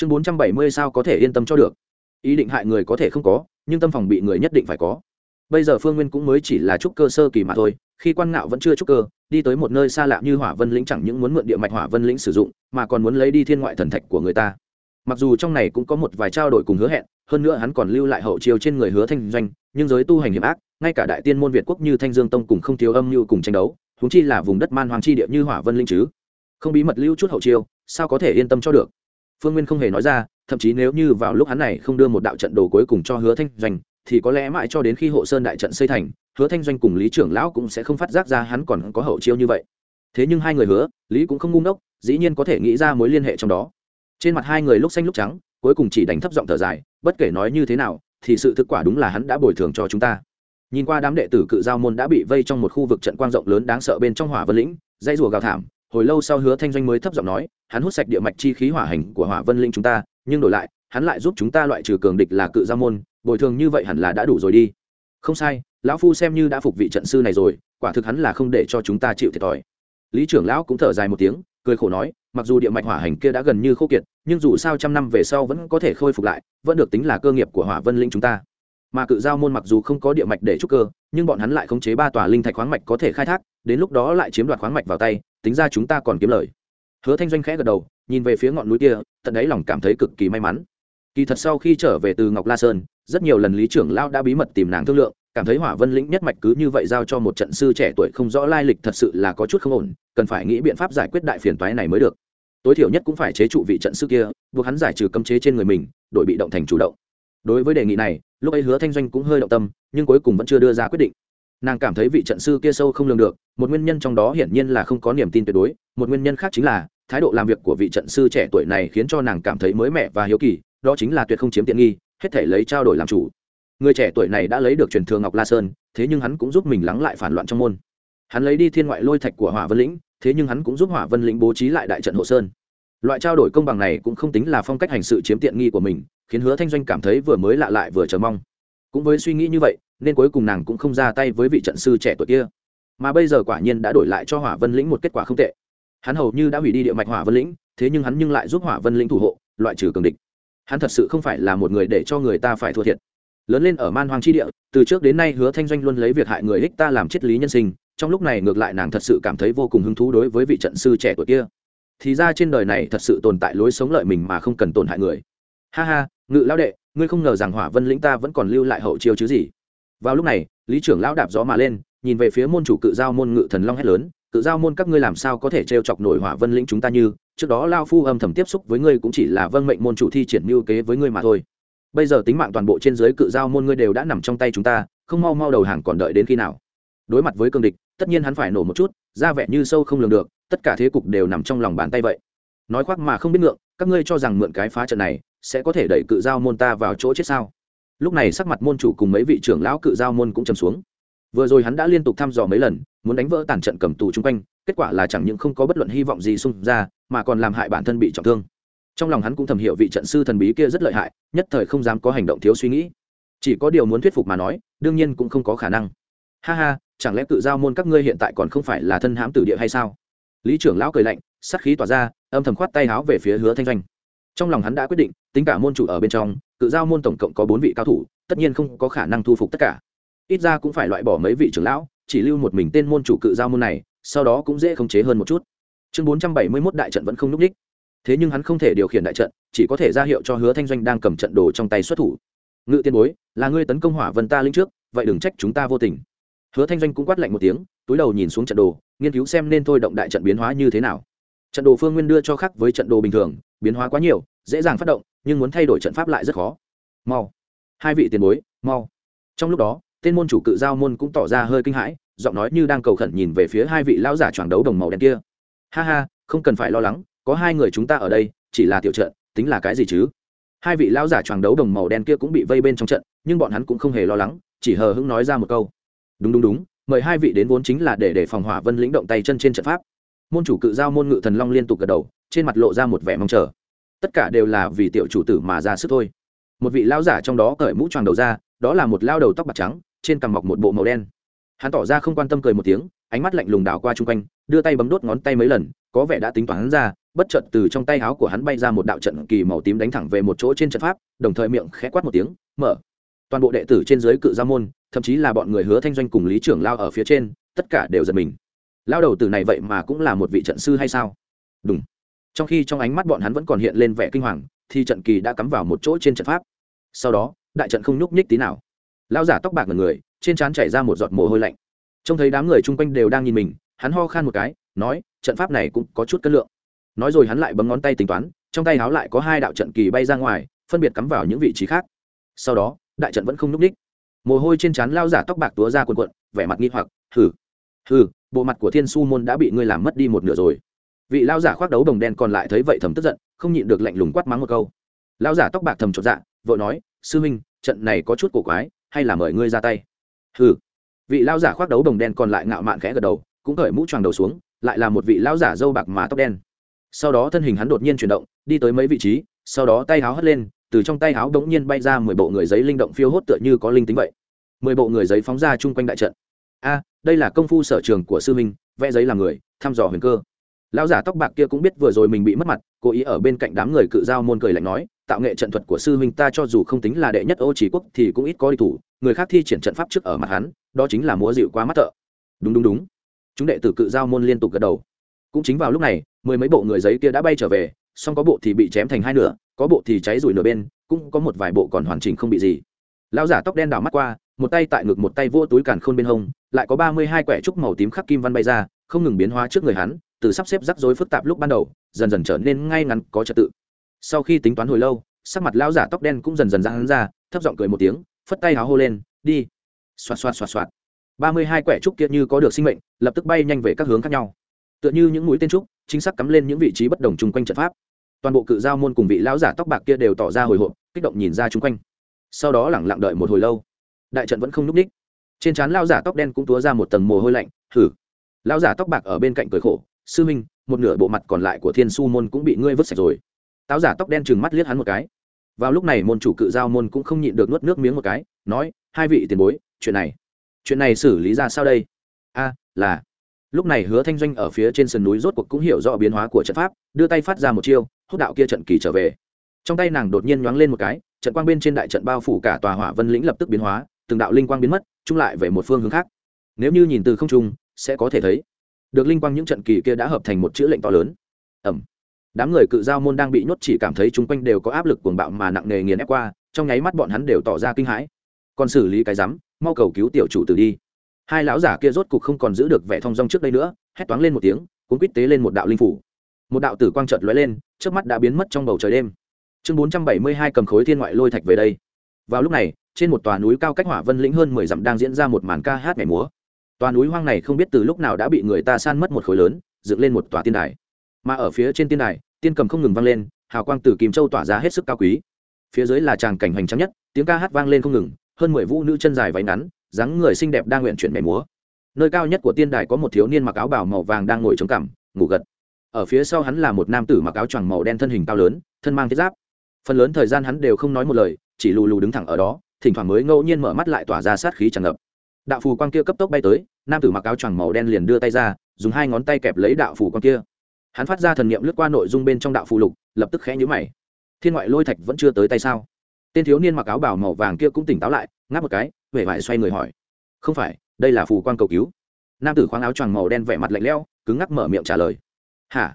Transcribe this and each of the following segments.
chương bốn trăm bảy mươi sao có thể yên tâm cho được? Ý định hại người có thể không có, nhưng tâm phòng bị người nhất định phải có. Bây giờ phương nguyên cũng mới chỉ là trúc cơ sơ kỳ mà thôi, khi quan ngạo vẫn chưa trúc cơ, đi tới một nơi xa lạ như hỏa vân lĩnh chẳng những muốn mượn địa mạch hỏa vân lĩnh sử dụng, mà còn muốn lấy đi thiên ngoại thần thạch của người ta. Mặc dù trong này cũng có một vài trao đổi cùng hứa hẹn, hơn nữa hắn còn lưu lại hậu chiêu trên người hứa thanh doanh, nhưng giới tu hành hiểm ác, ngay cả đại tiên môn việt quốc như thanh dương tông cùng không thiếu âm như cùng tranh đấu húng chi là vùng đất man hoàng chi địa như hỏa vân linh chứ. Không bí mật lưu chút hậu chiêu, sao có thể yên tâm cho được? Phương nguyên không hề nói ra, thậm chí nếu như vào lúc hắn này không đưa một đạo trận đồ cuối cùng cho hứa thanh doanh, thì có lẽ mãi cho đến khi hộ sơn đại trận xây thành, hứa thanh doanh cùng lý trưởng lão cũng sẽ không phát giác ra hắn còn có hậu chiêu như vậy. Thế nhưng hai người hứa, lý cũng không ngu ngốc, dĩ nhiên có thể nghĩ ra mối liên hệ trong đó. Trên mặt hai người lúc xanh lúc trắng, cuối cùng chỉ đánh thấp giọng thở dài, bất kể nói như thế nào, thì sự thực quả đúng là hắn đã bồi thường cho chúng ta. Nhìn qua đám đệ tử cự giao môn đã bị vây trong một khu vực trận quang rộng lớn đáng sợ bên trong hỏa vân lĩnh dây rùa gào thảm hồi lâu sau hứa thanh doanh mới thấp giọng nói, hắn hút sạch địa mạch chi khí hỏa hành của hỏa vân linh chúng ta, nhưng đổi lại, hắn lại giúp chúng ta loại trừ cường địch là cự gia môn, bồi thường như vậy hẳn là đã đủ rồi đi. Không sai, lão phu xem như đã phục vị trận sư này rồi, quả thực hắn là không để cho chúng ta chịu thiệt thòi. Lý trưởng lão cũng thở dài một tiếng, cười khổ nói, mặc dù địa mạch hỏa hành kia đã gần như khô kiệt, nhưng dù sao trăm năm về sau vẫn có thể khôi phục lại, vẫn được tính là cơ nghiệp của hỏa vân linh chúng ta. Mà cự giao môn mặc dù không có địa mạch để trúc cơ, nhưng bọn hắn lại khống chế ba tòa linh thạch khoáng mạch có thể khai thác đến lúc đó lại chiếm đoạt khoáng mạch vào tay, tính ra chúng ta còn kiếm lời. Hứa thanh doanh khẽ gật đầu, nhìn về phía ngọn núi kia, tận đáy lòng cảm thấy cực kỳ may mắn. Kỳ thật sau khi trở về từ ngọc la sơn, rất nhiều lần lý trưởng lao đã bí mật tìm nàng thương lượng, cảm thấy hỏa vân lĩnh nhất mạch cứ như vậy giao cho một trận sư trẻ tuổi không rõ lai lịch thật sự là có chút không ổn, cần phải nghĩ biện pháp giải quyết đại phiền toái này mới được. Tối thiểu nhất cũng phải chế trụ vị trận sư kia, buộc hắn giải trừ cấm chế trên người mình, đổi bị động thành chủ động. Đối với đề nghị này, lúc ấy hứa thanh doanh cũng hơi động tâm, nhưng cuối cùng vẫn chưa đưa ra quyết định nàng cảm thấy vị trận sư kia sâu không lường được, một nguyên nhân trong đó hiển nhiên là không có niềm tin tuyệt đối, một nguyên nhân khác chính là, thái độ làm việc của vị trận sư trẻ tuổi này khiến cho nàng cảm thấy mới mẻ và hiếu kỳ, đó chính là tuyệt không chiếm tiện nghi, hết thể lấy trao đổi làm chủ. Người trẻ tuổi này đã lấy được truyền thừa ngọc la sơn, thế nhưng hắn cũng giúp mình lắng lại phản loạn trong môn. Hắn lấy đi thiên ngoại lôi thạch của hỏa vân lĩnh, thế nhưng hắn cũng giúp hỏa vân lĩnh bố trí lại đại trận hộ sơn. Loại trao đổi công bằng này cũng không tính là phong cách hành sự chiếm tiện nghi của mình, khiến hứa thanh doanh cảm thấy vừa mới lạ lại vừa chờ mong. Cũng với suy nghĩ như vậy nên cuối cùng nàng cũng không ra tay với vị trận sư trẻ tuổi kia. Mà bây giờ quả nhiên đã đổi lại cho hỏa vân lĩnh một kết quả không tệ. Hắn hầu như đã hủy đi địa mạch hỏa vân lĩnh, thế nhưng hắn nhưng lại giúp hỏa vân lĩnh thủ hộ, loại trừ cường địch. Hắn thật sự không phải là một người để cho người ta phải thua thiệt. Lớn lên ở man hoàng tri địa, từ trước đến nay hứa thanh doanh luôn lấy việc hại người ích ta làm triết lý nhân sinh, trong lúc này ngược lại nàng thật sự cảm thấy vô cùng hứng thú đối với vị trận sư trẻ tuổi kia. Thì ra trên đời này thật sự tồn tại lối sống lợi mình mà không cần tổn hại người. Ha ha, ngự lão đệ, ngươi không ngờ rằng hỏa vân lĩnh ta vẫn còn lưu lại hậu chiêu chứ gì? Vào lúc này, lý trưởng lão đạp gió mà lên, nhìn về phía môn chủ cự giao môn ngự thần long hét lớn, cự giao môn các ngươi làm sao có thể trêu chọc nổi hỏa vân lĩnh chúng ta như? Trước đó lao phu âm thầm tiếp xúc với ngươi cũng chỉ là vâng mệnh môn chủ thi triển mưu kế với ngươi mà thôi. Bây giờ tính mạng toàn bộ trên dưới cự giao môn ngươi đều đã nằm trong tay chúng ta, không mau mau đầu hàng còn đợi đến khi nào? Đối mặt với cương địch, tất nhiên hắn phải nổ một chút ra vẻ như sâu không lường được, tất cả thế cục đều nằm trong lòng bàn tay vậy. Nói khoác mà không biết ngượng, các ngươi cho rằng mượn cái phá trận này sẽ có thể đẩy cự giao môn ta vào chỗ chết sao? Lúc này sắc mặt môn chủ cùng mấy vị trưởng lão cự giao môn cũng trầm xuống. Vừa rồi hắn đã liên tục thăm dò mấy lần, muốn đánh vỡ tàn trận cầm tù chung quanh, kết quả là chẳng những không có bất luận hy vọng gì xung ra, mà còn làm hại bản thân bị trọng thương. Trong lòng hắn cũng thầm hiểu vị trận sư thần bí kia rất lợi hại, nhất thời không dám có hành động thiếu suy nghĩ. Chỉ có điều muốn thuyết phục mà nói, đương nhiên cũng không có khả năng. Ha ha, chẳng lẽ cự giao môn các ngươi hiện tại còn không phải là thân hãm tử địa hay sao? Lý trưởng lão cười lạnh, sắc khí tỏa ra, âm thầm khoát tay háo về phía hứa thanh doanh. Trong lòng hắn đã quyết định, tính cả môn chủ ở bên trong cự giao môn tổng cộng có bốn vị cao thủ, tất nhiên không có khả năng thu phục tất cả. Ít ra cũng phải loại bỏ mấy vị trưởng lão, chỉ lưu một mình tên môn chủ cự giao môn này, sau đó cũng dễ khống chế hơn một chút. Chương bốn trăm bảy mươi mốt đại trận vẫn không n ú c ních thế nhưng hắn không thể điều khiển đại trận, chỉ có thể ra hiệu cho hứa thanh doanh đang cầm trận đồ trong tay xuất thủ. Ngự tiên bối, là ngươi tấn công hỏa vân ta linh trước, vậy đừng trách chúng ta vô tình. Hứa thanh doanh cũng quát lạnh một tiếng, túi đầu nhìn xuống trận đồ, nghiên cứu xem nên thôi động đại trận biến hóa như thế nào. Trận đồ phương nguyên đưa cho khác với trận đồ bình thường, biến hóa quá nhiều, dễ dàng phát động nhưng muốn thay đổi trận pháp lại rất khó. Mau. Hai vị tiền bối, mau. Trong lúc đó, tên môn chủ cự giao môn cũng tỏ ra hơi kinh hãi, giọng nói như đang cầu khẩn nhìn về phía hai vị lão giả choàng đấu đồng màu đen kia. Ha ha, không cần phải lo lắng, có hai người chúng ta ở đây, chỉ là tiểu trận, tính là cái gì chứ? Hai vị lão giả choàng đấu đồng màu đen kia cũng bị vây bên trong trận, nhưng bọn hắn cũng không hề lo lắng, chỉ hờ hững nói ra một câu. Đúng đúng đúng, mời hai vị đến vốn chính là để để phòng hỏa vân lĩnh động tay chân trên trận pháp. Môn chủ cự giao môn ngự thần long liên tục gật đầu, trên mặt lộ ra một vẻ mong chờ tất cả đều là vì tiểu chủ tử mà ra sức thôi. Một vị lao giả trong đó cởi mũ tròn đầu ra, đó là một lao đầu tóc bạc trắng, trên cằm mọc một bộ màu đen. Hắn tỏ ra không quan tâm cười một tiếng, ánh mắt lạnh lùng đảo qua chung quanh, đưa tay bấm đốt ngón tay mấy lần, có vẻ đã tính toán ra, bất chợt từ trong tay áo của hắn bay ra một đạo trận kỳ màu tím đánh thẳng về một chỗ trên trận pháp, đồng thời miệng khẽ quát một tiếng, mở. Toàn bộ đệ tử trên dưới cự gia môn, thậm chí là bọn người hứa thanh doanh cùng lý trưởng lao ở phía trên, tất cả đều giật mình. Lao đầu tử này vậy mà cũng là một vị trận sư hay sao? Đúng trong khi trong ánh mắt bọn hắn vẫn còn hiện lên vẻ kinh hoàng, thì trận kỳ đã cắm vào một chỗ trên trận pháp. Sau đó, đại trận không nhúc nhích tí nào. Lao giả tóc bạc ngần người, trên trán chảy ra một giọt mồ hôi lạnh. Trông thấy đám người chung quanh đều đang nhìn mình, hắn ho khan một cái, nói, trận pháp này cũng có chút cân lượng. Nói rồi hắn lại bấm ngón tay tính toán, trong tay háo lại có hai đạo trận kỳ bay ra ngoài, phân biệt cắm vào những vị trí khác. Sau đó, đại trận vẫn không nhúc nhích. Mồ hôi trên trán lao giả tóc bạc túa ra quần quận vẻ mặt nghi hoặc, hừ hừ, bộ mặt của thiên su môn đã bị ngươi làm mất đi một nửa rồi vị lao giả khoác đấu đồng đen còn lại thấy vậy thầm tức giận, không nhịn được lạnh lùng quát mắng một câu. Lao giả tóc bạc thầm chột dạ vợ nói, sư huynh trận này có chút cổ quái, hay là mời ngươi ra tay? Hừ. Vị lao giả khoác đấu đồng đen còn lại ngạo mạn khẽ gật đầu, cũng cởi mũ choàng đầu xuống, lại là một vị lao giả dâu bạc mà tóc đen. Sau đó thân hình hắn đột nhiên chuyển động, đi tới mấy vị trí, sau đó tay háo hất lên, từ trong tay háo đống nhiên bay ra mười bộ người giấy linh động phiêu hốt tựa như có linh tính vậy. Mười bộ người giấy phóng ra chung quanh đại trận. A, đây là công phu sở trường của sư minh, vẽ giấy làm người, thăm dò huyền cơ lão giả tóc bạc kia cũng biết vừa rồi mình bị mất mặt, cố ý ở bên cạnh đám người cự giao môn cười lạnh nói, tạo nghệ trận thuật của sư huynh ta cho dù không tính là đệ nhất ô chỉ quốc thì cũng ít có đi thủ, người khác thi triển trận pháp trước ở mặt hắn, đó chính là múa dịu quá mắt thợ. Đúng đúng đúng. Chúng đệ tử cự giao môn liên tục gật đầu. Cũng chính vào lúc này, mười mấy bộ người giấy kia đã bay trở về, song có bộ thì bị chém thành hai nửa, có bộ thì cháy rủi nửa bên, cũng có một vài bộ còn hoàn chỉnh không bị gì. Lão giả tóc đen đảo mắt qua, một tay tại ngực một tay vô túi càn khôn bên hông, lại có ba mươi hai quẻ trúc màu tím khắc kim văn bay ra, không ngừng biến hóa trước người hắn từ sắp xếp rắc rối phức tạp lúc ban đầu, dần dần trở nên ngay ngắn, có trật tự. Sau khi tính toán hồi lâu, sắc mặt lão giả tóc đen cũng dần dần ra hắn ra, thấp giọng cười một tiếng, phất tay háo hô lên, đi. Xoạt xoạt xoạt xoạt. Ba mươi hai quẻ trúc kia như có được sinh mệnh, lập tức bay nhanh về các hướng khác nhau. Tựa như những mũi tên trúc, chính xác cắm lên những vị trí bất đồng chung quanh trận pháp. Toàn bộ cự giao môn cùng vị lão giả tóc bạc kia đều tỏ ra hồi hộp, kích động nhìn ra chung quanh. Sau đó lẳng lặng đợi một hồi lâu. Đại trận vẫn không núp ních. Trên trán lão giả tóc đen cũng túa ra một tầng mồ hôi lạnh thử lão giả tóc bạc ở bên cạnh cười khổ sư minh một nửa bộ mặt còn lại của thiên su môn cũng bị ngươi vứt sạch rồi. Táo giả tóc đen trừng mắt liếc hắn một cái. Vào lúc này môn chủ cự giao môn cũng không nhịn được nuốt nước miếng một cái, nói, hai vị tiền bối, chuyện này chuyện này xử lý ra sao đây? A, là. Lúc này hứa thanh doanh ở phía trên sườn núi rốt cuộc cũng hiểu rõ biến hóa của trận pháp, đưa tay phát ra một chiêu, hút đạo kia trận kỳ trở về. Trong tay nàng đột nhiên nhoáng lên một cái, trận quang bên trên đại trận bao phủ cả tòa hỏa vân lĩnh lập tức biến hóa, từng đạo linh quang biến mất, chung lại về một phương hướng khác. Nếu như nhìn từ không trung, sẽ có thể thấy được linh quang những trận kỳ kia đã hợp thành một chữ lệnh to lớn. Ẩm. Đám người cự giao môn đang bị nhốt chỉ cảm thấy chung quanh đều có áp lực cuồng bạo mà nặng nề nghiền ép qua, trong nháy mắt bọn hắn đều tỏ ra kinh hãi. Còn xử lý cái rắm, mau cầu cứu tiểu chủ tử đi. Hai lão giả kia rốt cục không còn giữ được vẻ thong dong trước đây nữa, hét toáng lên một tiếng, cuốn quýt tế lên một đạo linh phủ. Một đạo tử quang trợt lóe lên trước mắt đã biến mất trong bầu trời đêm. Chương bốn trăm bảy mươi hai cầm khối thiên ngoại lôi thạch về đây. Vào lúc này, trên một tòa núi cao cách hỏa vân lĩnh hơn mười dặm đang diễn ra một màn ca hát nhảy múa. Toàn núi hoang này không biết từ lúc nào đã bị người ta san mất một khối lớn, dựng lên một tòa tiên đài. Mà ở phía trên tiên đài, tiên cầm không ngừng vang lên, hào quang từ kim châu tỏa ra hết sức cao quý. Phía dưới là tràng cảnh hoành tráng nhất, tiếng ca hát vang lên không ngừng, hơn mười vũ nữ chân dài váy ngắn, dáng người xinh đẹp đang nguyện chuyển nhảy múa. Nơi cao nhất của tiên đài có một thiếu niên mặc áo bào màu vàng đang ngồi chống cằm, ngủ gật. Ở phía sau hắn là một nam tử mặc áo choàng màu đen thân hình cao lớn, thân mang thiết giáp. Phần lớn thời gian hắn đều không nói một lời, chỉ lù lù đứng thẳng ở đó, thỉnh thoảng mới ngẫu nhiên mở mắt lại tỏa ra sát khí tràn ngập đạo phù quang kia cấp tốc bay tới, nam tử mặc áo choàng màu đen liền đưa tay ra, dùng hai ngón tay kẹp lấy đạo phù quang kia. Hắn phát ra thần niệm lướt qua nội dung bên trong đạo phù lục, lập tức khẽ nhíu mày. Thiên ngoại lôi thạch vẫn chưa tới tay sao? Tên thiếu niên mặc áo bảo màu vàng kia cũng tỉnh táo lại, ngáp một cái, vẻ vải xoay người hỏi. Không phải, đây là phù quan cầu cứu. Nam tử khoáng áo choàng màu đen vẻ mặt lạnh lẽo, cứng ngắc mở miệng trả lời. Hả?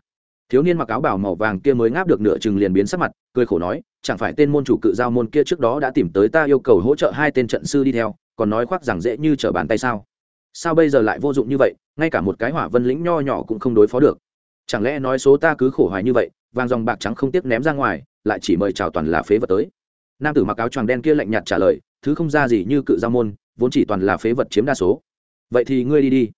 Thiếu niên mặc áo bảo màu vàng kia mới ngáp được nửa chừng liền biến sắc mặt, cười khổ nói, chẳng phải tên môn chủ cự giao môn kia trước đó đã tìm tới ta yêu cầu hỗ trợ hai tên trận sư đi theo còn nói khoác rằng dễ như trở bàn tay sao? Sao bây giờ lại vô dụng như vậy, ngay cả một cái hỏa vân lĩnh nho nhỏ cũng không đối phó được. Chẳng lẽ nói số ta cứ khổ hoài như vậy, vàng dòng bạc trắng không tiếc ném ra ngoài, lại chỉ mời chào toàn là phế vật tới? Nam tử mặc áo choàng đen kia lạnh nhạt trả lời, thứ không ra gì như cự gia môn, vốn chỉ toàn là phế vật chiếm đa số. Vậy thì ngươi đi đi.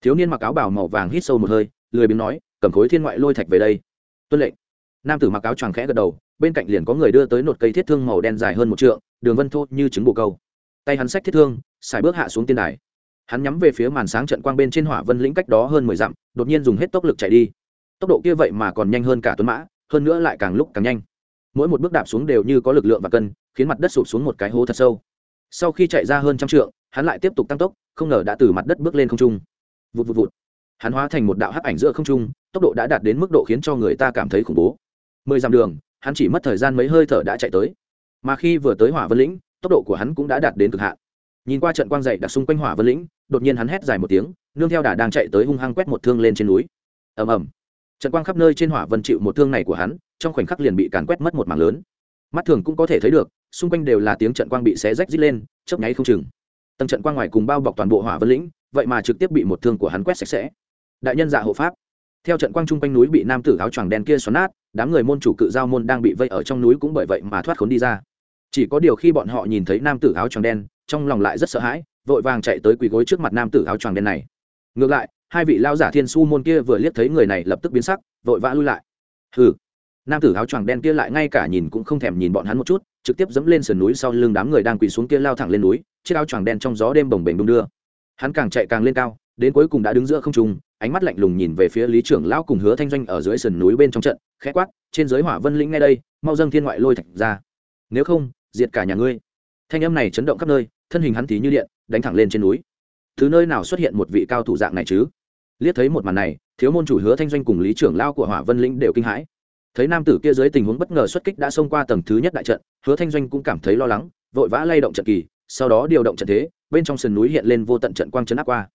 Thiếu niên mặc áo bảo màu vàng hít sâu một hơi, lười biếng nói, cầm khối thiên ngoại lôi thạch về đây. Tuân lệnh. Nam tử mặc áo choàng khẽ gật đầu, bên cạnh liền có người đưa tới nột cây thiết thương màu đen dài hơn một trượng, đường vân thô như trứng bồ câu tay hắn sách thiết thương, xài bước hạ xuống tiên đài. Hắn nhắm về phía màn sáng trận quang bên trên hỏa vân lĩnh cách đó hơn mười dặm, đột nhiên dùng hết tốc lực chạy đi. Tốc độ kia vậy mà còn nhanh hơn cả tuấn mã, hơn nữa lại càng lúc càng nhanh. Mỗi một bước đạp xuống đều như có lực lượng và cân, khiến mặt đất sụp xuống một cái hố thật sâu. Sau khi chạy ra hơn trăm trượng, hắn lại tiếp tục tăng tốc, không ngờ đã từ mặt đất bước lên không trung. Vụt vụt vụt. Hắn hóa thành một đạo hắc ảnh giữa không trung, tốc độ đã đạt đến mức độ khiến cho người ta cảm thấy khủng bố. Mười dặm đường, hắn chỉ mất thời gian mấy hơi thở đã chạy tới. Mà khi vừa tới hỏa vân lĩnh tốc độ của hắn cũng đã đạt đến cực hạn. Nhìn qua trận quang dậy đặt xung quanh hỏa vân lĩnh, đột nhiên hắn hét dài một tiếng, nương theo đà đang chạy tới hung hăng quét một thương lên trên núi. Ầm ầm. Trận quang khắp nơi trên hỏa vân chịu một thương này của hắn, trong khoảnh khắc liền bị càn quét mất một mảng lớn. Mắt thường cũng có thể thấy được, xung quanh đều là tiếng trận quang bị xé rách rít lên, chớp nháy không chừng. Tầng trận quang ngoài cùng bao bọc toàn bộ hỏa vân lĩnh, vậy mà trực tiếp bị một thương của hắn quét sạch sẽ. Đại nhân dạ hộ pháp. Theo trận quang trung quanh núi bị nam tử áo choàng đen kia xoắn nát, đám người môn chủ cự giao môn đang bị vây ở trong núi cũng bởi vậy mà thoát khốn đi ra chỉ có điều khi bọn họ nhìn thấy nam tử áo choàng đen, trong lòng lại rất sợ hãi, vội vàng chạy tới quỳ gối trước mặt nam tử áo choàng đen này. Ngược lại, hai vị lao giả thiên su môn kia vừa liếc thấy người này lập tức biến sắc, vội vã lui lại. Hừ. Nam tử áo choàng đen kia lại ngay cả nhìn cũng không thèm nhìn bọn hắn một chút, trực tiếp dẫm lên sườn núi sau lưng đám người đang quỳ xuống kia lao thẳng lên núi, chiếc áo choàng đen trong gió đêm bồng bềnh đung đưa. Hắn càng chạy càng lên cao, đến cuối cùng đã đứng giữa không trung, ánh mắt lạnh lùng nhìn về phía lý trưởng lão cùng hứa thanh doanh ở dưới sườn núi bên trong trận, khẽ quát, trên dưới hỏa vân lĩnh ngay đây, mau dâng thiên ngoại lôi thạch ra. Nếu không diệt cả nhà ngươi. Thanh âm này chấn động khắp nơi, thân hình hắn tí như điện, đánh thẳng lên trên núi. Thứ nơi nào xuất hiện một vị cao thủ dạng này chứ? Liếc thấy một màn này, thiếu môn chủ hứa thanh doanh cùng lý trưởng lao của hỏa vân lĩnh đều kinh hãi. Thấy nam tử kia dưới tình huống bất ngờ xuất kích đã xông qua tầng thứ nhất đại trận, hứa thanh doanh cũng cảm thấy lo lắng, vội vã lay động trận kỳ, sau đó điều động trận thế, bên trong sườn núi hiện lên vô tận trận quang chấn áp qua.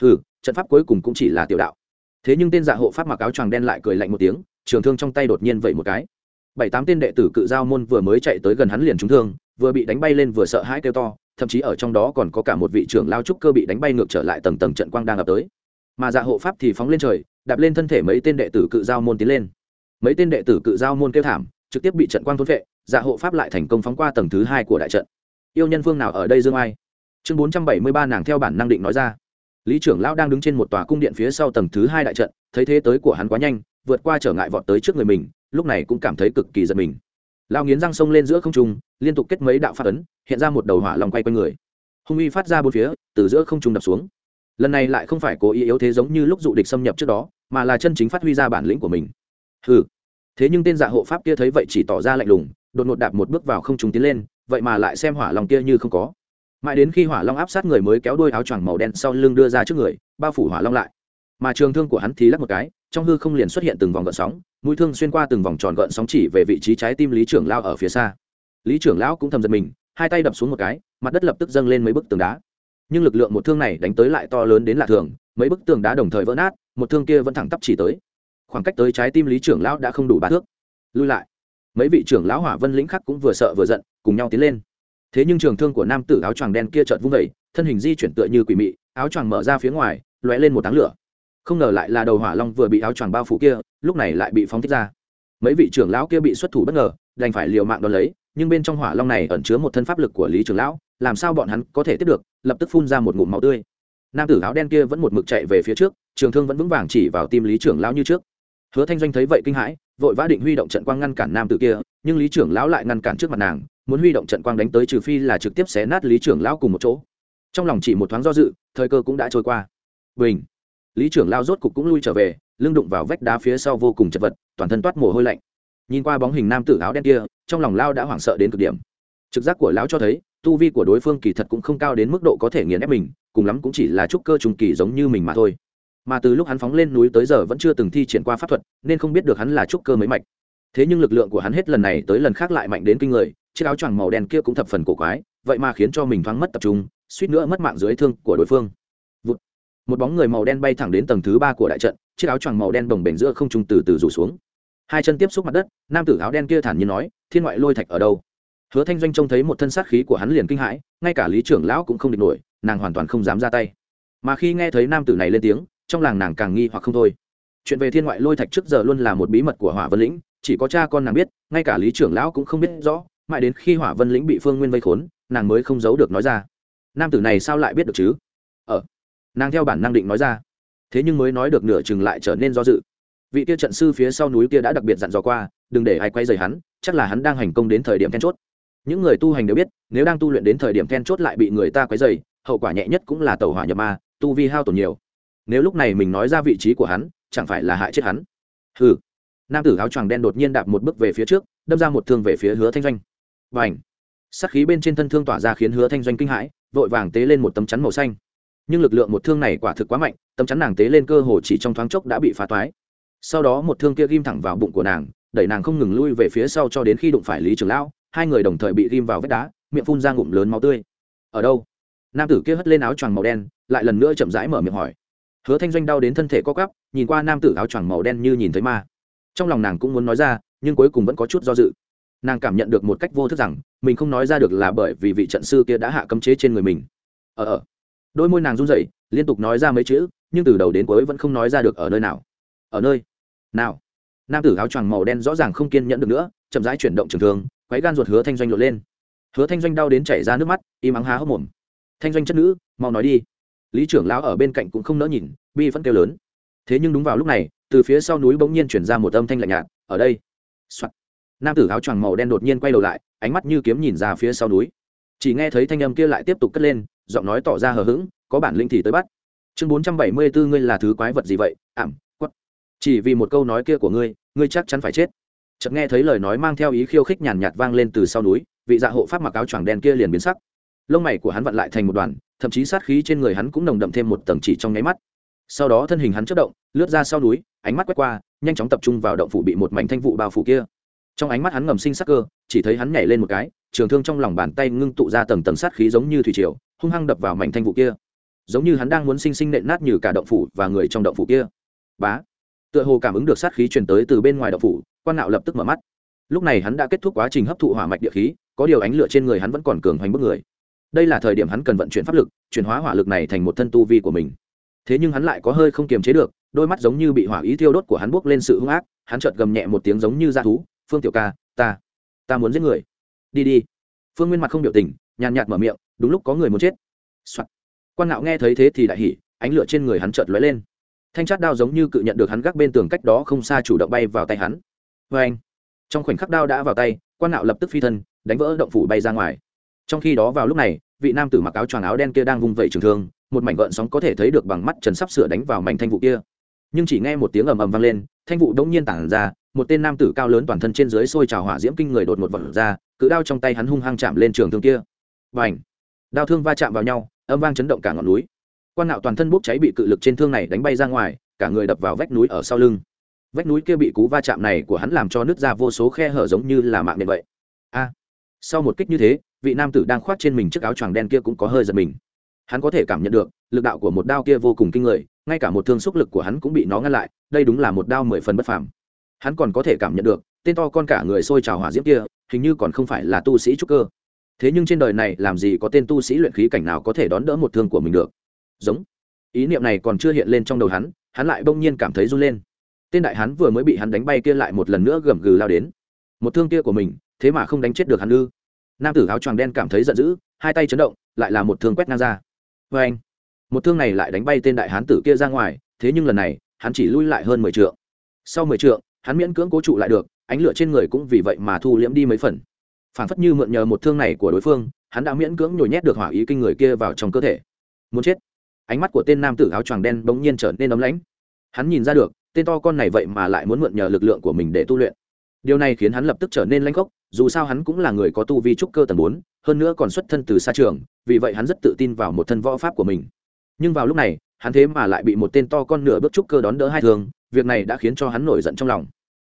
Hừ, trận pháp cuối cùng cũng chỉ là tiểu đạo. Thế nhưng tên dạ hộ pháp mặc áo choàng đen lại cười lạnh một tiếng, trường thương trong tay đột nhiên vậy một cái bảy tám tên đệ tử cự giao môn vừa mới chạy tới gần hắn liền trúng thương, vừa bị đánh bay lên vừa sợ hãi kêu to, thậm chí ở trong đó còn có cả một vị trưởng lao trúc cơ bị đánh bay ngược trở lại tầng tầng trận quang đang ập tới. Mà dạ hộ pháp thì phóng lên trời, đạp lên thân thể mấy tên đệ tử cự giao môn tiến lên. Mấy tên đệ tử cự giao môn kêu thảm, trực tiếp bị trận quang thốn vệ dạ hộ pháp lại thành công phóng qua tầng thứ hai của đại trận. Yêu nhân vương nào ở đây dương ai? Chương bốn trăm bảy mươi ba nàng theo bản năng định nói ra. Lý trưởng lão đang đứng trên một tòa cung điện phía sau tầng thứ hai đại trận, thấy thế tới của hắn quá nhanh, vượt qua trở ngại vọt tới trước người mình lúc này cũng cảm thấy cực kỳ giật mình. Lao nghiến răng sông lên giữa không trung, liên tục kết mấy đạo phát ấn, hiện ra một đầu hỏa lòng quay quanh người. Hung uy phát ra bốn phía, từ giữa không trung đập xuống. Lần này lại không phải cố ý yếu thế giống như lúc dụ địch xâm nhập trước đó, mà là chân chính phát huy ra bản lĩnh của mình. Ừ thế nhưng tên dạ hộ pháp kia thấy vậy chỉ tỏ ra lạnh lùng, đột ngột đạp một bước vào không trung tiến lên, vậy mà lại xem hỏa lòng kia như không có. Mãi đến khi hỏa long áp sát người mới kéo đôi áo choàng màu đen sau lưng đưa ra trước người, bao phủ hỏa long lại. Mà trường thương của hắn thì lắc một cái, trong hư không liền xuất hiện từng vòng gợn sóng mũi thương xuyên qua từng vòng tròn gợn sóng chỉ về vị trí trái tim lý trưởng lao ở phía xa. Lý trưởng lão cũng thầm giật mình, hai tay đập xuống một cái, mặt đất lập tức dâng lên mấy bức tường đá. Nhưng lực lượng một thương này đánh tới lại to lớn đến lạ thường, mấy bức tường đá đồng thời vỡ nát, một thương kia vẫn thẳng tắp chỉ tới. Khoảng cách tới trái tim lý trưởng lão đã không đủ ba thước. Lui lại. Mấy vị trưởng lão hỏa vân lĩnh khác cũng vừa sợ vừa giận, cùng nhau tiến lên. Thế nhưng trường thương của nam tử áo choàng đen kia chợt vung vẩy thân hình di chuyển tựa như quỷ mị, áo choàng mở ra phía ngoài, lóe lên một đám lửa không ngờ lại là đầu hỏa long vừa bị áo choàng bao phủ kia, lúc này lại bị phóng thích ra. Mấy vị trưởng lão kia bị xuất thủ bất ngờ, đành phải liều mạng đón lấy, nhưng bên trong hỏa long này ẩn chứa một thân pháp lực của lý trưởng lão, làm sao bọn hắn có thể tiếp được, lập tức phun ra một ngụm máu tươi. Nam tử áo đen kia vẫn một mực chạy về phía trước, trường thương vẫn vững vàng chỉ vào tim lý trưởng lão như trước. Hứa thanh doanh thấy vậy kinh hãi, vội vã định huy động trận quang ngăn cản nam tử kia, nhưng lý trưởng lão lại ngăn cản trước mặt nàng, muốn huy động trận quang đánh tới trừ phi là trực tiếp xé nát lý trưởng lão cùng một chỗ. Trong lòng chỉ một thoáng do dự, thời cơ cũng đã trôi qua. Bình! Lý trưởng lao rốt cục cũng lui trở về, lưng đụng vào vách đá phía sau vô cùng chật vật, toàn thân toát mồ hôi lạnh. Nhìn qua bóng hình nam tử áo đen kia, trong lòng lao đã hoảng sợ đến cực điểm. Trực giác của lão cho thấy, tu vi của đối phương kỳ thật cũng không cao đến mức độ có thể nghiền ép mình, cùng lắm cũng chỉ là trúc cơ trùng kỳ giống như mình mà thôi. Mà từ lúc hắn phóng lên núi tới giờ vẫn chưa từng thi triển qua pháp thuật, nên không biết được hắn là trúc cơ mấy mạch. Thế nhưng lực lượng của hắn hết lần này tới lần khác lại mạnh đến kinh người, chiếc áo choàng màu đen kia cũng thập phần cổ quái, vậy mà khiến cho mình thoáng mất tập trung, suýt nữa mất mạng dưới thương của đối phương một bóng người màu đen bay thẳng đến tầng thứ ba của đại trận, chiếc áo choàng màu đen đồng bềnh giữa không trung từ từ rủ xuống. Hai chân tiếp xúc mặt đất, nam tử áo đen kia thản nhiên nói, thiên ngoại lôi thạch ở đâu? Hứa thanh doanh trông thấy một thân sát khí của hắn liền kinh hãi, ngay cả lý trưởng lão cũng không địch nổi, nàng hoàn toàn không dám ra tay. Mà khi nghe thấy nam tử này lên tiếng, trong làng nàng càng nghi hoặc không thôi. Chuyện về thiên ngoại lôi thạch trước giờ luôn là một bí mật của hỏa vân lĩnh, chỉ có cha con nàng biết, ngay cả lý trưởng lão cũng không biết rõ, mãi đến khi hỏa vân lĩnh bị phương nguyên vây khốn, nàng mới không giấu được nói ra. Nam tử này sao lại biết được chứ? Nàng theo bản năng định nói ra. Thế nhưng mới nói được nửa chừng lại trở nên do dự. Vị kia trận sư phía sau núi kia đã đặc biệt dặn dò qua, đừng để ai quay rời hắn, chắc là hắn đang hành công đến thời điểm then chốt. Những người tu hành đều biết, nếu đang tu luyện đến thời điểm then chốt lại bị người ta quấy dày hậu quả nhẹ nhất cũng là tàu hỏa nhập ma, tu vi hao tổn nhiều. Nếu lúc này mình nói ra vị trí của hắn, chẳng phải là hại chết hắn? Ừ nam tử áo choàng đen đột nhiên đạp một bước về phía trước, đâm ra một thương về phía hứa thanh doanh. Và ảnh sắc khí bên trên thân thương tỏa ra khiến hứa thanh doanh kinh hãi, vội vàng tế lên một tấm chắn màu xanh nhưng lực lượng một thương này quả thực quá mạnh, tấm chắn nàng tế lên cơ hồ chỉ trong thoáng chốc đã bị phá toái. Sau đó một thương kia ghim thẳng vào bụng của nàng, đẩy nàng không ngừng lui về phía sau cho đến khi đụng phải lý trường lão, hai người đồng thời bị ghim vào vách đá, miệng phun ra ngụm lớn máu tươi. Ở đâu? Nam tử kia hất lên áo choàng màu đen, lại lần nữa chậm rãi mở miệng hỏi. Hứa thanh doanh đau đến thân thể co cắp nhìn qua nam tử áo choàng màu đen như nhìn thấy ma. Trong lòng nàng cũng muốn nói ra, nhưng cuối cùng vẫn có chút do dự. Nàng cảm nhận được một cách vô thức rằng, mình không nói ra được là bởi vì vị trận sư kia đã hạ cấm chế trên người mình. Ở ở đôi môi nàng run rẩy liên tục nói ra mấy chữ nhưng từ đầu đến cuối vẫn không nói ra được ở nơi nào. Ở nơi nào? Nam tử áo choàng màu đen rõ ràng không kiên nhẫn được nữa chậm rãi chuyển động trường thường, quấy gan ruột hứa thanh doanh lộn lên. Hứa thanh doanh đau đến chảy ra nước mắt im ắng há hốc mồm. Thanh doanh chất nữ mau nói đi. Lý trưởng lão ở bên cạnh cũng không nỡ nhìn bi vẫn kêu lớn. Thế nhưng đúng vào lúc này từ phía sau núi bỗng nhiên chuyển ra một âm thanh lạnh nhạt ở đây、Soạn. nam tử áo choàng màu đen đột nhiên quay đầu lại ánh mắt như kiếm nhìn ra phía sau núi. Chỉ nghe thấy thanh âm kia lại tiếp tục cất lên giọng nói tỏ ra hờ hững, có bản linh thì tới bắt. Chương bốn trăm bảy mươi bốn ngươi là thứ quái vật gì vậy? Ảm quất chỉ vì một câu nói kia của ngươi ngươi chắc chắn phải chết. Chợt nghe thấy lời nói mang theo ý khiêu khích nhàn nhạt vang lên từ sau núi, vị dạ hộ pháp mặc áo choàng đen kia liền biến sắc. Lông mày của hắn vặn lại thành một đoàn, thậm chí sát khí trên người hắn cũng nồng đậm thêm một tầng chỉ trong nháy mắt. Sau đó thân hình hắn chất động, lướt ra sau núi, ánh mắt quét qua, nhanh chóng tập trung vào động phủ bị một mảnh thanh vụ bao phủ kia. Trong ánh mắt hắn ngầm sinh sắc cơ, chỉ thấy hắn nhảy lên một cái, trường thương trong lòng bàn tay ngưng tụ ra tầng tầng sát khí giống như thủy triều hung hăng đập vào mảnh thanh vụ kia. Giống như hắn đang muốn sinh sinh nện nát như cả động phủ và người trong động phủ kia. Bá. Tựa hồ cảm ứng được sát khí truyền tới từ bên ngoài động phủ, quan nạo lập tức mở mắt. Lúc này hắn đã kết thúc quá trình hấp thụ hỏa mạch địa khí, có điều ánh lửa trên người hắn vẫn còn cường hoành bức người. Đây là thời điểm hắn cần vận chuyển pháp lực, chuyển hóa hỏa lực này thành một thân tu vi của mình. Thế nhưng hắn lại có hơi không kiềm chế được, đôi mắt giống như bị hỏa ý thiêu đốt của hắn buốc lên sự hung ác, hắn chợt gầm nhẹ một tiếng giống như da thú, phương tiểu ca, ta ta muốn giết người. Đi đi. Phương nguyên mặt không biểu tình, nhàn nhạt mở miệng đúng lúc có người muốn chết、Soạn. quan ngạo nghe thấy thế thì đại hỉ, ánh lửa trên người hắn chợt lóe lên. Thanh chát đao giống như cự nhận được hắn gác bên tường cách đó không xa chủ động bay vào tay hắn. Vê anh, trong khoảnh khắc đao đã vào tay, quan ngạo lập tức phi thân, đánh vỡ động phủ bay ra ngoài. Trong khi đó vào lúc này, vị nam tử mặc áo choàng áo đen kia đang vung vẩy trường thương, một mảnh gợn sóng có thể thấy được bằng mắt trần sắp sửa đánh vào mảnh thanh vụ kia. Nhưng chỉ nghe một tiếng ầm ầm vang lên, thanh vụ đống nhiên tản ra, một tên nam tử cao lớn toàn thân trên dưới sôi trào hỏa diễm kinh người đột một vật ra, cự đao trong tay hắn hung hăng chạm lên trường thương kia. Bành đao thương va chạm vào nhau, âm vang chấn động cả ngọn núi. Quan nạo toàn thân bốc cháy bị cự lực trên thương này đánh bay ra ngoài, cả người đập vào vách núi ở sau lưng. Vách núi kia bị cú va chạm này của hắn làm cho nứt ra vô số khe hở giống như là mạng nện vậy. A! Sau một kích như thế, vị nam tử đang khoác trên mình chiếc áo choàng đen kia cũng có hơi giật mình. Hắn có thể cảm nhận được, lực đạo của một đao kia vô cùng kinh người, ngay cả một thương xúc lực của hắn cũng bị nó ngăn lại, đây đúng là một đao mười phần bất phàm. Hắn còn có thể cảm nhận được, tên to con cả người sôi trào hỏa diễm kia, hình như còn không phải là tu sĩ trúc cơ thế nhưng trên đời này làm gì có tên tu sĩ luyện khí cảnh nào có thể đón đỡ một thương của mình được? Giống. Ý niệm này còn chưa hiện lên trong đầu hắn hắn lại bỗng nhiên cảm thấy run lên. Tên đại hắn vừa mới bị hắn đánh bay kia lại một lần nữa gầm gừ lao đến. Một thương kia của mình, thế mà không đánh chết được hắn ư? Nam tử áo choàng đen cảm thấy giận dữ, hai tay chấn động, lại là một thương quét ngang ra. Vê anh một thương này lại đánh bay tên đại hán tử kia ra ngoài, thế nhưng lần này, hắn chỉ lui lại hơn mười t sau mười t hắn miễn cưỡng cố trụ lại được, ánh lửa trên người cũng vì vậy mà thu liễm đi mấy phần phản phất như mượn nhờ một thương này của đối phương, hắn đã miễn cưỡng nhồi nhét được hỏa ý kinh người kia vào trong cơ thể. Muốn chết. Ánh mắt của tên nam tử áo choàng đen bỗng nhiên trở nên ấm lãnh. Hắn nhìn ra được, tên to con này vậy mà lại muốn mượn nhờ lực lượng của mình để tu luyện. Điều này khiến hắn lập tức trở nên lanh khốc dù sao hắn cũng là người có tu vi trúc cơ tầng bốn, hơn nữa còn xuất thân từ xa trường, vì vậy hắn rất tự tin vào một thân võ pháp của mình. Nhưng vào lúc này, hắn thế mà lại bị một tên to con nửa bước trúc cơ đón đỡ hai thường việc này đã khiến cho hắn nổi giận trong lòng.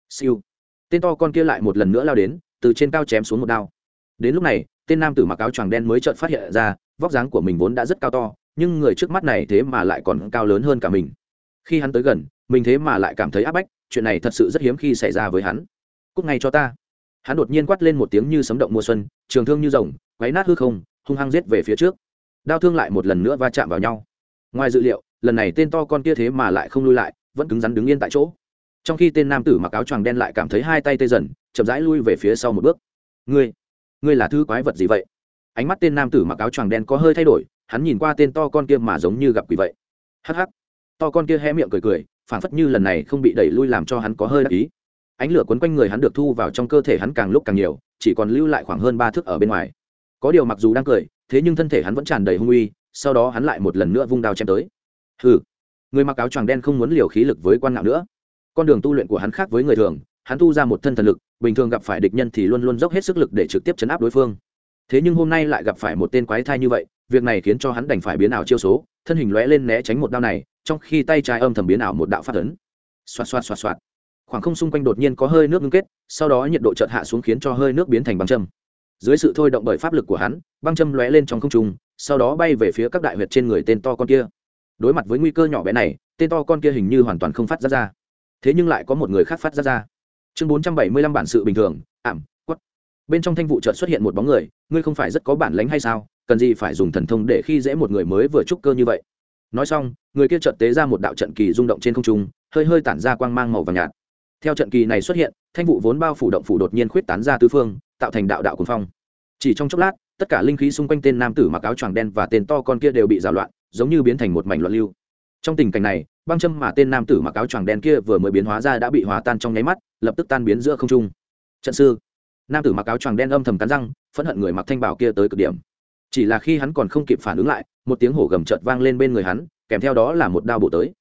Siêu. Tên to con kia lại một lần nữa lao đến từ trên cao chém xuống một đao. Đến lúc này, tên nam tử mặc áo choàng đen mới chợt phát hiện ra, vóc dáng của mình vốn đã rất cao to, nhưng người trước mắt này thế mà lại còn cao lớn hơn cả mình. Khi hắn tới gần, mình thế mà lại cảm thấy áp bách, chuyện này thật sự rất hiếm khi xảy ra với hắn. Cúc ngay cho ta. Hắn đột nhiên quát lên một tiếng như sấm động mùa xuân, trường thương như rồng quáy nát hư không, hung hăng giết về phía trước. Đao thương lại một lần nữa va chạm vào nhau. Ngoài dự liệu, lần này tên to con kia thế mà lại không lui lại, vẫn cứng rắn đứng yên tại chỗ. Trong khi tên nam tử mặc áo choàng đen lại cảm thấy hai tay tê dần chậm rãi lui về phía sau một bước. Ngươi ngươi là thứ quái vật gì vậy? Ánh mắt tên nam tử mặc áo choàng đen có hơi thay đổi, hắn nhìn qua tên to con kia mà giống như gặp quỷ vậy. Hắc hắc. To con kia hé miệng cười cười, phản phất như lần này không bị đẩy lui làm cho hắn có hơi đắc ý. Ánh lửa quấn quanh người hắn được thu vào trong cơ thể hắn càng lúc càng nhiều, chỉ còn lưu lại khoảng hơn ba thước ở bên ngoài. Có điều mặc dù đang cười, thế nhưng thân thể hắn vẫn tràn đầy hung uy, sau đó hắn lại một lần nữa vung đao chém tới. Hừ. Người mặc áo choàng đen không muốn liều khí lực với quan ngạo nữa. Con đường tu luyện của hắn khác với người thường, hắn thu ra một thân thần lực bình thường gặp phải địch nhân thì luôn luôn dốc hết sức lực để trực tiếp chấn áp đối phương. Thế nhưng hôm nay lại gặp phải một tên quái thai như vậy, việc này khiến cho hắn đành phải biến ảo chiêu số, thân hình lóe lên né tránh một đao này, trong khi tay trái âm thầm biến ảo một đạo phát ấn. Xoạt xoạt xoạt xoạt. Khoảng không xung quanh đột nhiên có hơi nước ngưng kết, sau đó nhiệt độ chợt hạ xuống khiến cho hơi nước biến thành băng châm. Dưới sự thôi động bởi pháp lực của hắn, băng châm lóe lên trong không trung, sau đó bay về phía các đại huyệt trên người tên to con kia. Đối mặt với nguy cơ nhỏ bé này, tên to con kia hình như hoàn toàn không phát ra ra. Thế nhưng lại có một người khác phát ra ra chương bốn trăm bảy mươi lăm bản sự bình thường, ảm, quất. Bên trong thanh vụ chợt xuất hiện một bóng người, ngươi không phải rất có bản lánh hay sao? Cần gì phải dùng thần thông để khi dễ một người mới vừa trúc cơ như vậy? Nói xong, người kia chợt tế ra một đạo trận kỳ rung động trên không trung, hơi hơi tản ra quang mang màu vàng nhạt. Theo trận kỳ này xuất hiện, thanh vụ vốn bao phủ động phủ đột nhiên khuyết tán ra tứ phương, tạo thành đạo đạo cuồng phong. Chỉ trong chốc lát, tất cả linh khí xung quanh tên nam tử mặc áo choàng đen và tên to con kia đều bị rào loạn, giống như biến thành một mảnh loạn lưu. Trong tình cảnh này, băng châm mà tên nam tử mặc áo choàng đen kia vừa mới biến hóa ra đã bị hòa tan trong nháy mắt lập tức tan biến giữa không trung. Trận sư, nam tử mặc áo choàng đen âm thầm cắn răng, phẫn hận người mặc thanh bảo kia tới cực điểm. Chỉ là khi hắn còn không kịp phản ứng lại, một tiếng hổ gầm chợt vang lên bên người hắn, kèm theo đó là một đao bổ tới.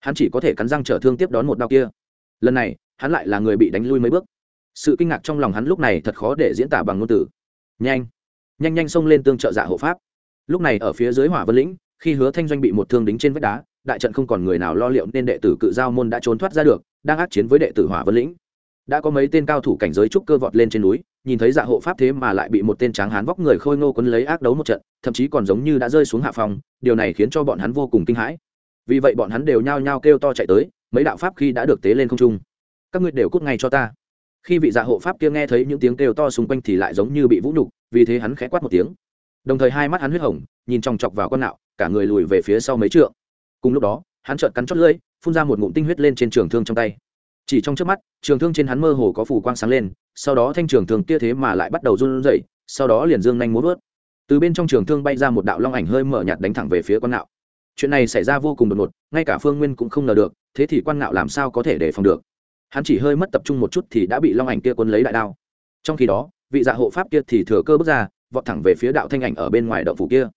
Hắn chỉ có thể cắn răng trở thương tiếp đón một đao kia. Lần này, hắn lại là người bị đánh lui mấy bước. Sự kinh ngạc trong lòng hắn lúc này thật khó để diễn tả bằng ngôn từ. Nhanh nhanh nhanh xông lên tương trợ dạ hộ pháp. Lúc này ở phía dưới hỏa vân lĩnh, khi hứa thanh doanh bị một thương đính trên vách đá, đại trận không còn người nào lo liệu nên đệ tử cự giao môn đã trốn thoát ra được, đang át chiến với đệ tử hỏa vân lĩnh đã có mấy tên cao thủ cảnh giới trúc cơ vọt lên trên núi, nhìn thấy dạ hộ pháp thế mà lại bị một tên tráng hán vóc người khôi ngô quấn lấy ác đấu một trận, thậm chí còn giống như đã rơi xuống hạ phòng, điều này khiến cho bọn hắn vô cùng kinh hãi. Vì vậy bọn hắn đều nhao nhao kêu to chạy tới, mấy đạo pháp khi đã được tế lên không trung. Các ngươi đều cút ngay cho ta. Khi vị dạ hộ pháp kia nghe thấy những tiếng kêu to xung quanh thì lại giống như bị vũ nhục, vì thế hắn khẽ quát một tiếng. Đồng thời hai mắt hắn huyết hồng, nhìn chòng chọc vào con nạo, cả người lùi về phía sau mấy trượng. Cùng lúc đó, hắn trợn cắn chót lưỡi, phun ra một ngụm tinh huyết lên trên trường thương trong tay chỉ trong trước mắt, trường thương trên hắn mơ hồ có phủ quang sáng lên, sau đó thanh trường thương kia thế mà lại bắt đầu run rẩy, sau đó liền dương nhanh muốn vớt. Từ bên trong trường thương bay ra một đạo long ảnh hơi mở nhạt đánh thẳng về phía con nạo chuyện này xảy ra vô cùng đột ngột, ngay cả phương nguyên cũng không ngờ được, thế thì quan ngạo làm sao có thể đề phòng được? Hắn chỉ hơi mất tập trung một chút thì đã bị long ảnh kia quân lấy đại đao. Trong khi đó, vị dạ hộ pháp kia thì thừa cơ bước ra, vọt thẳng về phía đạo thanh ảnh ở bên ngoài động phủ kia.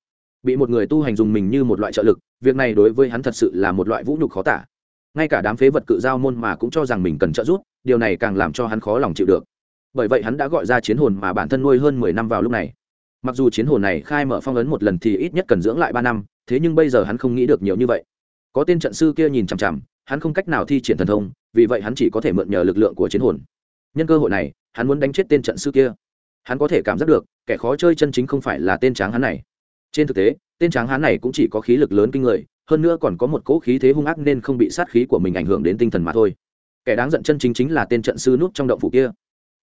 Bị một người tu hành dùng mình như một loại trợ lực, việc này đối với hắn thật sự là một loại vũ nhục khó tả ngay cả đám phế vật cự giao môn mà cũng cho rằng mình cần trợ giúp, điều này càng làm cho hắn khó lòng chịu được. Bởi vậy hắn đã gọi ra chiến hồn mà bản thân nuôi hơn mười năm vào lúc này. Mặc dù chiến hồn này khai mở phong ấn một lần thì ít nhất cần dưỡng lại ba năm, thế nhưng bây giờ hắn không nghĩ được nhiều như vậy. Có tên trận sư kia nhìn chằm chằm, hắn không cách nào thi triển thần thông, vì vậy hắn chỉ có thể mượn nhờ lực lượng của chiến hồn. Nhân cơ hội này, hắn muốn đánh chết tên trận sư kia. Hắn có thể cảm giác được, kẻ khó chơi chân chính không phải là tên tráng hắn này. Trên thực tế, tên tráng hắn này cũng chỉ có khí lực lớn kinh người hơn nữa còn có một cỗ khí thế hung ác nên không bị sát khí của mình ảnh hưởng đến tinh thần mà thôi. Kẻ đáng giận chân chính chính là tên trận sư nút trong động phủ kia.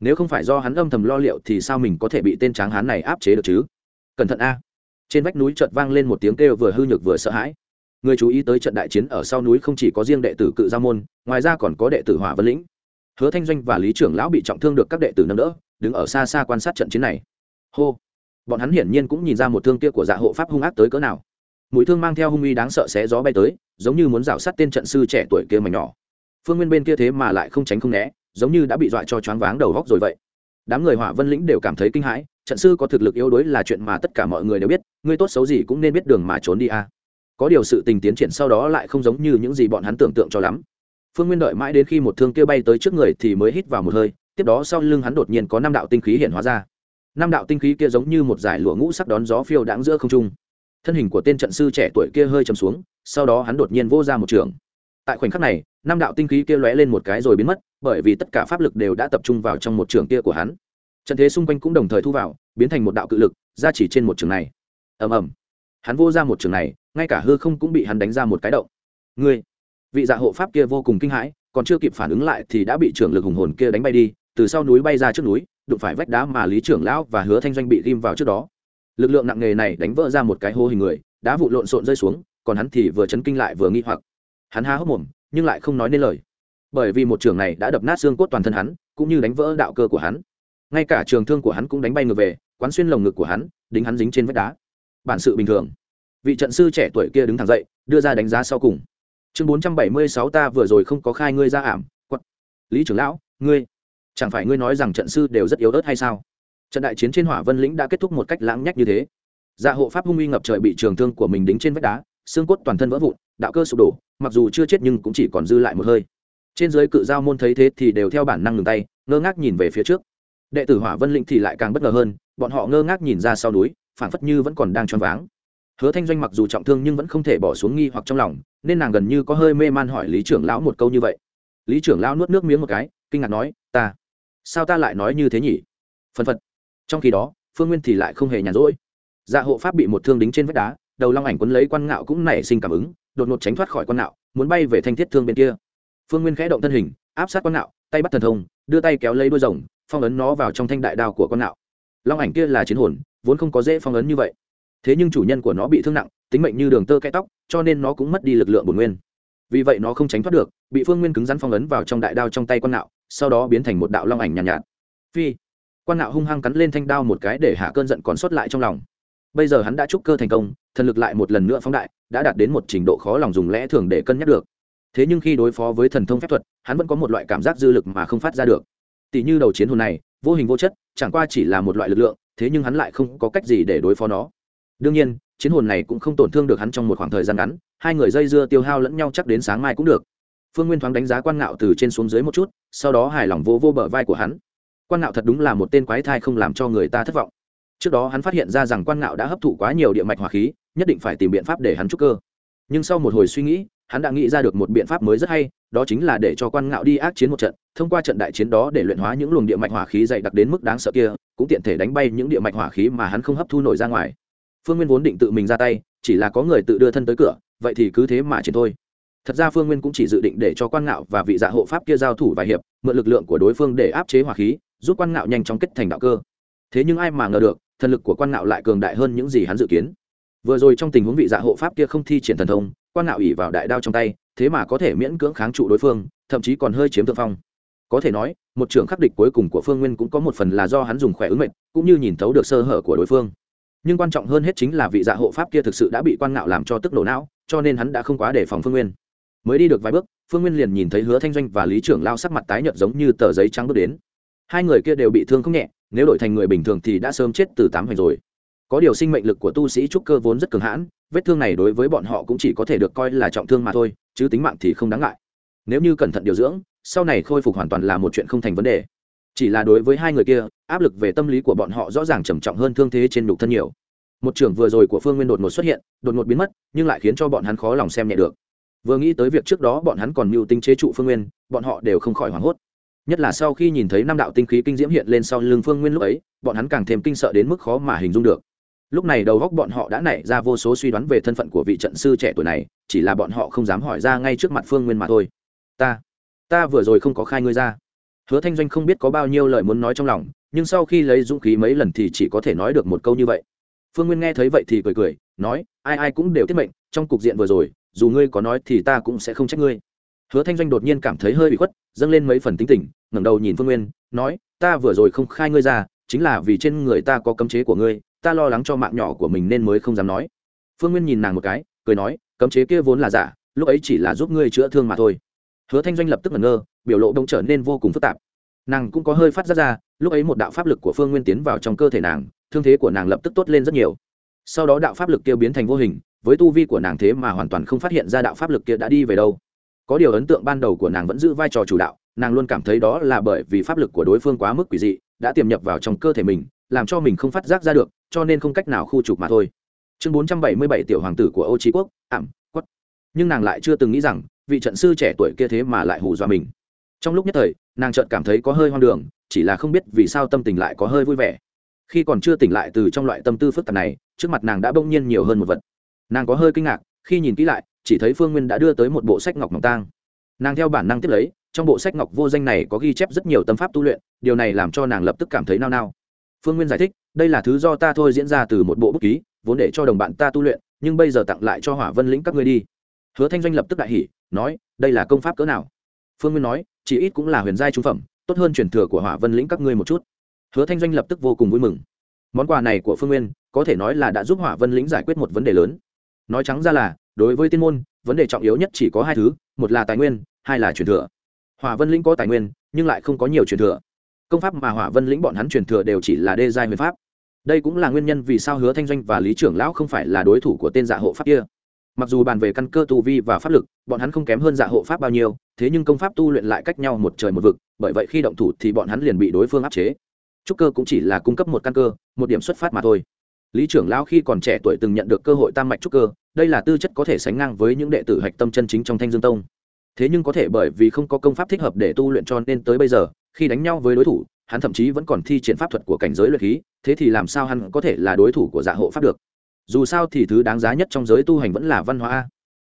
Nếu không phải do hắn âm thầm lo liệu thì sao mình có thể bị tên tráng hán này áp chế được chứ? Cẩn thận a. Trên vách núi chợt vang lên một tiếng kêu vừa hư nhược vừa sợ hãi. Người chú ý tới trận đại chiến ở sau núi không chỉ có riêng đệ tử cự gia môn, ngoài ra còn có đệ tử hỏa vân lĩnh. Hứa thanh doanh và lý trưởng lão bị trọng thương được các đệ tử nâng đỡ, đứng ở xa xa quan sát trận chiến này. Hô. Bọn hắn hiển nhiên cũng nhìn ra một thương kia của dạ hộ pháp hung ác tới cỡ nào mũi thương mang theo hung uy đáng sợ xé gió bay tới, giống như muốn rào sát tên trận sư trẻ tuổi kia mà nhỏ. Phương nguyên bên kia thế mà lại không tránh không né, giống như đã bị dọa cho choáng váng đầu góc rồi vậy. Đám người hỏa vân lĩnh đều cảm thấy kinh hãi, trận sư có thực lực yếu đuối là chuyện mà tất cả mọi người đều biết, ngươi tốt xấu gì cũng nên biết đường mà trốn đi a. Có điều sự tình tiến triển sau đó lại không giống như những gì bọn hắn tưởng tượng cho lắm. Phương nguyên đợi mãi đến khi một thương kia bay tới trước người thì mới hít vào một hơi, tiếp đó sau lưng hắn đột nhiên có năm đạo tinh khí hiện hóa ra. Năm đạo tinh khí kia giống như một giải lụa ngũ sắc đón gió phiêu đáng giữa không trung thân hình của tên trận sư trẻ tuổi kia hơi chầm xuống, sau đó hắn đột nhiên vô ra một trường. Tại khoảnh khắc này, năm đạo tinh khí kia lóe lên một cái rồi biến mất, bởi vì tất cả pháp lực đều đã tập trung vào trong một trường kia của hắn. Trận thế xung quanh cũng đồng thời thu vào, biến thành một đạo cự lực, ra chỉ trên một trường này. Ầm ầm. Hắn vô ra một trường này, ngay cả hư không cũng bị hắn đánh ra một cái động. Ngươi, vị dạ hộ pháp kia vô cùng kinh hãi, còn chưa kịp phản ứng lại thì đã bị trưởng lực hùng hồn kia đánh bay đi, từ sau núi bay ra trước núi, đụng phải vách đá mà lý trưởng lão và hứa thanh doanh bị ghim vào trước đó lực lượng nặng nề này đánh vỡ ra một cái hô hình người, đá vụ lộn xộn rơi xuống, còn hắn thì vừa chấn kinh lại vừa nghi hoặc. Hắn há hốc mồm, nhưng lại không nói nên lời. Bởi vì một trường này đã đập nát xương cốt toàn thân hắn, cũng như đánh vỡ đạo cơ của hắn. Ngay cả trường thương của hắn cũng đánh bay ngược về, quán xuyên lồng ngực của hắn, đính hắn dính trên vách đá. Bản sự bình thường. Vị trận sư trẻ tuổi kia đứng thẳng dậy, đưa ra đánh giá sau cùng. Chương bốn trăm bảy mươi sáu ta vừa rồi không có khai ngươi ra ảm quất lý trưởng lão, ngươi, chẳng phải ngươi nói rằng trận sư đều rất yếu ớt hay sao? Trận đại chiến trên hỏa vân lĩnh đã kết thúc một cách lãng nhách như thế. Dạ hộ pháp hung uy ngập trời bị trường thương của mình đính trên vách đá, xương cốt toàn thân vỡ vụn, đạo cơ sụp đổ, mặc dù chưa chết nhưng cũng chỉ còn dư lại một hơi. Trên dưới cự giao môn thấy thế thì đều theo bản năng ngừng tay, ngơ ngác nhìn về phía trước. Đệ tử hỏa vân lĩnh thì lại càng bất ngờ hơn, bọn họ ngơ ngác nhìn ra sau núi, phảng phất như vẫn còn đang choáng váng. Hứa thanh doanh mặc dù trọng thương nhưng vẫn không thể bỏ xuống nghi hoặc trong lòng, nên nàng gần như có hơi mê man hỏi lý trưởng lão một câu như vậy. Lý trưởng lão nuốt nước miếng một cái, kinh ngạc nói, ta, sao ta lại nói như thế nhỉ? Phân phật trong khi đó phương nguyên thì lại không hề nhàn rỗi. Dạ hộ pháp bị một thương đính trên vách đá đầu long ảnh quấn lấy quan ngạo cũng nảy sinh cảm ứng đột ngột tránh thoát khỏi quan ngạo muốn bay về thanh thiết thương bên kia. Phương nguyên khẽ động thân hình áp sát quan ngạo tay bắt thần thông đưa tay kéo lấy đuôi rồng phong ấn nó vào trong thanh đại đao của quan ngạo. Long ảnh kia là chiến hồn vốn không có dễ phong ấn như vậy. Thế nhưng chủ nhân của nó bị thương nặng tính mệnh như đường tơ cái tóc cho nên nó cũng mất đi lực lượng bổn nguyên. Vì vậy nó không tránh thoát được bị phương nguyên cứng rắn phong ấn vào trong đại đao trong tay quan ngạo sau đó biến thành một đạo long ảnh nhàn nhạt, nhạt. Phi quan ngạo hung hăng cắn lên thanh đao một cái để hạ cơn giận còn sót lại trong lòng. Bây giờ hắn đã trúc cơ thành công, thần lực lại một lần nữa phóng đại, đã đạt đến một trình độ khó lòng dùng lẽ thường để cân nhắc được. Thế nhưng khi đối phó với thần thông phép thuật, hắn vẫn có một loại cảm giác dư lực mà không phát ra được. Tỷ như đầu chiến hồn này, vô hình vô chất, chẳng qua chỉ là một loại lực lượng, thế nhưng hắn lại không có cách gì để đối phó nó. Đương nhiên, chiến hồn này cũng không tổn thương được hắn trong một khoảng thời gian ngắn, hai người dây dưa tiêu hao lẫn nhau chắc đến sáng mai cũng được. Phương nguyên thoáng đánh giá quan ngạo từ trên xuống dưới một chút, sau đó hài lòng vô vô bờ vai của hắn quan ngạo thật đúng là một tên quái thai không làm cho người ta thất vọng. Trước đó hắn phát hiện ra rằng quan ngạo đã hấp thụ quá nhiều địa mạch hỏa khí, nhất định phải tìm biện pháp để hắn trúc cơ. Nhưng sau một hồi suy nghĩ, hắn đã nghĩ ra được một biện pháp mới rất hay, đó chính là để cho quan ngạo đi ác chiến một trận, thông qua trận đại chiến đó để luyện hóa những luồng địa mạch hỏa khí dày đặc đến mức đáng sợ kia, cũng tiện thể đánh bay những địa mạch hỏa khí mà hắn không hấp thu nổi ra ngoài. Phương nguyên vốn định tự mình ra tay, chỉ là có người tự đưa thân tới cửa, vậy thì cứ thế mà chiến thôi. Thật ra phương nguyên cũng chỉ dự định để cho quan ngạo và vị dạ hộ pháp kia giao thủ vài hiệp, mượn lực lượng của đối phương để áp chế hỏa khí giúp quan ngạo nhanh chóng kết thành đạo cơ. Thế nhưng ai mà ngờ được, thần lực của quan ngạo lại cường đại hơn những gì hắn dự kiến. Vừa rồi trong tình huống vị dạ hộ pháp kia không thi triển thần thông, quan ngạo ỉ vào đại đao trong tay, thế mà có thể miễn cưỡng kháng trụ đối phương, thậm chí còn hơi chiếm thượng phong. Có thể nói, một trưởng khắc địch cuối cùng của phương nguyên cũng có một phần là do hắn dùng khỏe ứng mệnh, cũng như nhìn thấu được sơ hở của đối phương. Nhưng quan trọng hơn hết chính là vị dạ hộ pháp kia thực sự đã bị quan ngạo làm cho tức nổ não, cho nên hắn đã không quá đề phòng phương nguyên. Mới đi được vài bước, phương nguyên liền nhìn thấy hứa thanh doanh và lý trưởng lao sắc mặt tái nhợt giống như tờ giấy trắng bước đến hai người kia đều bị thương không nhẹ, nếu đổi thành người bình thường thì đã sớm chết từ tám hoành rồi. Có điều sinh mệnh lực của tu sĩ trúc cơ vốn rất cường hãn, vết thương này đối với bọn họ cũng chỉ có thể được coi là trọng thương mà thôi, chứ tính mạng thì không đáng ngại. Nếu như cẩn thận điều dưỡng, sau này khôi phục hoàn toàn là một chuyện không thành vấn đề. Chỉ là đối với hai người kia, áp lực về tâm lý của bọn họ rõ ràng trầm trọng hơn thương thế trên nhục thân nhiều. Một trưởng vừa rồi của phương nguyên đột ngột xuất hiện, đột ngột biến mất, nhưng lại khiến cho bọn hắn khó lòng xem nhẹ được. Vừa nghĩ tới việc trước đó bọn hắn còn mưu tính chế trụ phương nguyên, bọn họ đều không khỏi hoảng hốt nhất là sau khi nhìn thấy năm đạo tinh khí kinh diễm hiện lên sau lưng phương nguyên lúc ấy, bọn hắn càng thêm kinh sợ đến mức khó mà hình dung được. Lúc này đầu góc bọn họ đã nảy ra vô số suy đoán về thân phận của vị trận sư trẻ tuổi này, chỉ là bọn họ không dám hỏi ra ngay trước mặt phương nguyên mà thôi. Ta ta vừa rồi không có khai ngươi ra. Hứa thanh doanh không biết có bao nhiêu lời muốn nói trong lòng, nhưng sau khi lấy dũng khí mấy lần thì chỉ có thể nói được một câu như vậy. Phương nguyên nghe thấy vậy thì cười cười, nói, ai ai cũng đều tiết mệnh, trong cục diện vừa rồi, dù ngươi có nói thì ta cũng sẽ không trách ngươi hứa thanh doanh đột nhiên cảm thấy hơi bị khuất, dâng lên mấy phần tính tình, ngẩng đầu nhìn phương nguyên, nói, ta vừa rồi không khai ngươi ra, chính là vì trên người ta có cấm chế của ngươi, ta lo lắng cho mạng nhỏ của mình nên mới không dám nói. Phương nguyên nhìn nàng một cái, cười nói, cấm chế kia vốn là giả, lúc ấy chỉ là giúp ngươi chữa thương mà thôi. Hứa thanh doanh lập tức ngẩn ngơ, biểu lộ đông trở nên vô cùng phức tạp. Nàng cũng có hơi phát ra ra, lúc ấy một đạo pháp lực của phương nguyên tiến vào trong cơ thể nàng, thương thế của nàng lập tức tốt lên rất nhiều. Sau đó đạo pháp lực kia biến thành vô hình, với tu vi của nàng thế mà hoàn toàn không phát hiện ra đạo pháp lực kia đã đi về đâu có điều ấn tượng ban đầu của nàng vẫn giữ vai trò chủ đạo, nàng luôn cảm thấy đó là bởi vì pháp lực của đối phương quá mức quỷ dị, đã tiềm nhập vào trong cơ thể mình, làm cho mình không phát giác ra được, cho nên không cách nào khu trục mà thôi. Chương bốn trăm bảy mươi bảy tiểu hoàng tử của âu trí quốc, ảm, quất. Nhưng nàng lại chưa từng nghĩ rằng, vị trận sư trẻ tuổi kia thế mà lại hù dọa mình. Trong lúc nhất thời, nàng chợt cảm thấy có hơi hoang đường, chỉ là không biết vì sao tâm tình lại có hơi vui vẻ. Khi còn chưa tỉnh lại từ trong loại tâm tư phức tạp này, trước mặt nàng đã bỗng nhiên nhiều hơn một vật. Nàng có hơi kinh ngạc, khi nhìn kỹ lại chỉ thấy phương nguyên đã đưa tới một bộ sách ngọc ngọc tang. Nàng theo bản năng tiếp lấy, trong bộ sách ngọc vô danh này có ghi chép rất nhiều tâm pháp tu luyện, điều này làm cho nàng lập tức cảm thấy nao nao. Phương nguyên giải thích, đây là thứ do ta thôi diễn ra từ một bộ bút ký, vốn để cho đồng bạn ta tu luyện, nhưng bây giờ tặng lại cho hỏa vân lĩnh các ngươi đi. Hứa thanh doanh lập tức đại hỉ, nói, đây là công pháp cỡ nào? Phương nguyên nói, chỉ ít cũng là huyền giai trung phẩm, tốt hơn truyền thừa của hỏa vân lĩnh các ngươi một chút. Hứa thanh doanh lập tức vô cùng vui mừng. Món quà này của phương nguyên, có thể nói là đã giúp hỏa vân lĩnh giải quyết một vấn đề lớn. Nói trắng ra là đối với tiên môn, vấn đề trọng yếu nhất chỉ có hai thứ, một là tài nguyên, hai là truyền thừa. Hỏa vân lĩnh có tài nguyên, nhưng lại không có nhiều truyền thừa. Công pháp mà hỏa vân lĩnh bọn hắn truyền thừa đều chỉ là đê giai huyền pháp. Đây cũng là nguyên nhân vì sao hứa thanh doanh và lý trưởng lão không phải là đối thủ của tên dạ hộ pháp kia. Mặc dù bàn về căn cơ tu vi và pháp lực, bọn hắn không kém hơn dạ hộ pháp bao nhiêu, thế nhưng công pháp tu luyện lại cách nhau một trời một vực, bởi vậy khi động thủ thì bọn hắn liền bị đối phương áp chế. Trúc cơ cũng chỉ là cung cấp một căn cơ, một điểm xuất phát mà thôi. Lý trưởng lão khi còn trẻ tuổi từng nhận được cơ hội tam mạch trúc cơ đây là tư chất có thể sánh ngang với những đệ tử hạch tâm chân chính trong thanh dương tông. Thế nhưng có thể bởi vì không có công pháp thích hợp để tu luyện cho nên tới bây giờ, khi đánh nhau với đối thủ, hắn thậm chí vẫn còn thi triển pháp thuật của cảnh giới luyện khí, thế thì làm sao hắn có thể là đối thủ của dạ hộ pháp được? Dù sao thì thứ đáng giá nhất trong giới tu hành vẫn là văn hóa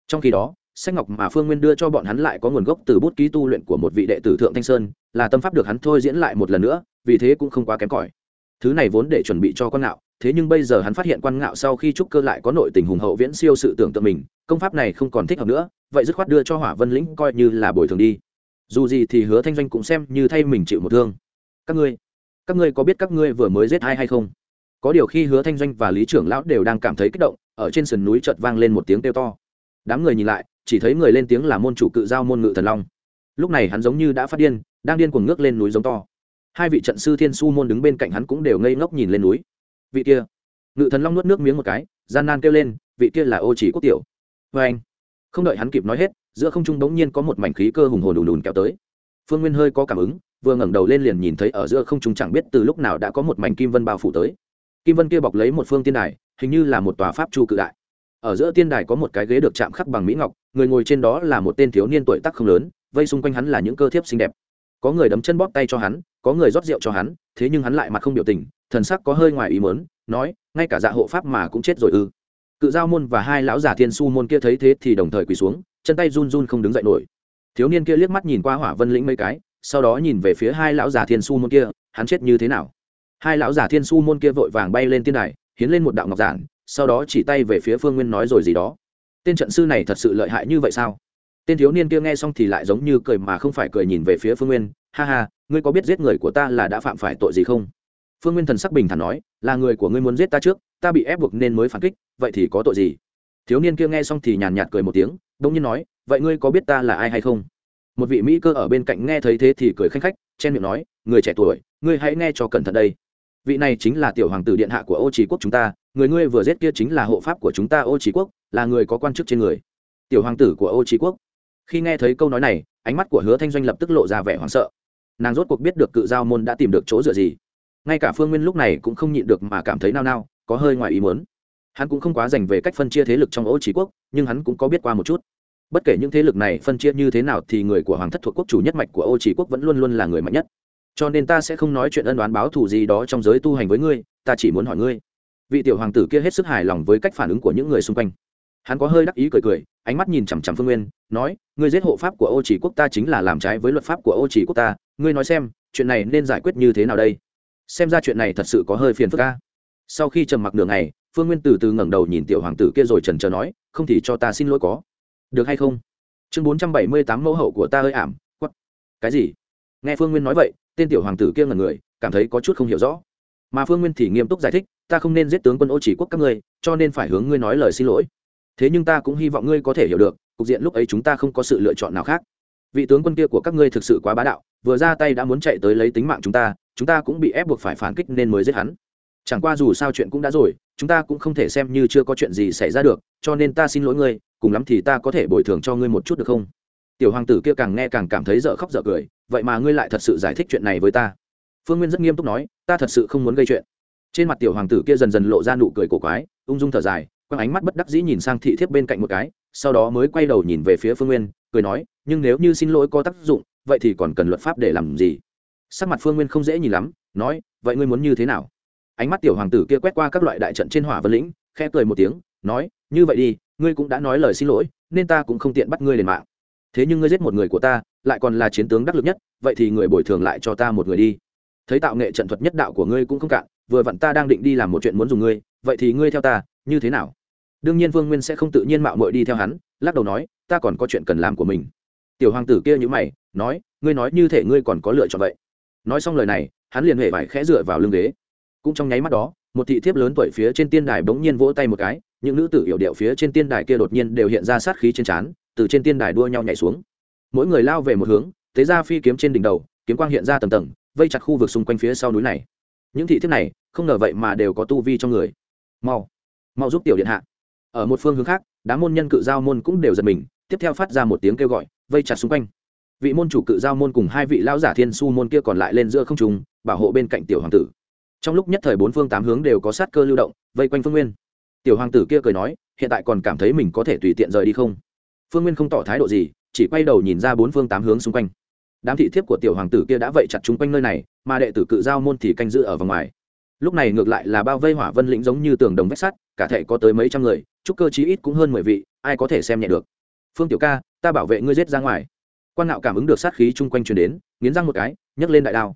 trong khi đó, sách ngọc mà phương nguyên đưa cho bọn hắn lại có nguồn gốc từ bút ký tu luyện của một vị đệ tử thượng thanh sơn, là tâm pháp được hắn thôi diễn lại một lần nữa, vì thế cũng không quá kém cỏi thứ này vốn để chuẩn bị cho quan ngạo, thế nhưng bây giờ hắn phát hiện quan ngạo sau khi trúc cơ lại có nội tình hùng hậu viễn siêu sự tưởng tượng mình, công pháp này không còn thích hợp nữa, vậy dứt khoát đưa cho hỏa vân lĩnh coi như là bồi thường đi. Dù gì thì hứa thanh doanh cũng xem như thay mình chịu một thương. Các ngươi các ngươi có biết các ngươi vừa mới giết ai hay không? Có điều khi hứa thanh doanh và lý trưởng lão đều đang cảm thấy kích động, ở trên sườn núi chợt vang lên một tiếng kêu to. Đám người nhìn lại, chỉ thấy người lên tiếng là môn chủ cự giao môn ngự thần long. Lúc này hắn giống như đã phát điên, đang điên cuồng ngước lên núi giống to hai vị trận sư thiên su môn đứng bên cạnh hắn cũng đều ngây ngốc nhìn lên núi. Vị kia, ngự thần long nuốt nước miếng một cái, gian nan kêu lên, vị kia là ô chỉ quốc tiểu. Vê anh, không đợi hắn kịp nói hết, giữa không trung bỗng nhiên có một mảnh khí cơ hùng hồn đùn đùn kéo tới. Phương nguyên hơi có cảm ứng, vừa ngẩng đầu lên liền nhìn thấy ở giữa không trung chẳng biết từ lúc nào đã có một mảnh kim vân bao phủ tới. Kim vân kia bọc lấy một phương tiên đài, hình như là một tòa pháp chu cự đại. Ở giữa tiên đài có một cái ghế được chạm khắc bằng mỹ ngọc, người ngồi trên đó là một tên thiếu niên tuổi tác không lớn, vây xung quanh hắn là những cơ thiếp xinh đẹp. Có người đấm chân bóp tay cho hắn có người rót rượu cho hắn, thế nhưng hắn lại mặt không biểu tình, thần sắc có hơi ngoài ý mớn nói, ngay cả dạ hộ pháp mà cũng chết rồi ư. Cự giao môn và hai lão giả thiên su môn kia thấy thế thì đồng thời quỳ xuống, chân tay run run không đứng dậy nổi. Thiếu niên kia liếc mắt nhìn qua hỏa vân lĩnh mấy cái, sau đó nhìn về phía hai lão giả thiên su môn kia, hắn chết như thế nào? Hai lão giả thiên su môn kia vội vàng bay lên tiên đài, hiến lên một đạo ngọc giản, sau đó chỉ tay về phía phương nguyên nói rồi gì đó. Tên trận sư này thật sự lợi hại như vậy sao? Tên thiếu niên kia nghe xong thì lại giống như cười mà không phải cười nhìn về phía phương nguyên, ha ha ngươi có biết giết người của ta là đã phạm phải tội gì không? Phương nguyên thần sắc bình thản nói, là người của ngươi muốn giết ta trước, ta bị ép buộc nên mới phản kích, vậy thì có tội gì? Thiếu niên kia nghe xong thì nhàn nhạt cười một tiếng đ ỗ n g nhiên nói, vậy ngươi có biết ta là ai hay không? Một vị mỹ cơ ở bên cạnh nghe thấy thế thì cười khanh khách, chen miệng nói, người trẻ tuổi, ngươi hãy nghe cho cẩn thận đây. Vị này chính là tiểu hoàng tử điện hạ của ô trí quốc chúng ta, người ngươi vừa giết kia chính là hộ pháp của chúng ta ô trí quốc, là người có quan chức trên người. Tiểu hoàng tử của ô trí quốc. Khi nghe thấy câu nói này, ánh mắt của hứa thanh doanh lập tức lộ ra vẻ hoảng sợ nàng rốt cuộc biết được cự giao môn đã tìm được chỗ dựa gì. Ngay cả phương nguyên lúc này cũng không nhịn được mà cảm thấy nao nao, có hơi ngoài ý muốn. Hắn cũng không quá dành về cách phân chia thế lực trong ô trí quốc, nhưng hắn cũng có biết qua một chút. Bất kể những thế lực này phân chia như thế nào thì người của hoàng thất thuộc quốc chủ nhất mạch của ô trí quốc vẫn luôn luôn là người mạnh nhất. Cho nên ta sẽ không nói chuyện ân đoán báo thù gì đó trong giới tu hành với ngươi, ta chỉ muốn hỏi ngươi. Vị tiểu hoàng tử kia hết sức hài lòng với cách phản ứng của những người xung quanh. Hắn có hơi đắc ý cười cười, ánh mắt nhìn chằm chằm phương nguyên, nói, ngươi giết hộ pháp của ô chỉ quốc ta chính là làm trái với luật pháp của ô chỉ quốc ta ngươi nói xem, chuyện này nên giải quyết như thế nào đây? Xem ra chuyện này thật sự có hơi phiền phức ca sau khi trầm mặc đường này phương nguyên từ từ ngẩng đầu nhìn tiểu hoàng tử kia rồi trần trờ nói, không thì cho ta xin lỗi có. Được hay không? Chương bốn trăm bảy mươi tám mẫu hậu của ta hơi ảm quất cái gì? Nghe phương nguyên nói vậy, tên tiểu hoàng tử kia ngần người, cảm thấy có chút không hiểu rõ. Mà phương nguyên thì nghiêm túc giải thích, ta không nên giết tướng quân ô chỉ quốc các ngươi, cho nên phải hướng ngươi nói lời xin lỗi. Thế nhưng ta cũng hy vọng ngươi có thể hiểu được, cục diện lúc ấy chúng ta không có sự lựa chọn nào khác vị tướng quân kia của các ngươi thực sự quá bá đạo, vừa ra tay đã muốn chạy tới lấy tính mạng chúng ta chúng ta cũng bị ép buộc phải phản kích nên mới giết hắn. Chẳng qua dù sao chuyện cũng đã rồi, chúng ta cũng không thể xem như chưa có chuyện gì xảy ra được, cho nên ta xin lỗi ngươi, cùng lắm thì ta có thể bồi thường cho ngươi một chút được không? Tiểu hoàng tử kia càng nghe càng cảm thấy dở khóc dở cười, vậy mà ngươi lại thật sự giải thích chuyện này với ta? Phương nguyên rất nghiêm túc nói, ta thật sự không muốn gây chuyện. Trên mặt tiểu hoàng tử kia dần dần lộ ra nụ cười cổ quái, ung dung thở dài quăng ánh mắt bất đắc dĩ nhìn sang thị thiếp bên cạnh một cái, sau đó mới quay đầu nhìn về phía phương nguyên cười nói, nhưng nếu như xin lỗi có tác dụng, vậy thì còn cần luật pháp để làm gì? Sắc mặt phương nguyên không dễ nhìn lắm, nói, vậy ngươi muốn như thế nào? Ánh mắt tiểu hoàng tử kia quét qua các loại đại trận trên hỏa vân lĩnh, khẽ cười một tiếng, nói, như vậy đi, ngươi cũng đã nói lời xin lỗi, nên ta cũng không tiện bắt ngươi lên mạng. Thế nhưng ngươi giết một người của ta, lại còn là chiến tướng đắc lực nhất, vậy thì người bồi thường lại cho ta một người đi. Thấy tạo nghệ trận thuật nhất đạo của ngươi cũng không cạn, vừa vặn ta đang định đi làm một chuyện muốn dùng ngươi, vậy thì ngươi theo ta, như thế nào? Đương nhiên vương nguyên sẽ không tự nhiên mạo muội đi theo hắn, lắc đầu nói ta còn có chuyện cần làm của mình. Tiểu hoàng tử kia nhữ mày, nói, ngươi nói như thể ngươi còn có lựa chọn vậy. Nói xong lời này, hắn liền huệ vải khẽ dựa vào lưng ghế. Cũng trong nháy mắt đó, một thị thiếp lớn tuổi phía trên tiên đài bỗng nhiên vỗ tay một cái, những nữ tử hiệu điệu phía trên tiên đài kia đột nhiên đều hiện ra sát khí trên trán, từ trên tiên đài đua nhau nhảy xuống. Mỗi người lao về một hướng, thế ra phi kiếm trên đỉnh đầu, kiếm quang hiện ra tầng tầng, vây chặt khu vực xung quanh phía sau núi này. Những thị thiếp này, không ngờ vậy mà đều có tu vi trong người. Mau mau giúp tiểu điện hạ. Ở một phương hướng khác, đám môn nhân cự giao môn cũng đều giật mình tiếp theo phát ra một tiếng kêu gọi, vây chặt xung quanh. Vị môn chủ cự giao môn cùng hai vị lão giả thiên su môn kia còn lại lên giữa không trùng bảo hộ bên cạnh tiểu hoàng tử. Trong lúc nhất thời bốn phương tám hướng đều có sát cơ lưu động, vây quanh phương nguyên. Tiểu hoàng tử kia cười nói, hiện tại còn cảm thấy mình có thể tùy tiện rời đi không? Phương nguyên không tỏ thái độ gì, chỉ quay đầu nhìn ra bốn phương tám hướng xung quanh. Đám thị thiếp của tiểu hoàng tử kia đã vậy chặt chung quanh nơi này, mà đệ tử cự giao môn thì canh giữ ở vòng ngoài. Lúc này ngược lại là bao vây hỏa vân lĩnh giống như tường đồng vách sắt, cả thể có tới mấy trăm người chúc cơ chí ít cũng hơn mười vị, ai có thể xem nhẹ được? Phương tiểu ca, ta bảo vệ ngươi giết ra ngoài. Quan ngạo cảm ứng được sát khí chung quanh truyền đến, nghiến răng một cái, nhấc lên đại đao.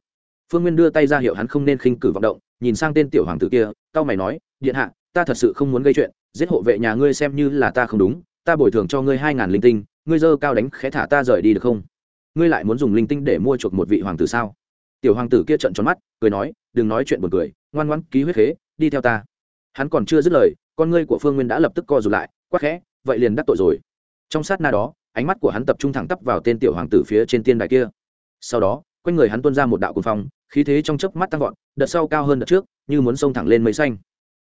Phương nguyên đưa tay ra hiệu hắn không nên khinh cử vọng động, nhìn sang tên tiểu hoàng tử kia cao mày nói, điện hạ, ta thật sự không muốn gây chuyện, giết hộ vệ nhà ngươi xem như là ta không đúng, ta bồi thường cho ngươi hai ngàn linh tinh, ngươi dơ cao đánh khẽ thả ta rời đi được không? Ngươi lại muốn dùng linh tinh để mua chuộc một vị hoàng tử sao? Tiểu hoàng tử kia trận tròn mắt, cười nói, đừng nói chuyện buồn cười, ngoan ngoãn ký huyết khế, đi theo ta. Hắn còn chưa dứt lời, con ngươi của phương nguyên đã lập tức co rụt lại, quắc khẽ, vậy liền đắc tội rồi trong sát na đó, ánh mắt của hắn tập trung thẳng tắp vào tên tiểu hoàng tử phía trên tiên đài kia. Sau đó, quanh người hắn tuôn ra một đạo cuồng phong, khí thế trong chớp mắt tăng vọt, đợt sau cao hơn đợt trước, như muốn xông thẳng lên mây xanh.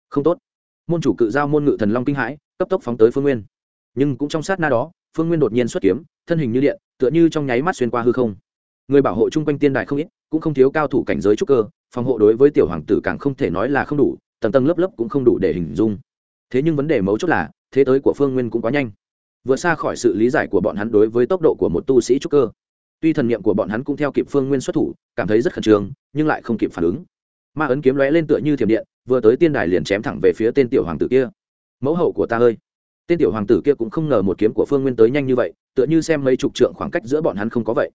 Không tốt. Môn chủ cự giao môn ngự thần long kinh hãi, cấp tốc phóng tới phương nguyên. Nhưng cũng trong sát na đó, phương nguyên đột nhiên xuất kiếm, thân hình như điện, tựa như trong nháy mắt xuyên qua hư không. Người bảo hộ chung quanh tiên đài không ít, cũng không thiếu cao thủ cảnh giới trúc cơ, phòng hộ đối với tiểu hoàng tử càng không thể nói là không đủ, tầng tầng lớp lớp cũng không đủ để hình dung. Thế nhưng vấn đề mấu chốt là, thế tới của phương nguyên cũng quá nhanh vượt xa khỏi sự lý giải của bọn hắn đối với tốc độ của một tu sĩ trúc cơ. Tuy thần niệm của bọn hắn cũng theo kịp phương nguyên xuất thủ, cảm thấy rất khẩn trương, nhưng lại không kịp phản ứng. Ma ấn kiếm lóe lên tựa như thiểm điện, vừa tới tiên đài liền chém thẳng về phía tên tiểu hoàng tử kia. Mẫu hậu của ta ơi! Tên tiểu hoàng tử kia cũng không ngờ một kiếm của phương nguyên tới nhanh như vậy, tựa như xem mấy chục trượng khoảng cách giữa bọn hắn không có vậy.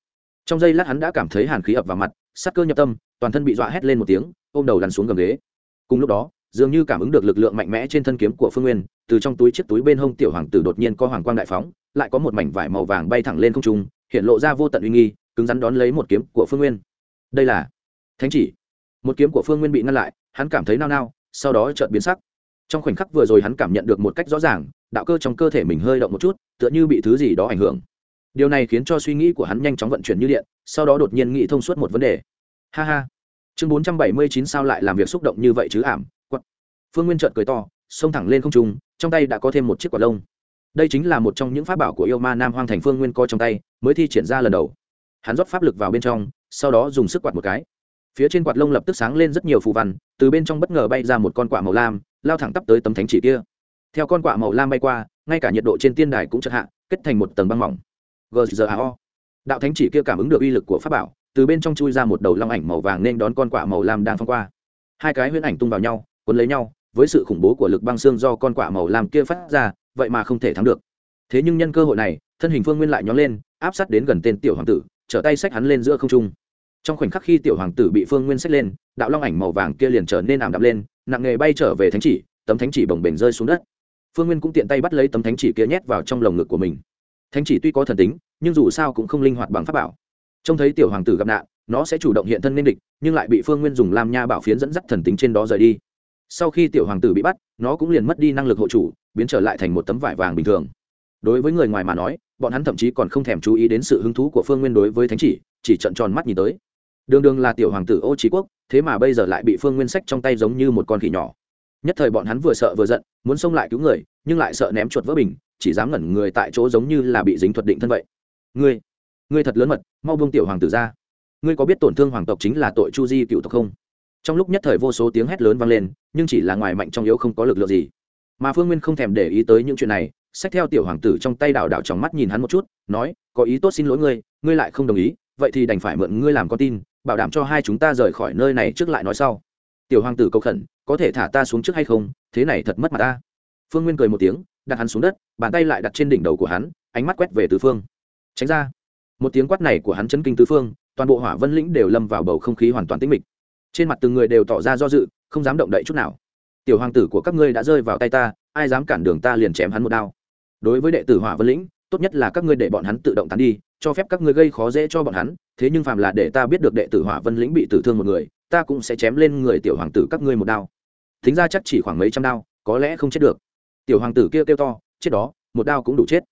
Trong giây lát hắn đã cảm thấy hàn khí ập vào mặt, sắc cơ nhập tâm, toàn thân bị dọa hét lên một tiếng, ôm đầu lăn xuống gầm ghế. Cùng lúc đó dường như cảm ứng được lực lượng mạnh mẽ trên thân kiếm của phương nguyên, từ trong túi chiếc túi bên hông tiểu hoàng tử đột nhiên có hoàng quang đại phóng, lại có một mảnh vải màu vàng bay thẳng lên không trung, hiện lộ ra vô tận uy nghi, cứng rắn đón lấy một kiếm của phương nguyên. Đây là thánh chỉ. Một kiếm của phương nguyên bị ngăn lại, hắn cảm thấy nao nao, sau đó chợt biến sắc. Trong khoảnh khắc vừa rồi hắn cảm nhận được một cách rõ ràng, đạo cơ trong cơ thể mình hơi động một chút, tựa như bị thứ gì đó ảnh hưởng. Điều này khiến cho suy nghĩ của hắn nhanh chóng vận chuyển như điện, sau đó đột nhiên nghĩ thông suốt một vấn đề. Ha ha. Chương bốn trăm bảy mươi chín sao lại làm việc xúc động như vậy chứ ảm? Phương nguyên trợn cười to, xông thẳng lên không trung, trong tay đã có thêm một chiếc quạt lông. Đây chính là một trong những pháp bảo của yêu ma nam hoang thành phương nguyên coi trong tay, mới thi triển ra lần đầu. Hắn rót pháp lực vào bên trong, sau đó dùng sức quạt một cái. Phía trên quạt lông lập tức sáng lên rất nhiều phù văn, từ bên trong bất ngờ bay ra một con quạ màu lam, lao thẳng tắp tới tấm thánh chỉ kia. Theo con quạ màu lam bay qua, ngay cả nhiệt độ trên tiên đài cũng chật hạ, kết thành một tầng băng mỏng. Gzao đạo thánh chỉ kia cảm ứng được uy lực của pháp bảo, từ bên trong chui ra một đầu long ảnh màu vàng nên đón con quạ màu lam đang phong qua. Hai cái huyễn ảnh tung vào nhau, cuốn lấy nhau với sự khủng bố của lực băng xương do con quạ màu lam kia phát ra, vậy mà không thể thắng được. Thế nhưng nhân cơ hội này, thân hình phương nguyên lại nhón lên, áp sát đến gần tên tiểu hoàng tử, trở tay xách hắn lên giữa không trung. Trong khoảnh khắc khi tiểu hoàng tử bị phương nguyên xách lên, đạo long ảnh màu vàng kia liền trở nên ảm đạm lên, nặng nghề bay trở về thánh chỉ, tấm thánh chỉ bồng bềnh rơi xuống đất. Phương nguyên cũng tiện tay bắt lấy tấm thánh chỉ kia nhét vào trong lồng ngực của mình. Thánh chỉ tuy có thần tính, nhưng dù sao cũng không linh hoạt bằng pháp bảo. Trông thấy tiểu hoàng tử gặp nạn, nó sẽ chủ động hiện thân nên địch, nhưng lại bị phương nguyên dùng làm nha bảo phiến dẫn dắt thần tính trên đó rời đi sau khi tiểu hoàng tử bị bắt, nó cũng liền mất đi năng lực hộ chủ, biến trở lại thành một tấm vải vàng bình thường. Đối với người ngoài mà nói, bọn hắn thậm chí còn không thèm chú ý đến sự hứng thú của phương nguyên đối với thánh chỉ chỉ trận tròn mắt nhìn tới. Đường đường là tiểu hoàng tử ô trí quốc, thế mà bây giờ lại bị phương nguyên sách trong tay giống như một con khỉ nhỏ. Nhất thời bọn hắn vừa sợ vừa giận, muốn xông lại cứu người, nhưng lại sợ ném chuột vỡ bình, chỉ dám ngẩn người tại chỗ giống như là bị dính thuật định thân vậy. Ngươi ngươi thật lớn mật, mau buông tiểu hoàng tử ra. Ngươi có biết tổn thương hoàng tộc chính là tội chu di cựu tộc không? Trong lúc nhất thời vô số tiếng hét lớn vang lên, nhưng chỉ là ngoài mạnh trong yếu không có lực lượng gì. Mà phương nguyên không thèm để ý tới những chuyện này, xách theo tiểu hoàng tử trong tay đảo đảo trong mắt nhìn hắn một chút, nói, có ý tốt xin lỗi ngươi ngươi lại không đồng ý, vậy thì đành phải mượn ngươi làm con tin, bảo đảm cho hai chúng ta rời khỏi nơi này trước lại nói sau. Tiểu hoàng tử cầu khẩn, có thể thả ta xuống trước hay không? Thế này thật mất mặt ta. Phương nguyên cười một tiếng, đặt hắn xuống đất, bàn tay lại đặt trên đỉnh đầu của hắn, ánh mắt quét về tứ phương. Tránh ra. Một tiếng quát này của hắn chấn kinh tứ phương, toàn bộ hỏa vân lĩnh đều lâm vào bầu không khí hoàn toàn tĩnh mịch trên mặt từng người đều tỏ ra do dự, không dám động đậy chút nào. Tiểu hoàng tử của các ngươi đã rơi vào tay ta, ai dám cản đường ta liền chém hắn một đao. Đối với đệ tử hỏa vân lĩnh, tốt nhất là các ngươi để bọn hắn tự động tán đi, cho phép các ngươi gây khó dễ cho bọn hắn, thế nhưng phàm là để ta biết được đệ tử hỏa vân lĩnh bị tử thương một người, ta cũng sẽ chém lên người tiểu hoàng tử các ngươi một đao. Thính ra chắc chỉ khoảng mấy trăm đao, có lẽ không chết được. Tiểu hoàng tử kia kêu to, chết đó, một đao cũng đủ chết.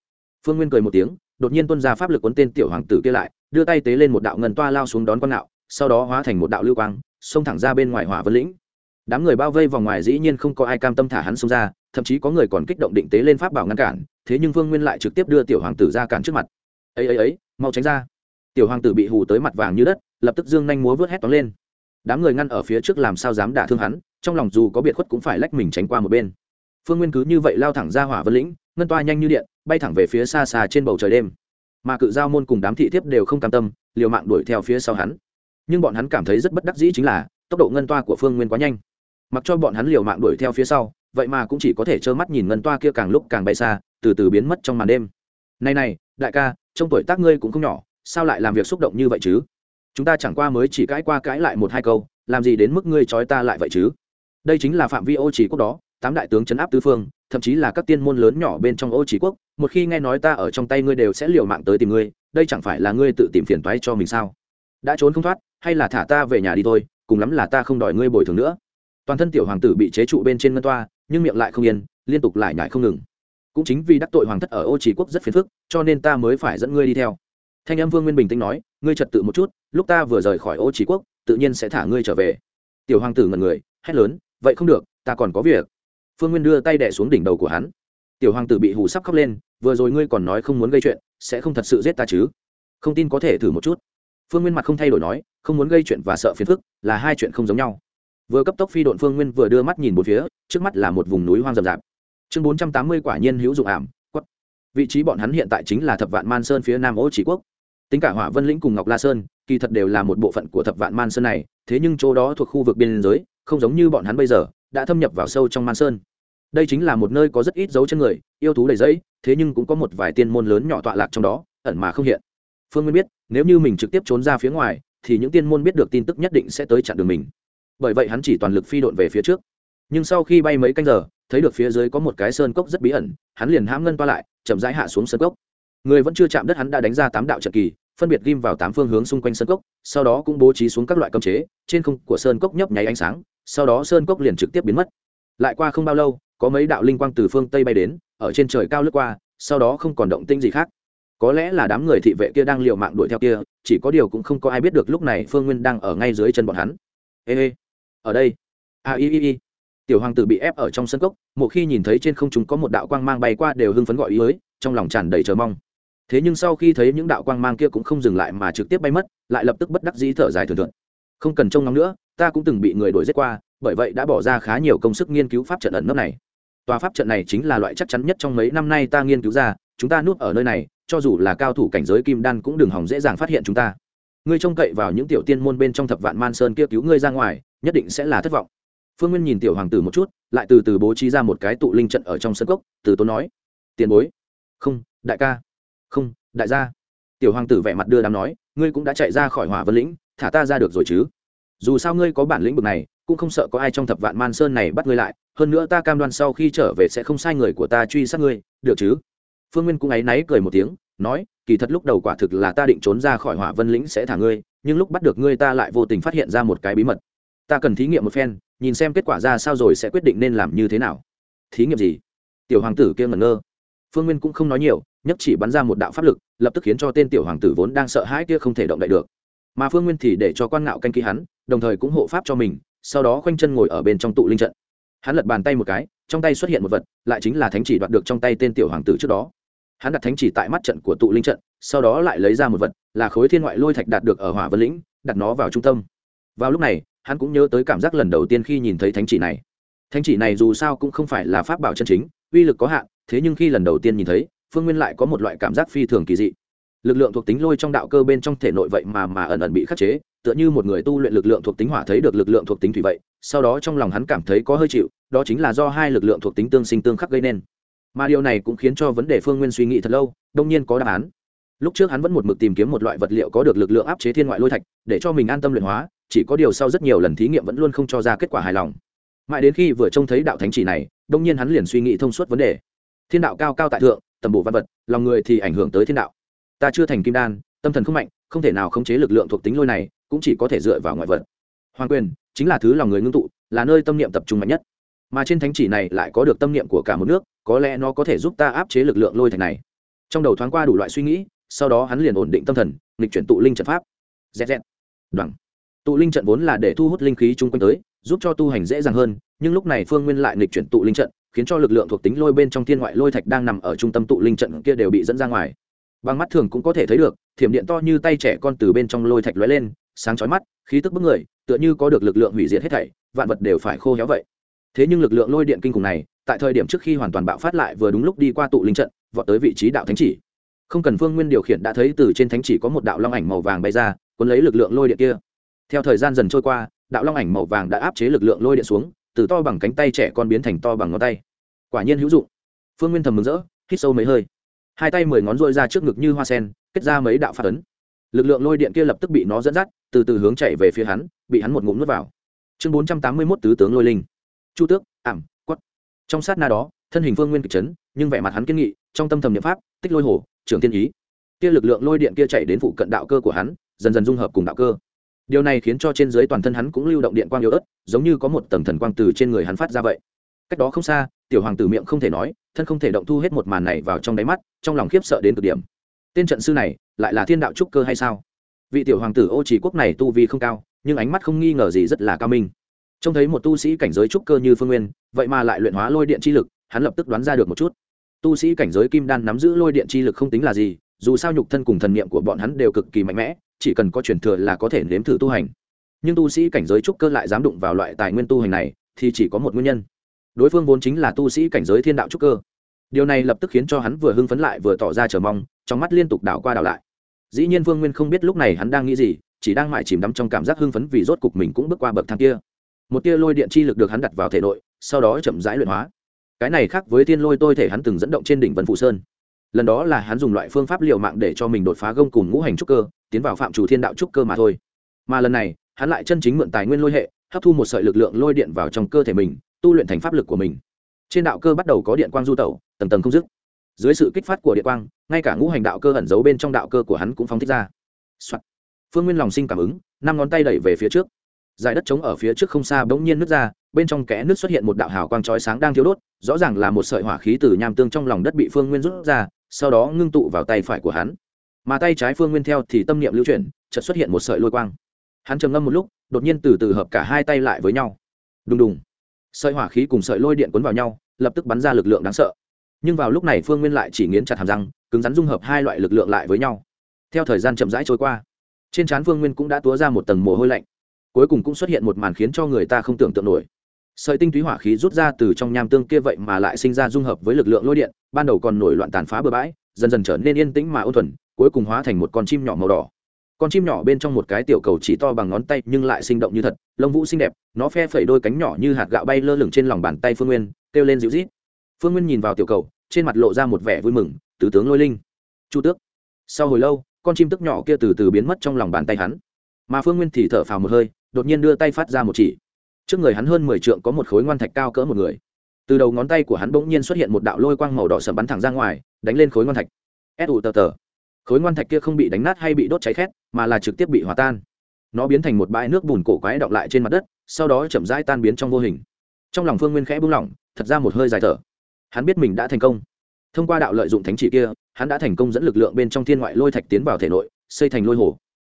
Phương nguyên cười một tiếng, đột nhiên tuân ra pháp lực quấn tên tiểu hoàng tử kia lại, đưa tay tế lên một đạo ngân toa lao xuống đón con nạo, sau đó hóa thành một đạo lưu quang xông thẳng ra bên ngoài hỏa vân lĩnh. Đám người bao vây vòng ngoài dĩ nhiên không có ai cam tâm thả hắn xông ra, thậm chí có người còn kích động định tế lên pháp bảo ngăn cản, thế nhưng vương nguyên lại trực tiếp đưa tiểu hoàng tử ra cản trước mặt. Ấy ấy ấy, mau tránh ra. Tiểu hoàng tử bị hù tới mặt vàng như đất, lập tức dương nhanh múa vớt hét toán lên. Đám người ngăn ở phía trước làm sao dám đả thương hắn, trong lòng dù có biệt khuất cũng phải lách mình tránh qua một bên. Phương nguyên cứ như vậy lao thẳng ra hỏa vân lĩnh, ngân toa nhanh như điện, bay thẳng về phía xa xa trên bầu trời đêm. Mà cự giao môn cùng đám thị thiếp đều không cam tâm, liều mạng đuổi theo phía sau hắn nhưng bọn hắn cảm thấy rất bất đắc dĩ chính là, tốc độ ngân toa của phương nguyên quá nhanh. Mặc cho bọn hắn liều mạng đuổi theo phía sau, vậy mà cũng chỉ có thể trơ mắt nhìn ngân toa kia càng lúc càng bay xa, từ từ biến mất trong màn đêm. Này này, đại ca trong tuổi tác ngươi cũng không nhỏ, sao lại làm việc xúc động như vậy chứ? Chúng ta chẳng qua mới chỉ cãi qua cãi lại một hai câu, làm gì đến mức ngươi trói ta lại vậy chứ? Đây chính là phạm vi ô chỉ quốc đó, tám đại tướng chấn áp tứ phương, thậm chí là các tiên môn lớn nhỏ bên trong ô chỉ quốc, một khi nghe nói ta ở trong tay ngươi đều sẽ liều mạng tới tìm ngươi, đây chẳng phải là ngươi tự tìm phiền toái cho mình sao? Đã trốn không thoát, hay là thả ta về nhà đi thôi, cùng lắm là ta không đòi ngươi bồi thường nữa. Toàn thân tiểu hoàng tử bị chế trụ bên trên ngân toa, nhưng miệng lại không yên, liên tục lại nhải không ngừng. Cũng chính vì đắc tội hoàng thất ở ô chỉ quốc rất phiền phức, cho nên ta mới phải dẫn ngươi đi theo. Thanh âm vương nguyên bình tĩnh nói, ngươi trật tự một chút, lúc ta vừa rời khỏi ô chỉ quốc, tự nhiên sẽ thả ngươi trở về. Tiểu hoàng tử ngẩn người, hét lớn, vậy không được, ta còn có việc. Phương nguyên đưa tay đẻ xuống đỉnh đầu của hắn. Tiểu hoàng tử bị hù sắp khóc lên, vừa rồi ngươi còn nói không muốn gây chuyện, sẽ không thật sự giết ta chứ? Không tin có thể thử một chút phương nguyên mặt không thay đổi nói, không muốn gây chuyện và sợ phiền phức, là hai chuyện không giống nhau. Vừa cấp tốc phi độn phương nguyên vừa đưa mắt nhìn một phía, trước mắt là một vùng núi hoang rậm rạp. Chương bốn trăm tám mươi quả nhiên hữu dụng ảm quất vị trí bọn hắn hiện tại chính là thập vạn man sơn phía nam ô chỉ quốc. Tính cả hỏa vân lĩnh cùng ngọc la sơn, kỳ thật đều là một bộ phận của thập vạn man sơn này, thế nhưng chỗ đó thuộc khu vực biên giới, không giống như bọn hắn bây giờ, đã thâm nhập vào sâu trong man sơn. Đây chính là một nơi có rất ít dấu chân người, yêu thú đầy dẫy thế nhưng cũng có một vài tiên môn lớn nhỏ tọa lạc trong đó, ẩn mà không hiện. Phương nguyên biết nếu như mình trực tiếp trốn ra phía ngoài, thì những tiên môn biết được tin tức nhất định sẽ tới chặn đường mình. Bởi vậy hắn chỉ toàn lực phi độn về phía trước. Nhưng sau khi bay mấy canh giờ, thấy được phía dưới có một cái sơn cốc rất bí ẩn, hắn liền hãm ngân toa lại, chậm rãi hạ xuống sơn cốc. Người vẫn chưa chạm đất hắn đã đánh ra tám đạo trận kỳ, phân biệt ghim vào tám phương hướng xung quanh sơn cốc, sau đó cũng bố trí xuống các loại cơm chế, trên không của sơn cốc nhấp nháy ánh sáng, sau đó sơn cốc liền trực tiếp biến mất. Lại qua không bao lâu, có mấy đạo linh quang từ phương tây bay đến, ở trên trời cao lướt qua, sau đó không còn động tinh gì khác có lẽ là đám người thị vệ kia đang liều mạng đuổi theo kia chỉ có điều cũng không có ai biết được lúc này phương nguyên đang ở ngay dưới chân bọn hắn. Ê ê ở đây. A à, y y y tiểu hoàng tử bị ép ở trong sân cốc một khi nhìn thấy trên không chúng có một đạo quang mang bay qua đều hưng phấn gọi ý ới trong lòng tràn đầy chờ mong. Thế nhưng sau khi thấy những đạo quang mang kia cũng không dừng lại mà trực tiếp bay mất lại lập tức bất đắc dĩ thở dài thường thường không cần trông ngóng nữa ta cũng từng bị người đuổi giết qua bởi vậy đã bỏ ra khá nhiều công sức nghiên cứu pháp trận ẩn nấp này. Tòa pháp trận này chính là loại chắc chắn nhất trong mấy năm nay ta nghiên cứu ra chúng ta nuốt ở nơi này, cho dù là cao thủ cảnh giới kim đan cũng đừng hỏng dễ dàng phát hiện chúng ta. Ngươi trông cậy vào những tiểu tiên môn bên trong thập vạn man sơn kia cứu ngươi ra ngoài, nhất định sẽ là thất vọng. Phương nguyên nhìn tiểu hoàng tử một chút, lại từ từ bố trí ra một cái tụ linh trận ở trong sân cốc, từ tốn nói, tiền bối. Không, đại ca. Không, đại gia. Tiểu hoàng tử vẻ mặt đưa đám nói, ngươi cũng đã chạy ra khỏi hỏa vân lĩnh, thả ta ra được rồi chứ? Dù sao ngươi có bản lĩnh vực này, cũng không sợ có ai trong thập vạn man sơn này bắt ngươi lại, hơn nữa ta cam đoan sau khi trở về sẽ không sai người của ta truy sát ngươi, được chứ? Phương nguyên cũng áy náy cười một tiếng, nói, kỳ thật lúc đầu quả thực là ta định trốn ra khỏi hỏa vân lĩnh sẽ thả ngươi, nhưng lúc bắt được ngươi ta lại vô tình phát hiện ra một cái bí mật. Ta cần thí nghiệm một phen, nhìn xem kết quả ra sao rồi sẽ quyết định nên làm như thế nào. Thí nghiệm gì? Tiểu hoàng tử kia ngẩn ngơ. Phương nguyên cũng không nói nhiều nhất chỉ bắn ra một đạo pháp lực, lập tức khiến cho tên tiểu hoàng tử vốn đang sợ hãi kia không thể động đậy được. Mà phương nguyên thì để cho quan ngạo canh kỹ hắn, đồng thời cũng hộ pháp cho mình, sau đó khoanh chân ngồi ở bên trong tụ linh trận. Hắn lật bàn tay một cái trong tay xuất hiện một vật, lại chính là thánh chỉ đoạt được trong tay tên tiểu hoàng tử trước đó. Hắn đặt thánh chỉ tại mắt trận của tụ linh trận, sau đó lại lấy ra một vật, là khối thiên ngoại lôi thạch đạt được ở hỏa vân lĩnh, đặt nó vào trung tâm. Vào lúc này, hắn cũng nhớ tới cảm giác lần đầu tiên khi nhìn thấy thánh chỉ này. Thánh chỉ này dù sao cũng không phải là pháp bảo chân chính, uy lực có hạn, thế nhưng khi lần đầu tiên nhìn thấy, phương nguyên lại có một loại cảm giác phi thường kỳ dị. Lực lượng thuộc tính lôi trong đạo cơ bên trong thể nội vậy mà mà ẩn ẩn bị khắc chế, tựa như một người tu luyện lực lượng thuộc tính hỏa thấy được lực lượng thuộc tính thủy vậy sau đó trong lòng hắn cảm thấy có hơi chịu, đó chính là do hai lực lượng thuộc tính tương sinh tương khắc gây nên. Mà điều này cũng khiến cho vấn đề phương nguyên suy nghĩ thật lâu, đông nhiên có đáp án. Lúc trước hắn vẫn một mực tìm kiếm một loại vật liệu có được lực lượng áp chế thiên ngoại lôi thạch, để cho mình an tâm luyện hóa, chỉ có điều sau rất nhiều lần thí nghiệm vẫn luôn không cho ra kết quả hài lòng. Mãi đến khi vừa trông thấy đạo thánh chỉ này, đông nhiên hắn liền suy nghĩ thông suốt vấn đề. Thiên đạo cao cao tại thượng, tầm bộ văn vật, lòng người thì ảnh hưởng tới thiên đạo. Ta chưa thành kim đan, tâm thần không mạnh, không thể nào khống chế lực lượng thuộc tính lôi này, cũng chỉ có thể dựa vào ngoại vật. Hoàng quyền chính là thứ lòng người ngưng tụ, là nơi tâm niệm tập trung mạnh nhất. Mà trên thánh chỉ này lại có được tâm niệm của cả một nước, có lẽ nó có thể giúp ta áp chế lực lượng lôi thạch này. Trong đầu thoáng qua đủ loại suy nghĩ, sau đó hắn liền ổn định tâm thần, nghịch chuyển tụ linh trận pháp. Zz đoằng tụ linh trận vốn là để thu hút linh khí chung quanh tới, giúp cho tu hành dễ dàng hơn, nhưng lúc này phương nguyên lại nghịch chuyển tụ linh trận, khiến cho lực lượng thuộc tính lôi bên trong thiên ngoại lôi thạch đang nằm ở trung tâm tụ linh trận kia đều bị dẫn ra ngoài. Bằng mắt thường cũng có thể thấy được, thiểm điện to như tay trẻ con từ bên trong lôi thạch lóe lên, sáng chói mắt, khí tức bức người tựa như có được lực lượng hủy diệt hết thảy, vạn vật đều phải khô héo vậy. Thế nhưng lực lượng lôi điện kinh khủng này, tại thời điểm trước khi hoàn toàn bạo phát lại vừa đúng lúc đi qua tụ linh trận, vọt tới vị trí đạo thánh chỉ. Không cần phương nguyên điều khiển đã thấy từ trên thánh chỉ có một đạo long ảnh màu vàng bay ra, cuốn lấy lực lượng lôi điện kia. Theo thời gian dần trôi qua, đạo long ảnh màu vàng đã áp chế lực lượng lôi điện xuống, từ to bằng cánh tay trẻ con biến thành to bằng ngón tay. Quả nhiên hữu dụng. Phương nguyên thầm mừng rỡ, hít sâu mấy hơi. Hai tay mười ngón rôi ra trước ngực như hoa sen, kết ra mấy đạo phát ấn. Lực lượng lôi điện kia lập tức bị nó dẫn dắt, từ từ hướng chạy về phía hắn bị hắn một ngụm nuốt vào. Chương bốn trăm tám mươi mốt tứ tướng lôi linh. Chu tước, ảm, quất. Trong sát na đó, thân hình phương nguyên kịch chấn, nhưng vẻ mặt hắn kiên nghị, trong tâm thầm niệm pháp, tích lôi hồ, trưởng tiên ý. Kia lực lượng lôi điện kia chạy đến phụ cận đạo cơ của hắn, dần dần dung hợp cùng đạo cơ. Điều này khiến cho trên dưới toàn thân hắn cũng lưu động điện quang yếu ớt, giống như có một tầng thần quang từ trên người hắn phát ra vậy. Cách đó không xa, tiểu hoàng tử miệng không thể nói, thân không thể động thu hết một màn này vào trong đáy mắt, trong lòng khiếp sợ đến cực điểm. Tên trận sư này, lại là thiên đạo trúc cơ hay sao? Vị tiểu hoàng tử ô chỉ quốc này tu vi không cao nhưng ánh mắt không nghi ngờ gì rất là cao minh. Trông thấy một tu sĩ cảnh giới trúc cơ như phương nguyên, vậy mà lại luyện hóa lôi điện chi lực, hắn lập tức đoán ra được một chút. Tu sĩ cảnh giới kim đan nắm giữ lôi điện chi lực không tính là gì, dù sao nhục thân cùng thần niệm của bọn hắn đều cực kỳ mạnh mẽ, chỉ cần có truyền thừa là có thể nếm thử tu hành. Nhưng tu sĩ cảnh giới trúc cơ lại dám đụng vào loại tài nguyên tu hành này, thì chỉ có một nguyên nhân. Đối phương vốn chính là tu sĩ cảnh giới thiên đạo trúc cơ. Điều này lập tức khiến cho hắn vừa hưng phấn lại vừa tỏ ra chờ mong, trong mắt liên tục đảo qua đảo lại. Dĩ nhiên vương nguyên không biết lúc này hắn đang nghĩ gì chỉ đang mãi chìm đắm trong cảm giác hưng phấn vì rốt cục mình cũng bước qua bậc thang kia. Một tia lôi điện chi lực được hắn đặt vào thể nội, sau đó chậm rãi luyện hóa. Cái này khác với thiên lôi tôi thể hắn từng dẫn động trên đỉnh vân phụ sơn. Lần đó là hắn dùng loại phương pháp liều mạng để cho mình đột phá gông cùng ngũ hành trúc cơ, tiến vào phạm chủ thiên đạo trúc cơ mà thôi. Mà lần này, hắn lại chân chính mượn tài nguyên lôi hệ, hấp thu một sợi lực lượng lôi điện vào trong cơ thể mình, tu luyện thành pháp lực của mình. Trên đạo cơ bắt đầu có điện quang du tẩu, tầng tầng không dứt. Dưới sự kích phát của điện quang, ngay cả ngũ hành đạo cơ ẩn giấu bên trong đạo cơ của hắn cũng phóng thích ra、Soạn phương nguyên lòng sinh cảm ứng, năm ngón tay đẩy về phía trước. Giải đất trống ở phía trước không xa bỗng nhiên nứt ra, bên trong kẽ nứt xuất hiện một đạo hào quang chói sáng đang thiếu đốt, rõ ràng là một sợi hỏa khí từ nham tương trong lòng đất bị phương nguyên rút ra, sau đó ngưng tụ vào tay phải của hắn. Mà tay trái phương nguyên theo thì tâm niệm lưu chuyển, chợt xuất hiện một sợi lôi quang. Hắn trầm ngâm một lúc, đột nhiên từ từ hợp cả hai tay lại với nhau. Đùng đùng. Sợi hỏa khí cùng sợi lôi điện cuốn vào nhau, lập tức bắn ra lực lượng đáng sợ. Nhưng vào lúc này phương nguyên lại chỉ nghiến chặt hàm răng, cứng rắn dung hợp hai loại lực lượng lại với nhau. Theo thời gian chậm rãi trôi qua trên trán vương nguyên cũng đã túa ra một tầng mồ hôi lạnh. Cuối cùng cũng xuất hiện một màn khiến cho người ta không tưởng tượng nổi. Sợi tinh túy hỏa khí rút ra từ trong nham tương kia vậy mà lại sinh ra dung hợp với lực lượng lôi điện, ban đầu còn nổi loạn tàn phá bừa bãi, dần dần trở nên yên tĩnh mà ôn thuần, cuối cùng hóa thành một con chim nhỏ màu đỏ. Con chim nhỏ bên trong một cái tiểu cầu chỉ to bằng ngón tay nhưng lại sinh động như thật, lông vũ xinh đẹp, nó phe phẩy đôi cánh nhỏ như hạt gạo bay lơ lửng trên lòng bàn tay phương nguyên, kêu lên dịu rít phương nguyên nhìn vào tiểu cầu, trên mặt lộ ra một vẻ vui mừng, tứ tướng lôi linh. Chu tước. Sau hồi lâu con chim tức nhỏ kia từ từ biến mất trong lòng bàn tay hắn. Mà phương nguyên thì thở phào một hơi, đột nhiên đưa tay phát ra một chỉ. Trước người hắn hơn mười trượng có một khối ngoan thạch cao cỡ một người. Từ đầu ngón tay của hắn bỗng nhiên xuất hiện một đạo lôi quang màu đỏ sầm bắn thẳng ra ngoài, đánh lên khối ngoan thạch. Ép ủ tờ tờ. Khối ngoan thạch kia không bị đánh nát hay bị đốt cháy khét, mà là trực tiếp bị hòa tan. Nó biến thành một bãi nước bùn cổ quái đọng lại trên mặt đất, sau đó chậm rãi tan biến trong vô hình. Trong lòng phương nguyên khẽ buông lỏng, thật ra một hơi dài thở. Hắn biết mình đã thành công thông qua đạo lợi dụng thánh chỉ kia, hắn đã thành công dẫn lực lượng bên trong thiên ngoại lôi thạch tiến vào thể nội, xây thành lôi hồ.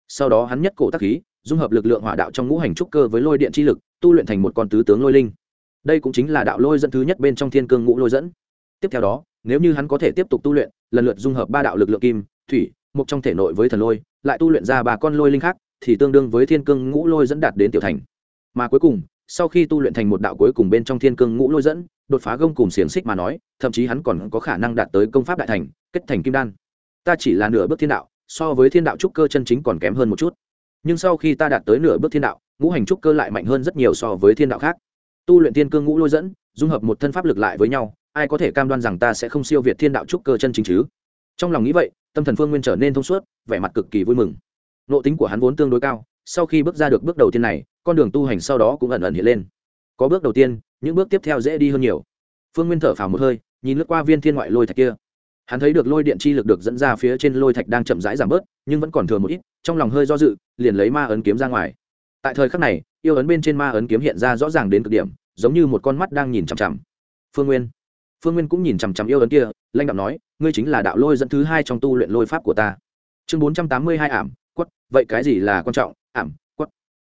Sau đó hắn nhất cổ tác khí, dung hợp lực lượng hỏa đạo trong ngũ hành trúc cơ với lôi điện chi lực, tu luyện thành một con tứ tướng lôi linh. Đây cũng chính là đạo lôi dẫn thứ nhất bên trong thiên cương ngũ lôi dẫn. Tiếp theo đó, nếu như hắn có thể tiếp tục tu luyện, lần lượt dung hợp ba đạo lực lượng kim, thủy mục trong thể nội với thần lôi, lại tu luyện ra ba con lôi linh khác, thì tương đương với thiên cương ngũ lôi dẫn đạt đến tiểu thành. Mà cuối cùng sau khi tu luyện thành một đạo cuối cùng bên trong thiên cương ngũ lôi dẫn, đột phá gông cùng xiềng xích mà nói, thậm chí hắn còn có khả năng đạt tới công pháp đại thành, kết thành kim đan. Ta chỉ là nửa bước thiên đạo, so với thiên đạo trúc cơ chân chính còn kém hơn một chút. Nhưng sau khi ta đạt tới nửa bước thiên đạo, ngũ hành trúc cơ lại mạnh hơn rất nhiều so với thiên đạo khác. Tu luyện thiên cương ngũ lôi dẫn, dung hợp một thân pháp lực lại với nhau, ai có thể cam đoan rằng ta sẽ không siêu việt thiên đạo trúc cơ chân chính chứ? Trong lòng nghĩ vậy, tâm thần phương nguyên trở nên thông suốt, vẻ mặt cực kỳ vui mừng. Nộ tính của hắn vốn tương đối cao, sau khi bước ra được bước đầu tiên này con đường tu hành sau đó cũng ẩn ẩn hiện lên. Có bước đầu tiên, những bước tiếp theo dễ đi hơn nhiều. Phương nguyên thở phào một hơi, nhìn lướt qua viên thiên ngoại lôi thạch kia. Hắn thấy được lôi điện chi lực được dẫn ra phía trên lôi thạch đang chậm rãi giảm bớt, nhưng vẫn còn thừa một ít, trong lòng hơi do dự, liền lấy ma ấn kiếm ra ngoài. Tại thời khắc này, yêu ấn bên trên ma ấn kiếm hiện ra rõ ràng đến cực điểm, giống như một con mắt đang nhìn chằm chằm. Phương nguyên. Phương nguyên cũng nhìn chằm chằm yêu ấn kia lạnh đạo nói, ngươi chính là đạo lôi dẫn thứ hai trong tu luyện lôi pháp của ta. Chương bốn trăm tám mươi hai ảm, quất, vậy cái gì là quan trọng? Ảm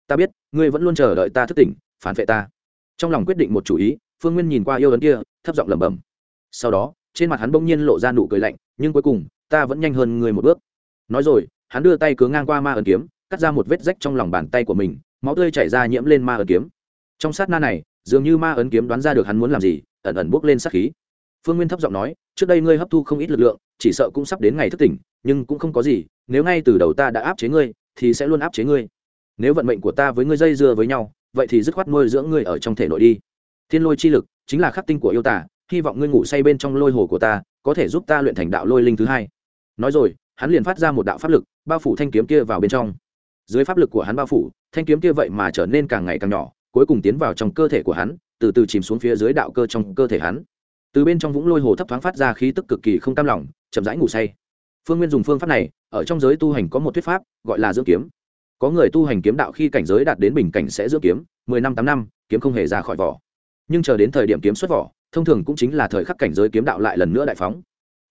ta biết, ngươi vẫn luôn chờ đợi ta thức tỉnh, phản vệ ta. Trong lòng quyết định một chủ ý, phương nguyên nhìn qua yêu ấn kia, thấp giọng lẩm bẩm. Sau đó, trên mặt hắn bỗng nhiên lộ ra nụ cười lạnh, nhưng cuối cùng, ta vẫn nhanh hơn người một bước. Nói rồi, hắn đưa tay cứ ngang qua ma ấn kiếm, cắt ra một vết rách trong lòng bàn tay của mình, máu tươi chảy ra nhiễm lên ma ấn kiếm. Trong sát na này, dường như ma ấn kiếm đoán ra được hắn muốn làm gì, ẩn ẩn bước lên sát khí. Phương nguyên thấp giọng nói, trước đây ngươi hấp thu không ít lực lượng, chỉ sợ cũng sắp đến ngày thức tỉnh, nhưng cũng không có gì, nếu ngay từ đầu ta đã áp chế ngươi, thì sẽ luôn áp chế ngươi nếu vận mệnh của ta với ngươi dây dưa với nhau, vậy thì dứt khoát nuôi dưỡng ngươi ở trong thể nội đi. Thiên lôi chi lực chính là khắc tinh của yêu tả hy vọng ngươi ngủ say bên trong lôi hồ của ta, có thể giúp ta luyện thành đạo lôi linh thứ hai. Nói rồi, hắn liền phát ra một đạo pháp lực, bao phủ thanh kiếm kia vào bên trong. Dưới pháp lực của hắn bao phủ, thanh kiếm kia vậy mà trở nên càng ngày càng nhỏ, cuối cùng tiến vào trong cơ thể của hắn, từ từ chìm xuống phía dưới đạo cơ trong cơ thể hắn. Từ bên trong vũng lôi hồ thấp thoáng phát ra khí tức cực kỳ không cam lòng, chậm rãi ngủ say. Phương nguyên dùng phương pháp này, ở trong giới tu hành có một thuyết pháp, gọi là dưỡng kiếm có người tu hành kiếm đạo khi cảnh giới đạt đến bình cảnh sẽ dưỡng kiếm, mười năm, tám năm, kiếm không hề ra khỏi vỏ. Nhưng chờ đến thời điểm kiếm xuất vỏ, thông thường cũng chính là thời khắc cảnh giới kiếm đạo lại lần nữa đại phóng.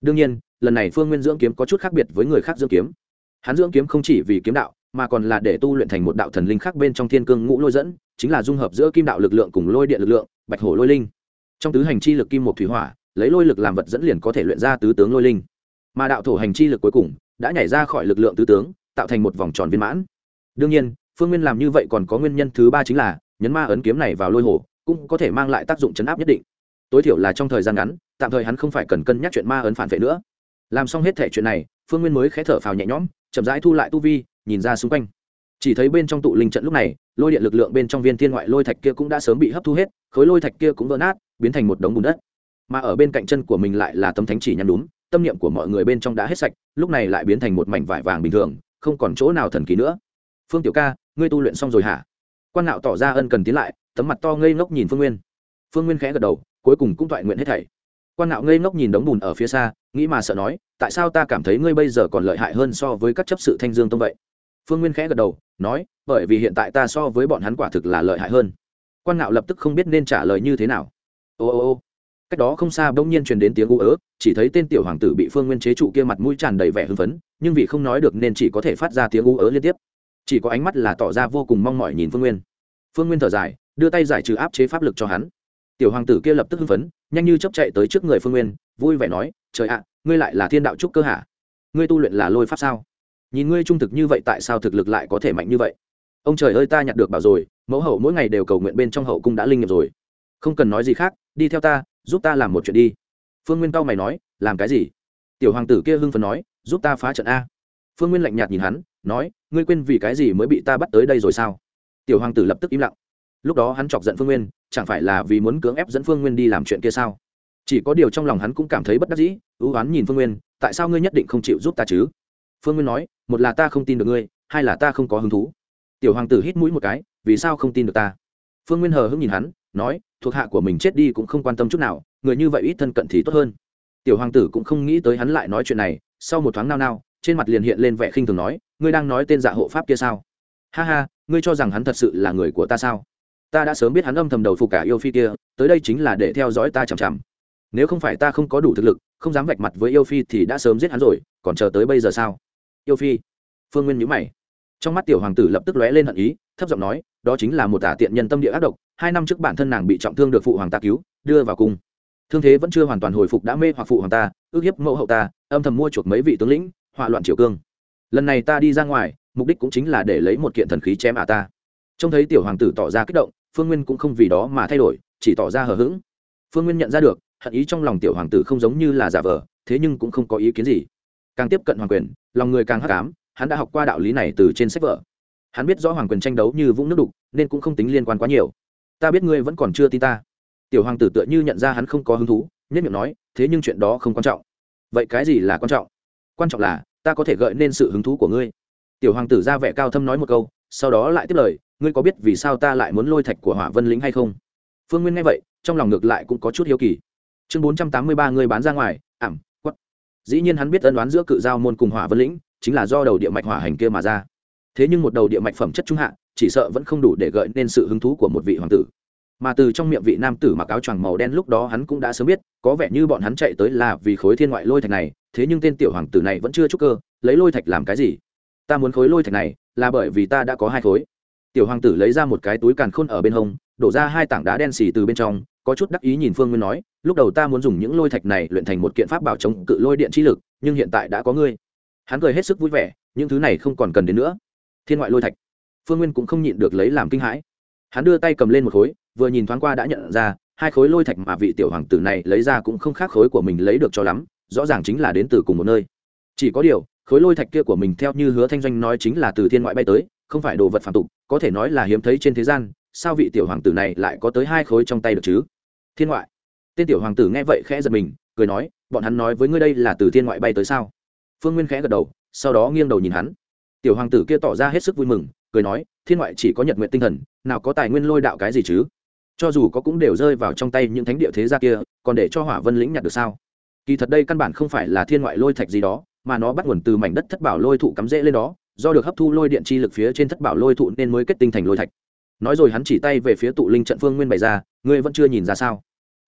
Đương nhiên, lần này phương nguyên dưỡng kiếm có chút khác biệt với người khác dưỡng kiếm. Hắn dưỡng kiếm không chỉ vì kiếm đạo, mà còn là để tu luyện thành một đạo thần linh khác bên trong thiên cương ngũ lôi dẫn, chính là dung hợp giữa kim đạo lực lượng cùng lôi điện lực lượng, bạch hổ lôi linh. Trong tứ hành chi lực kim một thủy hỏa, lấy lôi lực làm vật dẫn liền có thể luyện ra tứ tướng lôi linh. Mà đạo thổ hành chi lực cuối cùng, đã nhảy ra khỏi lực lượng tứ tướng, tạo thành một vòng tròn viên mãn đương nhiên, phương nguyên làm như vậy còn có nguyên nhân thứ ba chính là, nhấn ma ấn kiếm này vào lôi hồ, cũng có thể mang lại tác dụng chấn áp nhất định. Tối thiểu là trong thời gian ngắn, tạm thời hắn không phải cần cân nhắc chuyện ma ấn phản vệ nữa. Làm xong hết thể chuyện này, phương nguyên mới khé thở phào nhẹ nhõm, chậm rãi thu lại tu vi, nhìn ra xung quanh. Chỉ thấy bên trong tụ linh trận lúc này, lôi điện lực lượng bên trong viên thiên ngoại lôi thạch kia cũng đã sớm bị hấp thu hết, khối lôi thạch kia cũng vỡ nát, biến thành một đống bùn đất. Mà ở bên cạnh chân của mình lại là tâm thánh chỉ nhăn đúng tâm niệm của mọi người bên trong đã hết sạch, lúc này lại biến thành một mảnh vải vàng bình thường, không còn chỗ nào thần kỳ nữa phương tiểu ca, ngươi tu luyện xong rồi hả? Quan nạo tỏ ra ân cần tiến lại, tấm mặt to ngây ngốc nhìn phương nguyên. Phương nguyên khẽ gật đầu, cuối cùng cũng toại nguyện hết thảy. Quan nạo ngây ngốc nhìn đống bùn ở phía xa, nghĩ mà sợ nói, tại sao ta cảm thấy ngươi bây giờ còn lợi hại hơn so với các chấp sự thanh dương tông vậy? Phương nguyên khẽ gật đầu, nói, bởi vì hiện tại ta so với bọn hắn quả thực là lợi hại hơn. Quan nạo lập tức không biết nên trả lời như thế nào. Ô ô ô. Cách đó không xa bỗng nhiên truyền đến tiếng u ớ, chỉ thấy tên tiểu hoàng tử bị phương nguyên chế trụ kia mặt mũi tràn đầy vẻ hưng phấn, nhưng vì không nói được nên chỉ có thể phát ra tiếng u ớ liên tiếp chỉ có ánh mắt là tỏ ra vô cùng mong mỏi nhìn phương nguyên. Phương nguyên thở dài, đưa tay giải trừ áp chế pháp lực cho hắn. Tiểu hoàng tử kia lập tức hưng phấn, nhanh như chấp chạy tới trước người phương nguyên, vui vẻ nói, trời ạ, ngươi lại là thiên đạo trúc cơ hả? Ngươi tu luyện là lôi pháp sao? Nhìn ngươi trung thực như vậy tại sao thực lực lại có thể mạnh như vậy? Ông trời ơi ta nhặt được bảo rồi, mẫu hậu mỗi ngày đều cầu nguyện bên trong hậu cung đã linh nghiệm rồi. Không cần nói gì khác, đi theo ta, giúp ta làm một chuyện đi. Phương nguyên cao mày nói, làm cái gì? Tiểu hoàng tử kia hưng phấn nói, giúp ta phá trận a. Phương nguyên lạnh nhạt nhìn hắn nói, ngươi quên vì cái gì mới bị ta bắt tới đây rồi sao? Tiểu hoàng tử lập tức im lặng. Lúc đó hắn chọc giận phương nguyên, chẳng phải là vì muốn cưỡng ép dẫn phương nguyên đi làm chuyện kia sao? Chỉ có điều trong lòng hắn cũng cảm thấy bất đắc dĩ, ưu oán nhìn phương nguyên, tại sao ngươi nhất định không chịu giúp ta chứ? Phương nguyên nói, một là ta không tin được ngươi, hai là ta không có hứng thú. Tiểu hoàng tử hít mũi một cái, vì sao không tin được ta? Phương nguyên hờ hững nhìn hắn, nói, thuộc hạ của mình chết đi cũng không quan tâm chút nào, người như vậy ít thân cận thì tốt hơn. Tiểu hoàng tử cũng không nghĩ tới hắn lại nói chuyện này, sau một thoáng nao nao trên mặt liền hiện lên vẻ khinh thường nói, ngươi đang nói tên dạ hộ pháp kia sao? Ha ha, ngươi cho rằng hắn thật sự là người của ta sao? Ta đã sớm biết hắn âm thầm đầu phục cả yêu phi kia, tới đây chính là để theo dõi ta chằm chằm. Nếu không phải ta không có đủ thực lực, không dám vạch mặt với yêu phi thì đã sớm giết hắn rồi, còn chờ tới bây giờ sao? Yêu phi? Phương nguyên nhữ mày. Trong mắt tiểu hoàng tử lập tức lóe lên hận ý, thấp giọng nói, đó chính là một tả tiện nhân tâm địa ác độc, hai năm trước bản thân nàng bị trọng thương được phụ hoàng ta cứu, đưa vào cung. Thương thế vẫn chưa hoàn toàn hồi phục đã mê hoặc phụ hoàng ta, ước hiếp mẫu hậu ta, âm thầm mua chuộc mấy vị tướng lĩnh họa loạn triều cương. Lần này ta đi ra ngoài, mục đích cũng chính là để lấy một kiện thần khí chém ả ta. Trông thấy tiểu hoàng tử tỏ ra kích động, phương nguyên cũng không vì đó mà thay đổi, chỉ tỏ ra hờ hững. Phương nguyên nhận ra được, hận ý trong lòng tiểu hoàng tử không giống như là giả vờ, thế nhưng cũng không có ý kiến gì. Càng tiếp cận hoàng quyền, lòng người càng hắc ám, hắn đã học qua đạo lý này từ trên sách vở. Hắn biết rõ hoàng quyền tranh đấu như vũng nước đục, nên cũng không tính liên quan quá nhiều. Ta biết ngươi vẫn còn chưa tin ta. Tiểu hoàng tử tựa như nhận ra hắn không có hứng thú nhất miệng nói, thế nhưng chuyện đó không quan trọng. Vậy cái gì là quan trọng? Quan trọng là, ta có thể gợi nên sự hứng thú của ngươi. Tiểu hoàng tử ra vẻ cao thâm nói một câu, sau đó lại tiếp lời, ngươi có biết vì sao ta lại muốn lôi thạch của hỏa vân lính hay không? Phương nguyên nghe vậy, trong lòng ngược lại cũng có chút hiếu kỳ. Chương bốn trăm tám mươi ba ngươi bán ra ngoài ảm quất. Dĩ nhiên hắn biết ân đoán giữa cự giao môn cùng hỏa vân lĩnh, chính là do đầu địa mạch hỏa hành kia mà ra. Thế nhưng một đầu địa mạch phẩm chất trung hạ, chỉ sợ vẫn không đủ để gợi nên sự hứng thú của một vị hoàng tử. Mà từ trong miệng vị nam tử mặc áo choàng màu đen lúc đó hắn cũng đã sớm biết, có vẻ như bọn hắn chạy tới là vì khối thiên ngoại lôi thạch này thế nhưng tên tiểu hoàng tử này vẫn chưa trúc cơ, lấy lôi thạch làm cái gì? Ta muốn khối lôi thạch này là bởi vì ta đã có hai khối. Tiểu hoàng tử lấy ra một cái túi càn khôn ở bên hông, đổ ra hai tảng đá đen xì từ bên trong, có chút đắc ý nhìn phương nguyên nói, lúc đầu ta muốn dùng những lôi thạch này luyện thành một kiện pháp bảo chống cự lôi điện chi lực, nhưng hiện tại đã có ngươi. Hắn cười hết sức vui vẻ, những thứ này không còn cần đến nữa. Thiên ngoại lôi thạch. Phương nguyên cũng không nhịn được lấy làm kinh hãi. Hắn đưa tay cầm lên một khối, vừa nhìn thoáng qua đã nhận ra, hai khối lôi thạch mà vị tiểu hoàng tử này lấy ra cũng không khác khối của mình lấy được cho lắm rõ ràng chính là đến từ cùng một nơi. Chỉ có điều, khối lôi thạch kia của mình theo như hứa thanh doanh nói chính là từ thiên ngoại bay tới, không phải đồ vật phản tục, có thể nói là hiếm thấy trên thế gian, sao vị tiểu hoàng tử này lại có tới hai khối trong tay được chứ? Thiên ngoại. Tên tiểu hoàng tử nghe vậy khẽ giật mình, cười nói, bọn hắn nói với ngươi đây là từ thiên ngoại bay tới sao? Phương nguyên khẽ gật đầu, sau đó nghiêng đầu nhìn hắn. Tiểu hoàng tử kia tỏ ra hết sức vui mừng, cười nói, thiên ngoại chỉ có nhật nguyện tinh thần, nào có tài nguyên lôi đạo cái gì chứ? Cho dù có cũng đều rơi vào trong tay những thánh địa thế gia kia, còn để cho hỏa vân lĩnh nhặt được sao? Kỳ thật đây căn bản không phải là thiên ngoại lôi thạch gì đó, mà nó bắt nguồn từ mảnh đất thất bảo lôi thụ cắm rễ lên đó, do được hấp thu lôi điện chi lực phía trên thất bảo lôi thụ nên mới kết tinh thành lôi thạch. Nói rồi hắn chỉ tay về phía tụ linh trận phương nguyên bày ra, ngươi vẫn chưa nhìn ra sao?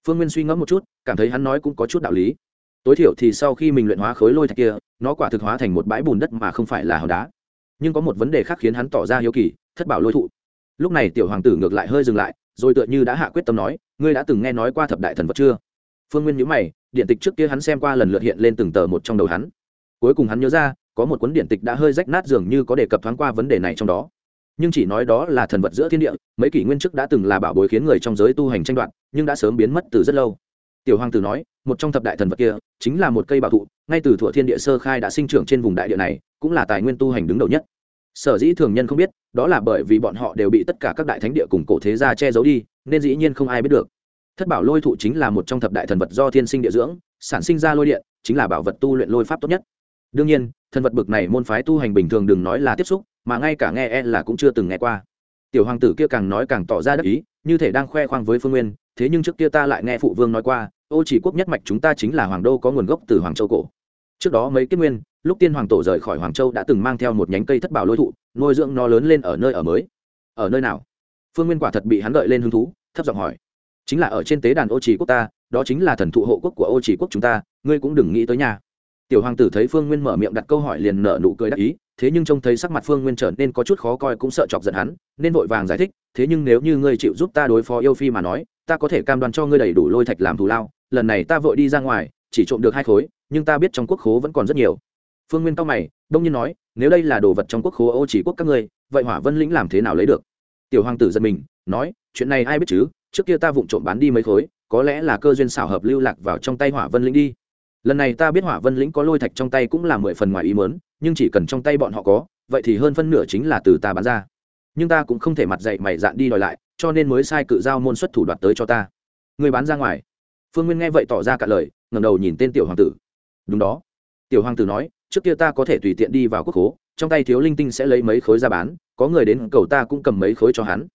Phương nguyên suy ngẫm một chút, cảm thấy hắn nói cũng có chút đạo lý. Tối thiểu thì sau khi mình luyện hóa khối lôi thạch kia, nó quả thực hóa thành một bãi bùn đất mà không phải là hòn đá. Nhưng có một vấn đề khác khiến hắn tỏ ra hiếu kỳ, thất bảo lôi thụ. Lúc này tiểu hoàng tử ngược lại hơi dừng lại, rồi tựa như đã hạ quyết tâm nói, ngươi đã từng nghe nói qua thập đại thần vật chưa? Phương nguyên nhữ mày điện tịch trước kia hắn xem qua lần lượt hiện lên từng tờ một trong đầu hắn. Cuối cùng hắn nhớ ra, có một cuốn điện tịch đã hơi rách nát dường như có đề cập thoáng qua vấn đề này trong đó. Nhưng chỉ nói đó là thần vật giữa thiên địa, mấy kỷ nguyên trước đã từng là bảo bối khiến người trong giới tu hành tranh đoạt, nhưng đã sớm biến mất từ rất lâu. Tiểu hoàng tử nói, một trong thập đại thần vật kia, chính là một cây bảo thụ, ngay từ thuở thiên địa sơ khai đã sinh trưởng trên vùng đại địa này, cũng là tài nguyên tu hành đứng đầu nhất. Sở dĩ thường nhân không biết, đó là bởi vì bọn họ đều bị tất cả các đại thánh địa cùng cổ thế gia che giấu đi, nên dĩ nhiên không ai biết được thất bảo lôi thụ chính là một trong thập đại thần vật do thiên sinh địa dưỡng, sản sinh ra lôi điện, chính là bảo vật tu luyện lôi pháp tốt nhất. Đương nhiên, thần vật bực này môn phái tu hành bình thường đừng nói là tiếp xúc, mà ngay cả nghe e là cũng chưa từng nghe qua. Tiểu hoàng tử kia càng nói càng tỏ ra đắc ý, như thể đang khoe khoang với phương nguyên, thế nhưng trước kia ta lại nghe phụ vương nói qua, ô chỉ quốc nhất mạch chúng ta chính là hoàng đô có nguồn gốc từ hoàng châu cổ. Trước đó mấy kiếp nguyên, lúc tiên hoàng tổ rời khỏi hoàng châu đã từng mang theo một nhánh cây thất bảo lôi thụ, nuôi dưỡng nó lớn lên ở nơi ở mới. Ở nơi nào? Phương nguyên quả thật bị hắn gợi lên hứng thú, thấp giọng hỏi chính là ở trên tế đàn ô chỉ quốc ta, đó chính là thần thụ hộ quốc của ô chỉ quốc chúng ta, ngươi cũng đừng nghĩ tới nhà tiểu hoàng tử thấy phương nguyên mở miệng đặt câu hỏi liền nở nụ cười đắc ý, thế nhưng trông thấy sắc mặt phương nguyên trở nên có chút khó coi cũng sợ chọc giận hắn, nên vội vàng giải thích, thế nhưng nếu như ngươi chịu giúp ta đối phó yêu phi mà nói, ta có thể cam đoan cho ngươi đầy đủ lôi thạch làm thù lao, lần này ta vội đi ra ngoài, chỉ trộm được hai khối, nhưng ta biết trong quốc khố vẫn còn rất nhiều. Phương nguyên cao mày, đông nhiên nói, nếu đây là đồ vật trong quốc khố ô chỉ quốc các ngươi, vậy hỏa vân lĩnh làm thế nào lấy được? Tiểu hoàng tử giật mình, nói, chuyện này ai biết chứ? Trước kia ta vụng trộm bán đi mấy khối, có lẽ là cơ duyên xảo hợp lưu lạc vào trong tay hỏa vân lĩnh đi. Lần này ta biết hỏa vân lĩnh có lôi thạch trong tay cũng là mười phần ngoài ý mớn nhưng chỉ cần trong tay bọn họ có, vậy thì hơn phân nửa chính là từ ta bán ra. Nhưng ta cũng không thể mặt dạy mày dạn đi đòi lại, cho nên mới sai cự giao môn xuất thủ đoạt tới cho ta. Người bán ra ngoài. Phương nguyên nghe vậy tỏ ra cả lời ngầm đầu nhìn tên tiểu hoàng tử. Đúng đó. Tiểu hoàng tử nói, trước kia ta có thể tùy tiện đi vào quốc hố trong tay thiếu linh tinh sẽ lấy mấy khối ra bán, có người đến cầu ta cũng cầm mấy khối cho hắn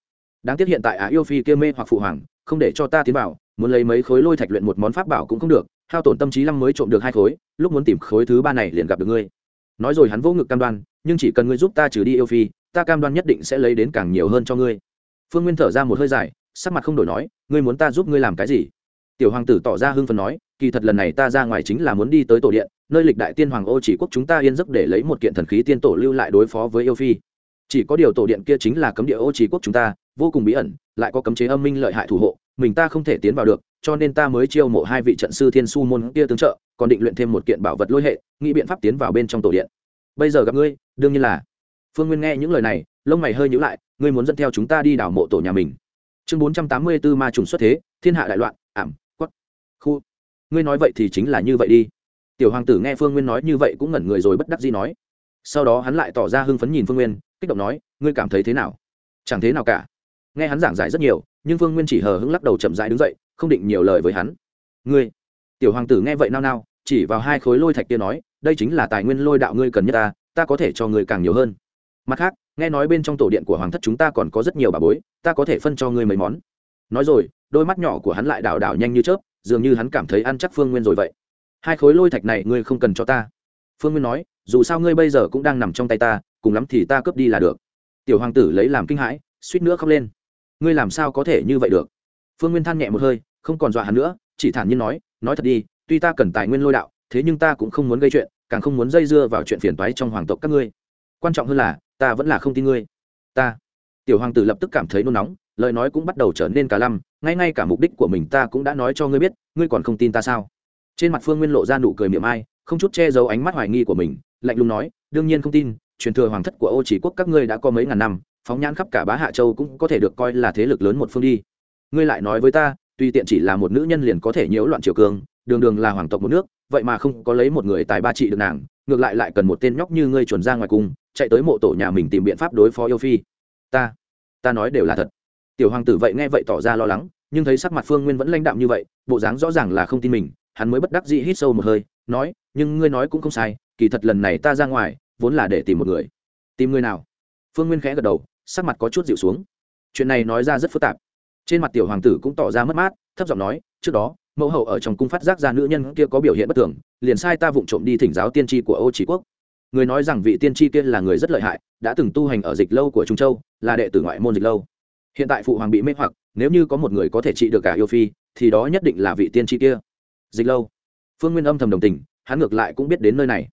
đáng tiếc hiện tại á yêu phi kia mê hoặc phụ hoàng, không để cho ta tiến vào, muốn lấy mấy khối lôi thạch luyện một món pháp bảo cũng không được, hao tổn tâm trí lắm mới trộm được hai khối, lúc muốn tìm khối thứ ba này liền gặp được ngươi. Nói rồi hắn vô ngực cam đoan, nhưng chỉ cần ngươi giúp ta trừ đi yêu phi, ta cam đoan nhất định sẽ lấy đến càng nhiều hơn cho ngươi. Phương nguyên thở ra một hơi dài, sắc mặt không đổi nói, ngươi muốn ta giúp ngươi làm cái gì? Tiểu hoàng tử tỏ ra hưng phần nói, kỳ thật lần này ta ra ngoài chính là muốn đi tới tổ điện, nơi lịch đại tiên hoàng ô chỉ quốc chúng ta yên giấc để lấy một kiện thần khí tiên tổ lưu lại đối phó với yêu phi. Chỉ có điều tổ điện kia chính là cấm địa ô chỉ quốc chúng ta vô cùng bí ẩn, lại có cấm chế âm minh lợi hại thủ hộ, mình ta không thể tiến vào được, cho nên ta mới chiêu mộ hai vị trận sư thiên su môn kia tương trợ, còn định luyện thêm một kiện bảo vật lôi hệ, nghĩ biện pháp tiến vào bên trong tổ điện. Bây giờ gặp ngươi, đương nhiên là. Phương nguyên nghe những lời này, lông mày hơi nhữ lại, ngươi muốn dẫn theo chúng ta đi đảo mộ tổ nhà mình. Chương bốn trăm tám mươi b ố ma trùng xuất thế, thiên hạ đại loạn, ảm quất khu. Ngươi nói vậy thì chính là như vậy đi. Tiểu hoàng tử nghe phương nguyên nói như vậy cũng ngẩn người rồi bất đắc gì nói. Sau đó hắn lại tỏ ra hưng phấn nhìn phương nguyên, kích động nói, ngươi cảm thấy thế nào? Chẳng thế nào cả nghe hắn giảng giải rất nhiều, nhưng phương nguyên chỉ hờ hững lắc đầu chậm rãi đứng dậy, không định nhiều lời với hắn. Ngươi? Tiểu hoàng tử nghe vậy nao nao, chỉ vào hai khối lôi thạch kia nói, đây chính là tài nguyên lôi đạo ngươi cần nhất ta ta có thể cho ngươi càng nhiều hơn. Mặt khác, nghe nói bên trong tổ điện của hoàng thất chúng ta còn có rất nhiều bà bối, ta có thể phân cho ngươi mấy món. Nói rồi, đôi mắt nhỏ của hắn lại đảo đảo nhanh như chớp, dường như hắn cảm thấy ăn chắc phương nguyên rồi vậy. Hai khối lôi thạch này ngươi không cần cho ta. Phương nguyên nói, dù sao ngươi bây giờ cũng đang nằm trong tay ta, cùng lắm thì ta cướp đi là được. Tiểu hoàng tử lấy làm kinh hãi, suýt nữa khóc lên ngươi làm sao có thể như vậy được? Phương nguyên than nhẹ một hơi, không còn dọa hắn nữa, chỉ thản nhiên nói nói thật đi, tuy ta cần tài nguyên lôi đạo, thế nhưng ta cũng không muốn gây chuyện, càng không muốn dây dưa vào chuyện phiền toái trong hoàng tộc các ngươi. Quan trọng hơn là, ta vẫn là không tin ngươi. Ta. Tiểu hoàng tử lập tức cảm thấy nôn nóng, lời nói cũng bắt đầu trở nên cả lăm, ngay ngay cả mục đích của mình ta cũng đã nói cho ngươi biết, ngươi còn không tin ta sao? Trên mặt phương nguyên lộ ra nụ cười miệng ai, không chút che giấu ánh mắt hoài nghi của mình, lạnh lùng nói, đương nhiên không tin truyền thừa hoàng thất của ô chỉ quốc các ngươi đã có mấy ngàn năm, phóng nhãn khắp cả bá hạ châu cũng có thể được coi là thế lực lớn một phương đi. Ngươi lại nói với ta, tuy tiện chỉ là một nữ nhân liền có thể nhiễu loạn triều cường đường đường là hoàng tộc một nước, vậy mà không có lấy một người tài ba trị được nàng, ngược lại lại cần một tên nhóc như ngươi chuẩn ra ngoài cung, chạy tới mộ tổ nhà mình tìm biện pháp đối phó yêu phi. Ta ta nói đều là thật. Tiểu hoàng tử vậy nghe vậy tỏ ra lo lắng, nhưng thấy sắc mặt phương nguyên vẫn lãnh đạm như vậy, bộ dáng rõ ràng là không tin mình, hắn mới bất đắc dĩ hít sâu một hơi, nói, nhưng ngươi nói cũng không sai, kỳ thật lần này ta ra ngoài vốn là để tìm một người. Tìm người nào? Phương nguyên khẽ gật đầu, sắc mặt có chút dịu xuống. Chuyện này nói ra rất phức tạp. Trên mặt tiểu hoàng tử cũng tỏ ra mất mát, thấp giọng nói, trước đó, mẫu hậu ở trong cung phát giác ra nữ nhân kia có biểu hiện bất thường, liền sai ta vụng trộm đi thỉnh giáo tiên tri của ô trí quốc. Người nói rằng vị tiên tri kia là người rất lợi hại, đã từng tu hành ở dịch lâu của trung châu, là đệ tử ngoại môn dịch lâu. Hiện tại phụ hoàng bị mê hoặc, nếu như có một người có thể trị được cả yêu phi, thì đó nhất định là vị tiên tri kia. Dịch lâu. Phương nguyên âm thầm đồng tình, hắn ngược lại cũng biết đến nơi này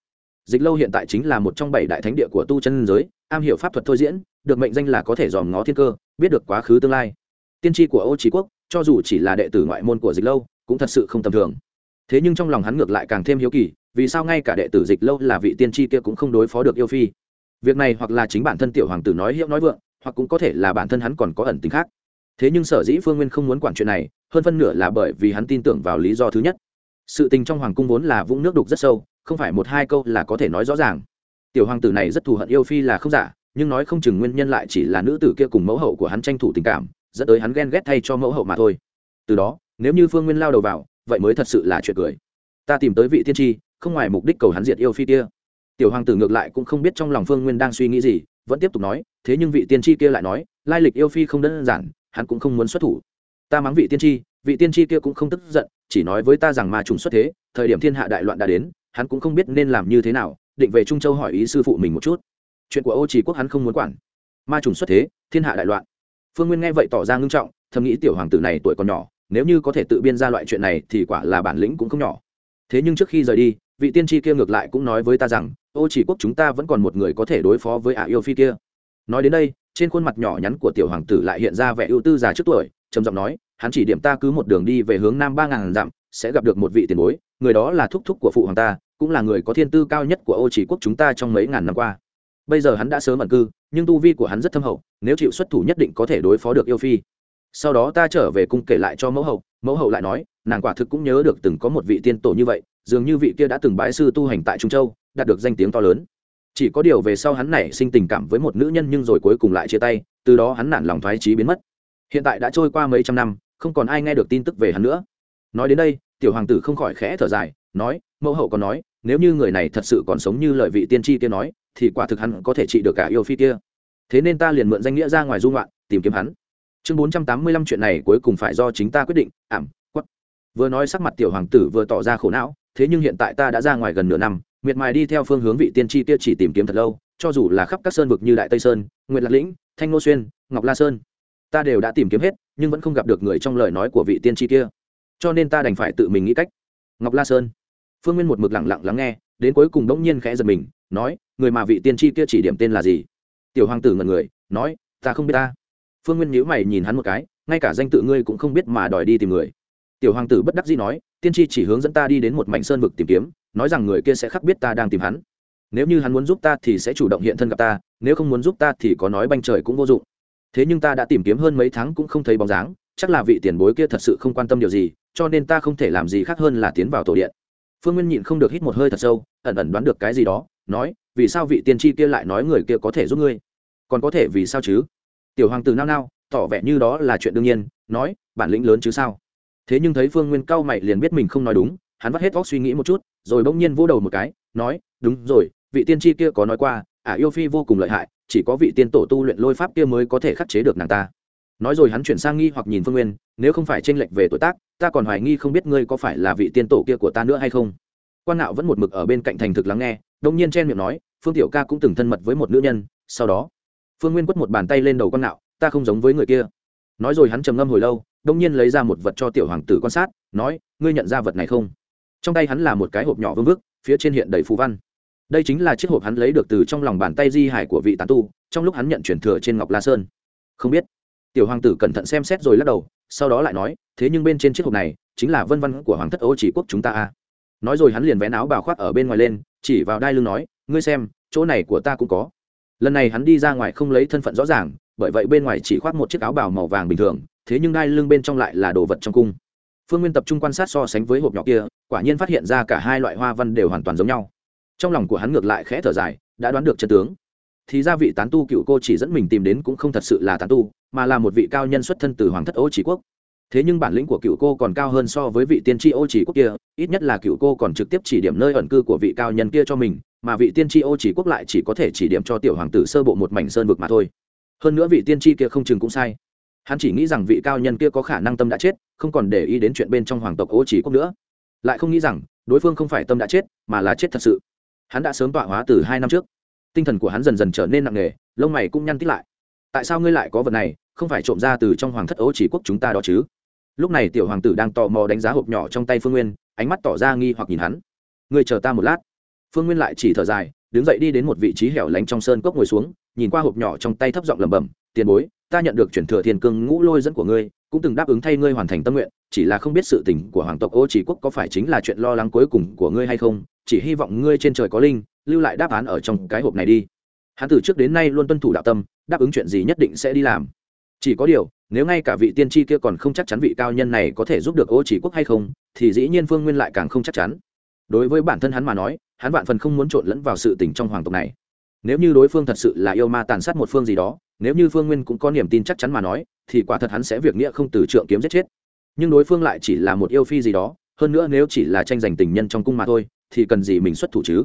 dịch lâu hiện tại chính là một trong bảy đại thánh địa của tu chân giới, am hiểu pháp thuật thôi diễn, được mệnh danh là có thể dòm ngó thiên cơ, biết được quá khứ tương lai. Tiên tri của ô trí quốc, cho dù chỉ là đệ tử ngoại môn của dịch lâu, cũng thật sự không tầm thường. Thế nhưng trong lòng hắn ngược lại càng thêm hiếu kỳ, vì sao ngay cả đệ tử dịch lâu là vị tiên tri kia cũng không đối phó được yêu phi? Việc này hoặc là chính bản thân tiểu hoàng tử nói hiệu nói vượng, hoặc cũng có thể là bản thân hắn còn có ẩn tính khác. Thế nhưng sở dĩ phương nguyên không muốn quản chuyện này, hơn phân nửa là bởi vì hắn tin tưởng vào lý do thứ nhất. Sự tình trong hoàng cung vốn là vũng nước đục rất sâu không phải một hai câu là có thể nói rõ ràng. Tiểu hoàng tử này rất thù hận yêu phi là không giả, nhưng nói không chừng nguyên nhân lại chỉ là nữ tử kia cùng mẫu hậu của hắn tranh thủ tình cảm, dẫn tới hắn ghen ghét thay cho mẫu hậu mà thôi. Từ đó, nếu như phương nguyên lao đầu vào, vậy mới thật sự là chuyện cười. Ta tìm tới vị tiên tri, không ngoài mục đích cầu hắn diệt yêu phi kia. Tiểu hoàng tử ngược lại cũng không biết trong lòng phương nguyên đang suy nghĩ gì, vẫn tiếp tục nói, thế nhưng vị tiên tri kia lại nói, lai lịch yêu phi không đơn giản, hắn cũng không muốn xuất thủ. Ta mắng vị tiên tri, vị tiên tri kia cũng không tức giận, chỉ nói với ta rằng ma trùng xuất thế, thời điểm thiên hạ đại loạn đã đến hắn cũng không biết nên làm như thế nào, định về trung châu hỏi ý sư phụ mình một chút. Chuyện của ô trì quốc hắn không muốn quản. Ma trùng xuất thế, thiên hạ đại loạn. Phương nguyên nghe vậy tỏ ra ngưng trọng, thầm nghĩ tiểu hoàng tử này tuổi còn nhỏ, nếu như có thể tự biên ra loại chuyện này thì quả là bản lĩnh cũng không nhỏ. Thế nhưng trước khi rời đi, vị tiên tri kia ngược lại cũng nói với ta rằng, ô chỉ quốc chúng ta vẫn còn một người có thể đối phó với ả yêu phi kia. Nói đến đây, trên khuôn mặt nhỏ nhắn của tiểu hoàng tử lại hiện ra vẻ ưu tư già trước tuổi, trầm giọng nói, hắn chỉ điểm ta cứ một đường đi về hướng nam ba ngàn dặm, sẽ gặp được một vị tiền bối người đó là thúc thúc của phụ hoàng ta, cũng là người có thiên tư cao nhất của ô chỉ quốc chúng ta trong mấy ngàn năm qua. Bây giờ hắn đã sớm ẩn cư, nhưng tu vi của hắn rất thâm hậu, nếu chịu xuất thủ nhất định có thể đối phó được yêu phi. Sau đó ta trở về cung kể lại cho mẫu hậu mẫu hậu lại nói, nàng quả thực cũng nhớ được từng có một vị tiên tổ như vậy, dường như vị kia đã từng bái sư tu hành tại trung châu, đạt được danh tiếng to lớn. Chỉ có điều về sau hắn nảy sinh tình cảm với một nữ nhân nhưng rồi cuối cùng lại chia tay, từ đó hắn nản lòng thoái trí biến mất. Hiện tại đã trôi qua mấy trăm năm, không còn ai nghe được tin tức về hắn nữa. Nói đến đây tiểu hoàng tử không khỏi khẽ thở dài, nói, mẫu hậu còn nói, nếu như người này thật sự còn sống như lời vị tiên tri kia nói, thì quả thực hắn có thể trị được cả yêu phi kia. Thế nên ta liền mượn danh nghĩa ra ngoài dung loạn tìm kiếm hắn. Chương bốn trăm tám mươi lăm chuyện này cuối cùng phải do chính ta quyết định, ảm quất vừa nói sắc mặt tiểu hoàng tử vừa tỏ ra khổ não, thế nhưng hiện tại ta đã ra ngoài gần nửa năm, miệt mài đi theo phương hướng vị tiên tri kia chỉ tìm kiếm thật lâu, cho dù là khắp các sơn vực như đại tây sơn, nguyệt lạc lĩnh, thanh ngô xuyên, ngọc la sơn, ta đều đã tìm kiếm hết, nhưng vẫn không gặp được người trong lời nói của vị tiên tri kia cho nên ta đành phải tự mình nghĩ cách. Ngọc la sơn. Phương nguyên một mực lặng lặng lắng nghe, đến cuối cùng đống nhiên khẽ giật mình, nói, người mà vị tiên tri kia chỉ điểm tên là gì? Tiểu hoàng tử ngần người, nói, ta không biết ta. Phương nguyên nhíu mày nhìn hắn một cái, ngay cả danh tự ngươi cũng không biết mà đòi đi tìm người. Tiểu hoàng tử bất đắc dĩ nói, tiên tri chỉ hướng dẫn ta đi đến một mảnh sơn vực tìm kiếm, nói rằng người kia sẽ khắc biết ta đang tìm hắn. Nếu như hắn muốn giúp ta thì sẽ chủ động hiện thân gặp ta, nếu không muốn giúp ta thì có nói banh trời cũng vô dụng. Thế nhưng ta đã tìm kiếm hơn mấy tháng cũng không thấy bóng dáng, chắc là vị tiền bối kia thật sự không quan tâm điều gì cho nên ta không thể làm gì khác hơn là tiến vào tổ điện. Phương nguyên nhịn không được hít một hơi thật sâu, ẩn ẩn đoán được cái gì đó, nói, vì sao vị tiên tri kia lại nói người kia có thể giúp ngươi? Còn có thể vì sao chứ? Tiểu hoàng tử nao nao, tỏ vẻ như đó là chuyện đương nhiên, nói, bản lĩnh lớn chứ sao? Thế nhưng thấy phương nguyên cao mày liền biết mình không nói đúng, hắn vắt hết óc suy nghĩ một chút, rồi bỗng nhiên vỗ đầu một cái, nói, đúng rồi, vị tiên tri kia có nói qua, ả yêu phi vô cùng lợi hại, chỉ có vị tiên tổ tu luyện lôi pháp kia mới có thể khắc chế được nàng ta nói rồi hắn chuyển sang nghi hoặc nhìn phương nguyên, nếu không phải tranh lệch về tuổi tác, ta còn hoài nghi không biết ngươi có phải là vị tiên tổ kia của ta nữa hay không. Quan nạo vẫn một mực ở bên cạnh thành thực lắng nghe đông nhiên chen miệng nói, phương tiểu ca cũng từng thân mật với một nữ nhân, sau đó, phương nguyên quất một bàn tay lên đầu quan nạo, ta không giống với người kia. Nói rồi hắn trầm ngâm hồi lâu đông nhiên lấy ra một vật cho tiểu hoàng tử quan sát, nói, ngươi nhận ra vật này không? Trong tay hắn là một cái hộp nhỏ vương vức, phía trên hiện đầy phù văn. Đây chính là chiếc hộp hắn lấy được từ trong lòng bàn tay di hải của vị tán tu, trong lúc hắn nhận chuyển thừa trên ngọc la sơn. Không biết tiểu hoàng tử cẩn thận xem xét rồi lắc đầu, sau đó lại nói, thế nhưng bên trên chiếc hộp này chính là vân văn của hoàng thất ô chỉ quốc chúng ta a nói rồi hắn liền vén áo bào khoác ở bên ngoài lên, chỉ vào đai lưng nói, ngươi xem, chỗ này của ta cũng có. Lần này hắn đi ra ngoài không lấy thân phận rõ ràng, bởi vậy bên ngoài chỉ khoác một chiếc áo bào màu vàng bình thường, thế nhưng đai lưng bên trong lại là đồ vật trong cung. Phương nguyên tập trung quan sát so sánh với hộp nhỏ kia, quả nhiên phát hiện ra cả hai loại hoa văn đều hoàn toàn giống nhau. Trong lòng của hắn ngược lại khẽ thở dài, đã đoán được chân tướng thì ra vị tán tu cựu cô chỉ dẫn mình tìm đến cũng không thật sự là tán tu, mà là một vị cao nhân xuất thân từ hoàng thất ô chỉ quốc. Thế nhưng bản lĩnh của cựu cô còn cao hơn so với vị tiên tri ô chỉ quốc kia, ít nhất là cựu cô còn trực tiếp chỉ điểm nơi ẩn cư của vị cao nhân kia cho mình, mà vị tiên tri ô chỉ quốc lại chỉ có thể chỉ điểm cho tiểu hoàng tử sơ bộ một mảnh sơn vực mà thôi. Hơn nữa vị tiên tri kia không chừng cũng sai. Hắn chỉ nghĩ rằng vị cao nhân kia có khả năng tâm đã chết, không còn để ý đến chuyện bên trong hoàng tộc ô chỉ quốc nữa. Lại không nghĩ rằng đối phương không phải tâm đã chết, mà là chết thật sự. Hắn đã sớm tọa hóa từ hai năm trước tinh thần của hắn dần dần trở nên nặng nề, lông mày cũng nhăn tít lại. Tại sao ngươi lại có vật này, không phải trộm ra từ trong hoàng thất ấu chỉ quốc chúng ta đó chứ? Lúc này tiểu hoàng tử đang tò mò đánh giá hộp nhỏ trong tay phương nguyên, ánh mắt tỏ ra nghi hoặc nhìn hắn. Ngươi chờ ta một lát. Phương nguyên lại chỉ thở dài, đứng dậy đi đến một vị trí hẻo lánh trong sơn cốc ngồi xuống, nhìn qua hộp nhỏ trong tay thấp giọng lẩm bẩm, tiền bối, ta nhận được chuyển thừa thiên cương ngũ lôi dẫn của ngươi, cũng từng đáp ứng thay ngươi hoàn thành tâm nguyện, chỉ là không biết sự tình của hoàng tộc ô chỉ quốc có phải chính là chuyện lo lắng cuối cùng của ngươi hay không, chỉ hy vọng ngươi trên trời có linh lưu lại đáp án ở trong cái hộp này đi. Hắn từ trước đến nay luôn tuân thủ đạo tâm, đáp ứng chuyện gì nhất định sẽ đi làm. Chỉ có điều, nếu ngay cả vị tiên tri kia còn không chắc chắn vị cao nhân này có thể giúp được ô chỉ quốc hay không, thì dĩ nhiên phương nguyên lại càng không chắc chắn. Đối với bản thân hắn mà nói, hắn vạn phần không muốn trộn lẫn vào sự tình trong hoàng tộc này. Nếu như đối phương thật sự là yêu ma tàn sát một phương gì đó, nếu như phương nguyên cũng có niềm tin chắc chắn mà nói, thì quả thật hắn sẽ việc nghĩa không từ trượng kiếm giết chết. Nhưng đối phương lại chỉ là một yêu phi gì đó, hơn nữa nếu chỉ là tranh giành tình nhân trong cung mà thôi, thì cần gì mình xuất thủ chứ?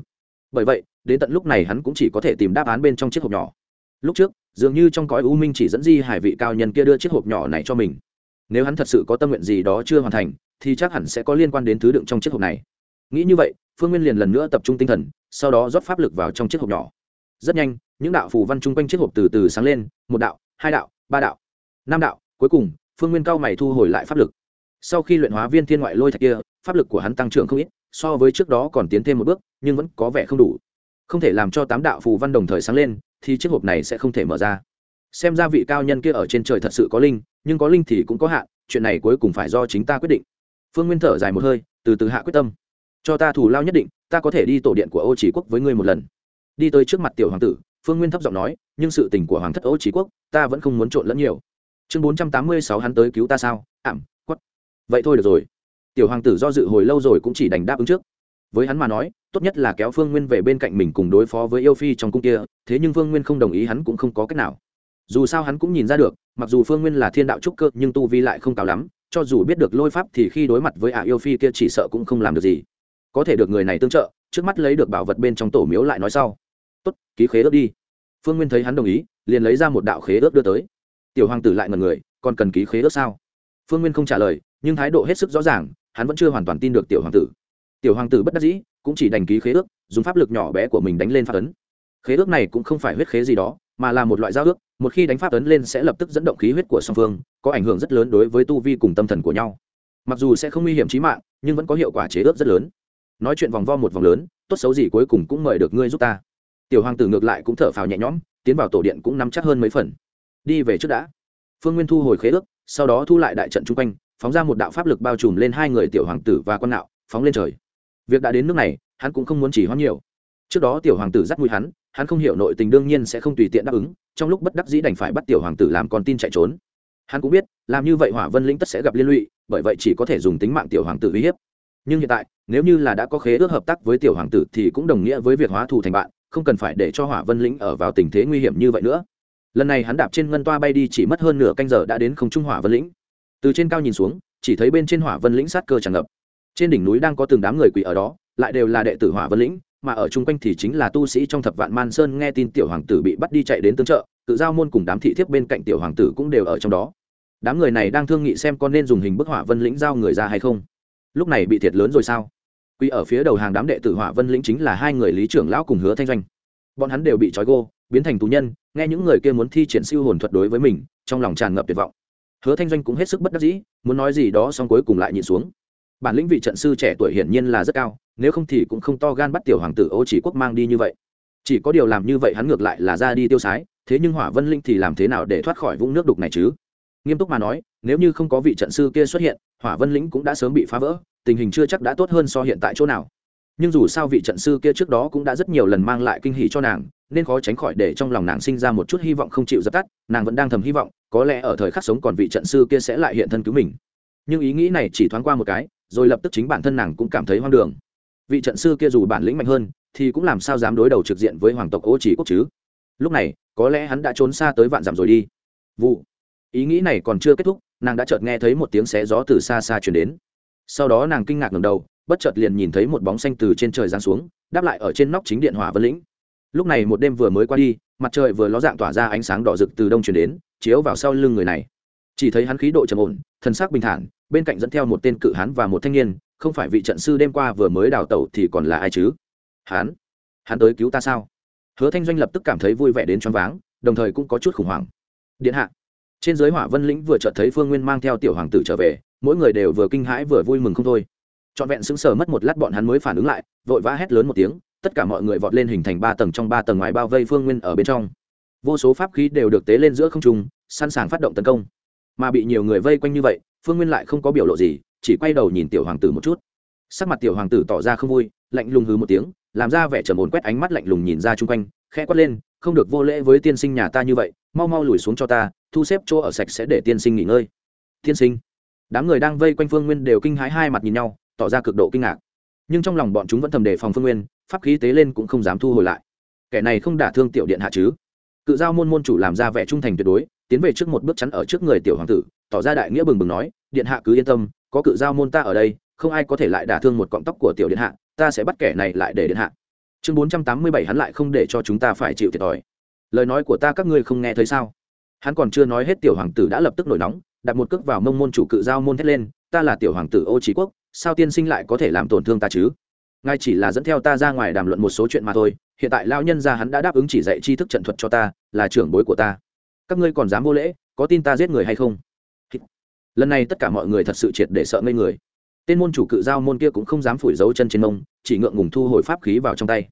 Bởi vậy, đến tận lúc này hắn cũng chỉ có thể tìm đáp án bên trong chiếc hộp nhỏ. Lúc trước, dường như trong cõi u minh chỉ dẫn di hải vị cao nhân kia đưa chiếc hộp nhỏ này cho mình. Nếu hắn thật sự có tâm nguyện gì đó chưa hoàn thành, thì chắc hẳn sẽ có liên quan đến thứ đựng trong chiếc hộp này. Nghĩ như vậy, phương nguyên liền lần nữa tập trung tinh thần, sau đó rót pháp lực vào trong chiếc hộp nhỏ. Rất nhanh, những đạo phù văn chung quanh chiếc hộp từ từ sáng lên, một đạo, hai đạo, ba đạo, năm đạo. Cuối cùng, phương nguyên cao mày thu hồi lại pháp lực. Sau khi luyện hóa viên thiên ngoại lôi thạch kia, pháp lực của hắn tăng trưởng không ít so với trước đó còn tiến thêm một bước, nhưng vẫn có vẻ không đủ. Không thể làm cho tám đạo phù văn đồng thời sáng lên, thì chiếc hộp này sẽ không thể mở ra. Xem ra vị cao nhân kia ở trên trời thật sự có linh, nhưng có linh thì cũng có hạn, chuyện này cuối cùng phải do chính ta quyết định. Phương nguyên thở dài một hơi, từ từ hạ quyết tâm. Cho ta thủ lao nhất định, ta có thể đi tổ điện của ô chỉ quốc với ngươi một lần. Đi tới trước mặt tiểu hoàng tử, phương nguyên thấp giọng nói, nhưng sự tình của hoàng thất ô chỉ quốc, ta vẫn không muốn trộn lẫn nhiều. Chương bốn trăm tám mươi sáu hắn tới cứu ta sao? Ảm quất vậy thôi được rồi tiểu hoàng tử do dự hồi lâu rồi cũng chỉ đành đáp ứng trước. Với hắn mà nói, tốt nhất là kéo phương nguyên về bên cạnh mình cùng đối phó với yêu phi trong cung kia, thế nhưng phương nguyên không đồng ý hắn cũng không có cách nào. Dù sao hắn cũng nhìn ra được, mặc dù phương nguyên là thiên đạo trúc cơ, nhưng tu vi lại không cao lắm, cho dù biết được lôi pháp thì khi đối mặt với ả yêu phi kia chỉ sợ cũng không làm được gì. Có thể được người này tương trợ, trước mắt lấy được bảo vật bên trong tổ miếu lại nói sau. Tốt, ký khế ước đi. Phương nguyên thấy hắn đồng ý, liền lấy ra một đạo khế ước đưa tới. Tiểu hoàng tử lại ngần người, còn cần ký khế ước sao? Phương nguyên không trả lời, nhưng thái độ hết sức rõ ràng hắn vẫn chưa hoàn toàn tin được tiểu hoàng tử. Tiểu hoàng tử bất đắc dĩ, cũng chỉ đành ký khế ước, dùng pháp lực nhỏ bé của mình đánh lên pháp ấn. Khế ước này cũng không phải huyết khế gì đó, mà là một loại giao ước, một khi đánh pháp ấn lên sẽ lập tức dẫn động khí huyết của song phương, có ảnh hưởng rất lớn đối với tu vi cùng tâm thần của nhau. Mặc dù sẽ không nguy hiểm trí mạng, nhưng vẫn có hiệu quả chế ước rất lớn. Nói chuyện vòng vo một vòng lớn, tốt xấu gì cuối cùng cũng mời được ngươi giúp ta. Tiểu hoàng tử ngược lại cũng thở phào nhẹ nhõm, tiến vào tổ điện cũng nắm chắc hơn mấy phần. Đi về trước đã. Phương nguyên thu hồi khế ước, sau đó thu lại đại trận chung quanh phóng ra một đạo pháp lực bao trùm lên hai người tiểu hoàng tử và con nạo, phóng lên trời. Việc đã đến nước này, hắn cũng không muốn chỉ hoãn nhiều. Trước đó tiểu hoàng tử dắt mũi hắn hắn không hiểu nội tình đương nhiên sẽ không tùy tiện đáp ứng, trong lúc bất đắc dĩ đành phải bắt tiểu hoàng tử làm con tin chạy trốn. Hắn cũng biết, làm như vậy hỏa vân lĩnh tất sẽ gặp liên lụy, bởi vậy chỉ có thể dùng tính mạng tiểu hoàng tử uy hiếp. Nhưng hiện tại, nếu như là đã có khế ước hợp tác với tiểu hoàng tử thì cũng đồng nghĩa với việc hóa thù thành bạn, không cần phải để cho hỏa vân lĩnh ở vào tình thế nguy hiểm như vậy nữa. Lần này hắn đạp trên ngân toa bay đi chỉ mất hơn nửa canh giờ đã đến không trung hỏa vân lĩnh từ trên cao nhìn xuống, chỉ thấy bên trên hỏa vân lĩnh sát cơ tràn ngập. Trên đỉnh núi đang có từng đám người quỷ ở đó, lại đều là đệ tử hỏa vân lĩnh, mà ở chung quanh thì chính là tu sĩ trong thập vạn man sơn nghe tin tiểu hoàng tử bị bắt đi chạy đến tương trợ, tự giao môn cùng đám thị thiếp bên cạnh tiểu hoàng tử cũng đều ở trong đó. Đám người này đang thương nghị xem con nên dùng hình bức hỏa vân lĩnh giao người ra hay không. Lúc này bị thiệt lớn rồi sao? Quy ở phía đầu hàng đám đệ tử hỏa vân lĩnh chính là hai người lý trưởng lão cùng hứa thanh doanh. Bọn hắn đều bị trói gô, biến thành tù nhân, nghe những người kia muốn thi triển siêu hồn thuật đối với mình, trong lòng tràn ngập tuyệt vọng hứa thanh doanh cũng hết sức bất đắc dĩ, muốn nói gì đó xong cuối cùng lại nhìn xuống. Bản lĩnh vị trận sư trẻ tuổi hiển nhiên là rất cao, nếu không thì cũng không to gan bắt tiểu hoàng tử ô chỉ quốc mang đi như vậy. Chỉ có điều làm như vậy hắn ngược lại là ra đi tiêu sái, thế nhưng hỏa vân linh thì làm thế nào để thoát khỏi vũng nước đục này chứ? Nghiêm túc mà nói, nếu như không có vị trận sư kia xuất hiện, hỏa vân lĩnh cũng đã sớm bị phá vỡ, tình hình chưa chắc đã tốt hơn so hiện tại chỗ nào. Nhưng dù sao vị trận sư kia trước đó cũng đã rất nhiều lần mang lại kinh hỉ cho nàng, nên khó tránh khỏi để trong lòng nàng sinh ra một chút hy vọng không chịu dập tắt, nàng vẫn đang thầm hy vọng có lẽ ở thời khắc sống còn vị trận sư kia sẽ lại hiện thân cứu mình. Nhưng ý nghĩ này chỉ thoáng qua một cái, rồi lập tức chính bản thân nàng cũng cảm thấy hoang đường. Vị trận sư kia dù bản lĩnh mạnh hơn, thì cũng làm sao dám đối đầu trực diện với hoàng tộc ô chỉ quốc chứ? Lúc này, có lẽ hắn đã trốn xa tới vạn dặm rồi đi. Vụ. Ý nghĩ này còn chưa kết thúc, nàng đã chợt nghe thấy một tiếng xé gió từ xa xa chuyển đến. Sau đó nàng kinh ngạc ngầm đầu, bất chợt liền nhìn thấy một bóng xanh từ trên trời giáng xuống, đáp lại ở trên nóc chính điện hỏa vân lĩnh. Lúc này một đêm vừa mới qua đi mặt trời vừa ló dạng tỏa ra ánh sáng đỏ rực từ đông chuyển đến, chiếu vào sau lưng người này. Chỉ thấy hắn khí độ trầm ổn thân xác bình thản, bên cạnh dẫn theo một tên cự hán và một thanh niên, không phải vị trận sư đêm qua vừa mới đào tẩu thì còn là ai chứ? Hắn? Hắn tới cứu ta sao? Hứa thanh doanh lập tức cảm thấy vui vẻ đến choáng váng, đồng thời cũng có chút khủng hoảng. Điện hạ. Trên giới hỏa vân lĩnh vừa chợt thấy phương nguyên mang theo tiểu hoàng tử trở về, mỗi người đều vừa kinh hãi vừa vui mừng không thôi. Trọn vẹn sững sờ mất một lát bọn hắn mới phản ứng lại, vội vã hét lớn một tiếng tất cả mọi người vọt lên hình thành ba tầng trong ba tầng ngoài bao vây phương nguyên ở bên trong. Vô số pháp khí đều được tế lên giữa không trung, sẵn sàng phát động tấn công. Mà bị nhiều người vây quanh như vậy, phương nguyên lại không có biểu lộ gì, chỉ quay đầu nhìn tiểu hoàng tử một chút. Sắc mặt tiểu hoàng tử tỏ ra không vui, lạnh lùng hứ một tiếng, làm ra vẻ trầm ồn quét ánh mắt lạnh lùng nhìn ra chung quanh, khẽ quát lên, không được vô lễ với tiên sinh nhà ta như vậy, mau mau lùi xuống cho ta, thu xếp chỗ ở sạch sẽ để tiên sinh nghỉ ngơi. Tiên sinh? Đám người đang vây quanh phương nguyên đều kinh hãi hai mặt nhìn nhau, tỏ ra cực độ kinh ngạc nhưng trong lòng bọn chúng vẫn thầm đề phòng phương nguyên, pháp khí tế lên cũng không dám thu hồi lại. Kẻ này không đả thương tiểu điện hạ chứ? Cự giao môn môn chủ làm ra vẻ trung thành tuyệt đối, tiến về trước một bước chắn ở trước người tiểu hoàng tử, tỏ ra đại nghĩa bừng bừng nói, điện hạ cứ yên tâm, có cự giao môn ta ở đây, không ai có thể lại đả thương một cọng tóc của tiểu điện hạ, ta sẽ bắt kẻ này lại để điện hạ. Chương bốn trăm tám mươi bảy, hắn lại không để cho chúng ta phải chịu thiệt thòi. Lời nói của ta các ngươi không nghe thấy sao? Hắn còn chưa nói hết tiểu hoàng tử đã lập tức nổi nóng, đặt một cước vào mông môn chủ cự giao môn thét lên, ta là tiểu hoàng tử ô trí quốc sao tiên sinh lại có thể làm tổn thương ta chứ? Ngài chỉ là dẫn theo ta ra ngoài đàm luận một số chuyện mà thôi, hiện tại lao nhân ra hắn đã đáp ứng chỉ dạy tri thức trận thuật cho ta, là trưởng bối của ta. Các ngươi còn dám vô lễ, có tin ta giết người hay không? Lần này tất cả mọi người thật sự triệt để sợ ngây người. Tên môn chủ cự giao môn kia cũng không dám phủi dấu chân trên mông, chỉ ngượng ngùng thu hồi pháp khí vào trong tay.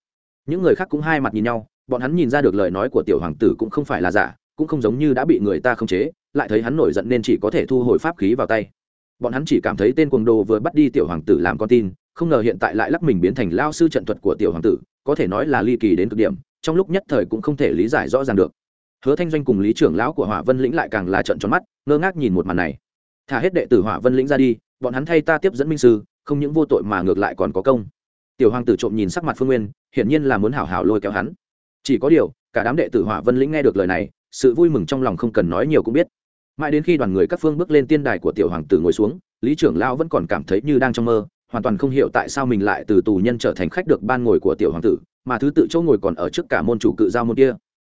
Những người khác cũng hai mặt nhìn nhau, bọn hắn nhìn ra được lời nói của tiểu hoàng tử cũng không phải là giả, cũng không giống như đã bị người ta khống chế, lại thấy hắn nổi giận nên chỉ có thể thu hồi pháp khí vào tay bọn hắn chỉ cảm thấy tên cuồng đồ vừa bắt đi tiểu hoàng tử làm con tin, không ngờ hiện tại lại lắc mình biến thành lao sư trận thuật của tiểu hoàng tử, có thể nói là ly kỳ đến cực điểm, trong lúc nhất thời cũng không thể lý giải rõ ràng được. Hứa thanh doanh cùng lý trưởng lão của hỏa vân lĩnh lại càng là trận tròn mắt, ngơ ngác nhìn một màn này. Thả hết đệ tử hỏa vân lĩnh ra đi, bọn hắn thay ta tiếp dẫn minh sư, không những vô tội mà ngược lại còn có công. Tiểu hoàng tử trộm nhìn sắc mặt phương nguyên, hiển nhiên là muốn hảo hảo lôi kéo hắn. Chỉ có điều, cả đám đệ tử hỏa vân lĩnh nghe được lời này, sự vui mừng trong lòng không cần nói nhiều cũng biết mãi đến khi đoàn người các phương bước lên tiên đài của tiểu hoàng tử ngồi xuống, lý trưởng lão vẫn còn cảm thấy như đang trong mơ, hoàn toàn không hiểu tại sao mình lại từ tù nhân trở thành khách được ban ngồi của tiểu hoàng tử, mà thứ tự chỗ ngồi còn ở trước cả môn chủ cự giao môn kia.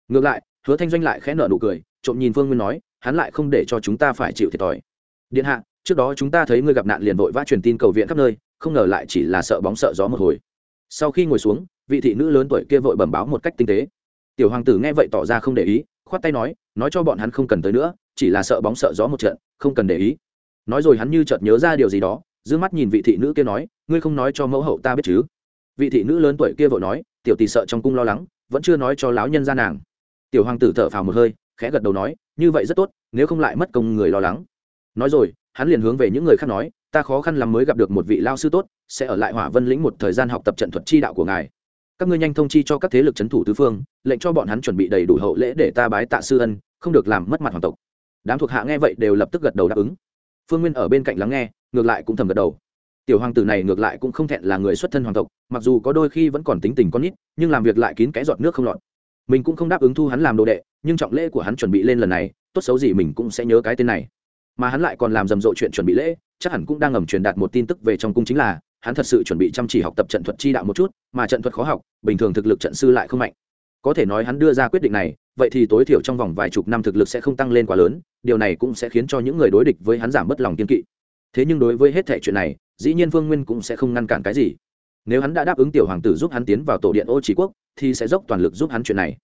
Ngược lại, hứa thanh doanh lại khẽ nợ nụ cười, trộm nhìn phương nguyên nói, hắn lại không để cho chúng ta phải chịu thiệt thòi. Điện hạ, trước đó chúng ta thấy ngươi gặp nạn liền vội vã truyền tin cầu viện khắp nơi, không ngờ lại chỉ là sợ bóng sợ gió một hồi. Sau khi ngồi xuống, vị thị nữ lớn tuổi kia vội bẩm báo một cách tinh tế. Tiểu hoàng tử nghe vậy tỏ ra không để ý khoát tay nói nói cho bọn hắn không cần tới nữa, chỉ là sợ bóng sợ gió một trận, không cần để ý. Nói rồi hắn như chợt nhớ ra điều gì đó d mắt nhìn vị thị nữ kia nói, ngươi không nói cho mẫu hậu ta biết chứ? Vị thị nữ lớn tuổi kia vội nói, tiểu tỷ sợ trong cung lo lắng, vẫn chưa nói cho lão nhân ra nàng. Tiểu hoàng tử thở phào một hơi, khẽ gật đầu nói, như vậy rất tốt, nếu không lại mất công người lo lắng. Nói rồi, hắn liền hướng về những người khác nói, ta khó khăn lắm mới gặp được một vị lao sư tốt, sẽ ở lại hỏa vân lĩnh một thời gian học tập trận thuật chi đạo của ngài các ngươi nhanh thông chi cho các thế lực c h ấ n thủ tứ phương, lệnh cho bọn hắn chuẩn bị đầy đủ hậu lễ để ta bái tạ sư ân, không được làm mất mặt hoàng tộc. Đám thuộc hạ nghe vậy đều lập tức gật đầu đáp ứng. Phương nguyên ở bên cạnh lắng nghe, ngược lại cũng thầm gật đầu. Tiểu hoàng tử này ngược lại cũng không thẹn là người xuất thân hoàng tộc, mặc dù có đôi khi vẫn còn tính tình con nít, nhưng làm việc lại kín cái giọt nước không lọt. Mình cũng không đáp ứng thu hắn làm đồ đệ, nhưng trọng lễ của hắn chuẩn bị lên lần này, tốt xấu gì mình cũng sẽ nhớ cái tên này. Mà hắn lại còn làm rầm rộ chuyện chuẩn bị lễ, chắc hẳn cũng đang ngầm truyền đạt một tin tức về trong cung chính là hắn thật sự chuẩn bị chăm chỉ học tập trận thuật chi đạo một chút, mà trận thuật khó học, bình thường thực lực trận sư lại không mạnh. Có thể nói hắn đưa ra quyết định này, vậy thì tối thiểu trong vòng vài chục năm thực lực sẽ không tăng lên quá lớn, điều này cũng sẽ khiến cho những người đối địch với hắn giảm bất lòng kiên kỵ. Thế nhưng đối với hết thể chuyện này, dĩ nhiên vương nguyên cũng sẽ không ngăn cản cái gì. Nếu hắn đã đáp ứng tiểu hoàng tử giúp hắn tiến vào tổ điện ô trí quốc, thì sẽ dốc toàn lực giúp hắn chuyện này.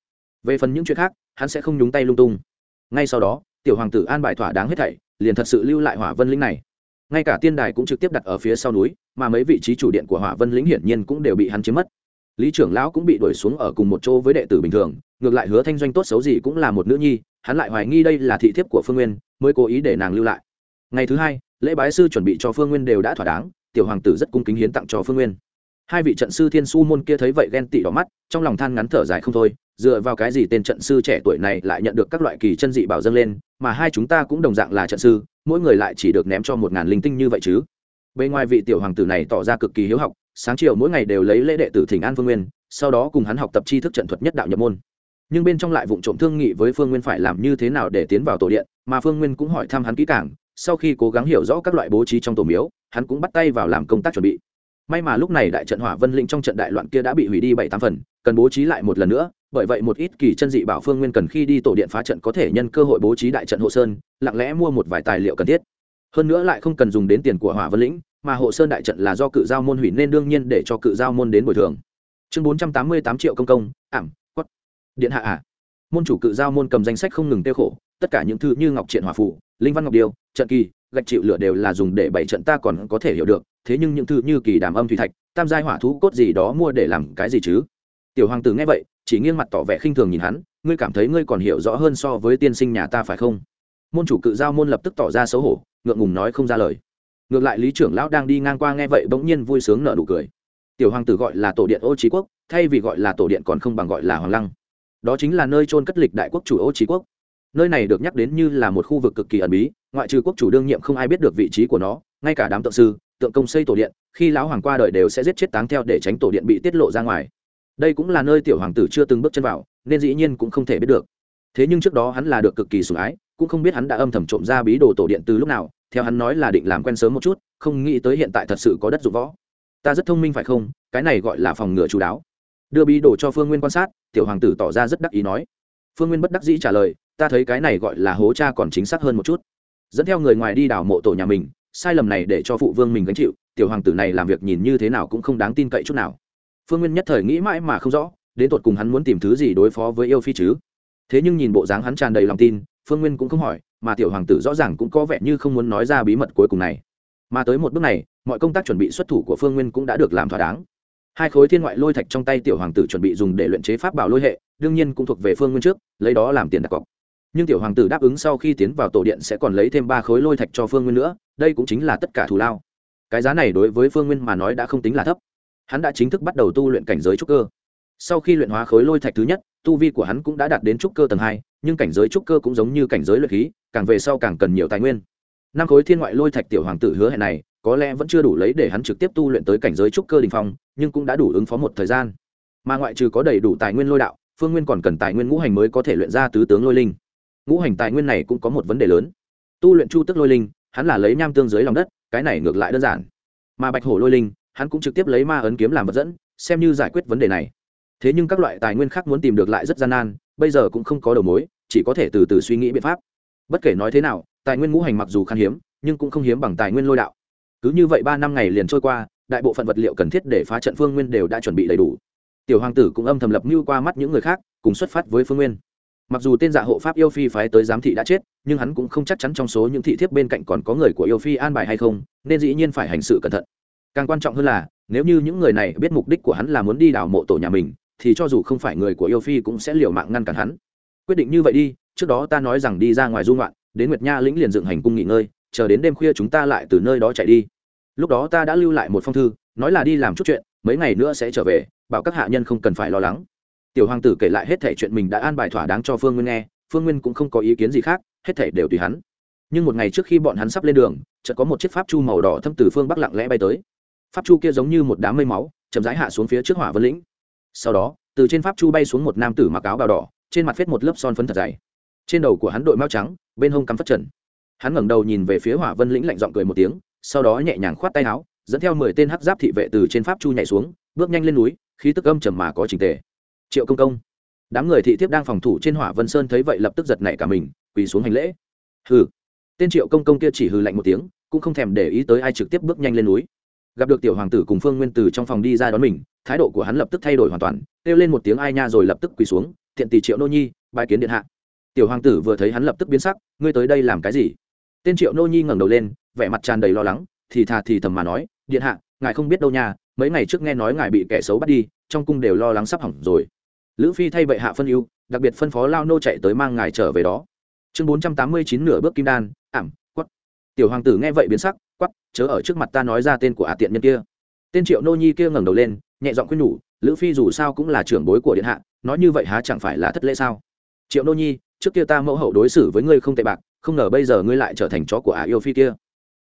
Về phần những chuyện khác, hắn sẽ không nhúng tay lung tung. Ngay sau đó, tiểu hoàng tử an bài thỏa đáng hết thảy, liền thật sự lưu lại hỏa vân linh này ngay cả tiên đài cũng trực tiếp đặt ở phía sau núi, mà mấy vị trí chủ điện của hỏa vân lĩnh hiển nhiên cũng đều bị hắn chiếm mất. Lý trưởng lão cũng bị đuổi xuống ở cùng một chỗ với đệ tử bình thường, ngược lại hứa thanh doanh tốt xấu gì cũng là một nữ nhi, hắn lại hoài nghi đây là thị thiếp của phương nguyên, mới cố ý để nàng lưu lại. Ngày thứ hai, lễ bái sư chuẩn bị cho phương nguyên đều đã thỏa đáng, tiểu hoàng tử rất cung kính hiến tặng cho phương nguyên. Hai vị trận sư thiên su môn kia thấy vậy ghen tị đỏ mắt, trong lòng than ngắn thở dài không thôi dựa vào cái gì tên trận sư trẻ tuổi này lại nhận được các loại kỳ chân dị bảo dâng lên, mà hai chúng ta cũng đồng dạng là trận sư, mỗi người lại chỉ được ném cho một ngàn linh tinh như vậy chứ. Bên ngoài vị tiểu hoàng tử này tỏ ra cực kỳ hiếu học, sáng chiều mỗi ngày đều lấy lễ đệ tử thỉnh an phương nguyên, sau đó cùng hắn học tập tri thức trận thuật nhất đạo nhập môn. Nhưng bên trong lại vụ trộm thương nghị với phương nguyên phải làm như thế nào để tiến vào tổ điện, mà phương nguyên cũng hỏi thăm hắn kỹ càng, sau khi cố gắng hiểu rõ các loại bố trí trong tổ miếu, hắn cũng bắt tay vào làm công tác chuẩn bị may mà lúc này đại trận hỏa vân linh trong trận đại loạn kia đã bị hủy đi bảy tám phần, cần bố trí lại một lần nữa, bởi vậy một ít kỳ chân dị bảo phương nguyên cần khi đi tổ điện phá trận có thể nhân cơ hội bố trí đại trận hộ sơn, lặng lẽ mua một vài tài liệu cần thiết. Hơn nữa lại không cần dùng đến tiền của hỏa vân lĩnh, mà hộ sơn đại trận là do cự giao môn hủy nên đương nhiên để cho cự giao môn đến bồi thường. Chương bốn trăm tám mươi tám triệu công công, ảm, quất. Điện hạ ạ môn chủ cự giao môn cầm danh sách không ngừng tiêu khổ, tất cả những thư như ngọc triện hòa phụ linh văn ngọc điêu, trận kỳ gạch chịu lửa đều là dùng để bày trận ta còn có thể hiểu được, thế nhưng những thứ như kỳ đàm âm thủy thạch, tam giai hỏa thú cốt gì đó mua để làm cái gì chứ? Tiểu hoàng tử nghe vậy, chỉ nghiêng mặt tỏ vẻ khinh thường nhìn hắn, ngươi cảm thấy ngươi còn hiểu rõ hơn so với tiên sinh nhà ta phải không? Môn chủ cự giao môn lập tức tỏ ra xấu hổ, ngượng ngùng nói không ra lời. Ngược lại lý trưởng lão đang đi ngang qua nghe vậy bỗng nhiên vui sướng nở nụ cười. Tiểu hoàng tử gọi là tổ điện ô trí quốc, thay vì gọi là tổ điện còn không bằng gọi là hoàng lăng. Đó chính là nơi trôn cất lịch đại quốc chủ ô trí quốc. Nơi này được nhắc đến như là một khu vực cực kỳ ẩn bí ngoại trừ quốc chủ đương nhiệm không ai biết được vị trí của nó, ngay cả đám tượng sư, tượng công xây tổ điện, khi lão hoàng qua đời đều sẽ giết chết táng theo để tránh tổ điện bị tiết lộ ra ngoài. Đây cũng là nơi tiểu hoàng tử chưa từng bước chân vào, nên dĩ nhiên cũng không thể biết được. Thế nhưng trước đó hắn là được cực kỳ sủng ái, cũng không biết hắn đã âm thầm trộm ra bí đồ tổ điện từ lúc nào, theo hắn nói là định làm quen sớm một chút, không nghĩ tới hiện tại thật sự có đất dụng võ. Ta rất thông minh phải không? Cái này gọi là phòng ngừa chú đáo. Đưa bí đồ cho phương nguyên quan sát, tiểu hoàng tử tỏ ra rất đắc ý nói. Phương nguyên bất đắc dĩ trả lời, ta thấy cái này gọi là hố cha còn chính xác hơn một chút dẫn theo người ngoài đi đào mộ tổ nhà mình, sai lầm này để cho phụ vương mình gánh chịu, tiểu hoàng tử này làm việc nhìn như thế nào cũng không đáng tin cậy chút nào. Phương nguyên nhất thời nghĩ mãi mà không rõ, đến tột cùng hắn muốn tìm thứ gì đối phó với yêu phi chứ? Thế nhưng nhìn bộ dáng hắn tràn đầy lòng tin, phương nguyên cũng không hỏi, mà tiểu hoàng tử rõ ràng cũng có vẻ như không muốn nói ra bí mật cuối cùng này. Mà tới một bước này, mọi công tác chuẩn bị xuất thủ của phương nguyên cũng đã được làm thỏa đáng. Hai khối thiên ngoại lôi thạch trong tay tiểu hoàng tử chuẩn bị dùng để luyện chế pháp bảo lôi hệ, đương nhiên cũng thuộc về phương nguyên trước, lấy đó làm tiền đặt cọc nhưng tiểu hoàng tử đáp ứng sau khi tiến vào tổ điện sẽ còn lấy thêm ba khối lôi thạch cho phương nguyên nữa, đây cũng chính là tất cả thù lao. Cái giá này đối với phương nguyên mà nói đã không tính là thấp. Hắn đã chính thức bắt đầu tu luyện cảnh giới trúc cơ. Sau khi luyện hóa khối lôi thạch thứ nhất, tu vi của hắn cũng đã đạt đến trúc cơ tầng hai, nhưng cảnh giới trúc cơ cũng giống như cảnh giới luyện khí, càng về sau càng cần nhiều tài nguyên. Năm khối thiên ngoại lôi thạch tiểu hoàng tử hứa hẹn này, có lẽ vẫn chưa đủ lấy để hắn trực tiếp tu luyện tới cảnh giới trúc cơ đình phong, nhưng cũng đã đủ ứng phó một thời gian. Mà ngoại trừ có đầy đủ tài nguyên lôi đạo, phương nguyên còn cần tài nguyên ngũ hành mới có thể luyện ra tứ tướng lôi linh ngũ hành tài nguyên này cũng có một vấn đề lớn. Tu luyện chu tức lôi linh, hắn là lấy nham tương dưới lòng đất, cái này ngược lại đơn giản. Mà bạch hổ lôi linh, hắn cũng trực tiếp lấy ma ấn kiếm làm vật dẫn, xem như giải quyết vấn đề này. Thế nhưng các loại tài nguyên khác muốn tìm được lại rất gian nan, bây giờ cũng không có đầu mối, chỉ có thể từ từ suy nghĩ biện pháp. Bất kể nói thế nào, tài nguyên ngũ hành mặc dù khan hiếm, nhưng cũng không hiếm bằng tài nguyên lôi đạo. Cứ như vậy ba năm ngày liền trôi qua, đại bộ phận vật liệu cần thiết để phá trận phương nguyên đều đã chuẩn bị đầy đủ. Tiểu hoàng tử cũng âm thầm lập mưu qua mắt những người khác, cùng xuất phát với phương nguyên mặc dù tên dạ hộ pháp yêu phi phái tới giám thị đã chết, nhưng hắn cũng không chắc chắn trong số những thị thiếp bên cạnh còn có người của yêu phi an bài hay không, nên dĩ nhiên phải hành sự cẩn thận. Càng quan trọng hơn là, nếu như những người này biết mục đích của hắn là muốn đi đào mộ tổ nhà mình, thì cho dù không phải người của yêu phi cũng sẽ liều mạng ngăn cản hắn. Quyết định như vậy đi, trước đó ta nói rằng đi ra ngoài dung loạn đến nguyệt nha lĩnh liền dựng hành cung nghỉ ngơi, chờ đến đêm khuya chúng ta lại từ nơi đó chạy đi. Lúc đó ta đã lưu lại một phong thư, nói là đi làm chút chuyện, mấy ngày nữa sẽ trở về, bảo các hạ nhân không cần phải lo lắng tiểu hoàng tử kể lại hết thể chuyện mình đã an bài thỏa đáng cho phương nguyên nghe, phương nguyên cũng không có ý kiến gì khác, hết thể đều tùy hắn. Nhưng một ngày trước khi bọn hắn sắp lên đường, chợt có một chiếc pháp chu màu đỏ thâm từ phương bắc lặng lẽ bay tới. Pháp chu kia giống như một đám mây máu, chậm rãi hạ xuống phía trước hỏa vân lĩnh. Sau đó, từ trên pháp chu bay xuống một nam tử mặc áo bào đỏ, trên mặt phết một lớp son phấn thật dày. Trên đầu của hắn đội mao trắng, bên hông cắm phất trần. Hắn ngẩng đầu nhìn về phía hỏa vân lĩnh lạnh giọng cười một tiếng, sau đó nhẹ nhàng khoát tay áo, dẫn theo mười tên hắc giáp thị vệ từ trên pháp chu nhảy xuống, bước nhanh lên núi, khí tức âm trầm mà có trình tề triệu công công. Đám người thị thiếp đang phòng thủ trên hỏa vân sơn thấy vậy lập tức giật nảy cả mình, quỳ xuống hành lễ. Hừ. Tên triệu công công kia chỉ hừ lạnh một tiếng, cũng không thèm để ý tới ai trực tiếp bước nhanh lên núi. Gặp được tiểu hoàng tử cùng phương nguyên từ trong phòng đi ra đón mình, thái độ của hắn lập tức thay đổi hoàn toàn, kêu lên một tiếng ai nha rồi lập tức quỳ xuống thiện tỷ triệu nô nhi bài kiến điện hạ. Tiểu hoàng tử vừa thấy hắn lập tức biến sắc, ngươi tới đây làm cái gì? Tên triệu nô nhi ngẩng đầu lên, vẻ mặt tràn đầy lo lắng, thì thà thì thầm mà nói, điện hạ, ngài không biết đâu nha, mấy ngày trước nghe nói ngài bị kẻ xấu bắt đi, trong cung đều lo lắng sắp hỏng rồi lữ phi thay bệ hạ phân ưu, đặc biệt phân phó lao nô chạy tới mang ngài trở về đó. Chương bốn trăm tám mươi chín nửa bước kim đan, ảm quất tiểu hoàng tử nghe vậy biến sắc quắp chớ ở trước mặt ta nói ra tên của ả tiện nhân kia. Tên triệu nô nhi kia ngẩng đầu lên, nhẹ giọng khuyên nhủ, lữ phi dù sao cũng là trưởng bối của điện hạ, nói như vậy há chẳng phải là thất lễ sao? Triệu nô nhi, trước kia ta mẫu hậu đối xử với ngươi không tệ bạc, không ngờ bây giờ ngươi lại trở thành chó của ả yêu phi kia.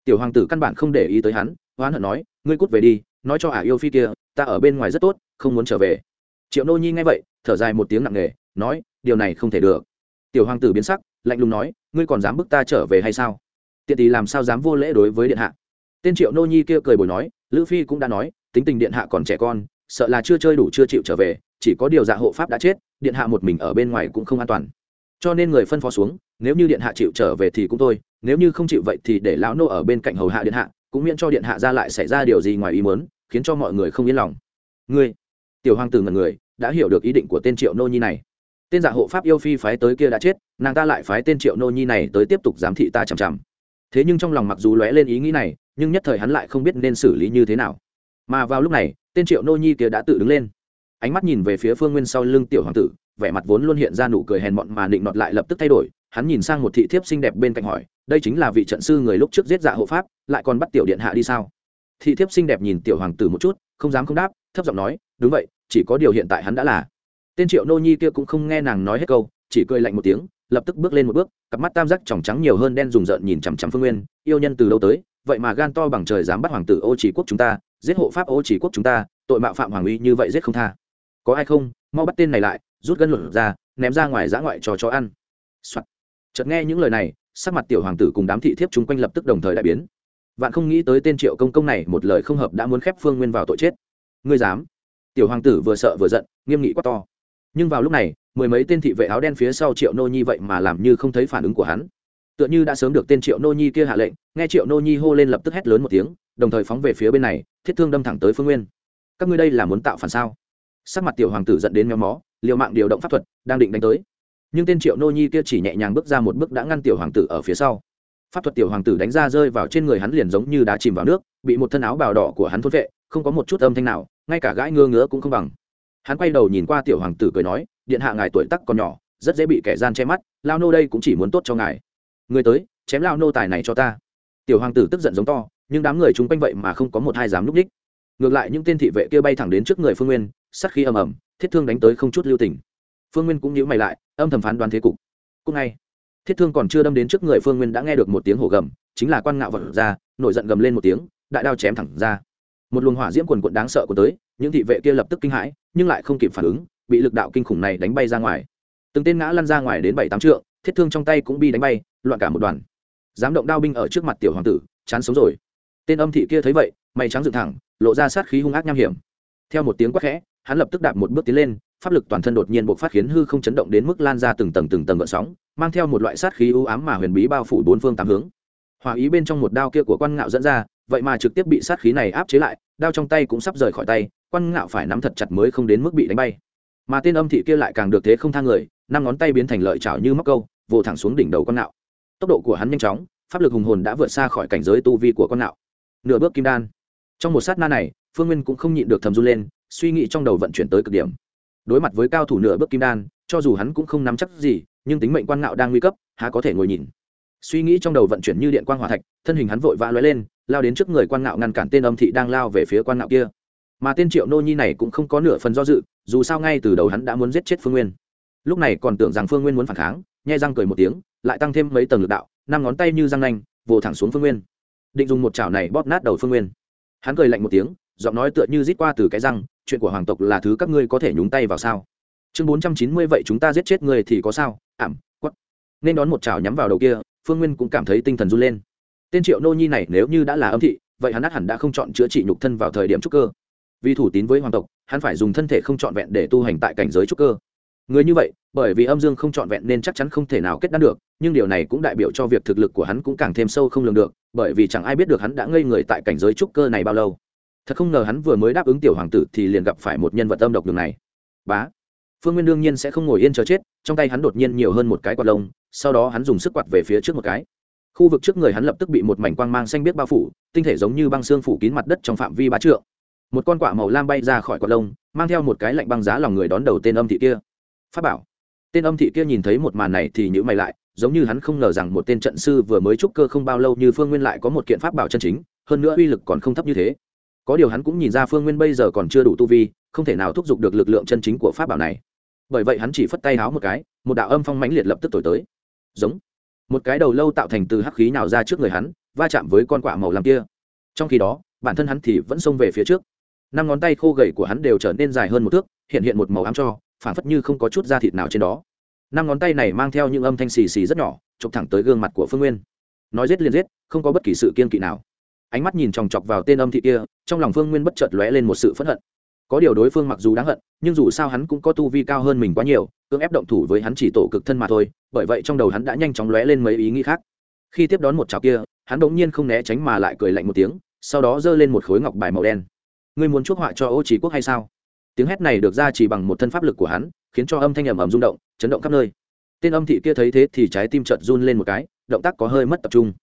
Tiểu hoàng tử căn bản không để ý tới hắn hoán hận nói, ngươi cút về đi, nói cho ả yêu phi kia, ta ở bên ngoài rất tốt, không muốn trở về triệu nô nhi nghe vậy, thở dài một tiếng nặng nề, nói, điều này không thể được. Tiểu hoàng tử biến sắc, lạnh lùng nói, ngươi còn dám bức ta trở về hay sao? Tiện Tỷ làm sao dám vô lễ đối với điện hạ? Tên triệu nô nhi kia cười bồi nói, lữ phi cũng đã nói, tính tình điện hạ còn trẻ con, sợ là chưa chơi đủ chưa chịu trở về, chỉ có điều dạ hộ pháp đã chết, điện hạ một mình ở bên ngoài cũng không an toàn. Cho nên người phân phó xuống, nếu như điện hạ chịu trở về thì cũng thôi, nếu như không chịu vậy thì để lão nô ở bên cạnh hầu hạ điện hạ, cũng miễn cho điện hạ ra lại xảy ra điều gì ngoài ý muốn, khiến cho mọi người không yên lòng. Ngươi tiểu hoàng tử ngần người, đã hiểu được ý định của tên triệu nô nhi này. Tên giả hộ pháp yêu phi phái tới kia đã chết, nàng ta lại phái tên triệu nô nhi này tới tiếp tục giám thị ta chằm chằm. Thế nhưng trong lòng mặc dù lóe lên ý nghĩ này, nhưng nhất thời hắn lại không biết nên xử lý như thế nào. Mà vào lúc này, tên triệu nô nhi kia đã tự đứng lên. Ánh mắt nhìn về phía phương nguyên sau lưng tiểu hoàng tử, vẻ mặt vốn luôn hiện ra nụ cười hèn mọn mà định nọt lại lập tức thay đổi. Hắn nhìn sang một thị thiếp xinh đẹp bên cạnh hỏi, đây chính là vị trận sư người lúc trước giết dạ hộ pháp, lại còn bắt tiểu điện hạ đi sao? Thị thiếp xinh đẹp nhìn tiểu hoàng tử một chút, không dám không đáp, thấp giọng nói đúng vậy, chỉ có điều hiện tại hắn đã là. Tên triệu nô nhi kia cũng không nghe nàng nói hết câu, chỉ cười lạnh một tiếng, lập tức bước lên một bước, cặp mắt tam giác tròng trắng nhiều hơn đen rùng rợn nhìn chằm chằm phương nguyên, yêu nhân từ lâu tới, vậy mà gan to bằng trời dám bắt hoàng tử ô chỉ quốc chúng ta, giết hộ pháp ô chỉ quốc chúng ta, tội mạo phạm hoàng uy như vậy giết không tha. Có ai không? Mau bắt tên này lại, rút gân luận ra, ném ra ngoài giã ngoại cho chó ăn、Soạn. chợt nghe những lời này, sắc mặt tiểu hoàng tử cùng đám thị thiếp chung quanh lập tức đồng thời đại biến. Vạn không nghĩ tới tên triệu công công này một lời không hợp đã muốn khép phương nguyên vào tội chết. Ngươi dám? Tiểu hoàng tử vừa sợ vừa giận, nghiêm nghị quá to. Nhưng vào lúc này, mười mấy tên thị vệ áo đen phía sau triệu nô nhi vậy mà làm như không thấy phản ứng của hắn. Tựa như đã sớm được tên triệu nô nhi kia hạ lệnh, nghe triệu nô nhi hô lên lập tức hét lớn một tiếng, đồng thời phóng về phía bên này, thiết thương đâm thẳng tới phương nguyên. Các ngươi đây là muốn tạo phản sao? Sắc mặt tiểu hoàng tử dẫn đến méo mó, liều mạng điều động pháp thuật, đang định đánh tới. Nhưng tên triệu nô nhi kia chỉ nhẹ nhàng bước ra một bước đã ngăn tiểu hoàng tử ở phía sau. Pháp thuật tiểu hoàng tử đánh ra rơi vào trên người hắn liền giống như đá chìm vào nước, bị một thân áo bào đỏ của hắn thốt vệ không có một chút âm thanh nào, ngay cả gãi ngơ ngứa cũng không bằng. Hắn quay đầu nhìn qua tiểu hoàng tử cười nói, điện hạ ngài tuổi tắc còn nhỏ, rất dễ bị kẻ gian che mắt, lao nô đây cũng chỉ muốn tốt cho ngài. Người tới, chém lao nô tài này cho ta. Tiểu hoàng tử tức giận giống to, nhưng đám người chúng quanh vậy mà không có một hai dám núp đích. Ngược lại những tên thị vệ kia bay thẳng đến trước người phương nguyên sắc khí ầm ầm, thiết thương đánh tới không chút lưu tình. Phương nguyên cũng nhíu mày lại, âm thầm phán đoán thế cục. Cũng ngay, thiết thương còn chưa đâm đến trước người phương nguyên đã nghe được một tiếng hổ gầm, chính là quan ngạo vật ra, nổi giận gầm lên một tiếng, đại đao chém thẳng ra một luồng hỏa diễm quần quận đáng sợ của tới, những thị vệ kia lập tức kinh hãi, nhưng lại không kịp phản ứng, bị lực đạo kinh khủng này đánh bay ra ngoài. Từng tên ngã lăn ra ngoài đến bảy tám trượng, thiết thương trong tay cũng bị đánh bay, loạn cả một đoàn. Dám động đao binh ở trước mặt tiểu hoàng tử, chán sống rồi. Tên âm thị kia thấy vậy, mày trắng dựng thẳng, lộ ra sát khí hung ác nham hiểm. Theo một tiếng quát khẽ, hắn lập tức đạp một bước tiến lên, pháp lực toàn thân đột nhiên bộc phát khiến hư không chấn động đến mức lan ra từng tầng từng tầng gợn sóng, mang theo một loại sát khí ưu ám mà huyền bí bao phủ bốn phương tám hướng. Hòa ý bên trong một đao kia của quan ngạo dẫn ra vậy mà trực tiếp bị sát khí này áp chế lại, đao trong tay cũng sắp rời khỏi tay quan ngạo phải nắm thật chặt mới không đến mức bị đánh bay. Mà tên âm thị kia lại càng được thế không thang người, năm ngón tay biến thành lợi chảo như móc câu, vồ thẳng xuống đỉnh đầu con ngạo. Tốc độ của hắn nhanh chóng, pháp lực hùng hồn đã vượt xa khỏi cảnh giới tu vi của con ngạo. Nửa bước kim đan. Trong một sát na này, phương nguyên cũng không nhịn được thầm run lên, suy nghĩ trong đầu vận chuyển tới cực điểm. Đối mặt với cao thủ nửa bước kim đan, cho dù hắn cũng không nắm chắc gì, nhưng tính mệnh quan ngạo đang nguy cấp, há có thể ngồi nhìn. Suy nghĩ trong đầu vận chuyển như điện quan hòa thạch, thân hình hắn vội vã lóe lên lao đến trước người quan ngạo ngăn cản tên âm thị đang lao về phía quan ngạo kia. Mà tên triệu nô nhi này cũng không có nửa phần do dự, dù sao ngay từ đầu hắn đã muốn giết chết phương nguyên. Lúc này còn tưởng rằng phương nguyên muốn phản kháng, nhai răng cười một tiếng, lại tăng thêm mấy tầng lực đạo, năm ngón tay như răng nanh, vồ thẳng xuống phương nguyên. Định dùng một chảo này bóp nát đầu phương nguyên. Hắn cười lạnh một tiếng, giọng nói tựa như rít qua từ cái răng, chuyện của hoàng tộc là thứ các ngươi có thể nhúng tay vào sao? Chương bốn trăm chín mươi vậy chúng ta giết chết người thì có sao? Ảm quất nên đón một chảo nhắm vào đầu kia, phương nguyên cũng cảm thấy tinh thần run lên tên triệu nô nhi này nếu như đã là âm thị, vậy hắn ắt hẳn đã không chọn chữa trị nhục thân vào thời điểm trúc cơ. Vì thủ tín với hoàng tộc, hắn phải dùng thân thể không trọn vẹn để tu hành tại cảnh giới trúc cơ. Người như vậy, bởi vì âm dương không trọn vẹn nên chắc chắn không thể nào kết đan được, nhưng điều này cũng đại biểu cho việc thực lực của hắn cũng càng thêm sâu không lường được, bởi vì chẳng ai biết được hắn đã ngây người tại cảnh giới trúc cơ này bao lâu. Thật không ngờ hắn vừa mới đáp ứng tiểu hoàng tử thì liền gặp phải một nhân vật âm độc đường này. Bá. Phương nguyên đương nhiên sẽ không ngồi yên chờ chết, trong tay hắn đột nhiên nhiều hơn một cái quạt lông, sau đó hắn dùng sức quạt về phía trước một cái khu vực trước người hắn lập tức bị một mảnh quang mang xanh biết bao phủ, tinh thể giống như băng xương phủ kín mặt đất trong phạm vi ba trượng. Một con quạ màu lam bay ra khỏi quạt lông, mang theo một cái lạnh băng giá lòng người đón đầu tên âm thị kia. Phát bảo. Tên âm thị kia nhìn thấy một màn này thì nhữ mày lại, giống như hắn không ngờ rằng một tên trận sư vừa mới trúc cơ không bao lâu như phương nguyên lại có một kiện pháp bảo chân chính, hơn nữa uy lực còn không thấp như thế. Có điều hắn cũng nhìn ra phương nguyên bây giờ còn chưa đủ tu vi, không thể nào thúc giục được lực lượng chân chính của pháp bảo này. Bởi vậy hắn chỉ phất tay háo một cái, một đạo âm phong mãnh liệt lập tức thổi tới. Giống một cái đầu lâu tạo thành từ hắc khí nào ra trước người hắn, va chạm với con quạ màu làm kia. Trong khi đó, bản thân hắn thì vẫn xông về phía trước. Năm ngón tay khô gầy của hắn đều trở nên dài hơn một thước, hiện hiện một màu ám cho phản phất như không có chút da thịt nào trên đó. Năm ngón tay này mang theo những âm thanh xì xì rất nhỏ, chụp thẳng tới gương mặt của phương nguyên. Nói rết liền rết không có bất kỳ sự kiên kỵ nào. Ánh mắt nhìn chòng chọc vào tên âm thị kia, trong lòng phương nguyên bất chợt lóe lên một sự phẫn hận. Có điều đối phương mặc dù đáng hận, nhưng dù sao hắn cũng có tu vi cao hơn mình quá nhiều cưỡng ép động thủ với hắn chỉ tổ cực thân mà thôi, bởi vậy trong đầu hắn đã nhanh chóng lóe lên mấy ý nghĩ khác. Khi tiếp đón một chảo kia, hắn bỗng nhiên không né tránh mà lại cười lạnh một tiếng, sau đó giơ lên một khối ngọc bài màu đen. Ngươi muốn chuốc họa cho ô trí quốc hay sao? Tiếng hét này được ra chỉ bằng một thân pháp lực của hắn, khiến cho âm thanh ầm ầm rung động, chấn động khắp nơi. Tên âm thị kia thấy thế thì trái tim chợt run lên một cái, động tác có hơi mất tập trung.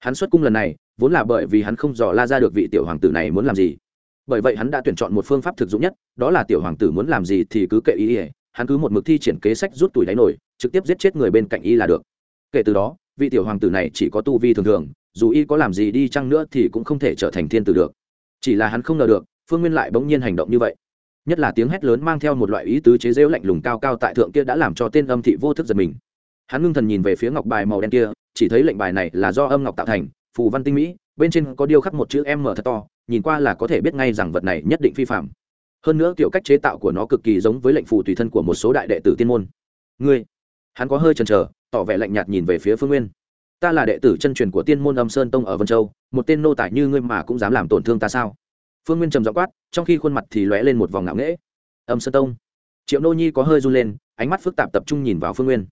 Hắn xuất cung lần này, vốn là bởi vì hắn không dò la ra được vị tiểu hoàng tử này muốn làm gì. Bởi vậy hắn đã tuyển chọn một phương pháp thực dụng nhất, đó là tiểu hoàng tử muốn làm gì thì cứ kệ ý ỉa hắn cứ một mực thi triển kế sách rút tuổi đáy nổi, trực tiếp giết chết người bên cạnh y là được. Kể từ đó, vị tiểu hoàng tử này chỉ có tu vi thường thường, dù y có làm gì đi chăng nữa thì cũng không thể trở thành thiên tử được. Chỉ là hắn không ngờ được, phương nguyên lại bỗng nhiên hành động như vậy. Nhất là tiếng hét lớn mang theo một loại ý tứ chế rễu lạnh lùng cao cao tại thượng kia đã làm cho tên âm thị vô thức giật mình. Hắn ngưng thần nhìn về phía ngọc bài màu đen kia, chỉ thấy lệnh bài này là do âm ngọc tạo thành, phù văn tinh mỹ, bên trên có điêu khắc một chữ m thật to, nhìn qua là có thể biết ngay rằng vật này nhất định phi phạm hơn nữa kiểu cách chế tạo của nó cực kỳ giống với lệnh phù tùy thân của một số đại đệ tử tiên môn. Ngươi, hắn có hơi chần chờ, tỏ vẻ lạnh nhạt nhìn về phía phương nguyên. Ta là đệ tử chân truyền của tiên môn âm sơn tông ở vân châu, một tên nô tài như ngươi mà cũng dám làm tổn thương ta sao? Phương nguyên trầm dọ quát, trong khi khuôn mặt thì lóe lên một vòng ngạo nghễ. Âm sơn tông. Triệu nô nhi có hơi run lên, ánh mắt phức tạp tập trung nhìn vào phương nguyên.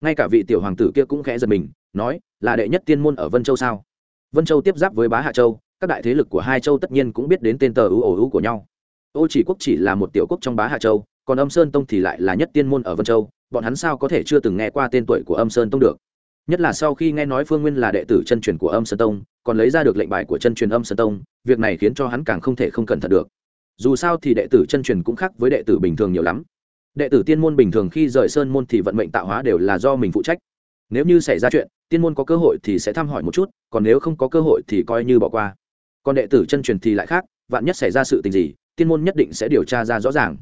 Ngay cả vị tiểu hoàng tử kia cũng khẽ giật mình, nói, là đệ nhất tiên môn ở vân châu sao? Vân châu tiếp giáp với bá hạ châu, các đại thế lực của hai châu tất nhiên cũng biết đến tên tờ ưu ổ ưu của nhau ô chỉ quốc chỉ là một tiểu quốc trong bá hạ châu, còn âm sơn tông thì lại là nhất tiên môn ở vân châu, bọn hắn sao có thể chưa từng nghe qua tên tuổi của âm sơn tông được? Nhất là sau khi nghe nói phương nguyên là đệ tử chân truyền của âm sơn tông, còn lấy ra được lệnh bài của chân truyền âm sơn tông, việc này khiến cho hắn càng không thể không cẩn thận được. Dù sao thì đệ tử chân truyền cũng khác với đệ tử bình thường nhiều lắm. Đệ tử tiên môn bình thường khi rời sơn môn thì vận mệnh tạo hóa đều là do mình phụ trách. Nếu như xảy ra chuyện, tiên môn có cơ hội thì sẽ thăm hỏi một chút, còn nếu không có cơ hội thì coi như bỏ qua. Còn đệ tử chân truyền thì lại khác, vạn nhất xảy ra sự tình gì tiên môn nhất định sẽ điều tra ra rõ ràng.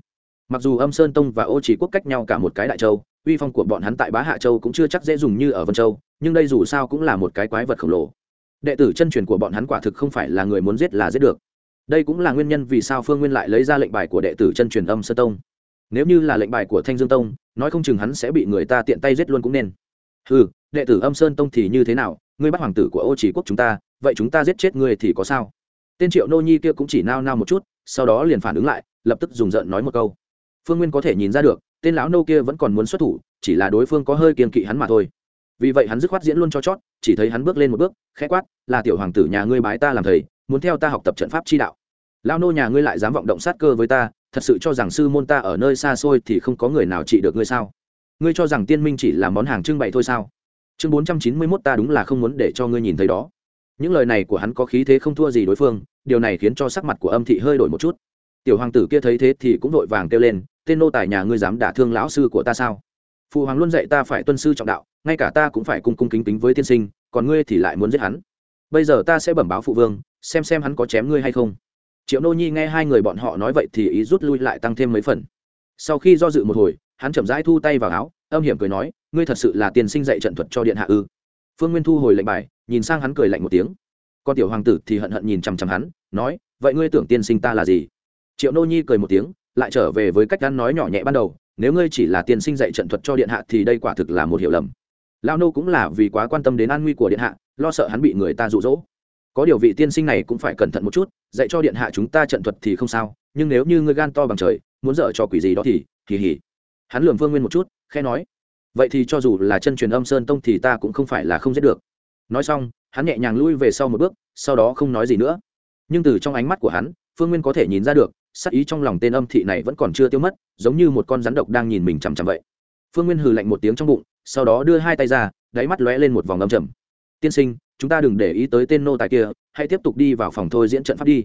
Mặc dù âm sơn tông và ô chỉ quốc cách nhau cả một cái đại châu, uy phong của bọn hắn tại bá hạ châu cũng chưa chắc dễ dùng như ở vân châu, nhưng đây dù sao cũng là một cái quái vật khổng lồ. Đệ tử chân truyền của bọn hắn quả thực không phải là người muốn giết là giết được. Đây cũng là nguyên nhân vì sao phương nguyên lại lấy ra lệnh bài của đệ tử chân truyền âm sơn tông. Nếu như là lệnh bài của thanh dương tông, nói không chừng hắn sẽ bị người ta tiện tay giết luôn cũng nên. Ừ đệ tử âm sơn tông thì như thế nào? Ngươi bắt hoàng tử của ô chỉ quốc chúng ta, vậy chúng ta giết chết ngươi thì có sao? Tên triệu nô nhi kia cũng chỉ nao nao một chút, sau đó liền phản ứng lại, lập tức dùng giận nói một câu. Phương nguyên có thể nhìn ra được, tên lão nô kia vẫn còn muốn xuất thủ, chỉ là đối phương có hơi kiên kỵ hắn mà thôi. Vì vậy hắn dứt khoát diễn luôn cho chót, chỉ thấy hắn bước lên một bước, khẽ quát, là tiểu hoàng tử nhà ngươi bái ta làm thầy, muốn theo ta học tập trận pháp chi đạo. Lão nô nhà ngươi lại dám vọng động sát cơ với ta, thật sự cho rằng sư môn ta ở nơi xa xôi thì không có người nào trị được ngươi sao? Ngươi cho rằng tiên minh chỉ là món hàng trưng bày thôi sao? Chương bốn trăm chín mươi mốt ta đúng là không muốn để cho ngươi nhìn thấy đó những lời này của hắn có khí thế không thua gì đối phương, điều này khiến cho sắc mặt của âm thị hơi đổi một chút. Tiểu hoàng tử kia thấy thế thì cũng vội vàng kêu lên, tên nô tài nhà ngươi dám đả thương lão sư của ta sao? Phụ hoàng luôn dạy ta phải tuân sư trọng đạo, ngay cả ta cũng phải cung cung kính kính với tiên sinh, còn ngươi thì lại muốn giết hắn. Bây giờ ta sẽ bẩm báo phụ vương, xem xem hắn có chém ngươi hay không. Triệu nô nhi nghe hai người bọn họ nói vậy thì ý rút lui lại tăng thêm mấy phần. Sau khi do dự một hồi, hắn chậm rãi thu tay vào áo, âm hiểm cười nói, ngươi thật sự là tiên sinh dạy trận thuật cho điện hạ ư? Phương nguyên thu hồi lệnh bài, nhìn sang hắn cười lạnh một tiếng. Con tiểu hoàng tử thì hận hận nhìn chằm chằm hắn, nói, vậy ngươi tưởng tiên sinh ta là gì? Triệu nô nhi cười một tiếng, lại trở về với cách ăn nói nhỏ nhẹ ban đầu, nếu ngươi chỉ là tiên sinh dạy trận thuật cho điện hạ thì đây quả thực là một hiểu lầm. Lao nô cũng là vì quá quan tâm đến an nguy của điện hạ, lo sợ hắn bị người ta rụ rỗ có điều vị tiên sinh này cũng phải cẩn thận một chút, dạy cho điện hạ chúng ta trận thuật thì không sao, nhưng nếu như ngươi gan to bằng trời, muốn dở cho quỷ gì đó thì kỳ hỉ hắn lường phương nguyên một chút khe nói vậy thì cho dù là chân truyền âm sơn tông thì ta cũng không phải là không giết được. Nói xong, hắn nhẹ nhàng lui về sau một bước, sau đó không nói gì nữa. Nhưng từ trong ánh mắt của hắn, phương nguyên có thể nhìn ra được, sắc ý trong lòng tên âm thị này vẫn còn chưa tiêu mất, giống như một con rắn độc đang nhìn mình chằm chằm vậy. Phương nguyên hừ lạnh một tiếng trong bụng, sau đó đưa hai tay ra, đáy mắt lóe lên một vòng âm trầm. Tiên sinh, chúng ta đừng để ý tới tên nô tài kia, hãy tiếp tục đi vào phòng thôi diễn trận pháp đi.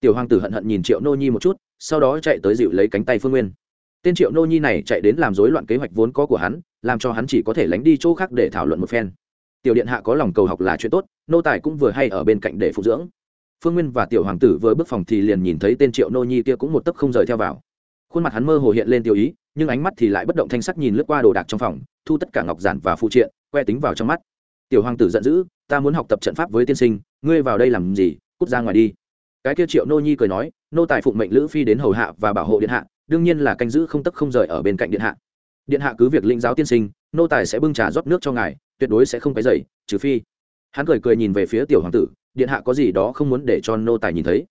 Tiểu hoàng tử hận hận nhìn triệu nô nhi một chút, sau đó chạy tới dịu lấy cánh tay phương nguyên. Tên triệu nô nhi này chạy đến làm rối loạn kế hoạch vốn có của hắn làm cho hắn chỉ có thể lánh đi chỗ khác để thảo luận một phen. Tiểu điện hạ có lòng cầu học là chuyện tốt, nô tài cũng vừa hay ở bên cạnh để phụ dưỡng. Phương nguyên và tiểu hoàng tử vừa bước phòng thì liền nhìn thấy tên triệu nô nhi kia cũng một tấc không rời theo vào. Khuôn mặt hắn mơ hồ hiện lên tiêu ý, nhưng ánh mắt thì lại bất động thanh sắc nhìn lướt qua đồ đạc trong phòng, thu tất cả ngọc giản và phụ triện, que tính vào trong mắt. Tiểu hoàng tử giận dữ, ta muốn học tập trận pháp với tiên sinh, ngươi vào đây làm gì, cút ra ngoài đi. Cái kia triệu nô nhi cười nói, nô tài phụng mệnh lữ phi đến hầu hạ và bảo hộ điện hạ, đương nhiên là canh giữ không tấc không rời ở bên cạnh điện hạ điện hạ cứ việc lĩnh giáo tiên sinh, nô tài sẽ bưng trà rót nước cho ngài, tuyệt đối sẽ không cái dậy trừ phi. Hắn cười cười nhìn về phía tiểu hoàng tử, điện hạ có gì đó không muốn để cho nô tài nhìn thấy?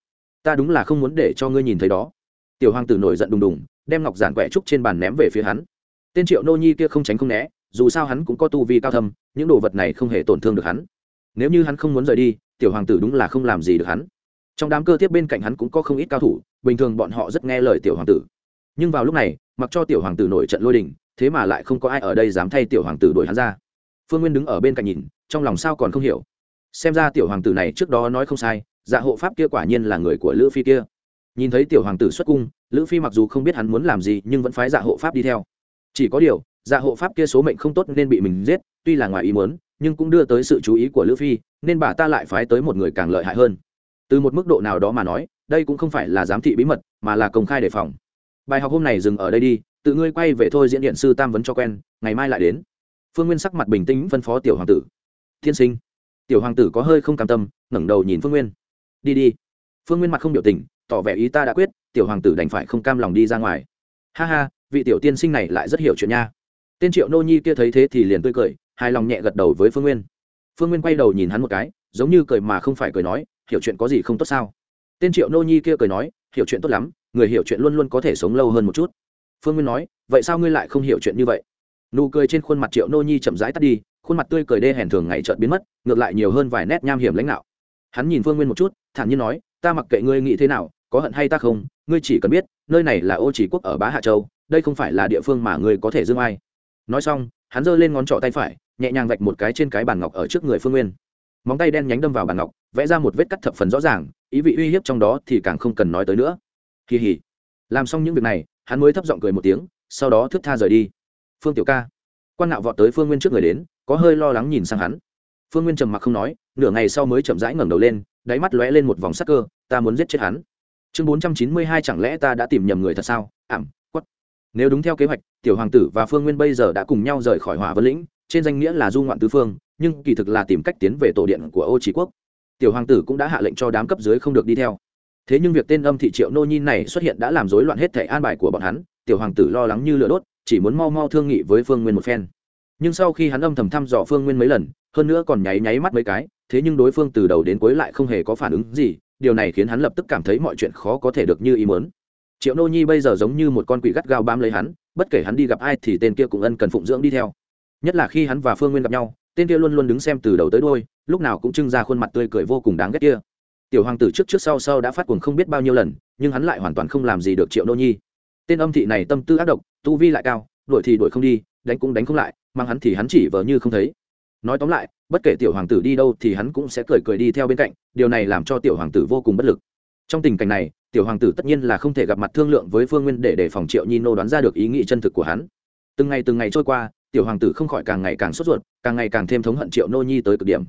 Ta đúng là không muốn để cho ngươi nhìn thấy đó. Tiểu hoàng tử nổi giận đùng đùng, đem ngọc giản quẹ trúc trên bàn ném về phía hắn. Tên triệu nô nhi kia không tránh không né, dù sao hắn cũng có tu vi cao thâm, những đồ vật này không hề tổn thương được hắn. Nếu như hắn không muốn rời đi, tiểu hoàng tử đúng là không làm gì được hắn. Trong đám cơ tiếp bên cạnh hắn cũng có không ít cao thủ, bình thường bọn họ rất nghe lời tiểu hoàng tử. Nhưng vào lúc này, mặc cho tiểu hoàng tử nổi trận lôi đình thế mà lại không có ai ở đây dám thay tiểu hoàng tử đuổi hắn ra. Phương nguyên đứng ở bên cạnh nhìn, trong lòng sao còn không hiểu. Xem ra tiểu hoàng tử này trước đó nói không sai dạ hộ pháp kia quả nhiên là người của lữ phi kia. Nhìn thấy tiểu hoàng tử xuất cung, lữ phi mặc dù không biết hắn muốn làm gì, nhưng vẫn phái dạ hộ pháp đi theo. Chỉ có điều dạ hộ pháp kia số mệnh không tốt nên bị mình giết, tuy là ngoài ý muốn, nhưng cũng đưa tới sự chú ý của lữ phi, nên bà ta lại phái tới một người càng lợi hại hơn. Từ một mức độ nào đó mà nói, đây cũng không phải là giám thị bí mật, mà là công khai đề phòng. Bài học hôm này dừng ở đây đi tự ngươi quay về thôi diễn điện sư tam vấn cho quen, ngày mai lại đến. Phương nguyên sắc mặt bình tĩnh phân phó tiểu hoàng tử. Thiên sinh. Tiểu hoàng tử có hơi không cam tâm, ngẩng đầu nhìn phương nguyên. Đi đi. Phương nguyên mặt không biểu tình, tỏ vẻ ý ta đã quyết, tiểu hoàng tử đành phải không cam lòng đi ra ngoài. Ha ha, vị tiểu tiên sinh này lại rất hiểu chuyện nha. Tên triệu nô nhi kia thấy thế thì liền tươi cười, hài lòng nhẹ gật đầu với phương nguyên. Phương nguyên quay đầu nhìn hắn một cái, giống như cười mà không phải cười nói, hiểu chuyện có gì không tốt sao? Tên triệu nô nhi kia cười nói, hiểu chuyện tốt lắm, người hiểu chuyện luôn luôn có thể sống lâu hơn một chút phương nguyên nói, vậy sao ngươi lại không hiểu chuyện như vậy? Nụ cười trên khuôn mặt triệu nô nhi chậm rãi tắt đi, khuôn mặt tươi cười đê hèn thường ngày chợt biến mất, ngược lại nhiều hơn vài nét nham hiểm lãnh đạo. Hắn nhìn phương nguyên một chút, thản nhiên nói, ta mặc kệ ngươi nghĩ thế nào, có hận hay ta không, ngươi chỉ cần biết, nơi này là ô chỉ quốc ở bá hạ châu, đây không phải là địa phương mà ngươi có thể dương ai. Nói xong, hắn giơ lên ngón trỏ tay phải, nhẹ nhàng vạch một cái trên cái bàn ngọc ở trước người phương nguyên. Móng tay đen nhánh đâm vào bàn ngọc, vẽ ra một vết cắt thập phần rõ ràng, ý vị uy hiếp trong đó thì càng không cần nói tới nữa. Kỳ hỉ làm xong những việc này, hắn mới thấp giọng cười một tiếng, sau đó thức tha rời đi. Phương tiểu ca. Quan ngạo vọt tới phương nguyên trước người đến, có hơi lo lắng nhìn sang hắn. Phương nguyên trầm mặc không nói, nửa ngày sau mới chậm rãi ngẩng đầu lên, đáy mắt lóe lên một vòng sắc cơ, ta muốn giết chết hắn. Chương bốn trăm chín mươi hai chẳng lẽ ta đã tìm nhầm người thật sao? Ảm, quất. Nếu đúng theo kế hoạch, tiểu hoàng tử và phương nguyên bây giờ đã cùng nhau rời khỏi hỏa vân lĩnh, trên danh nghĩa là du ngoạn tứ phương, nhưng kỳ thực là tìm cách tiến về tổ điện của ô trí quốc. Tiểu hoàng tử cũng đã hạ lệnh cho đám cấp dưới không được đi theo thế nhưng việc tên âm thị triệu nô nhi này xuất hiện đã làm rối loạn hết thẻ an bài của bọn hắn, tiểu hoàng tử lo lắng như lửa đốt, chỉ muốn mau mau thương nghị với phương nguyên một phen. Nhưng sau khi hắn âm thầm thăm dò phương nguyên mấy lần, hơn nữa còn nháy nháy mắt mấy cái, thế nhưng đối phương từ đầu đến cuối lại không hề có phản ứng gì, điều này khiến hắn lập tức cảm thấy mọi chuyện khó có thể được như ý muốn. Triệu nô nhi bây giờ giống như một con quỷ gắt gao bám lấy hắn, bất kể hắn đi gặp ai thì tên kia cũng ân cần phụng dưỡng đi theo. Nhất là khi hắn và phương nguyên gặp nhau, tên kia luôn luôn đứng xem từ đầu tới đôi lúc nào cũng trưng ra khuôn mặt tươi cười vô cùng đáng ghét kia tiểu hoàng tử trước trước sau sau đã phát cuồng không biết bao nhiêu lần, nhưng hắn lại hoàn toàn không làm gì được triệu nô nhi. Tên âm thị này tâm tư ác độc, tu vi lại cao, đuổi thì đuổi không đi, đánh cũng đánh không lại, mang hắn thì hắn chỉ vờ như không thấy. Nói tóm lại, bất kể tiểu hoàng tử đi đâu thì hắn cũng sẽ cười cười đi theo bên cạnh, điều này làm cho tiểu hoàng tử vô cùng bất lực. Trong tình cảnh này, tiểu hoàng tử tất nhiên là không thể gặp mặt thương lượng với phương nguyên để đề phòng triệu nhi nô đoán ra được ý nghĩ chân thực của hắn. Từng ngày từng ngày trôi qua, tiểu hoàng tử không khỏi càng ngày càng sốt ruột, càng ngày càng thêm thống hận triệu nô nhi tới cực điểm.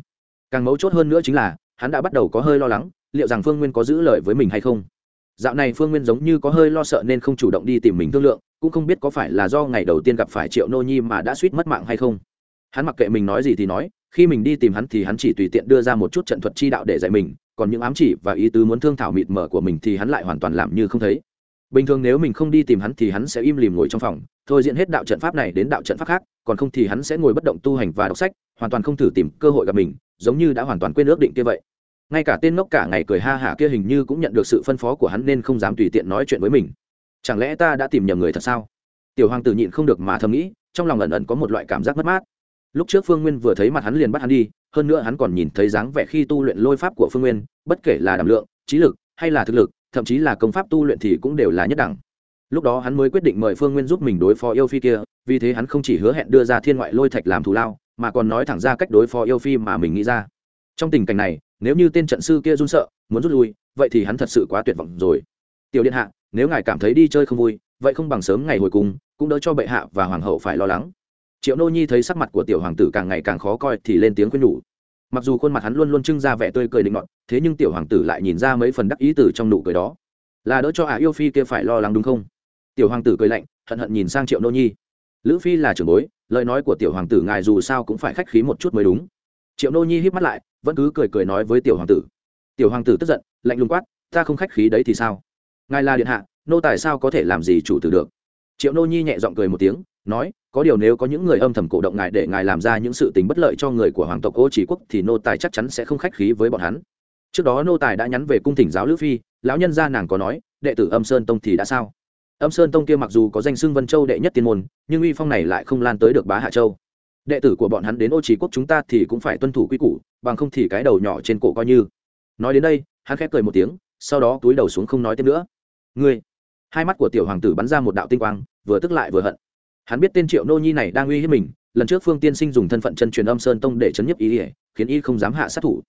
Càng mấu chốt hơn nữa chính là hắn đã bắt đầu có hơi lo lắng, liệu rằng phương nguyên có giữ lời với mình hay không? Dạo này phương nguyên giống như có hơi lo sợ nên không chủ động đi tìm mình thương lượng, cũng không biết có phải là do ngày đầu tiên gặp phải triệu nô nhi mà đã suýt mất mạng hay không. Hắn mặc kệ mình nói gì thì nói, khi mình đi tìm hắn thì hắn chỉ tùy tiện đưa ra một chút trận thuật chi đạo để dạy mình, còn những ám chỉ và ý tứ muốn thương thảo mịt mở của mình thì hắn lại hoàn toàn làm như không thấy. Bình thường nếu mình không đi tìm hắn thì hắn sẽ im lìm ngồi trong phòng, thôi diễn hết đạo trận pháp này đến đạo trận pháp khác, còn không thì hắn sẽ ngồi bất động tu hành và đọc sách, hoàn toàn không thử tìm cơ hội gặp mình, giống như đã hoàn toàn quên ước định kia vậy ngay cả tên ngốc cả ngày cười ha hả kia hình như cũng nhận được sự phân phó của hắn nên không dám tùy tiện nói chuyện với mình. Chẳng lẽ ta đã tìm nhầm người thật sao? Tiểu hoàng tử nhịn không được mà thầm nghĩ, trong lòng ẩn ẩn có một loại cảm giác mất mát. Lúc trước phương nguyên vừa thấy mặt hắn liền bắt hắn đi, hơn nữa hắn còn nhìn thấy dáng vẻ khi tu luyện lôi pháp của phương nguyên, bất kể là đảm lượng, trí lực hay là thực lực, thậm chí là công pháp tu luyện thì cũng đều là nhất đẳng. Lúc đó hắn mới quyết định mời phương nguyên giúp mình đối phó yêu phi kia, vì thế hắn không chỉ hứa hẹn đưa ra thiên ngoại lôi thạch làm thù lao, mà còn nói thẳng ra cách đối phó yêu phi mà mình nghĩ ra. Trong tình cảnh này nếu như tên trận sư kia run sợ, muốn rút lui, vậy thì hắn thật sự quá tuyệt vọng rồi. Tiểu điện hạ, nếu ngài cảm thấy đi chơi không vui, vậy không bằng sớm ngày hồi cùng, cũng đỡ cho bệ hạ và hoàng hậu phải lo lắng. Triệu nô nhi thấy sắc mặt của tiểu hoàng tử càng ngày càng khó coi thì lên tiếng khuyên nhủ. Mặc dù khuôn mặt hắn luôn luôn trưng ra vẻ tươi cười định ngọn thế nhưng tiểu hoàng tử lại nhìn ra mấy phần đắc ý từ trong nụ cười đó. Là đỡ cho ả yêu phi kia phải lo lắng đúng không? Tiểu hoàng tử cười lạnh, hận hận nhìn sang triệu nô nhi. Lữ phi là trưởng bối, lời nói của tiểu hoàng tử ngài dù sao cũng phải khách khí một chút mới đúng. Triệu nô nhi híp mắt lại vẫn cứ cười cười nói với tiểu hoàng tử. Tiểu hoàng tử tức giận, lạnh lùng quát, ta không khách khí đấy thì sao? Ngài là điện hạ, nô tài sao có thể làm gì chủ tử được? Triệu nô nhi nhẹ giọng cười một tiếng, nói, có điều nếu có những người âm thầm cổ động ngài để ngài làm ra những sự tình bất lợi cho người của hoàng tộc ô chỉ quốc thì nô tài chắc chắn sẽ không khách khí với bọn hắn. Trước đó nô tài đã nhắn về cung thỉnh giáo lữ phi, lão nhân gia nàng có nói, đệ tử âm sơn tông thì đã sao? Âm sơn tông kia mặc dù có danh xưng vân châu đệ nhất tiên môn, nhưng uy phong này lại không lan tới được bá hạ châu đệ tử của bọn hắn đến ô trí quốc chúng ta thì cũng phải tuân thủ quy củ, bằng không thì cái đầu nhỏ trên cổ coi như. Nói đến đây, hắn khép cười một tiếng, sau đó túi đầu xuống không nói tiếp nữa. Ngươi! Hai mắt của tiểu hoàng tử bắn ra một đạo tinh quang, vừa tức lại vừa hận. Hắn biết tên triệu nô nhi này đang uy hiếp mình, lần trước phương tiên sinh dùng thân phận chân truyền âm sơn tông để chấn nhấp ý ỉa khiến y không dám hạ sát thủ.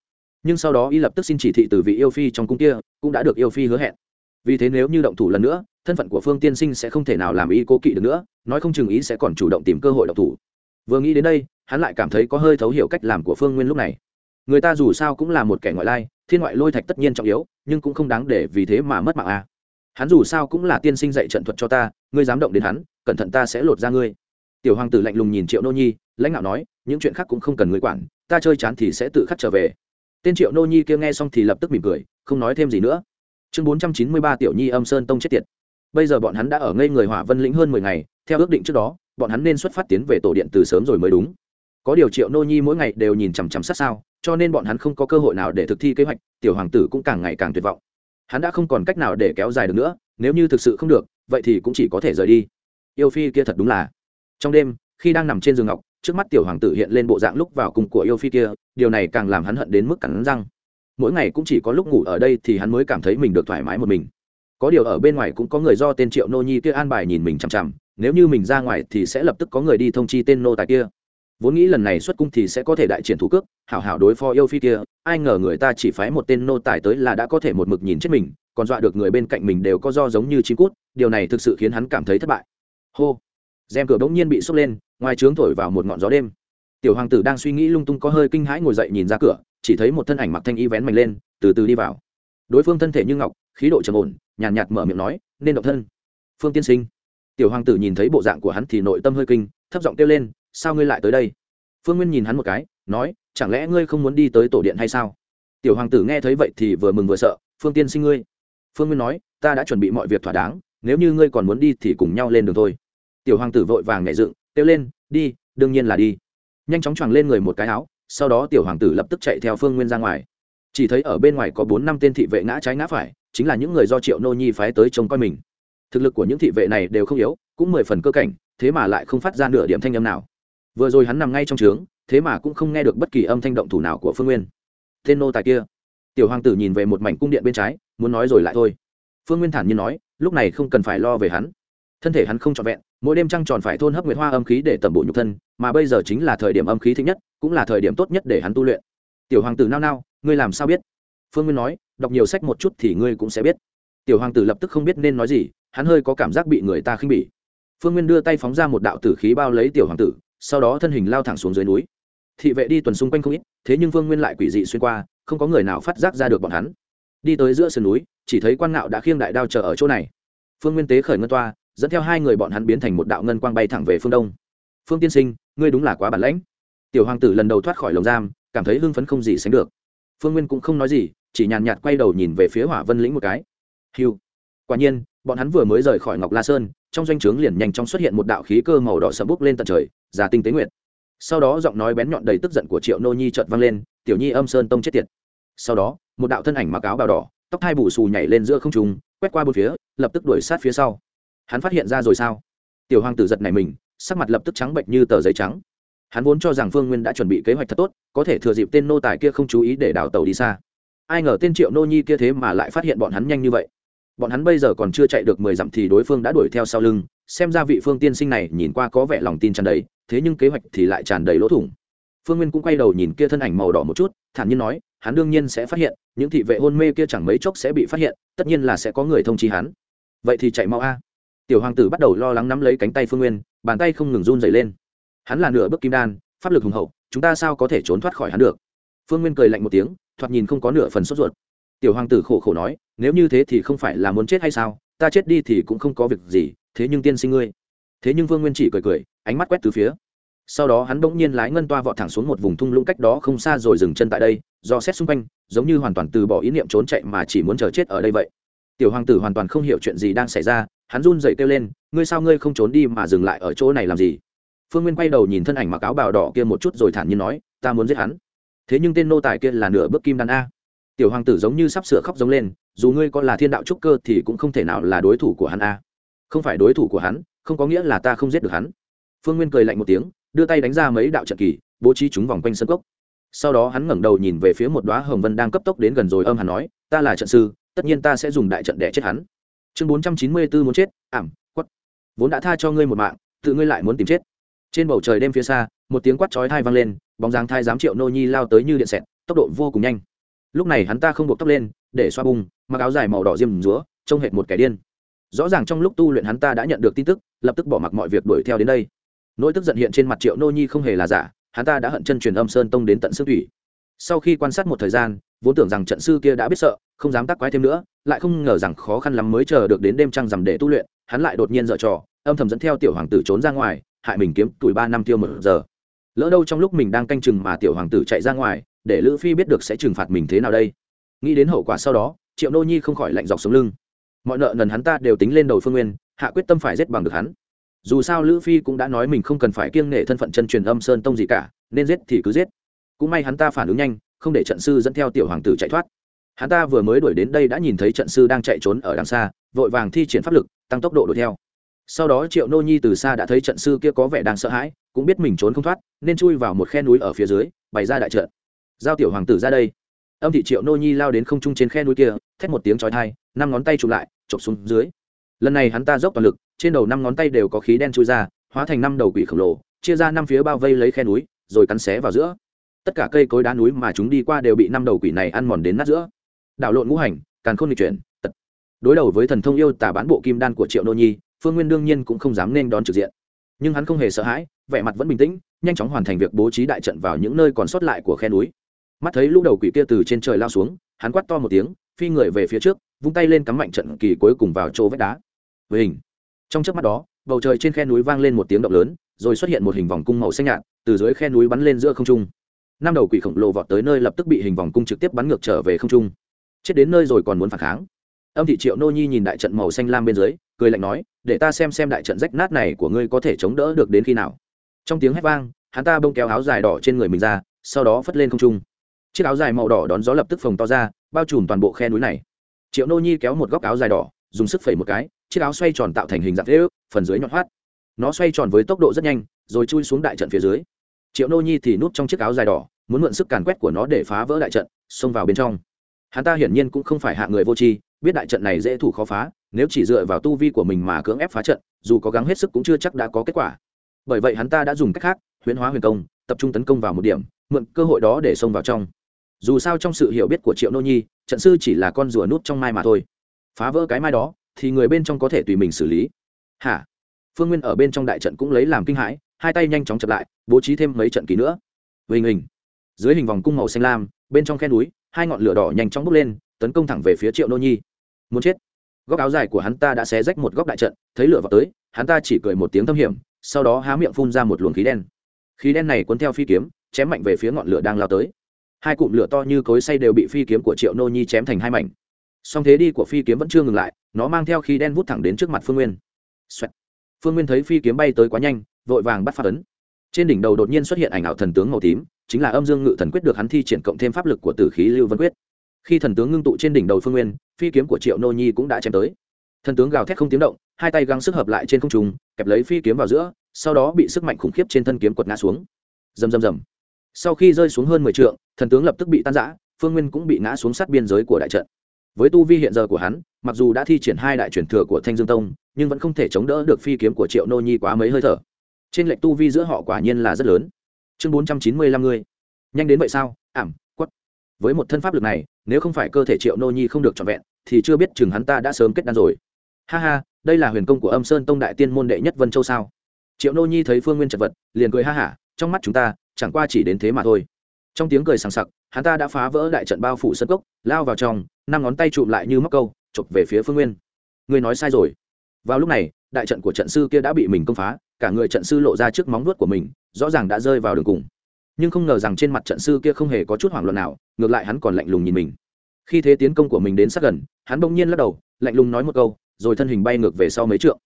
Nhưng sau đó y lập tức xin chỉ thị từ vị yêu phi trong cung kia, cũng đã được yêu phi hứa hẹn. Vì thế nếu như động thủ lần nữa, thân phận của phương tiên sinh sẽ không thể nào làm y cố kỵ được nữa, nói không chừng ý sẽ còn chủ động tìm cơ hội động thủ vừa nghĩ đến đây, hắn lại cảm thấy có hơi thấu hiểu cách làm của phương nguyên lúc này. Người ta dù sao cũng là một kẻ ngoại lai, thiên ngoại lôi thạch tất nhiên trọng yếu, nhưng cũng không đáng để vì thế mà mất mạng a à. hắn dù sao cũng là tiên sinh dạy trận thuật cho ta, ngươi dám động đến hắn, cẩn thận ta sẽ lột ra ngươi. Tiểu hoàng tử lạnh lùng nhìn triệu nô nhi, lãnh đạo nói, những chuyện khác cũng không cần ngươi quản, ta chơi chán thì sẽ tự khắc trở về. Tên triệu nô nhi kia nghe xong thì lập tức mỉm cười, không nói thêm gì nữa. Chương bốn trăm chín mươi ba tiểu nhi âm sơn tông chết tiệt. Bây giờ bọn hắn đã ở ngây người hỏa vân lĩnh hơn mười ngày, theo ước định trước đó bọn hắn nên xuất phát tiến về tổ điện từ sớm rồi mới đúng. Có điều triệu nô nhi mỗi ngày đều nhìn chằm chằm sát sao, cho nên bọn hắn không có cơ hội nào để thực thi kế hoạch, tiểu hoàng tử cũng càng ngày càng tuyệt vọng. Hắn đã không còn cách nào để kéo dài được nữa, nếu như thực sự không được, vậy thì cũng chỉ có thể rời đi. Yêu phi kia thật đúng là. Trong đêm, khi đang nằm trên giường ngọc, trước mắt tiểu hoàng tử hiện lên bộ dạng lúc vào cùng của yêu phi kia, điều này càng làm hắn hận đến mức cắn răng. Mỗi ngày cũng chỉ có lúc ngủ ở đây thì hắn mới cảm thấy mình được thoải mái một mình. Có điều ở bên ngoài cũng có người do tên triệu nô nhi kia an bài nhìn mình chằm chằm nếu như mình ra ngoài thì sẽ lập tức có người đi thông chi tên nô tài kia. Vốn nghĩ lần này xuất cung thì sẽ có thể đại triển thủ cước, hảo hảo đối phó yêu phi kia, ai ngờ người ta chỉ phái một tên nô tài tới là đã có thể một mực nhìn chết mình, còn dọa được người bên cạnh mình đều có do giống như chim cút, điều này thực sự khiến hắn cảm thấy thất bại. Hô. Rèm cửa bỗng nhiên bị sốc lên, ngoài trướng thổi vào một ngọn gió đêm. Tiểu hoàng tử đang suy nghĩ lung tung có hơi kinh hãi ngồi dậy nhìn ra cửa, chỉ thấy một thân ảnh mặc thanh y vén mạnh lên, từ từ đi vào. Đối phương thân thể như ngọc, khí độ trầm ổn, nhàn nhạt mở miệng nói, nên động thân. Phương tiên sinh tiểu hoàng tử nhìn thấy bộ dạng của hắn thì nội tâm hơi kinh, thấp giọng kêu lên, sao ngươi lại tới đây? Phương nguyên nhìn hắn một cái, nói, chẳng lẽ ngươi không muốn đi tới tổ điện hay sao? Tiểu hoàng tử nghe thấy vậy thì vừa mừng vừa sợ, phương tiên sinh ngươi. Phương nguyên nói, ta đã chuẩn bị mọi việc thỏa đáng, nếu như ngươi còn muốn đi thì cùng nhau lên đường thôi. Tiểu hoàng tử vội vàng nhảy dựng, kêu lên, đi, đương nhiên là đi. Nhanh chóng choàng lên người một cái áo, sau đó tiểu hoàng tử lập tức chạy theo phương nguyên ra ngoài. Chỉ thấy ở bên ngoài có bốn năm tên thị vệ ngã trái ngã phải, chính là những người do triệu nô nhi phái tới trông coi mình thực lực của những thị vệ này đều không yếu, cũng mười phần cơ cảnh, thế mà lại không phát ra nửa điểm thanh âm nào. Vừa rồi hắn nằm ngay trong trướng, thế mà cũng không nghe được bất kỳ âm thanh động thủ nào của phương nguyên. Tên nô tài kia. Tiểu hoàng tử nhìn về một mảnh cung điện bên trái, muốn nói rồi lại thôi. Phương nguyên thản nhiên nói, lúc này không cần phải lo về hắn. Thân thể hắn không trọn vẹn, mỗi đêm trăng tròn phải thôn hấp nguyệt hoa âm khí để tẩm bổ nhục thân, mà bây giờ chính là thời điểm âm khí thích nhất, cũng là thời điểm tốt nhất để hắn tu luyện. Tiểu hoàng tử nao nao, ngươi làm sao biết? Phương nguyên nói, đọc nhiều sách một chút thì ngươi cũng sẽ biết. Tiểu hoàng tử lập tức không biết nên nói gì hắn hơi có cảm giác bị người ta khinh bỉ. Phương nguyên đưa tay phóng ra một đạo tử khí bao lấy tiểu hoàng tử, sau đó thân hình lao thẳng xuống dưới núi. Thị vệ đi tuần xung quanh không ít, thế nhưng phương nguyên lại quỷ dị xuyên qua, không có người nào phát giác ra được bọn hắn. Đi tới giữa sườn núi, chỉ thấy quan ngạo đã khiêng đại đao chờ ở chỗ này. Phương nguyên tế khởi ngân toa, dẫn theo hai người bọn hắn biến thành một đạo ngân quang bay thẳng về phương đông. Phương tiên sinh, ngươi đúng là quá bản lãnh. Tiểu hoàng tử lần đầu thoát khỏi lồng giam, cảm thấy hưng phấn không gì sánh được. Phương nguyên cũng không nói gì, chỉ nhàn nhạt quay đầu nhìn về phía hỏa vân lĩnh một cái. Hiu quả nhiên bọn hắn vừa mới rời khỏi ngọc la sơn, trong doanh trướng liền nhanh chóng xuất hiện một đạo khí cơ màu đỏ sẫm bốc lên tận trời giả tinh tế nguyệt. Sau đó giọng nói bén nhọn đầy tức giận của triệu nô nhi chợt vang lên, tiểu nhi âm sơn tông chết tiệt. Sau đó, một đạo thân ảnh mặc áo bào đỏ, tóc hai bù xù nhảy lên giữa không trung, quét qua bốn phía, lập tức đuổi sát phía sau. Hắn phát hiện ra rồi sao? Tiểu hoàng tử giật này mình, sắc mặt lập tức trắng bệnh như tờ giấy trắng. Hắn vốn cho rằng phương nguyên đã chuẩn bị kế hoạch thật tốt, có thể thừa dịp tên nô tài kia không chú ý để đào tàu đi xa. Ai ngờ tên triệu nô nhi kia thế mà lại phát hiện bọn hắn nhanh như vậy bọn hắn bây giờ còn chưa chạy được mười dặm thì đối phương đã đuổi theo sau lưng. Xem ra vị phương tiên sinh này nhìn qua có vẻ lòng tin tràn đầy, thế nhưng kế hoạch thì lại tràn đầy lỗ thủng. Phương nguyên cũng quay đầu nhìn kia thân ảnh màu đỏ một chút, thản nhiên nói, hắn đương nhiên sẽ phát hiện, những thị vệ hôn mê kia chẳng mấy chốc sẽ bị phát hiện, tất nhiên là sẽ có người thông chi hắn. Vậy thì chạy mau a. Tiểu hoàng tử bắt đầu lo lắng nắm lấy cánh tay phương nguyên, bàn tay không ngừng run dày lên. Hắn là nửa bước kim đan, pháp lực hùng hậu, chúng ta sao có thể trốn thoát khỏi hắn được? Phương nguyên cười lạnh một tiếng, thoạt nhìn không có nửa phần sốt ruột tiểu hoàng tử khổ khổ nói, nếu như thế thì không phải là muốn chết hay sao? Ta chết đi thì cũng không có việc gì, thế nhưng tiên sinh ngươi. Thế nhưng vương nguyên chỉ cười cười, ánh mắt quét từ phía. Sau đó hắn bỗng nhiên lái ngân toa vọt thẳng xuống một vùng thung lũng cách đó không xa rồi dừng chân tại đây, do xét xung quanh, giống như hoàn toàn từ bỏ ý niệm trốn chạy mà chỉ muốn chờ chết ở đây vậy. Tiểu hoàng tử hoàn toàn không hiểu chuyện gì đang xảy ra, hắn run dậy kêu lên, ngươi sao ngươi không trốn đi mà dừng lại ở chỗ này làm gì? Phương nguyên quay đầu nhìn thân ảnh mặc áo bào đỏ kia một chút rồi thản nhiên nói, ta muốn giết hắn. Thế nhưng tên nô tài kia là nửa bước kim đan a tiểu hoàng tử giống như sắp sửa khóc giống lên, dù ngươi có là thiên đạo trúc cơ thì cũng không thể nào là đối thủ của hắn a. Không phải đối thủ của hắn, không có nghĩa là ta không giết được hắn. Phương nguyên cười lạnh một tiếng, đưa tay đánh ra mấy đạo trận kỳ, bố trí chúng vòng quanh sân cốc. Sau đó hắn ngẩng đầu nhìn về phía một đoá hồng vân đang cấp tốc đến gần rồi âm hắn nói, ta là trận sư, tất nhiên ta sẽ dùng đại trận để chết hắn. Chương bốn trăm chín mươi bốn muốn chết, ảm quất vốn đã tha cho ngươi một mạng, tự ngươi lại muốn tìm chết. Trên bầu trời đêm phía xa, một tiếng quát chói thai vang lên, bóng dáng thai giám triệu nô nhi lao tới như điện xẹt, tốc độ vô cùng nhanh lúc này hắn ta không buộc tóc lên, để xoa bung, mặc áo dài màu đỏ diêm rúa trông hệt một kẻ điên. Rõ ràng trong lúc tu luyện hắn ta đã nhận được tin tức, lập tức bỏ mặc mọi việc đuổi theo đến đây. Nỗi tức giận hiện trên mặt triệu nô nhi không hề là giả, hắn ta đã hận chân truyền âm sơn tông đến tận xương thủy. Sau khi quan sát một thời gian, vốn tưởng rằng trận sư kia đã biết sợ, không dám tác quái thêm nữa, lại không ngờ rằng khó khăn lắm mới chờ được đến đêm trăng rằm để tu luyện, hắn lại đột nhiên dở trò, âm thầm dẫn theo tiểu hoàng tử trốn ra ngoài, hại mình kiếm tuổi ba năm tiêu một giờ. Lỡ đâu trong lúc mình đang canh chừng mà tiểu hoàng tử chạy ra ngoài để lữ phi biết được sẽ trừng phạt mình thế nào đây. Nghĩ đến hậu quả sau đó, triệu nô nhi không khỏi lạnh dọc sống lưng. Mọi nợ nần hắn ta đều tính lên đầu phương nguyên, hạ quyết tâm phải giết bằng được hắn. Dù sao lữ phi cũng đã nói mình không cần phải kiêng nể thân phận chân truyền âm sơn tông gì cả, nên giết thì cứ giết. Cũng may hắn ta phản ứng nhanh, không để trận sư dẫn theo tiểu hoàng tử chạy thoát. Hắn ta vừa mới đuổi đến đây đã nhìn thấy trận sư đang chạy trốn ở đằng xa, vội vàng thi triển pháp lực, tăng tốc độ đuổi theo. Sau đó triệu nô nhi từ xa đã thấy trận sư kia có vẻ đang sợ hãi, cũng biết mình trốn không thoát, nên chui vào một khe núi ở phía dưới, bày ra đại trận giao tiểu hoàng tử ra đây. Âm thị triệu nô nhi lao đến không trung trên khe núi kia, thét một tiếng trói thai năm ngón tay chụp lại, chụp xuống dưới. Lần này hắn ta dốc toàn lực, trên đầu năm ngón tay đều có khí đen trôi ra, hóa thành năm đầu quỷ khổng lồ, chia ra năm phía bao vây lấy khe núi, rồi cắn xé vào giữa. Tất cả cây cối đá núi mà chúng đi qua đều bị năm đầu quỷ này ăn mòn đến nát giữa. Đảo lộn ngũ hành càng không lịch chuyển, tật. Đối đầu với thần thông yêu tả bán bộ kim đan của triệu nô nhi, phương nguyên đương nhiên cũng không dám nên đón trực diện. Nhưng hắn không hề sợ hãi, vẻ mặt vẫn bình tĩnh, nhanh chóng hoàn thành việc bố trí đại trận vào những nơi còn sót lại của khe núi mắt thấy lũ đầu quỷ kia từ trên trời lao xuống, hắn quát to một tiếng, phi người về phía trước, vung tay lên cắm mạnh trận kỳ cuối cùng vào chỗ vách đá. Với hình trong trước mắt đó, bầu trời trên khe núi vang lên một tiếng động lớn, rồi xuất hiện một hình vòng cung màu xanh nhạt, từ dưới khe núi bắn lên giữa không trung. Năm đầu quỷ khổng lồ vọt tới nơi lập tức bị hình vòng cung trực tiếp bắn ngược trở về không trung. Chết đến nơi rồi còn muốn phản kháng. Âm thị triệu nô nhi nhìn đại trận màu xanh lam bên dưới, cười lạnh nói, để ta xem xem đại trận rách nát này của ngươi có thể chống đỡ được đến khi nào. Trong tiếng hét vang, hắn ta bông kéo áo dài đỏ trên người mình ra, sau đó phất lên không trung chiếc áo dài màu đỏ đón gió lập tức phồng to ra, bao trùm toàn bộ khe núi này. Triệu nô nhi kéo một góc áo dài đỏ, dùng sức phẩy một cái, chiếc áo xoay tròn tạo thành hình dạng thế ước, phần dưới nhọn hoắt. Nó xoay tròn với tốc độ rất nhanh, rồi chui xuống đại trận phía dưới. Triệu nô nhi thì núp trong chiếc áo dài đỏ, muốn mượn sức càn quét của nó để phá vỡ đại trận, xông vào bên trong. Hắn ta hiển nhiên cũng không phải hạ người vô tri, biết đại trận này dễ thủ khó phá, nếu chỉ dựa vào tu vi của mình mà cưỡng ép phá trận, dù có gắng hết sức cũng chưa chắc đã có kết quả. Bởi vậy hắn ta đã dùng cách khác, huyễn hóa huyền công, tập trung tấn công vào một điểm, mượn cơ hội đó để xông vào trong dù sao trong sự hiểu biết của triệu nô nhi, trận sư chỉ là con rùa nút trong mai mà thôi. Phá vỡ cái mai đó, thì người bên trong có thể tùy mình xử lý. Hả? Phương nguyên ở bên trong đại trận cũng lấy làm kinh hãi, hai tay nhanh chóng chập lại, bố trí thêm mấy trận kỳ nữa. Về hình. Dưới hình vòng cung màu xanh lam, bên trong khe núi, hai ngọn lửa đỏ nhanh chóng bốc lên, tấn công thẳng về phía triệu nô nhi. Muốn chết. Góc áo dài của hắn ta đã xé rách một góc đại trận, thấy lửa vào tới, hắn ta chỉ cười một tiếng thâm hiểm, sau đó há miệng phun ra một luồng khí đen. Khí đen này cuốn theo phi kiếm, chém mạnh về phía ngọn lửa đang lao tới hai cụm lửa to như cối say đều bị phi kiếm của triệu nô nhi chém thành hai mảnh. Song thế đi của phi kiếm vẫn chưa ngừng lại, nó mang theo khí đen vút thẳng đến trước mặt phương nguyên、Xoẹt. phương nguyên thấy phi kiếm bay tới quá nhanh, vội vàng bắt phát ấn. Trên đỉnh đầu đột nhiên xuất hiện ảnh ảo thần tướng màu tím, chính là âm dương ngự thần quyết được hắn thi triển cộng thêm pháp lực của tử khí lưu vân quyết. Khi thần tướng ngưng tụ trên đỉnh đầu phương nguyên, phi kiếm của triệu nô nhi cũng đã chém tới. Thần tướng gào thét không tiếng động, hai tay găng sức hợp lại trên không trùng kẹp lấy phi kiếm vào giữa, sau đó bị sức mạnh khủng khiếp trên thân kiếm quật ngã xuống. Rầm rầm rầm sau khi rơi xuống hơn mười trượng, thần tướng lập tức bị tan rã, phương nguyên cũng bị ngã xuống sát biên giới của đại trận. Với tu vi hiện giờ của hắn, mặc dù đã thi triển hai đại truyền thừa của thanh dương tông, nhưng vẫn không thể chống đỡ được phi kiếm của triệu nô nhi quá mấy hơi thở. Trên lệnh tu vi giữa họ quả nhiên là rất lớn. Chương bốn trăm chín mươi lăm người nhanh đến vậy sao? Ảm, quất. Với một thân pháp lực này, nếu không phải cơ thể triệu nô nhi không được trọn vẹn, thì chưa biết chừng hắn ta đã sớm kết đan rồi. Ha ha, đây là huyền công của âm sơn tông đại tiên môn đệ nhất vân châu sao? Triệu nô nhi thấy phương nguyên chật vật, liền cười ha hả, trong mắt chúng ta chẳng qua chỉ đến thế mà thôi. Trong tiếng cười sằng sặc, hắn ta đã phá vỡ đại trận bao phủ sân cốc, lao vào trong, năm ngón tay chụm lại như móc câu, chụp về phía phương nguyên. Ngươi nói sai rồi. Vào lúc này, đại trận của trận sư kia đã bị mình công phá, cả người trận sư lộ ra trước móng vuốt của mình, rõ ràng đã rơi vào đường cùng. Nhưng không ngờ rằng trên mặt trận sư kia không hề có chút hoảng loạn nào, ngược lại hắn còn lạnh lùng nhìn mình. Khi thế tiến công của mình đến sát gần, hắn bỗng nhiên lắc đầu, lạnh lùng nói một câu, rồi thân hình bay ngược về sau mấy trượng.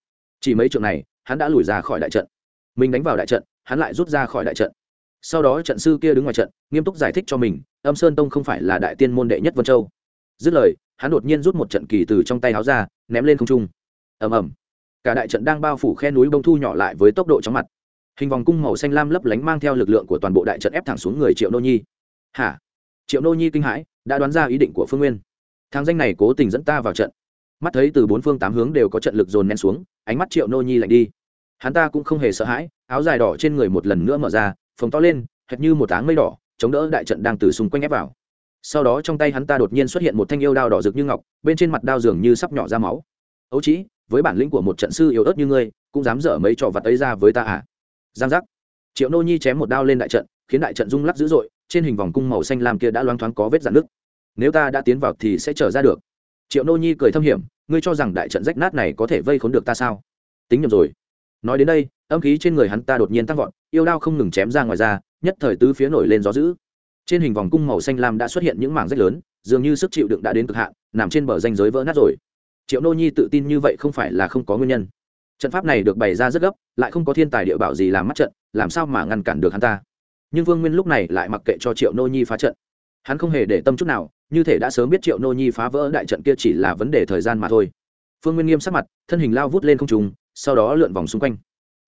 Chỉ mấy trượng này, hắn đã lùi ra khỏi đại trận. Mình đánh vào đại trận, hắn lại rút ra khỏi đại trận sau đó trận sư kia đứng ngoài trận, nghiêm túc giải thích cho mình, âm sơn tông không phải là đại tiên môn đệ nhất vân châu. Dứt lời, hắn đột nhiên rút một trận kỳ từ trong tay áo ra, ném lên không trung. Ầm ầm. Cả đại trận đang bao phủ khe núi bông thu nhỏ lại với tốc độ chóng mặt. Hình vòng cung màu xanh lam lấp lánh mang theo lực lượng của toàn bộ đại trận ép thẳng xuống người triệu nô nhi. Hả? Triệu nô nhi kinh hãi, đã đoán ra ý định của phương nguyên. Thang danh này cố tình dẫn ta vào trận. Mắt thấy từ bốn phương tám hướng đều có trận lực dồn nén xuống, ánh mắt triệu nô nhi lạnh đi. Hắn ta cũng không hề sợ hãi, áo dài đỏ trên người một lần nữa mở ra phồng to lên, hệt như một áng mây đỏ, chống đỡ đại trận đang từ xung quanh ép vào. Sau đó trong tay hắn ta đột nhiên xuất hiện một thanh yêu đao đỏ rực như ngọc, bên trên mặt đao dường như sắp nhỏ ra máu. Ấu trĩ với bản lĩnh của một trận sư yếu ớt như ngươi, cũng dám dở mấy trò vặt ấy ra với ta à? Giang giác. Triệu nô nhi chém một đao lên đại trận, khiến đại trận rung lắc dữ dội, trên hình vòng cung màu xanh lam kia đã loáng thoáng có vết dạn nứt. Nếu ta đã tiến vào thì sẽ trở ra được. Triệu nô nhi cười thâm hiểm, ngươi cho rằng đại trận rách nát này có thể vây khốn được ta sao? Tính nhầm rồi. Nói đến đây âm khí trên người hắn ta đột nhiên tăng vọt, yêu đao không ngừng chém ra ngoài ra, nhất thời tứ phía nổi lên gió dữ. Trên hình vòng cung màu xanh lam đã xuất hiện những mảng rách lớn, dường như sức chịu đựng đã đến cực hạn, nằm trên bờ danh giới vỡ nát rồi. Triệu nô nhi tự tin như vậy không phải là không có nguyên nhân. Trận pháp này được bày ra rất gấp, lại không có thiên tài địa bảo gì làm mắt trận, làm sao mà ngăn cản được hắn ta? Nhưng vương nguyên lúc này lại mặc kệ cho triệu nô nhi phá trận. Hắn không hề để tâm chút nào, như thể đã sớm biết triệu nô nhi phá vỡ đại trận kia chỉ là vấn đề thời gian mà thôi. Phương nguyên nghiêm sắc mặt, thân hình lao vút lên không trùng sau đó lượn vòng xung quanh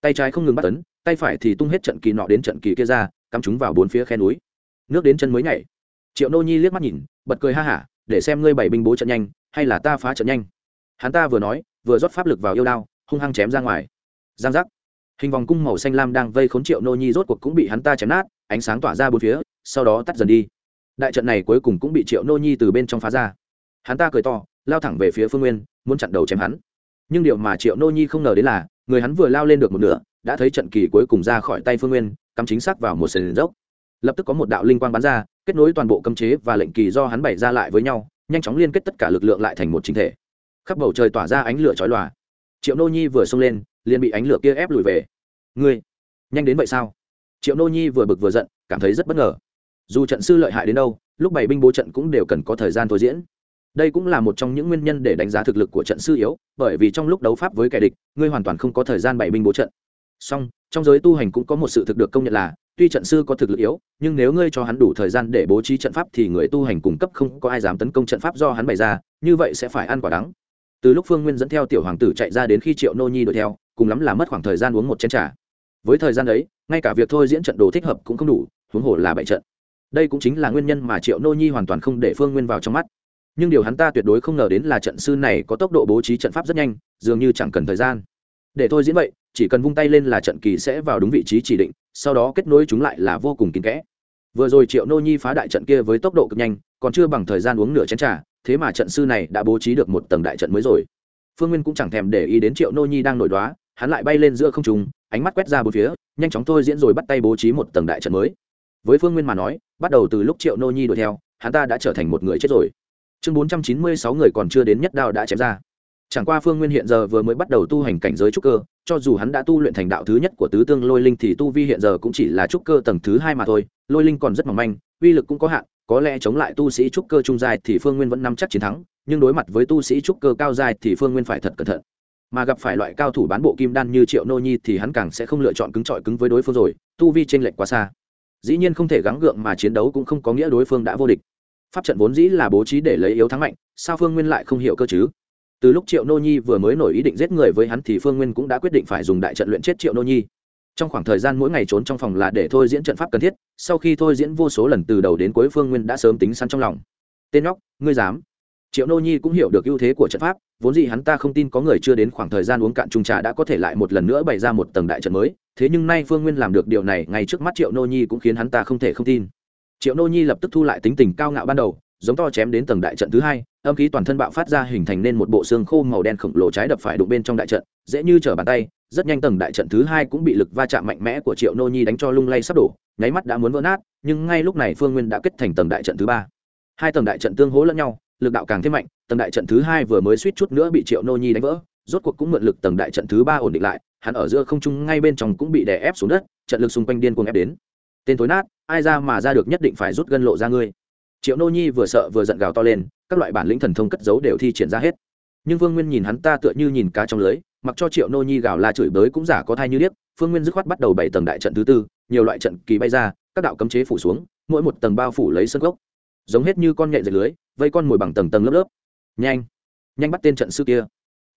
tay trái không ngừng bắt tấn, tay phải thì tung hết trận kỳ nọ đến trận kỳ kia ra, cắm chúng vào bốn phía khe núi. Nước đến chân mới nhảy. Triệu nô nhi liếc mắt nhìn, bật cười ha hả, để xem ngươi bảy binh bố trận nhanh, hay là ta phá trận nhanh. Hắn ta vừa nói, vừa rót pháp lực vào yêu đao, hung hăng chém ra ngoài. Giang giác. Hình vòng cung màu xanh lam đang vây khốn triệu nô nhi rốt cuộc cũng bị hắn ta chém nát, ánh sáng tỏa ra bốn phía, sau đó tắt dần đi. Đại trận này cuối cùng cũng bị triệu nô nhi từ bên trong phá ra. Hắn ta cười to, lao thẳng về phía phương nguyên, muốn chặn đầu chém hắn. Nhưng điều mà triệu nô nhi không ngờ đến là người hắn vừa lao lên được một nửa, đã thấy trận kỳ cuối cùng ra khỏi tay phương nguyên, cắm chính xác vào một sườn dốc. Lập tức có một đạo linh quang bắn ra, kết nối toàn bộ cấm chế và lệnh kỳ do hắn bày ra lại với nhau, nhanh chóng liên kết tất cả lực lượng lại thành một chính thể. Khắp bầu trời tỏa ra ánh lửa chói lòa. Triệu nô nhi vừa xông lên, liền bị ánh lửa kia ép lùi về. Ngươi, nhanh đến vậy sao? Triệu nô nhi vừa bực vừa giận, cảm thấy rất bất ngờ. Dù trận sư lợi hại đến đâu, lúc bày binh bố trận cũng đều cần có thời gian thôi diễn đây cũng là một trong những nguyên nhân để đánh giá thực lực của trận sư yếu, bởi vì trong lúc đấu pháp với kẻ địch, ngươi hoàn toàn không có thời gian bày binh bố trận. Song, trong giới tu hành cũng có một sự thực được công nhận là, tuy trận sư có thực lực yếu, nhưng nếu ngươi cho hắn đủ thời gian để bố trí trận pháp thì người tu hành cung cấp không có ai dám tấn công trận pháp do hắn bày ra, như vậy sẽ phải ăn quả đắng. Từ lúc phương nguyên dẫn theo tiểu hoàng tử chạy ra đến khi triệu nô nhi đuổi theo, cùng lắm là mất khoảng thời gian uống một chén t r à với thời gian ấy, ngay cả việc thôi diễn trận đồ thích hợp cũng không đủ, huống hồ là bại trận. Đây cũng chính là nguyên nhân mà triệu nô nhi hoàn toàn không để phương nguyên vào trong mắt nhưng điều hắn ta tuyệt đối không ngờ đến là trận sư này có tốc độ bố trí trận pháp rất nhanh, dường như chẳng cần thời gian. Để thôi diễn vậy, chỉ cần vung tay lên là trận kỳ sẽ vào đúng vị trí chỉ định, sau đó kết nối chúng lại là vô cùng kín kẽ. Vừa rồi triệu nô nhi phá đại trận kia với tốc độ cực nhanh, còn chưa bằng thời gian uống nửa chén t r à thế mà trận sư này đã bố trí được một tầng đại trận mới rồi. Phương nguyên cũng chẳng thèm để ý đến triệu nô nhi đang nổi đoá, hắn lại bay lên giữa không trùng ánh mắt quét ra bốn phía, nhanh chóng thôi diễn rồi bắt tay bố trí một tầng đại trận mới. Với phương nguyên mà nói, bắt đầu từ lúc triệu nô nhi đuổi theo, hắn ta đã trở thành một người chết rồi chương bốn trăm chín mươi sáu người còn chưa đến nhất đao đã chém ra. Chẳng qua phương nguyên hiện giờ vừa mới bắt đầu tu hành cảnh giới trúc cơ, cho dù hắn đã tu luyện thành đạo thứ nhất của tứ tương lôi linh thì tu vi hiện giờ cũng chỉ là trúc cơ tầng thứ hai mà thôi, lôi linh còn rất mỏng manh, uy lực cũng có hạn, có lẽ chống lại tu sĩ trúc cơ trung dài thì phương nguyên vẫn nắm chắc chiến thắng, nhưng đối mặt với tu sĩ trúc cơ cao dài thì phương nguyên phải thật cẩn thận. Mà gặp phải loại cao thủ bán bộ kim đan như triệu nô nhi thì hắn càng sẽ không lựa chọn cứng trọi cứng với đối phương rồi, tu vi t r ê n lệch quá xa. Dĩ nhiên không thể gắng gượng mà chiến đấu cũng không có nghĩa đối phương đã vô địch pháp trận vốn dĩ là bố trí để lấy yếu thắng mạnh, sao phương nguyên lại không hiểu cơ chứ? Từ lúc triệu nô nhi vừa mới nổi ý định giết người với hắn thì phương nguyên cũng đã quyết định phải dùng đại trận luyện chết triệu nô nhi. Trong khoảng thời gian mỗi ngày trốn trong phòng là để thôi diễn trận pháp cần thiết, sau khi thôi diễn vô số lần từ đầu đến cuối phương nguyên đã sớm tính sẵn trong lòng. Tên nhóc, ngươi dám? Triệu nô nhi cũng hiểu được ưu thế của trận pháp, vốn gì hắn ta không tin có người chưa đến khoảng thời gian uống cạn trung trà đã có thể lại một lần nữa bày ra một tầng đại trận mới, thế nhưng nay phương nguyên làm được điều này ngay trước mắt triệu nô nhi cũng khiến hắn ta không thể không tin triệu nô nhi lập tức thu lại tính tình cao ngạo ban đầu, giống to chém đến tầng đại trận thứ hai, âm khí toàn thân bạo phát ra hình thành nên một bộ xương khô màu đen khổng lồ trái đập phải đụng bên trong đại trận, dễ như trở bàn tay, rất nhanh tầng đại trận thứ hai cũng bị lực va chạm mạnh mẽ của triệu nô nhi đánh cho lung lay sắp đổ, nháy mắt đã muốn vỡ nát, nhưng ngay lúc này phương nguyên đã kết thành tầng đại trận thứ ba. Hai tầng đại trận tương hỗ lẫn nhau, lực đạo càng thêm mạnh, tầng đại trận thứ hai vừa mới suýt chút nữa bị triệu nô nhi đánh vỡ, rốt cuộc cũng mượn lực tầng đại trận thứ ba ổn định lại, hắn ở giữa không trung ngay bên trong cũng bị đè ép xuống đất, trận lực xung quanh điên cuồng ép đến tên tối nát, ai ra mà ra được nhất định phải rút gân lộ ra ngươi. Triệu nô nhi vừa sợ vừa giận gào to lên, các loại bản lĩnh thần thông cất giấu đều thi triển ra hết. Nhưng vương nguyên nhìn hắn ta tựa như nhìn cá trong lưới, mặc cho triệu nô nhi gào la chửi bới cũng giả có thai như điếc phương nguyên dứt khoát bắt đầu bảy tầng đại trận thứ tư, nhiều loại trận kỳ bay ra, các đạo cấm chế phủ xuống, mỗi một tầng bao phủ lấy sân gốc. Giống hết như con nhện dệt lưới, vây con mồi bằng tầng tầng lớp lớp. Nhanh nhanh bắt tên trận sư kia.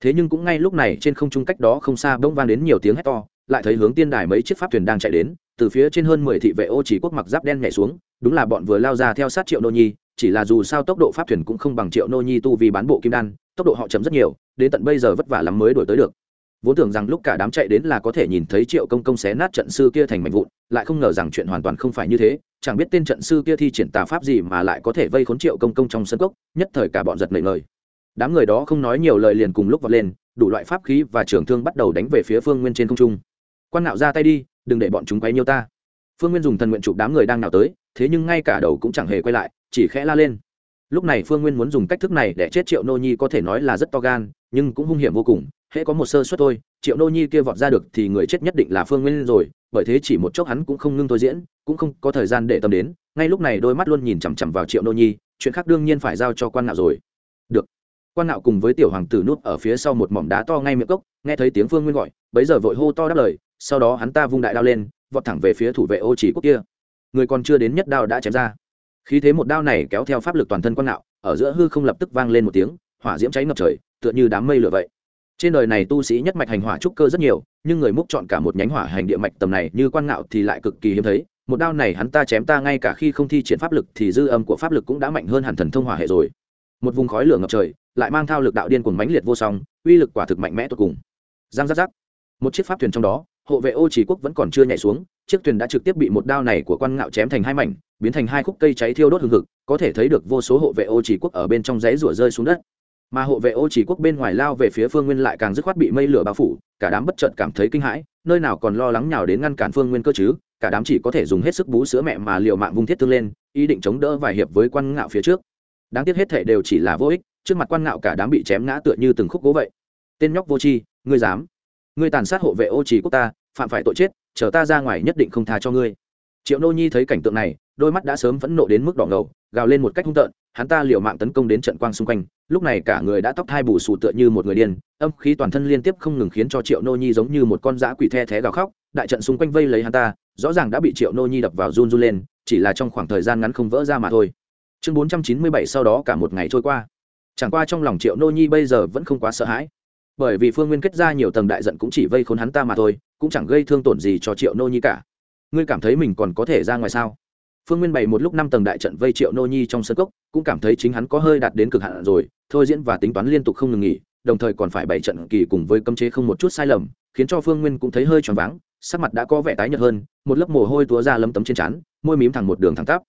Thế nhưng cũng ngay lúc này trên không trung cách đó không xa bỗng vang đến nhiều tiếng hét to, lại thấy hướng tiên đài mấy chiếc pháp thuyền đang chạy đến từ phía trên hơn mười thị vệ ô chỉ quốc mặc giáp đen nhảy xuống, đúng là bọn vừa lao ra theo sát triệu nô nhi, chỉ là dù sao tốc độ pháp thuyền cũng không bằng triệu nô nhi tu vì bán bộ kim đan, tốc độ họ chậm rất nhiều, đến tận bây giờ vất vả lắm mới đổi tới được. Vốn tưởng rằng lúc cả đám chạy đến là có thể nhìn thấy triệu công công xé nát trận sư kia thành mảnh vụn, lại không ngờ rằng chuyện hoàn toàn không phải như thế, chẳng biết tên trận sư kia thi triển tà pháp gì mà lại có thể vây khốn triệu công công trong sân cốc, nhất thời cả bọn giật nảy lời. Đám người đó không nói nhiều lời liền cùng lúc vọt lên, đủ loại pháp khí và trường thương bắt đầu đánh về phía phương nguyên trên không trung. Quan nạo ra tay đi đừng để bọn chúng quấy nhiêu ta. Phương nguyên dùng thần nguyện chụp đám người đang nào tới, thế nhưng ngay cả đầu cũng chẳng hề quay lại, chỉ khẽ la lên. Lúc này phương nguyên muốn dùng cách thức này để chết triệu nô nhi có thể nói là rất to gan, nhưng cũng hung hiểm vô cùng, hễ có một sơ suất thôi, triệu nô nhi kia vọt ra được thì người chết nhất định là phương nguyên rồi, bởi thế chỉ một chốc hắn cũng không ngưng thôi diễn, cũng không có thời gian để tâm đến, ngay lúc này đôi mắt luôn nhìn chằm chằm vào triệu nô nhi, chuyện khác đương nhiên phải giao cho quan nạo rồi. Được. Quan nạo cùng với tiểu hoàng tử núp ở phía sau một mỏm đá to ngay miệng cốc, nghe thấy tiếng phương nguyên gọi, bấy giờ vội hô to đáp lời sau đó hắn ta vung đại đao lên, vọt thẳng về phía thủ vệ ô chỉ quốc kia. Người còn chưa đến nhất đao đã chém ra. Khi thế một đao này kéo theo pháp lực toàn thân quan ngạo, ở giữa hư không lập tức vang lên một tiếng, hỏa diễm cháy ngập trời, tựa như đám mây lửa vậy. Trên đời này tu sĩ nhất mạch hành hỏa trúc cơ rất nhiều, nhưng người múc chọn cả một nhánh hỏa hành địa mạch tầm này như quan ngạo thì lại cực kỳ hiếm thấy. Một đao này hắn ta chém ta ngay cả khi không thi triển pháp lực thì dư âm của pháp lực cũng đã mạnh hơn hẳn thần thông hỏa hệ rồi. Một vùng khói lửa ngập trời, lại mang thao lực đạo điên cuồng mãnh liệt vô song, uy lực quả thực mạnh mẽ tột cùng. Giang giác giác. Một chiếc pháp thuyền trong đó hộ vệ ô chỉ quốc vẫn còn chưa nhảy xuống, chiếc thuyền đã trực tiếp bị một đao này của quan ngạo chém thành hai mảnh, biến thành hai khúc cây cháy thiêu đốt hừng hực, có thể thấy được vô số hộ vệ ô chỉ quốc ở bên trong giấy rủa rơi xuống đất. Mà hộ vệ ô chỉ quốc bên ngoài lao về phía phương nguyên lại càng dứt khoát bị mây lửa bao phủ, cả đám bất chợt cảm thấy kinh hãi, nơi nào còn lo lắng nhào đến ngăn cản phương nguyên cơ chứ, cả đám chỉ có thể dùng hết sức bú sữa mẹ mà liệu mạng vung thiết thương lên, ý định chống đỡ vài hiệp với quan ngạo phía trước. Đáng tiếc hết thể đều chỉ là vô ích, trước mặt quan ngạo cả đám bị chém ngã tựa như từng khúc gỗ vậy. Tên nhóc vô tri, ngươi dám? Ngươi tàn sát hộ vệ ô chỉ quốc ta, phạm phải tội chết, chờ ta ra ngoài nhất định không tha cho ngươi. Triệu nô nhi thấy cảnh tượng này, đôi mắt đã sớm phẫn nộ đến mức đỏ ngầu, gào lên một cách hung tợn, hắn ta liều mạng tấn công đến trận quang xung quanh, lúc này cả người đã tóc thai bù sù tựa như một người điên, âm khí toàn thân liên tiếp không ngừng khiến cho triệu nô nhi giống như một con dã quỷ the thé gào khóc, đại trận xung quanh vây lấy hắn ta, rõ ràng đã bị triệu nô nhi đập vào run run lên, chỉ là trong khoảng thời gian ngắn không vỡ ra mà thôi. Chương bốn trăm chín mươi bảy sau đó cả một ngày trôi qua. Chẳng qua trong lòng triệu nô nhi bây giờ vẫn không quá sợ hãi bởi vì phương nguyên kết ra nhiều tầng đại giận cũng chỉ vây khốn hắn ta mà thôi, cũng chẳng gây thương tổn gì cho triệu nô nhi cả. Ngươi cảm thấy mình còn có thể ra ngoài sao? Phương nguyên bày một lúc năm tầng đại trận vây triệu nô nhi trong sân cốc, cũng cảm thấy chính hắn có hơi đạt đến cực hạn rồi, thôi diễn và tính toán liên tục không ngừng nghỉ, đồng thời còn phải bày trận kỳ cùng với cấm chế không một chút sai lầm, khiến cho phương nguyên cũng thấy hơi choáng váng, sắc mặt đã có vẻ tái nhợt hơn, một lớp mồ hôi túa ra lấm tấm trên trán, môi mím thẳng một đường thẳng tắp.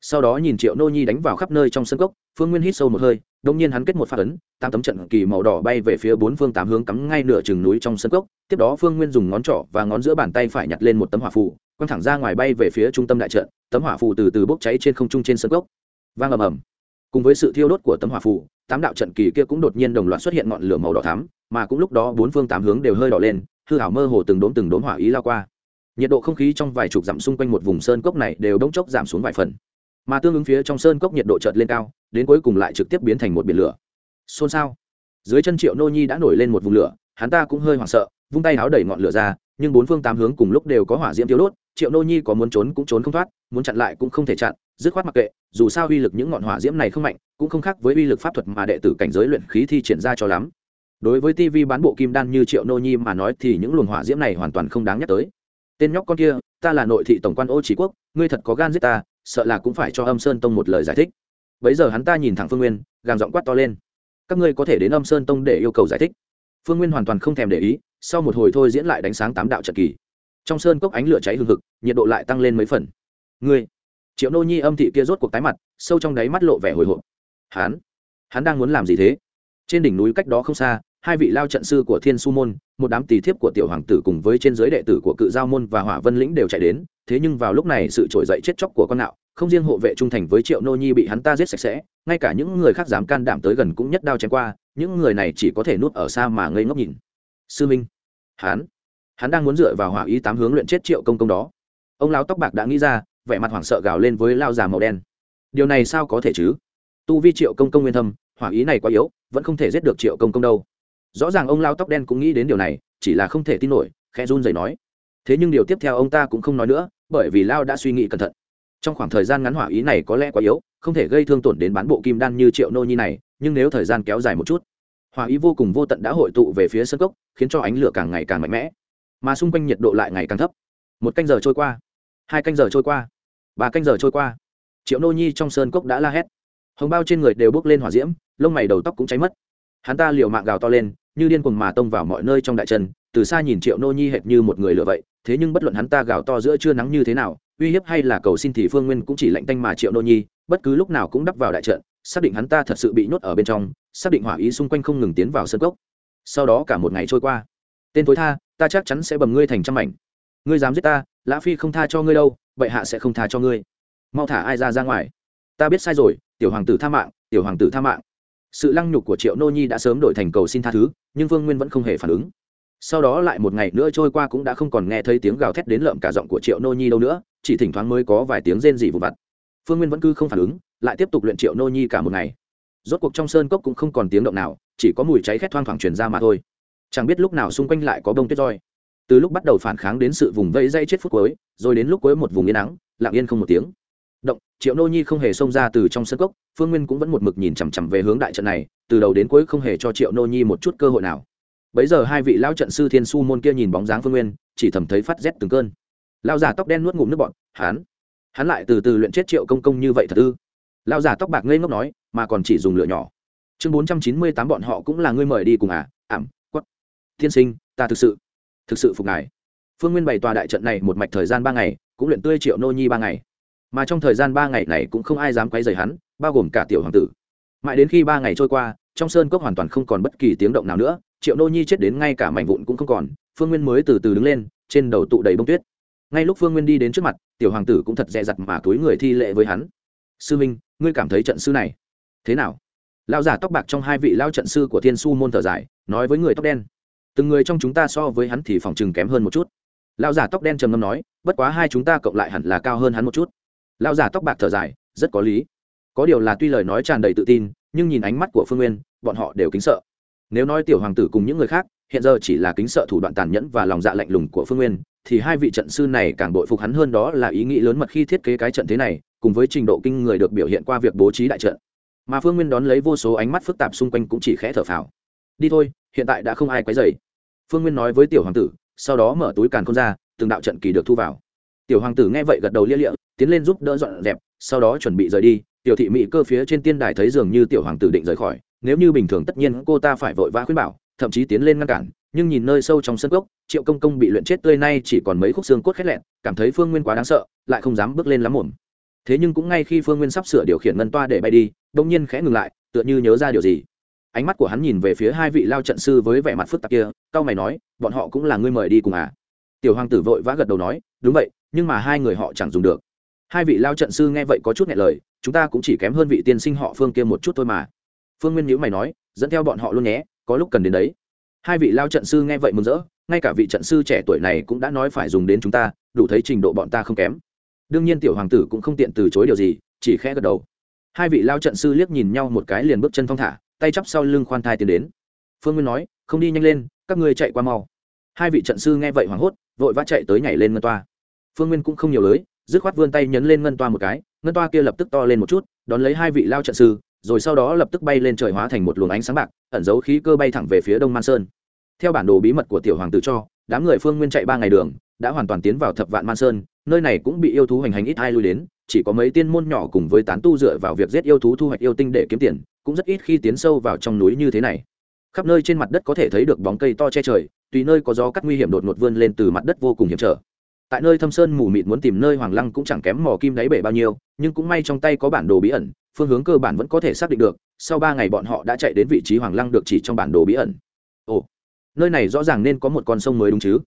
Sau đó nhìn triệu nô nhi đánh vào khắp nơi trong sân cốc, phương nguyên hít sâu một hơi đông nhiên hắn kết một phát ấn, tám tấm trận kỳ màu đỏ bay về phía bốn phương tám hướng cắm ngay nửa chừng núi trong sân cốc. Tiếp đó phương nguyên dùng ngón trỏ và ngón giữa bàn tay phải nhặt lên một tấm hỏa phù, quăng thẳng ra ngoài bay về phía trung tâm đại trận. Tấm hỏa phù từ từ bốc cháy trên không trung trên sân cốc. Vang ầm ầm. Cùng với sự thiêu đốt của tấm hỏa phù, tám đạo trận kỳ kia cũng đột nhiên đồng loạt xuất hiện ngọn lửa màu đỏ thắm, mà cũng lúc đó bốn phương tám hướng đều hơi đỏ lên, hư hảo mơ hồ từng đốm từng đốm hỏa ý lao qua. Nhiệt độ không khí trong vài chục dặm xung quanh một vùng sơn cốc này đều đông chốc giảm xuống vài phần mà tương ứng phía trong sơn cốc nhiệt độ chợt lên cao, đến cuối cùng lại trực tiếp biến thành một biển lửa. Xôn xao. Dưới chân triệu nô nhi đã nổi lên một vùng lửa, hắn ta cũng hơi hoảng sợ, vung tay háo đẩy ngọn lửa ra, nhưng bốn phương tám hướng cùng lúc đều có hỏa diễm tiêu đốt, triệu nô nhi có muốn trốn cũng trốn không thoát, muốn chặn lại cũng không thể chặn, dứt khoát mặc kệ, dù sao uy lực những ngọn hỏa diễm này không mạnh, cũng không khác với uy lực pháp thuật mà đệ tử cảnh giới luyện khí thi triển ra cho lắm. Đối với TV bán bộ kim đan như triệu nô nhi mà nói thì những luồng hỏa diễm này hoàn toàn không đáng nhắc tới. Tên nhóc con kia, ta là nội thị tổng quan ô trí quốc, ngươi thật có gan giết ta sợ là cũng phải cho âm sơn tông một lời giải thích. Bấy giờ hắn ta nhìn thẳng phương nguyên, gàng giọng quát to lên. Các ngươi có thể đến âm sơn tông để yêu cầu giải thích. Phương nguyên hoàn toàn không thèm để ý, sau một hồi thôi diễn lại đánh sáng tám đạo trận kỳ. Trong sơn cốc ánh lửa cháy hừng hực, nhiệt độ lại tăng lên mấy phần. Ngươi, triệu nô nhi âm thị kia rốt cuộc tái mặt, sâu trong đáy mắt lộ vẻ hồi hộp. Hắn hắn đang muốn làm gì thế? Trên đỉnh núi cách đó không xa, hai vị lao trận sư của thiên su môn, một đám tỳ thiếp của tiểu hoàng tử cùng với trên giới đệ tử của cự giao môn và hỏa vân lĩnh đều chạy đến thế nhưng vào lúc này sự trỗi dậy chết chóc của con nạo, không riêng hộ vệ trung thành với triệu nô nhi bị hắn ta giết sạch sẽ, ngay cả những người khác dám can đảm tới gần cũng nhất đao chém qua, những người này chỉ có thể nuốt ở xa mà ngây ngốc nhìn. Sư minh, hắn hắn đang muốn dựa vào hỏa ý tám hướng luyện chết triệu công công đó. Ông lão tóc bạc đã nghĩ ra, vẻ mặt hoảng sợ gào lên với lao già màu đen. Điều này sao có thể chứ? Tu vi triệu công công nguyên thâm, hỏa ý này quá yếu, vẫn không thể giết được triệu công công đâu. Rõ ràng ông lao tóc đen cũng nghĩ đến điều này, chỉ là không thể tin nổi khe run rẩy nói thế nhưng điều tiếp theo ông ta cũng không nói nữa, bởi vì lao đã suy nghĩ cẩn thận. Trong khoảng thời gian ngắn hỏa ý này có lẽ quá yếu, không thể gây thương tổn đến bán bộ kim đan như triệu nô nhi này, nhưng nếu thời gian kéo dài một chút, hỏa ý vô cùng vô tận đã hội tụ về phía sân cốc, khiến cho ánh lửa càng ngày càng mạnh mẽ. Mà xung quanh nhiệt độ lại ngày càng thấp. Một canh giờ trôi qua, hai canh giờ trôi qua, ba canh giờ trôi qua, triệu nô nhi trong sơn cốc đã la hét. Hồng bao trên người đều bước lên hỏa diễm, lông mày đầu tóc cũng cháy mất. Hắn ta liều mạng gào to lên, như điên cuồng mà tông vào mọi nơi trong đại trần, từ xa nhìn triệu nô nhi hệt như một người lựa vậy thế nhưng bất luận hắn ta gào to giữa trưa nắng như thế nào, uy hiếp hay là cầu xin thì phương nguyên cũng chỉ lạnh tanh mà triệu nô nhi, bất cứ lúc nào cũng đắp vào đại trận, xác định hắn ta thật sự bị nhốt ở bên trong, xác định hỏa ý xung quanh không ngừng tiến vào sân cốc. Sau đó cả một ngày trôi qua. Tên tối tha, ta chắc chắn sẽ bầm ngươi thành trăm mảnh. Ngươi dám giết ta, lã phi không tha cho ngươi đâu, vậy hạ sẽ không tha cho ngươi. Mau thả ai ra ra ngoài. Ta biết sai rồi, tiểu hoàng tử tha mạng, tiểu hoàng tử tha mạng. Sự lăng nhục của triệu nô nhi đã sớm đổi thành cầu xin tha thứ, nhưng vương nguyên vẫn không hề phản ứng sau đó lại một ngày nữa trôi qua cũng đã không còn nghe thấy tiếng gào thét đến lợm cả giọng của triệu nô nhi đâu nữa, chỉ thỉnh thoảng mới có vài tiếng rên rỉ vụ vặt. Phương nguyên vẫn cứ không phản ứng, lại tiếp tục luyện triệu nô nhi cả một ngày. Rốt cuộc trong sơn cốc cũng không còn tiếng động nào, chỉ có mùi cháy khét thoang thoảng truyền ra mà thôi. Chẳng biết lúc nào xung quanh lại có bông tuyết roi. Từ lúc bắt đầu phản kháng đến sự vùng vây dây chết phút cuối, rồi đến lúc cuối một vùng yên nắng lặng yên không một tiếng. Động, triệu nô nhi không hề xông ra từ trong sân cốc, phương nguyên cũng vẫn một mực nhìn chằm chằm về hướng đại trận này, từ đầu đến cuối không hề cho triệu nô nhi một chút cơ hội nào bấy giờ hai vị lão trận sư thiên su môn kia nhìn bóng dáng phương nguyên, chỉ thầm thấy phát rét từng cơn. Lao già tóc đen nuốt ngụm nước bọn hắn hắn lại từ từ luyện chết triệu công công như vậy thật ư? Lao già tóc bạc ngây ngốc nói, mà còn chỉ dùng lửa nhỏ. Chương bốn trăm chín mươi tám bọn họ cũng là ngươi mời đi cùng à? Ảm quất tiên sinh, ta thực sự thực sự phục ngài. Phương nguyên bày tòa đại trận này một mạch thời gian ba ngày, cũng luyện tươi triệu nô nhi ba ngày. Mà trong thời gian ba ngày này cũng không ai dám quay dày hắn, bao gồm cả tiểu hoàng tử. Mãi đến khi ba ngày trôi qua trong sơn cốc hoàn toàn không còn bất kỳ tiếng động nào nữa, triệu nô nhi chết đến ngay cả mảnh vụn cũng không còn, phương nguyên mới từ từ đứng lên, trên đầu tụ đầy bông tuyết. Ngay lúc phương nguyên đi đến trước mặt, tiểu hoàng tử cũng thật dè dặt mà túi người thi lệ với hắn. Sư minh, ngươi cảm thấy trận sư này thế nào? Lão giả tóc bạc trong hai vị lao trận sư của thiên su môn thở dài, nói với người tóc đen. Từng người trong chúng ta so với hắn thì phòng chừng kém hơn một chút. Lão giả tóc đen trầm ngâm nói, bất quá hai chúng ta cộng lại hẳn là cao hơn hắn một chút. Lão giả tóc bạc thở dài, rất có lý. Có điều là tuy lời nói tràn đầy tự tin nhưng nhìn ánh mắt của phương nguyên, bọn họ đều kính sợ. Nếu nói tiểu hoàng tử cùng những người khác, hiện giờ chỉ là kính sợ thủ đoạn tàn nhẫn và lòng dạ lạnh lùng của phương nguyên, thì hai vị trận sư này càng bội phục hắn hơn đó là ý nghĩ lớn mật khi thiết kế cái trận thế này, cùng với trình độ kinh người được biểu hiện qua việc bố trí đại trận. Mà phương nguyên đón lấy vô số ánh mắt phức tạp xung quanh cũng chỉ khẽ thở phào. Đi thôi, hiện tại đã không ai quấy dày phương nguyên nói với tiểu hoàng tử, sau đó mở túi càn không ra, từng đạo trận kỳ được thu vào. Tiểu hoàng tử nghe vậy gật đầu lia lịa, tiến lên giúp đỡ dọn dẹp, sau đó chuẩn bị rời đi tiểu thị mỹ cơ phía trên tiên đài thấy dường như tiểu hoàng tử định rời khỏi, nếu như bình thường tất nhiên cô ta phải vội vã khuyên bảo, thậm chí tiến lên ngăn cản, nhưng nhìn nơi sâu trong sân gốc, triệu công công bị luyện chết tươi nay chỉ còn mấy khúc xương cốt khét lẹn, cảm thấy phương nguyên quá đáng sợ, lại không dám bước lên lắm mồm thế nhưng cũng ngay khi phương nguyên sắp sửa điều khiển ngân toa để bay đi đông nhiên khẽ ngừng lại, tựa như nhớ ra điều gì. Ánh mắt của hắn nhìn về phía hai vị lao trận sư với vẻ mặt phức tạp kia cao mày nói, bọn họ cũng là ngươi mời đi cùng à? Tiểu hoàng tử vội vã gật đầu nói, đúng vậy, nhưng mà hai người họ chẳng dùng được. Hai vị lao trận sư nghe vậy có chút nhẹ lời chúng ta cũng chỉ kém hơn vị tiên sinh họ phương kia một chút thôi mà. Phương nguyên nhữ mày nói, dẫn theo bọn họ luôn nhé, có lúc cần đến đấy. Hai vị lao trận sư nghe vậy mừng rỡ, ngay cả vị trận sư trẻ tuổi này cũng đã nói phải dùng đến chúng ta, đủ thấy trình độ bọn ta không kém. Đương nhiên tiểu hoàng tử cũng không tiện từ chối điều gì, chỉ khẽ gật đầu. Hai vị lao trận sư liếc nhìn nhau một cái liền bước chân thong thả, tay chắp sau lưng khoan thai tiến đến. Phương nguyên nói, không đi nhanh lên, các ngươi chạy qua mau. Hai vị trận sư nghe vậy hoảng hốt, vội vã chạy tới nhảy lên ngân toa. Phương nguyên cũng không nhiều lưới, dứt khoát vươn tay nhấn lên ngân toa một cái ngân toa kia lập tức to lên một chút, đón lấy hai vị lao trận sư, rồi sau đó lập tức bay lên trời hóa thành một luồng ánh sáng bạc, ẩn giấu khí cơ bay thẳng về phía đông man sơn. Theo bản đồ bí mật của tiểu hoàng tử cho, đám người phương nguyên chạy ba ngày đường, đã hoàn toàn tiến vào thập vạn man sơn, nơi này cũng bị yêu thú hành hành ít ai lui đến, chỉ có mấy tiên môn nhỏ cùng với tán tu dựa vào việc giết yêu thú thu hoạch yêu tinh để kiếm tiền, cũng rất ít khi tiến sâu vào trong núi như thế này. Khắp nơi trên mặt đất có thể thấy được bóng cây to che trời, tùy nơi có gió cắt nguy hiểm đột ngột vươn lên từ mặt đất vô cùng hiểm trở tại nơi thâm sơn mù mịt muốn tìm nơi hoàng lăng cũng chẳng kém mò kim đáy bể bao nhiêu, nhưng cũng may trong tay có bản đồ bí ẩn, phương hướng cơ bản vẫn có thể xác định được, sau ba ngày bọn họ đã chạy đến vị trí hoàng lăng được chỉ trong bản đồ bí ẩn. Ồ, nơi này rõ ràng nên có một con sông mới đúng chứ?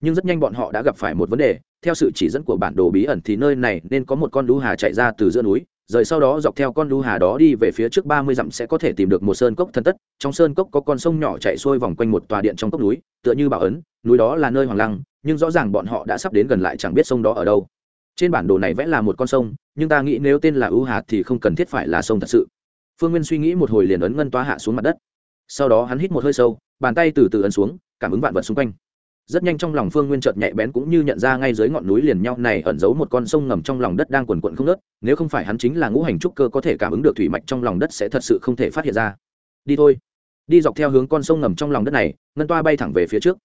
Nhưng rất nhanh bọn họ đã gặp phải một vấn đề, theo sự chỉ dẫn của bản đồ bí ẩn thì nơi này nên có một con đu hà chạy ra từ giữa núi, rời sau đó dọc theo con đu hà đó đi về phía trước ba mươi dặm sẽ có thể tìm được một sơn cốc thân tất, trong sơn cốc có con sông nhỏ chạy xuôi vòng quanh một tòa điện trong cốc núi, tựa như bảo ấn, núi đó là nơi hoàng lăng nhưng rõ ràng bọn họ đã sắp đến gần lại chẳng biết sông đó ở đâu. Trên bản đồ này vẽ là một con sông, nhưng ta nghĩ nếu tên là ưu hạt thì không cần thiết phải là sông thật sự. Phương nguyên suy nghĩ một hồi liền ấn ngân toa hạ xuống mặt đất. Sau đó hắn hít một hơi sâu, bàn tay từ từ ấn xuống, cảm ứng vạn vật xung quanh. Rất nhanh trong lòng phương nguyên chợt nhạy bén cũng như nhận ra ngay dưới ngọn núi liền nhau này ẩn giấu một con sông ngầm trong lòng đất đang quần quận không nớt nếu không phải hắn chính là ngũ hành trúc cơ có thể cảm ứng được thủy mạch trong lòng đất sẽ thật sự không thể phát hiện ra. Đi thôi. Đi dọc theo hướng con sông ngầm trong lòng đất này, ngân toa bay thẳng về phía trước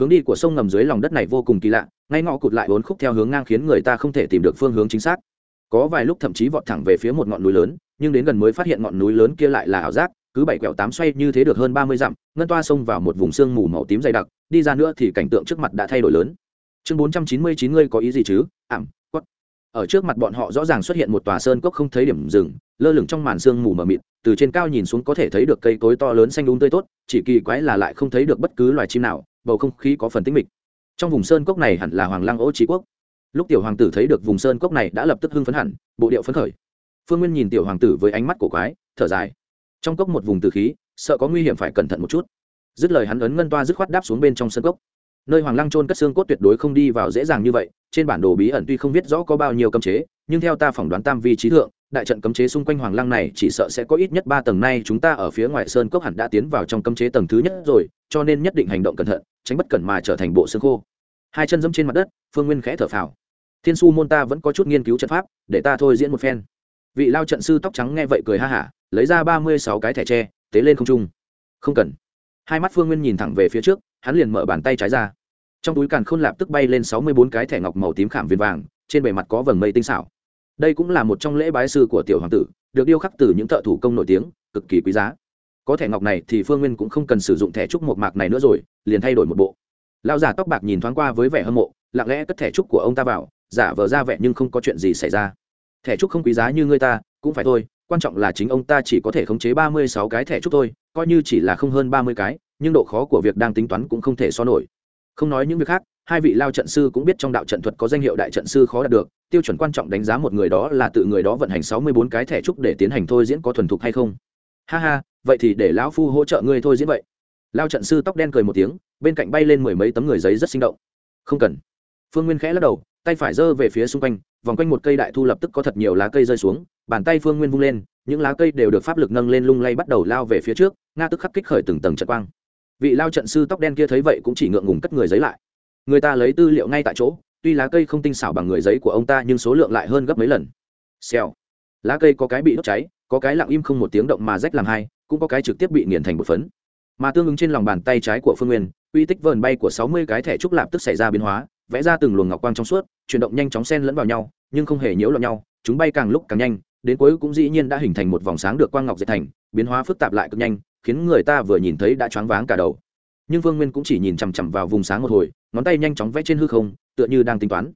hướng đi của sông ngầm dưới lòng đất này vô cùng kỳ lạ, ngay ngõ cụt lại bốn khúc theo hướng ngang khiến người ta không thể tìm được phương hướng chính xác. Có vài lúc thậm chí vọt thẳng về phía một ngọn núi lớn, nhưng đến gần mới phát hiện ngọn núi lớn kia lại là ảo giác, cứ bảy quẹo tám xoay như thế được hơn ba mươi dặm, ngân toa xông vào một vùng sương mù màu tím dày đặc, đi ra nữa thì cảnh tượng trước mặt đã thay đổi lớn. Chương bốn trăm chín mươi chín ngươi có ý gì chứ? Ảm ở trước mặt bọn họ rõ ràng xuất hiện một tòa sơn cốc không thấy điểm dừng, lơ lửng trong màn sương mù mờ mịt, từ trên cao nhìn xuống có thể thấy được cây cối to lớn xanh đúng tươi tốt, chỉ kỳ quái là lại không thấy được bất cứ loài chim nào, bầu không khí có phần tĩnh mịch. Trong vùng sơn cốc này hẳn là hoàng lăng ô trí quốc. Lúc tiểu hoàng tử thấy được vùng sơn cốc này đã lập tức hưng phấn hẳn, bộ điệu phấn khởi. Phương nguyên nhìn tiểu hoàng tử với ánh mắt cổ quái, thở dài. Trong cốc một vùng tử khí, sợ có nguy hiểm phải cẩn thận một chút. Dứt lời hắn ấn ngân toa dứt khoát đáp xuống bên trong sân cốc. Nơi hoàng lăng trôn cất xương cốt tuyệt đối không đi vào dễ dàng như vậy trên bản đồ bí ẩn tuy không biết rõ có bao nhiêu cấm chế, nhưng theo ta phỏng đoán tam vi trí thượng, đại trận cấm chế xung quanh hoàng lăng này chỉ sợ sẽ có ít nhất ba tầng nay chúng ta ở phía ngoài sơn cốc hẳn đã tiến vào trong cấm chế tầng thứ nhất rồi, cho nên nhất định hành động cẩn thận, tránh bất cẩn mà trở thành bộ xương khô. Hai chân dẫm trên mặt đất, phương nguyên khẽ thở phào. Thiên su môn ta vẫn có chút nghiên cứu trận pháp, để ta thôi diễn một phen. Vị lao trận sư tóc trắng nghe vậy cười ha hả, lấy ra ba mươi sáu cái thẻ tre, tế lên không trung. Không cần. Hai mắt phương nguyên nhìn thẳng về phía trước, hắn liền mở bàn tay trái ra trong túi càn khôn lạp tức bay lên sáu mươi bốn cái thẻ ngọc màu tím khảm viền vàng, trên bề mặt có vầng mây tinh xảo. Đây cũng là một trong lễ bái sư của tiểu hoàng tử, được điêu khắc từ những thợ thủ công nổi tiếng, cực kỳ quý giá. Có thẻ ngọc này thì phương nguyên cũng không cần sử dụng thẻ trúc một mạc này nữa rồi, liền thay đổi một bộ. Lão giả tóc bạc nhìn thoáng qua với vẻ hâm mộ, lặng lẽ cất thẻ trúc của ông ta vào, giả vờ ra vẻ nhưng không có chuyện gì xảy ra. Thẻ trúc không quý giá như người ta, cũng phải thôi, quan trọng là chính ông ta chỉ có thể khống chế ba mươi sáu cái thẻ trúc thôi, coi như chỉ là không hơn ba mươi cái, nhưng độ khó của việc đang tính toán cũng không thể so nổi không nói những việc khác, hai vị lao trận sư cũng biết trong đạo trận thuật có danh hiệu đại trận sư khó đạt được, tiêu chuẩn quan trọng đánh giá một người đó là tự người đó vận hành sáu mươi bốn cái thẻ trúc để tiến hành thôi diễn có thuần thục hay không. Ha ha, vậy thì để lão phu hỗ trợ ngươi thôi diễn vậy. Lao trận sư tóc đen cười một tiếng, bên cạnh bay lên mười mấy tấm người giấy rất sinh động. Không cần. Phương nguyên khẽ lắc đầu, tay phải giơ về phía xung quanh, vòng quanh một cây đại thu lập tức có thật nhiều lá cây rơi xuống, bàn tay phương nguyên vung lên, những lá cây đều được pháp lực nâng lên lung lay bắt đầu lao về phía trước, nga tức khắc kích khởi từng tầng trận quang vị lao trận sư tóc đen kia thấy vậy cũng chỉ ngượng ngùng cất người giấy lại. Người ta lấy tư liệu ngay tại chỗ, tuy lá cây không tinh xảo bằng người giấy của ông ta nhưng số lượng lại hơn gấp mấy lần. Xèo. Lá cây có cái bị đốt cháy, có cái lặng im không một tiếng động mà rách làm hai, cũng có cái trực tiếp bị nghiền thành một phấn. Mà tương ứng trên lòng bàn tay trái của phương nguyên uy tích vờn bay của sáu mươi cái thẻ trúc lạp tức xảy ra biến hóa, vẽ ra từng luồng ngọc quang trong suốt, chuyển động nhanh chóng xen lẫn vào nhau, nhưng không hề nhiễu lẫn nhau, chúng bay càng lúc càng nhanh, đến cuối cũng dĩ nhiên đã hình thành một vòng sáng được quang ngọc dệt thành, biến hóa phức tạp lại cực nhanh khiến người ta vừa nhìn thấy đã choáng váng cả đầu. Nhưng vương nguyên cũng chỉ nhìn chằm chằm vào vùng sáng một hồi, ngón tay nhanh chóng vẽ trên hư không, tựa như đang tính toán.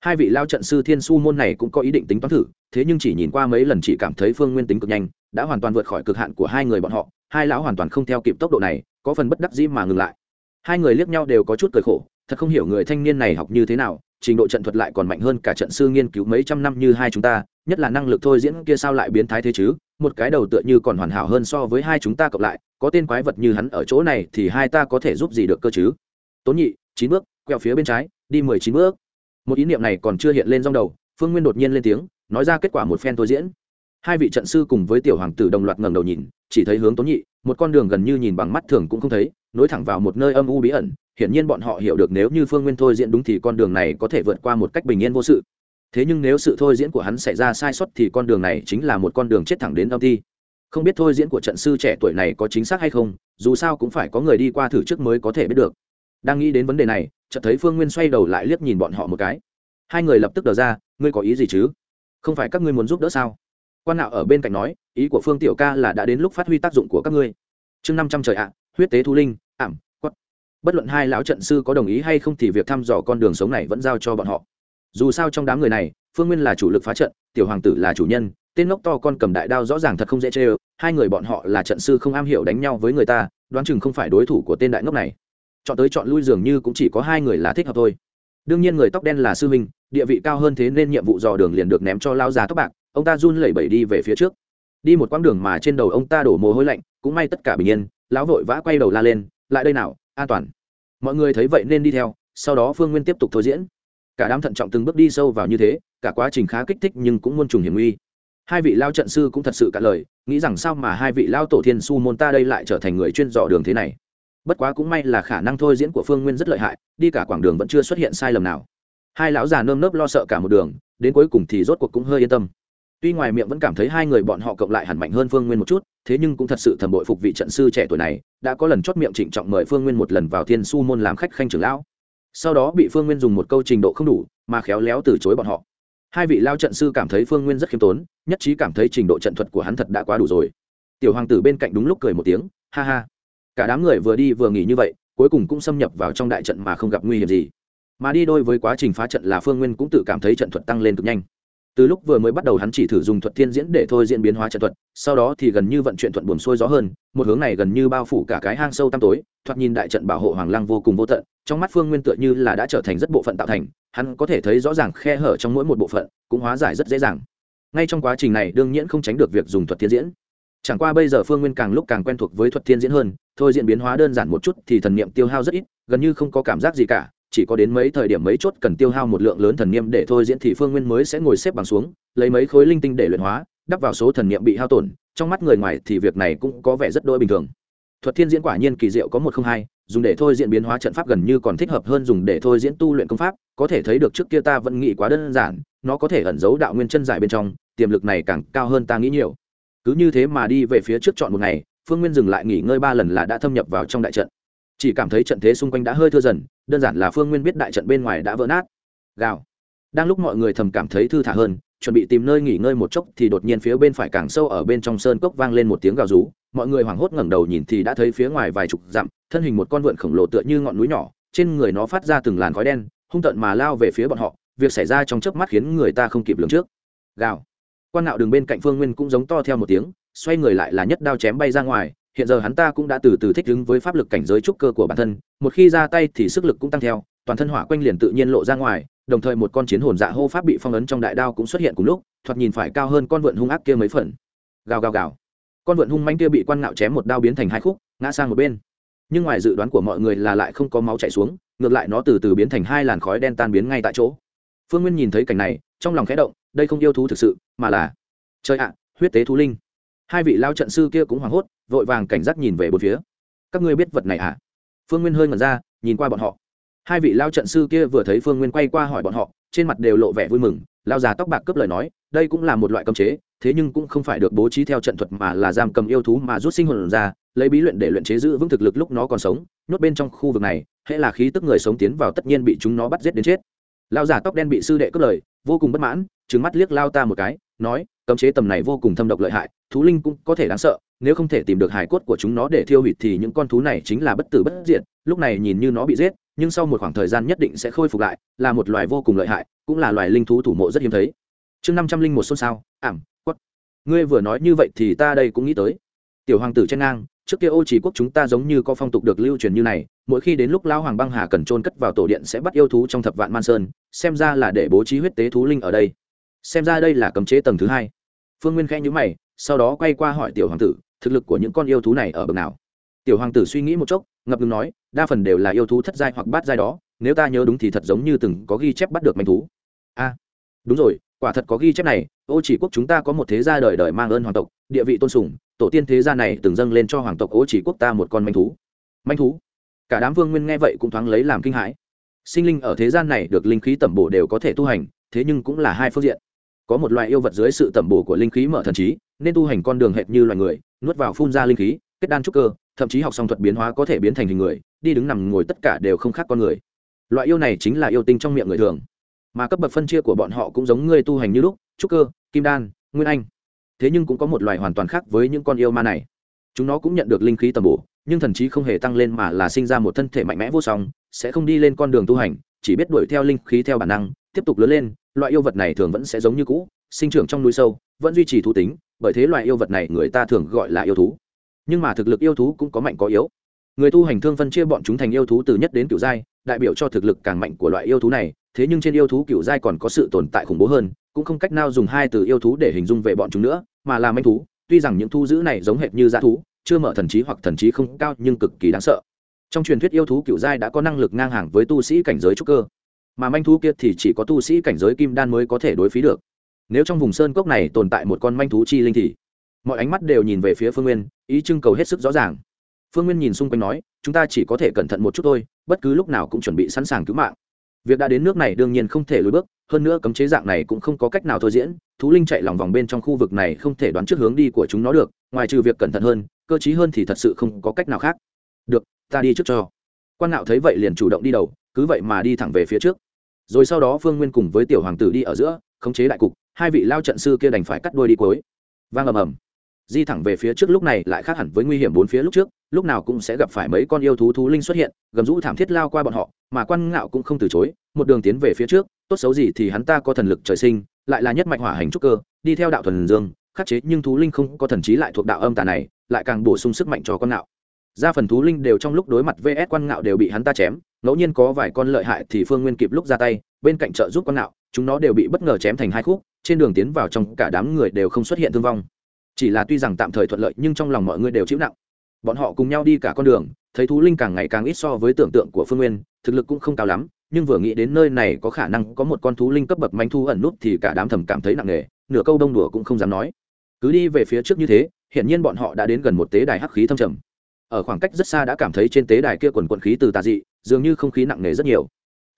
Hai vị lao trận sư thiên su môn này cũng có ý định tính toán thử, thế nhưng chỉ nhìn qua mấy lần chỉ cảm thấy phương nguyên tính cực nhanh, đã hoàn toàn vượt khỏi cực hạn của hai người bọn họ, hai lão hoàn toàn không theo kịp tốc độ này, có phần bất đắc dĩ mà ngừng lại. Hai người liếc nhau đều có chút cười khổ, thật không hiểu người thanh niên này học như thế nào, trình độ trận thuật lại còn mạnh hơn cả trận sư nghiên cứu mấy trăm năm như hai chúng ta, nhất là năng lực thôi diễn kia sao lại biến thái thế chứ? Một cái đầu tựa như còn hoàn hảo hơn so với hai chúng ta cộng lại, có tên quái vật như hắn ở chỗ này thì hai ta có thể giúp gì được cơ chứ? Tốn nhị, chín bước, quẹo phía bên trái, đi mười chín bước. Một ý niệm này còn chưa hiện lên trong đầu, phương nguyên đột nhiên lên tiếng, nói ra kết quả một phen thôi diễn. Hai vị trận sư cùng với tiểu hoàng tử đồng loạt ngẩng đầu nhìn, chỉ thấy hướng tốn nhị, một con đường gần như nhìn bằng mắt thường cũng không thấy, nối thẳng vào một nơi âm u bí ẩn, hiển nhiên bọn họ hiểu được nếu như phương nguyên thôi diễn đúng thì con đường này có thể vượt qua một cách bình yên vô sự thế nhưng nếu sự thôi diễn của hắn xảy ra sai sót thì con đường này chính là một con đường chết thẳng đến âm thi. Không biết thôi diễn của trận sư trẻ tuổi này có chính xác hay không, dù sao cũng phải có người đi qua thử trước mới có thể biết được. Đang nghĩ đến vấn đề này, chợt thấy phương nguyên xoay đầu lại liếc nhìn bọn họ một cái. Hai người lập tức đờ ra, ngươi có ý gì chứ? Không phải các ngươi muốn giúp đỡ sao? Quan nạo ở bên cạnh nói, ý của phương tiểu ca là đã đến lúc phát huy tác dụng của các ngươi. Chương năm trăm trời ạ, huyết tế thu linh, ảm, quất. Bất luận hai lão trận sư có đồng ý hay không thì việc thăm dò con đường sống này vẫn giao cho bọn họ dù sao trong đám người này, phương nguyên là chủ lực phá trận, tiểu hoàng tử là chủ nhân, tên ngốc to con cầm đại đao rõ ràng thật không dễ chê ơ hai người bọn họ là trận sư không am hiểu đánh nhau với người ta, đoán chừng không phải đối thủ của tên đại ngốc này. Chọn tới chọn lui dường như cũng chỉ có hai người là thích hợp thôi. Đương nhiên người tóc đen là sư minh địa vị cao hơn thế nên nhiệm vụ dò đường liền được ném cho lao già tóc bạc, ông ta run lẩy bẩy đi về phía trước. Đi một quãng đường mà trên đầu ông ta đổ mồ hôi lạnh, cũng may tất cả bình yên, lão vội vã quay đầu la lên, lại đây nào, an toàn. Mọi người thấy vậy nên đi theo, sau đó phương nguyên tiếp tục thôi diễn cả đám thận trọng từng bước đi sâu vào như thế, cả quá trình khá kích thích nhưng cũng muôn trùng hiểm nguy. Hai vị lao trận sư cũng thật sự cả lời, nghĩ rằng sao mà hai vị lao tổ thiên su môn ta đây lại trở thành người chuyên dò đường thế này. Bất quá cũng may là khả năng thôi diễn của phương nguyên rất lợi hại, đi cả quãng đường vẫn chưa xuất hiện sai lầm nào. Hai lão già nơm nớp lo sợ cả một đường, đến cuối cùng thì rốt cuộc cũng hơi yên tâm. Tuy ngoài miệng vẫn cảm thấy hai người bọn họ cộng lại hẳn mạnh hơn phương nguyên một chút, thế nhưng cũng thật sự thầm bội phục vị trận sư trẻ tuổi này, đã có lần chót miệng trịnh trọng mời phương nguyên một lần vào thiên su môn làm khách khanh trưởng lão sau đó bị phương nguyên dùng một câu trình độ không đủ, mà khéo léo từ chối bọn họ. Hai vị lao trận sư cảm thấy phương nguyên rất khiêm tốn, nhất trí cảm thấy trình độ trận thuật của hắn thật đã quá đủ rồi. Tiểu hoàng tử bên cạnh đúng lúc cười một tiếng, ha ha, cả đám người vừa đi vừa nghỉ như vậy, cuối cùng cũng xâm nhập vào trong đại trận mà không gặp nguy hiểm gì. Mà đi đôi với quá trình phá trận là phương nguyên cũng tự cảm thấy trận thuật tăng lên cực nhanh từ lúc vừa mới bắt đầu hắn chỉ thử dùng thuật thiên diễn để thôi diễn biến hóa trận thuật, sau đó thì gần như vận chuyển thuận buồn xuôi gió hơn, một hướng này gần như bao phủ cả cái hang sâu tăm tối, thoạt nhìn đại trận bảo hộ hoàng lăng vô cùng vô tận, trong mắt phương nguyên tựa như là đã trở thành rất bộ phận tạo thành, hắn có thể thấy rõ ràng khe hở trong mỗi một bộ phận, cũng hóa giải rất dễ dàng. Ngay trong quá trình này, đương nhiên không tránh được việc dùng thuật thiên diễn. Chẳng qua bây giờ phương nguyên càng lúc càng quen thuộc với thuật thiên diễn hơn, thôi diễn biến hóa đơn giản một chút thì thần niệm tiêu hao rất ít, gần như không có cảm giác gì cả chỉ có đến mấy thời điểm mấy chốt cần tiêu hao một lượng lớn thần niệm để thôi diễn thì phương nguyên mới sẽ ngồi xếp bằng xuống, lấy mấy khối linh tinh để luyện hóa, đắp vào số thần niệm bị hao tổn, trong mắt người ngoài thì việc này cũng có vẻ rất đôi bình thường. Thuật thiên diễn quả nhiên kỳ diệu có một không hai, dùng để thôi diễn biến hóa trận pháp gần như còn thích hợp hơn dùng để thôi diễn tu luyện công pháp, có thể thấy được trước kia ta vẫn nghĩ quá đơn giản, nó có thể ẩn giấu đạo nguyên chân giải bên trong, tiềm lực này càng cao hơn ta nghĩ nhiều. Cứ như thế mà đi về phía trước chọn một ngày, phương nguyên dừng lại nghỉ ngơi ba lần là đã thâm nhập vào trong đại trận chỉ cảm thấy trận thế xung quanh đã hơi thưa dần, đơn giản là phương nguyên biết đại trận bên ngoài đã vỡ nát. Gào. Đang lúc mọi người thầm cảm thấy thư thả hơn, chuẩn bị tìm nơi nghỉ ngơi một chốc thì đột nhiên phía bên phải càng sâu ở bên trong sơn cốc vang lên một tiếng gào rú. Mọi người hoảng hốt ngẩng đầu nhìn thì đã thấy phía ngoài vài chục dặm, thân hình một con vượn khổng lồ tựa như ngọn núi nhỏ, trên người nó phát ra từng làn khói đen, hung tợn mà lao về phía bọn họ. Việc xảy ra trong chớp mắt khiến người ta không kịp lường trước. Gào. Quan nạo đường bên cạnh phương nguyên cũng giống to theo một tiếng, xoay người lại là nhất đao chém bay ra ngoài hiện giờ hắn ta cũng đã từ từ thích ứng với pháp lực cảnh giới trúc cơ của bản thân, một khi ra tay thì sức lực cũng tăng theo, toàn thân hỏa quanh liền tự nhiên lộ ra ngoài, đồng thời một con chiến hồn dạ hô pháp bị phong ấn trong đại đao cũng xuất hiện cùng lúc, thoạt nhìn phải cao hơn con vượn hung ác kia mấy phần. Gào gào gào. Con vượn hung manh kia bị quan ngạo chém một đao biến thành hai khúc, ngã sang một bên. Nhưng ngoài dự đoán của mọi người là lại không có máu chảy xuống, ngược lại nó từ từ biến thành hai làn khói đen tan biến ngay tại chỗ. Phương nguyên nhìn thấy cảnh này, trong lòng khẽ động, đây không yêu thú thực sự, mà là, trời ạ, huyết tế thú linh. Hai vị lao trận sư kia cũng hoảng hốt vội vàng cảnh giác nhìn về bốn phía. Các ngươi biết vật này à? Phương nguyên hơi ngẩn ra, nhìn qua bọn họ. Hai vị lao trận sư kia vừa thấy phương nguyên quay qua hỏi bọn họ, trên mặt đều lộ vẻ vui mừng. Lao già tóc bạc cướp lời nói, đây cũng là một loại cấm chế, thế nhưng cũng không phải được bố trí theo trận thuật mà là giam cầm yêu thú mà rút sinh hồn ra, lấy bí luyện để luyện chế giữ vững thực lực lúc nó còn sống, nhốt bên trong khu vực này, hễ là khí tức người sống tiến vào tất nhiên bị chúng nó bắt giết đến chết. Lao già tóc đen bị sư đệ cướp lời, vô cùng bất mãn trừng mắt liếc lao ta một cái, nói, cấm chế tầm này vô cùng thâm độc lợi hại, thú linh cũng có thể đáng sợ, nếu không thể tìm được hải cốt của chúng nó để thiêu hủy thì những con thú này chính là bất tử bất diệt, lúc này nhìn như nó bị giết, nhưng sau một khoảng thời gian nhất định sẽ khôi phục lại, là một loài vô cùng lợi hại, cũng là loài linh thú thủ mộ rất hiếm thấy. Chương năm trăm linh một xôn xao, ảm, quất. Ngươi vừa nói như vậy thì ta đây cũng nghĩ tới. Tiểu hoàng tử trên ngang, trước kia ô chỉ quốc chúng ta giống như có phong tục được lưu truyền như này, mỗi khi đến lúc lao hoàng băng hà cần trôn cất vào tổ điện sẽ bắt yêu thú trong thập vạn man sơn, xem ra là để bố trí huyết tế thú linh ở đây xem ra đây là cấm chế tầng thứ hai. Phương nguyên khẽ nhữ mày, sau đó quay qua hỏi tiểu hoàng tử, thực lực của những con yêu thú này ở bậc nào? Tiểu hoàng tử suy nghĩ một chốc, ngập ngừng nói, đa phần đều là yêu thú thất giai hoặc bát giai đó, nếu ta nhớ đúng thì thật giống như từng có ghi chép bắt được manh thú. A, đúng rồi, quả thật có ghi chép này, ô chỉ quốc chúng ta có một thế gia đời đời mang ơn hoàng tộc, địa vị tôn sùng, tổ tiên thế gia này từng dâng lên cho hoàng tộc ô chỉ quốc ta một con manh thú. Manh thú? Cả đám vương nguyên nghe vậy cũng thoáng lấy làm kinh hãi. Sinh linh ở thế gian này được linh khí tẩm bổ đều có thể tu hành, thế nhưng cũng là hai phương diện có một loại yêu vật dưới sự tẩm bổ của linh khí mở thần trí, nên tu hành con đường hệt như loài người, nuốt vào phun ra linh khí, kết đan trúc cơ, thậm chí học xong thuật biến hóa có thể biến thành hình người, đi đứng nằm ngồi tất cả đều không khác con người. Loại yêu này chính là yêu tinh trong miệng người thường. Mà cấp bậc phân chia của bọn họ cũng giống người tu hành như lúc, trúc cơ, kim đan, nguyên anh. Thế nhưng cũng có một loài hoàn toàn khác với những con yêu ma này. Chúng nó cũng nhận được linh khí tầm bổ, nhưng thần trí không hề tăng lên mà là sinh ra một thân thể mạnh mẽ vô song, sẽ không đi lên con đường tu hành chỉ biết đuổi theo linh khí theo bản năng, tiếp tục lớn lên, loại yêu vật này thường vẫn sẽ giống như cũ, sinh trưởng trong núi sâu, vẫn duy trì thú tính, bởi thế loại yêu vật này người ta thường gọi là yêu thú. Nhưng mà thực lực yêu thú cũng có mạnh có yếu. Người tu hành thương phân chia bọn chúng thành yêu thú từ nhất đến kiểu giai, đại biểu cho thực lực càng mạnh của loại yêu thú này, thế nhưng trên yêu thú kiểu giai còn có sự tồn tại khủng bố hơn, cũng không cách nào dùng hai từ yêu thú để hình dung về bọn chúng nữa, mà là manh thú. Tuy rằng những thu giữ này giống hệt như dã thú, chưa mở thần trí hoặc thần trí không cao nhưng cực kỳ đáng sợ trong truyền thuyết yêu thú cựu giai đã có năng lực ngang hàng với tu sĩ cảnh giới trúc cơ, mà manh thú kia thì chỉ có tu sĩ cảnh giới kim đan mới có thể đối phí được. Nếu trong vùng sơn cốc này tồn tại một con manh thú chi linh thì, mọi ánh mắt đều nhìn về phía phương nguyên, ý trưng cầu hết sức rõ ràng. Phương nguyên nhìn xung quanh nói, chúng ta chỉ có thể cẩn thận một chút thôi, bất cứ lúc nào cũng chuẩn bị sẵn sàng cứu mạng. Việc đã đến nước này đương nhiên không thể lùi bước, hơn nữa cấm chế dạng này cũng không có cách nào thôi diễn, thú linh chạy lòng vòng bên trong khu vực này không thể đoán trước hướng đi của chúng nó được, ngoài trừ việc cẩn thận hơn, cơ t hơn thì thật sự không có cách nào khác. Được ta đi trước cho. Quan ngạo thấy vậy liền chủ động đi đầu, cứ vậy mà đi thẳng về phía trước. Rồi sau đó phương nguyên cùng với tiểu hoàng tử đi ở giữa, khống chế đại cục, hai vị lao trận sư kia đành phải cắt đôi đi cuối. Vang ầm ầm. Di thẳng về phía trước lúc này lại khác hẳn với nguy hiểm bốn phía lúc trước, lúc nào cũng sẽ gặp phải mấy con yêu thú thú linh xuất hiện, gầm rũ thảm thiết lao qua bọn họ, mà quan ngạo cũng không từ chối, một đường tiến về phía trước, tốt xấu gì thì hắn ta có thần lực trời sinh, lại là nhất mạch hỏa hành trúc cơ, đi theo đạo thuần dương, khắc chế nhưng thú linh không có thần trí lại thuộc đạo âm tà này, lại càng bổ sung sức mạnh cho con ngạo ra phần thú linh đều trong lúc đối mặt vs quan ngạo đều bị hắn ta chém, ngẫu nhiên có vài con lợi hại thì phương nguyên kịp lúc ra tay, bên cạnh trợ giúp quan ngạo, chúng nó đều bị bất ngờ chém thành hai khúc, trên đường tiến vào trong cả đám người đều không xuất hiện thương vong. Chỉ là tuy rằng tạm thời thuận lợi nhưng trong lòng mọi người đều chịu nặng. Bọn họ cùng nhau đi cả con đường, thấy thú linh càng ngày càng ít so với tưởng tượng của phương nguyên, thực lực cũng không cao lắm, nhưng vừa nghĩ đến nơi này có khả năng có một con thú linh cấp bậc manh thu ẩn nút thì cả đám thầm cảm thấy nặng nề, nửa câu đông đùa cũng không dám nói. Cứ đi về phía trước như thế hiện nhiên bọn họ đã đến gần một tế đài hắc khí thâm trầm ở khoảng cách rất xa đã cảm thấy trên tế đài kia quần quận khí từ tà dị, dường như không khí nặng nề rất nhiều.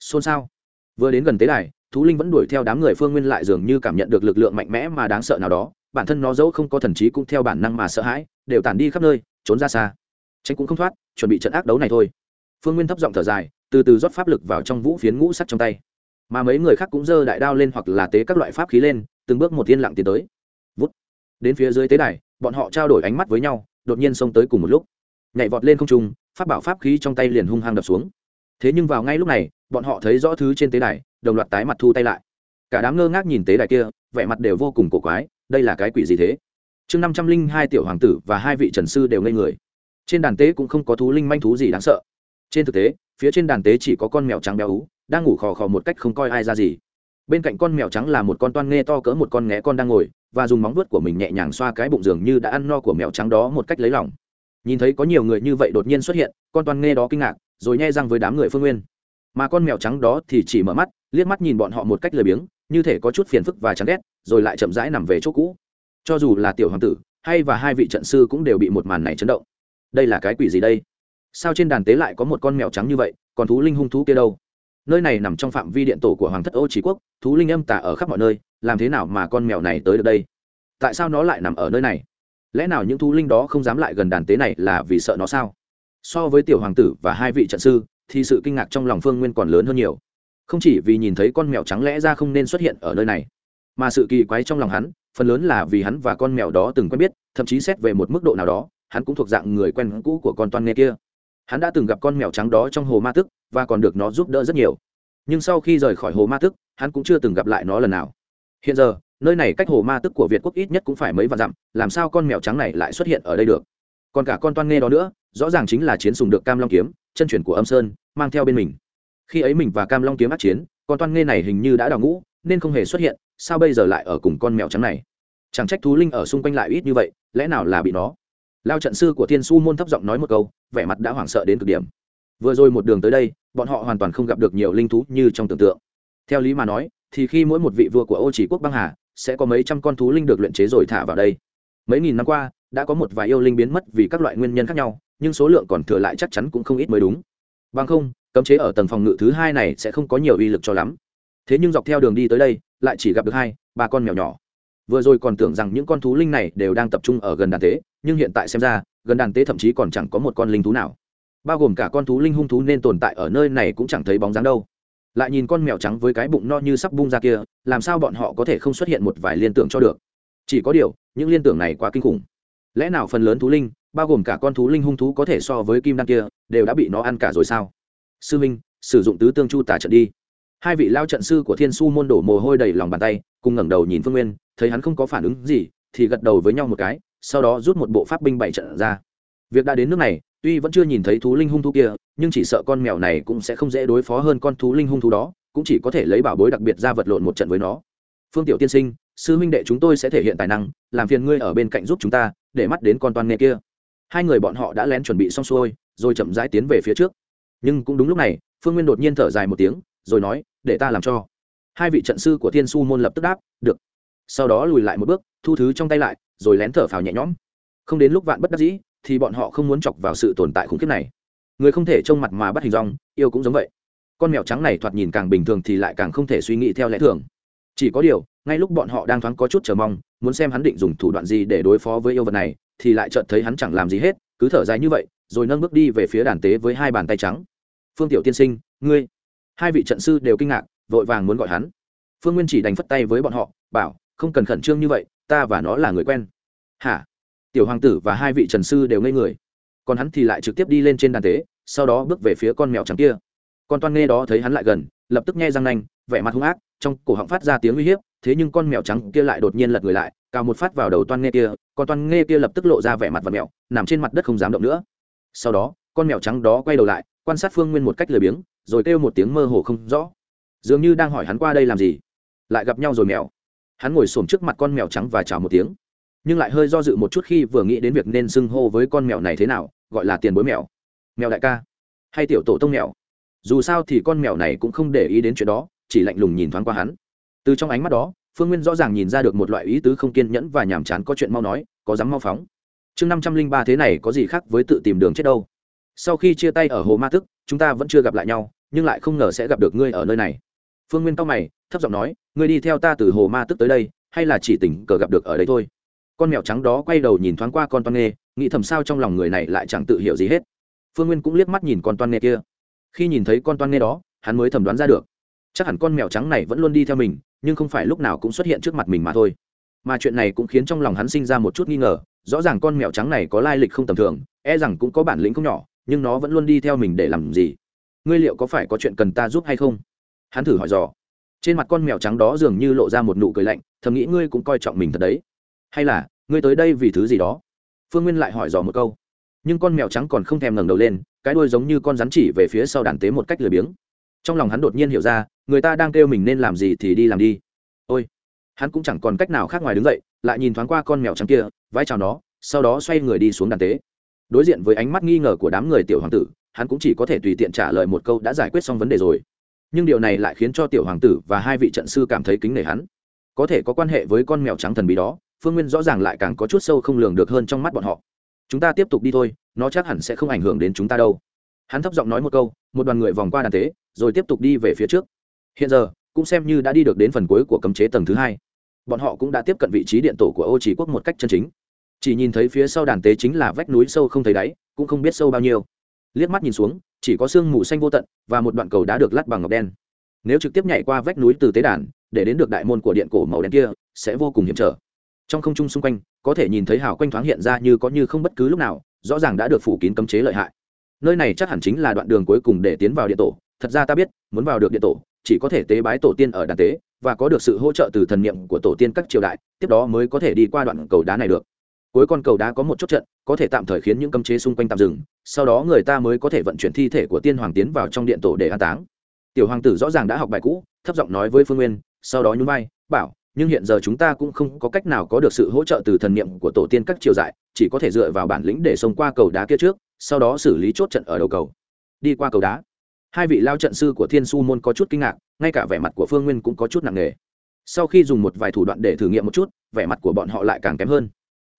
Xôn xao. Vừa đến gần tế đài, thú linh vẫn đuổi theo đám người phương nguyên lại dường như cảm nhận được lực lượng mạnh mẽ mà đáng sợ nào đó, bản thân nó dẫu không có thần trí cũng theo bản năng mà sợ hãi, đều tản đi khắp nơi, trốn ra xa. Tránh cũng không thoát, chuẩn bị trận ác đấu này thôi. Phương nguyên thấp giọng thở dài, từ từ rót pháp lực vào trong vũ phiến ngũ sắt trong tay. Mà mấy người khác cũng giơ đại đao lên hoặc là tế các loại pháp khí lên, từng bước một yên lặng tiến tới. Vút. Đến phía dưới tế đài, bọn họ trao đổi ánh mắt với nhau, đột nhiên xông tới cùng một lúc nhảy vọt lên không trung, pháp bảo pháp khí trong tay liền hung hăng đập xuống. Thế nhưng vào ngay lúc này, bọn họ thấy rõ thứ trên tế đài, đồng loạt tái mặt thu tay lại. Cả đám ngơ ngác nhìn tế đài kia, vẻ mặt đều vô cùng cổ quái, đây là cái quỷ gì thế? Chương năm trăm linh hai tiểu hoàng tử và hai vị trần sư đều ngây người. Trên đàn tế cũng không có thú linh manh thú gì đáng sợ. Trên thực tế, phía trên đàn tế chỉ có con mèo trắng béo ú, đang ngủ khò khò một cách không coi ai ra gì. Bên cạnh con mèo trắng là một con toan nghe to cỡ một con nghé con đang ngồi, và dùng móng vuốt của mình nhẹ nhàng xoa cái bụng giường như đã ăn no của mèo trắng đó một cách lấy lòng nhìn thấy có nhiều người như vậy đột nhiên xuất hiện, con toàn nghe đó kinh ngạc, rồi nhai răng với đám người phương nguyên. Mà con mèo trắng đó thì chỉ mở mắt, liếc mắt nhìn bọn họ một cách lười biếng, như thể có chút phiền phức và chán ghét, rồi lại chậm rãi nằm về chỗ cũ. Cho dù là tiểu hoàng tử, hay và hai vị trận sư cũng đều bị một màn này chấn động. Đây là cái quỷ gì đây? Sao trên đàn tế lại có một con mèo trắng như vậy, còn thú linh hung thú kia đâu? Nơi này nằm trong phạm vi điện tổ của hoàng thất ô trí quốc, thú linh âm tả ở khắp mọi nơi, làm thế nào mà con mèo này tới được đây? Tại sao nó lại nằm ở nơi này? Lẽ nào những thú linh đó không dám lại gần đàn tế này là vì sợ nó sao? So với tiểu hoàng tử và hai vị trận sư, thì sự kinh ngạc trong lòng phương nguyên còn lớn hơn nhiều. Không chỉ vì nhìn thấy con mèo trắng lẽ ra không nên xuất hiện ở nơi này, mà sự kỳ quái trong lòng hắn, phần lớn là vì hắn và con mèo đó từng quen biết, thậm chí xét về một mức độ nào đó, hắn cũng thuộc dạng người quen cũ của con toan nghe kia. Hắn đã từng gặp con mèo trắng đó trong hồ ma tức và còn được nó giúp đỡ rất nhiều. Nhưng sau khi rời khỏi hồ ma tức hắn cũng chưa từng gặp lại nó lần nào. Hiện giờ nơi này cách hồ ma tức của việt quốc ít nhất cũng phải mấy vạn dặm, làm sao con mèo trắng này lại xuất hiện ở đây được? Còn cả con toan nghe đó nữa, rõ ràng chính là chiến sùng được cam long kiếm, chân chuyển của âm sơn, mang theo bên mình. Khi ấy mình và cam long kiếm át chiến, con toan nghe này hình như đã đào ngũ, nên không hề xuất hiện, sao bây giờ lại ở cùng con mèo trắng này? Chẳng trách thú linh ở xung quanh lại ít như vậy, lẽ nào là bị nó? Lao trận sư của thiên su môn thấp giọng nói một câu, vẻ mặt đã hoảng sợ đến cực điểm. Vừa rồi một đường tới đây, bọn họ hoàn toàn không gặp được nhiều linh thú như trong tưởng tượng. Theo lý mà nói, thì khi mỗi một vị vua của ô chỉ quốc băng hà sẽ có mấy trăm con thú linh được luyện chế rồi thả vào đây. Mấy nghìn năm qua, đã có một vài yêu linh biến mất vì các loại nguyên nhân khác nhau, nhưng số lượng còn thừa lại chắc chắn cũng không ít mới đúng. Bằng không, cấm chế ở tầng phòng ngự thứ hai này sẽ không có nhiều uy lực cho lắm. Thế nhưng dọc theo đường đi tới đây, lại chỉ gặp được hai, ba con mèo nhỏ. Vừa rồi còn tưởng rằng những con thú linh này đều đang tập trung ở gần đàn tế, nhưng hiện tại xem ra, gần đàn tế thậm chí còn chẳng có một con linh thú nào. Bao gồm cả con thú linh hung thú nên tồn tại ở nơi này cũng chẳng thấy bóng dáng đâu lại nhìn con mèo trắng với cái bụng no như sắp bung ra kia, làm sao bọn họ có thể không xuất hiện một vài liên tưởng cho được? Chỉ có điều, những liên tưởng này quá kinh khủng. Lẽ nào phần lớn thú linh, bao gồm cả con thú linh hung thú có thể so với kim đan kia, đều đã bị nó ăn cả rồi sao? Sư minh, sử dụng tứ tương chu tả trận đi. Hai vị lao trận sư của thiên su môn đổ mồ hôi đầy lòng bàn tay, cùng ngẩng đầu nhìn phương nguyên, thấy hắn không có phản ứng gì, thì gật đầu với nhau một cái, sau đó rút một bộ pháp binh bảy trận ra. Việc đã đến nước này tuy vẫn chưa nhìn thấy thú linh hung thú kia, nhưng chỉ sợ con mèo này cũng sẽ không dễ đối phó hơn con thú linh hung thú đó, cũng chỉ có thể lấy bảo bối đặc biệt ra vật lộn một trận với nó. Phương tiểu tiên sinh, sư huynh đệ chúng tôi sẽ thể hiện tài năng, làm phiền ngươi ở bên cạnh giúp chúng ta, để mắt đến con toan nghề kia. Hai người bọn họ đã lén chuẩn bị xong xuôi, rồi chậm rãi tiến về phía trước. Nhưng cũng đúng lúc này, phương nguyên đột nhiên thở dài một tiếng, rồi nói, để ta làm cho. Hai vị trận sư của thiên su môn lập tức đáp, được. Sau đó lùi lại một bước, thu thứ trong tay lại, rồi lén thở phào nhẹ nhõm. Không đến lúc vạn bất đắc dĩ thì bọn họ không muốn chọc vào sự tồn tại khủng khiếp này. Người không thể trông mặt mà bắt hình rong yêu cũng giống vậy. Con mèo trắng này thoạt nhìn càng bình thường thì lại càng không thể suy nghĩ theo lẽ thường. Chỉ có điều, ngay lúc bọn họ đang thoáng có chút chờ mong, muốn xem hắn định dùng thủ đoạn gì để đối phó với yêu vật này, thì lại chợt thấy hắn chẳng làm gì hết, cứ thở dài như vậy, rồi nâng bước đi về phía đàn tế với hai bàn tay trắng. Phương tiểu tiên sinh, ngươi. Hai vị trận sư đều kinh ngạc, vội vàng muốn gọi hắn. Phương nguyên chỉ đành phất tay với bọn họ, bảo, không cần khẩn trương như vậy, ta và nó là người quen. Hả? Tiểu hoàng tử và hai vị trần sư đều ngây người. Còn hắn thì lại trực tiếp đi lên trên đàn tế, sau đó bước về phía con mèo trắng kia. Con toan nghe đó thấy hắn lại gần, lập tức nghe răng nanh, vẻ mặt hung ác, trong cổ họng phát ra tiếng uy hiếp, thế nhưng con mèo trắng kia lại đột nhiên lật người lại, cào một phát vào đầu toan nghe kia, con toan nghe kia lập tức lộ ra vẻ mặt và mèo, nằm trên mặt đất không dám động nữa. Sau đó, con mèo trắng đó quay đầu lại, quan sát phương nguyên một cách lười biếng, rồi kêu một tiếng mơ hồ không rõ. Dường như đang hỏi hắn qua đây làm gì. Lại gặp nhau rồi mèo. Hắn ngồi xổm trước mặt con mèo trắng và chào một tiếng nhưng lại hơi do dự một chút khi vừa nghĩ đến việc nên xưng hô với con mèo này thế nào, gọi là tiền bối mèo. Mèo đại ca. Hay tiểu tổ tông mèo. Dù sao thì con mèo này cũng không để ý đến chuyện đó, chỉ lạnh lùng nhìn thoáng qua hắn. Từ trong ánh mắt đó, phương nguyên rõ ràng nhìn ra được một loại ý tứ không kiên nhẫn và nhàm chán có chuyện mau nói, có dám mau phóng. Chương năm trăm linh ba thế này có gì khác với tự tìm đường chết đâu? Sau khi chia tay ở hồ ma tức chúng ta vẫn chưa gặp lại nhau, nhưng lại không ngờ sẽ gặp được ngươi ở nơi này. Phương nguyên cao mày, thấp giọng nói, ngươi đi theo ta từ hồ ma tức tới đây, hay là chỉ tình cờ gặp được ở đây thôi? Con mèo trắng đó quay đầu nhìn thoáng qua con toan nghê, nghĩ thầm sao trong lòng người này lại chẳng tự hiểu gì hết. Phương nguyên cũng liếc mắt nhìn con toan nghê kia. Khi nhìn thấy con toan nghê đó, hắn mới thẩm đoán ra được. Chắc hẳn con mèo trắng này vẫn luôn đi theo mình, nhưng không phải lúc nào cũng xuất hiện trước mặt mình mà thôi. Mà chuyện này cũng khiến trong lòng hắn sinh ra một chút nghi ngờ, rõ ràng con mèo trắng này có lai lịch không tầm thường e rằng cũng có bản lĩnh không nhỏ, nhưng nó vẫn luôn đi theo mình để làm gì? Ngươi liệu có phải có chuyện cần ta giúp hay không? Hắn thử hỏi dò. Trên mặt con mèo trắng đó dường như lộ ra một nụ cười lạnh, thầm nghĩ ngươi cũng coi trọng mình thật đấy hay là, ngươi tới đây vì thứ gì đó? Phương nguyên lại hỏi dò một câu. Nhưng con mèo trắng còn không thèm ngẩng đầu lên, cái đuôi giống như con rắn chỉ về phía sau đàn tế một cách lười biếng. Trong lòng hắn đột nhiên hiểu ra, người ta đang kêu mình nên làm gì thì đi làm đi. Ôi, hắn cũng chẳng còn cách nào khác ngoài đứng dậy, lại nhìn thoáng qua con mèo trắng kia vái chào nó, sau đó xoay người đi xuống đàn tế. Đối diện với ánh mắt nghi ngờ của đám người tiểu hoàng tử, hắn cũng chỉ có thể tùy tiện trả lời một câu đã giải quyết xong vấn đề rồi. Nhưng điều này lại khiến cho tiểu hoàng tử và hai vị trận sư cảm thấy kính nể hắn. Có thể có quan hệ với con mèo trắng thần bí đó phương nguyên rõ ràng lại càng có chút sâu không lường được hơn trong mắt bọn họ. Chúng ta tiếp tục đi thôi, nó chắc hẳn sẽ không ảnh hưởng đến chúng ta đâu. Hắn thấp giọng nói một câu, một đoàn người vòng qua đàn tế, rồi tiếp tục đi về phía trước. Hiện giờ, cũng xem như đã đi được đến phần cuối của cấm chế tầng thứ hai. Bọn họ cũng đã tiếp cận vị trí điện tổ của ô chỉ quốc một cách chân chính. Chỉ nhìn thấy phía sau đàn tế chính là vách núi sâu không thấy đáy, cũng không biết sâu bao nhiêu. Liếc mắt nhìn xuống, chỉ có sương mù xanh vô tận và một đoạn cầu đá được lát bằng ngọc đen. Nếu trực tiếp nhảy qua vách núi từ tế đàn, để đến được đại môn của điện cổ màu đen kia, sẽ vô cùng hiểm trở trong không trung xung quanh, có thể nhìn thấy hào quanh thoáng hiện ra như có như không bất cứ lúc nào, rõ ràng đã được phủ kín cấm chế lợi hại. Nơi này chắc hẳn chính là đoạn đường cuối cùng để tiến vào địa tổ. Thật ra ta biết, muốn vào được địa tổ, chỉ có thể tế bái tổ tiên ở đàn tế, và có được sự hỗ trợ từ thần niệm của tổ tiên các triều đại, tiếp đó mới có thể đi qua đoạn cầu đá này được. Cuối con cầu đá có một chốt trận, có thể tạm thời khiến những cấm chế xung quanh tạm dừng, sau đó người ta mới có thể vận chuyển thi thể của tiên hoàng tiến vào trong điện tổ để an táng. Tiểu hoàng tử rõ ràng đã học bài cũ, thấp giọng nói với phương nguyên, sau đó nhún vai, bảo nhưng hiện giờ chúng ta cũng không có cách nào có được sự hỗ trợ từ thần niệm của tổ tiên các triều dại, chỉ có thể dựa vào bản lĩnh để xông qua cầu đá kia trước, sau đó xử lý chốt trận ở đầu cầu. Đi qua cầu đá. Hai vị lao trận sư của thiên su môn có chút kinh ngạc, ngay cả vẻ mặt của phương nguyên cũng có chút nặng nề. Sau khi dùng một vài thủ đoạn để thử nghiệm một chút, vẻ mặt của bọn họ lại càng kém hơn.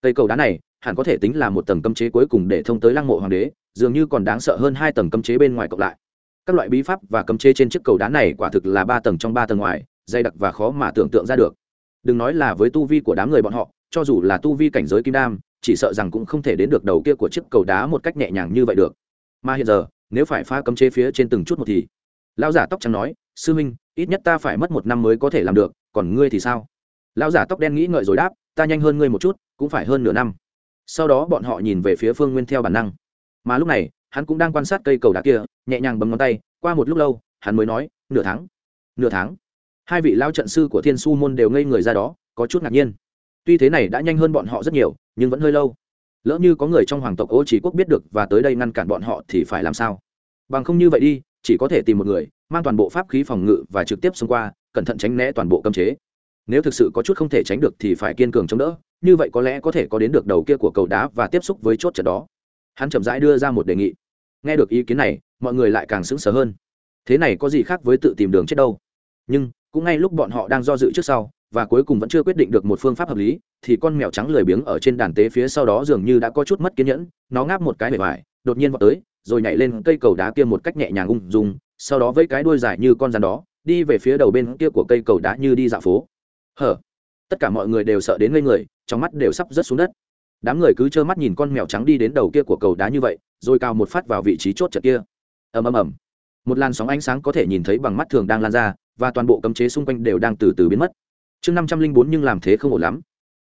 Cây cầu đá này, hẳn có thể tính là một tầng cấm chế cuối cùng để thông tới lăng mộ hoàng đế, dường như còn đáng sợ hơn hai tầng cấm chế bên ngoài cộng lại. Các loại bí pháp và cấm chế trên chiếc cầu đá này quả thực là ba tầng trong ba tầng ngoài, dày đặc và khó mà tưởng tượng ra được đừng nói là với tu vi của đám người bọn họ, cho dù là tu vi cảnh giới kim đam, chỉ sợ rằng cũng không thể đến được đầu kia của chiếc cầu đá một cách nhẹ nhàng như vậy được. Mà hiện giờ, nếu phải pha cấm chế phía trên từng chút một thì, lão giả tóc trắng nói, sư minh, ít nhất ta phải mất một năm mới có thể làm được, còn ngươi thì sao? Lão giả tóc đen nghĩ ngợi rồi đáp, ta nhanh hơn ngươi một chút, cũng phải hơn nửa năm. Sau đó bọn họ nhìn về phía phương nguyên theo bản năng. Mà lúc này, hắn cũng đang quan sát cây cầu đá kia, nhẹ nhàng bấm ngón tay, qua một lúc lâu, hắn mới nói, nửa tháng nửa tháng hai vị lao trận sư của thiên su môn đều ngây người ra đó, có chút ngạc nhiên. Tuy thế này đã nhanh hơn bọn họ rất nhiều, nhưng vẫn hơi lâu. Lỡ như có người trong hoàng tộc ô chỉ quốc biết được và tới đây ngăn cản bọn họ thì phải làm sao? Bằng không như vậy đi, chỉ có thể tìm một người, mang toàn bộ pháp khí phòng ngự và trực tiếp xông qua, cẩn thận tránh né toàn bộ cấm chế. Nếu thực sự có chút không thể tránh được thì phải kiên cường chống đỡ, như vậy có lẽ có thể có đến được đầu kia của cầu đá và tiếp xúc với chốt trận đó. Hắn chậm rãi đưa ra một đề nghị. Nghe được ý kiến này, mọi người lại càng sững sờ hơn. Thế này có gì khác với tự tìm đường chết đâu? Nhưng cũng ngay lúc bọn họ đang do dự trước sau, và cuối cùng vẫn chưa quyết định được một phương pháp hợp lý, thì con mèo trắng lười biếng ở trên đàn tế phía sau đó dường như đã có chút mất kiên nhẫn, nó ngáp một cái bề ngoài đột nhiên vào tới, rồi nhảy lên cây cầu đá kia một cách nhẹ nhàng ung dung, sau đó với cái đuôi dài như con rắn đó, đi về phía đầu bên kia của cây cầu đá như đi dạo phố. Hở? Tất cả mọi người đều sợ đến ngây người, trong mắt đều sắp rớt xuống đất. Đám người cứ trơ mắt nhìn con mèo trắng đi đến đầu kia của cầu đá như vậy, rồi cao một phát vào vị trí chốt chật kia. Ầm ầm ầm. Một làn sóng ánh sáng có thể nhìn thấy bằng mắt thường đang lan ra và toàn bộ cấm chế xung quanh đều đang từ từ biến mất. Chương năm trăm linh bốn nhưng làm thế không ổn lắm.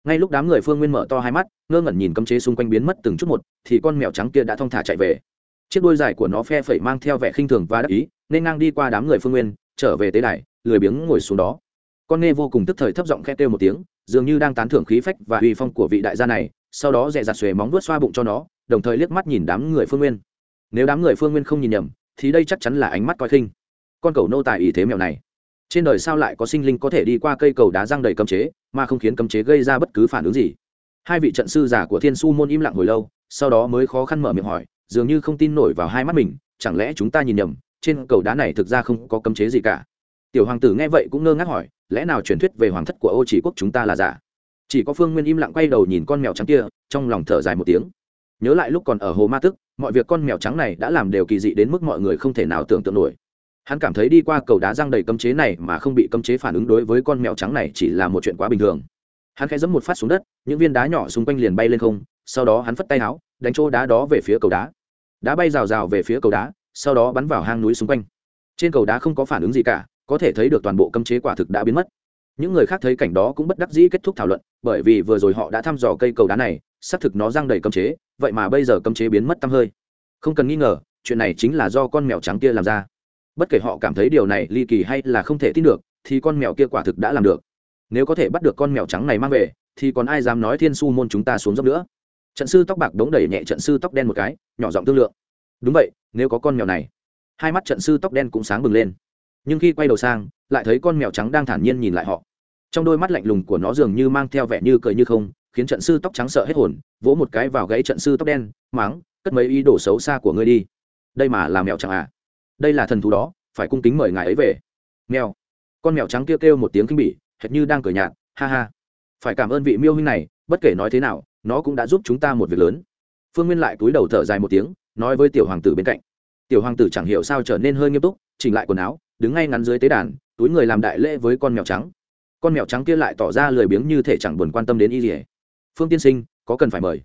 Ngay lúc đám người phương nguyên mở to hai mắt, ngơ ngẩn nhìn cấm chế xung quanh biến mất từng chút một, thì con mèo trắng kia đã thong thả chạy về. Chiếc đuôi dài của nó phe phẩy mang theo vẻ khinh thường và đắc ý, nên ngang đi qua đám người phương nguyên, trở về tế đài, lười biếng ngồi xuống đó. Con nghe vô cùng tức thời thấp giọng khe kêu một tiếng, dường như đang tán thưởng khí phách và uy phong của vị đại gia này, sau đó dẹ dặt xuề móng vuốt xoa bụng cho nó, đồng thời liếc mắt nhìn đám người phương nguyên. Nếu đám người phương nguyên không nhìn nhầm, thì đây chắc chắn là ánh mắt coi khinh. Con cầu nô tài ý thế mèo này trên đời sao lại có sinh linh có thể đi qua cây cầu đá răng đầy cấm chế, mà không khiến cấm chế gây ra bất cứ phản ứng gì? Hai vị trận sư giả của thiên su môn im lặng hồi lâu, sau đó mới khó khăn mở miệng hỏi, dường như không tin nổi vào hai mắt mình, chẳng lẽ chúng ta nhìn nhầm, trên cầu đá này thực ra không có cấm chế gì cả? Tiểu hoàng tử nghe vậy cũng ngơ ngác hỏi, lẽ nào truyền thuyết về hoàng thất của ô chỉ quốc chúng ta là giả? Chỉ có phương nguyên im lặng quay đầu nhìn con mèo trắng kia, trong lòng thở dài một tiếng. Nhớ lại lúc còn ở hồ ma tức mọi việc con mèo trắng này đã làm đều kỳ dị đến mức mọi người không thể nào tưởng tượng nổi hắn cảm thấy đi qua cầu đá răng đầy cấm chế này mà không bị cấm chế phản ứng đối với con mèo trắng này chỉ là một chuyện quá bình thường. Hắn khẽ giẫm một phát xuống đất, những viên đá nhỏ xung quanh liền bay lên không, sau đó hắn phất tay áo đánh chỗ đá đó về phía cầu đá. Đá bay rào rào về phía cầu đá, sau đó bắn vào hang núi xung quanh. Trên cầu đá không có phản ứng gì cả, có thể thấy được toàn bộ cấm chế quả thực đã biến mất. Những người khác thấy cảnh đó cũng bất đắc dĩ kết thúc thảo luận, bởi vì vừa rồi họ đã thăm dò cây cầu đá này, xác thực nó răng đầy cấm chế, vậy mà bây giờ cấm chế biến mất tăm hơi. Không cần nghi ngờ, chuyện này chính là do con mèo trắng kia làm ra bất kể họ cảm thấy điều này ly kỳ hay là không thể tin được, thì con mèo kia quả thực đã làm được. Nếu có thể bắt được con mèo trắng này mang về, thì còn ai dám nói thiên su môn chúng ta xuống dốc nữa? Trận sư tóc bạc đống đẩy nhẹ trận sư tóc đen một cái, nhỏ giọng thương lượng. Đúng vậy, nếu có con mèo này. Hai mắt trận sư tóc đen cũng sáng bừng lên. Nhưng khi quay đầu sang, lại thấy con mèo trắng đang thản nhiên nhìn lại họ. Trong đôi mắt lạnh lùng của nó dường như mang theo vẻ như cười như không, khiến trận sư tóc trắng sợ hết hồn, vỗ một cái vào gãy trận sư tóc đen, mắng, cất mấy ý đồ xấu xa của ngươi đi. Đây mà là mèo trắng à? Đây là thần thú đó, phải cung kính mời ngài ấy về. Mèo. Con mèo trắng kêu kêu một tiếng kinh bỉ, hệt như đang cười nhạt, ha ha. Phải cảm ơn vị miêu huynh này, bất kể nói thế nào, nó cũng đã giúp chúng ta một việc lớn. Phương nguyên lại cúi đầu thở dài một tiếng, nói với tiểu hoàng tử bên cạnh. Tiểu hoàng tử chẳng hiểu sao trở nên hơi nghiêm túc, chỉnh lại quần áo, đứng ngay ngắn dưới tế đàn, túi người làm đại lễ với con mèo trắng. Con mèo trắng kia lại tỏ ra lười biếng như thể chẳng buồn quan tâm đến y gì phương tiên sinh, có cần phải mời?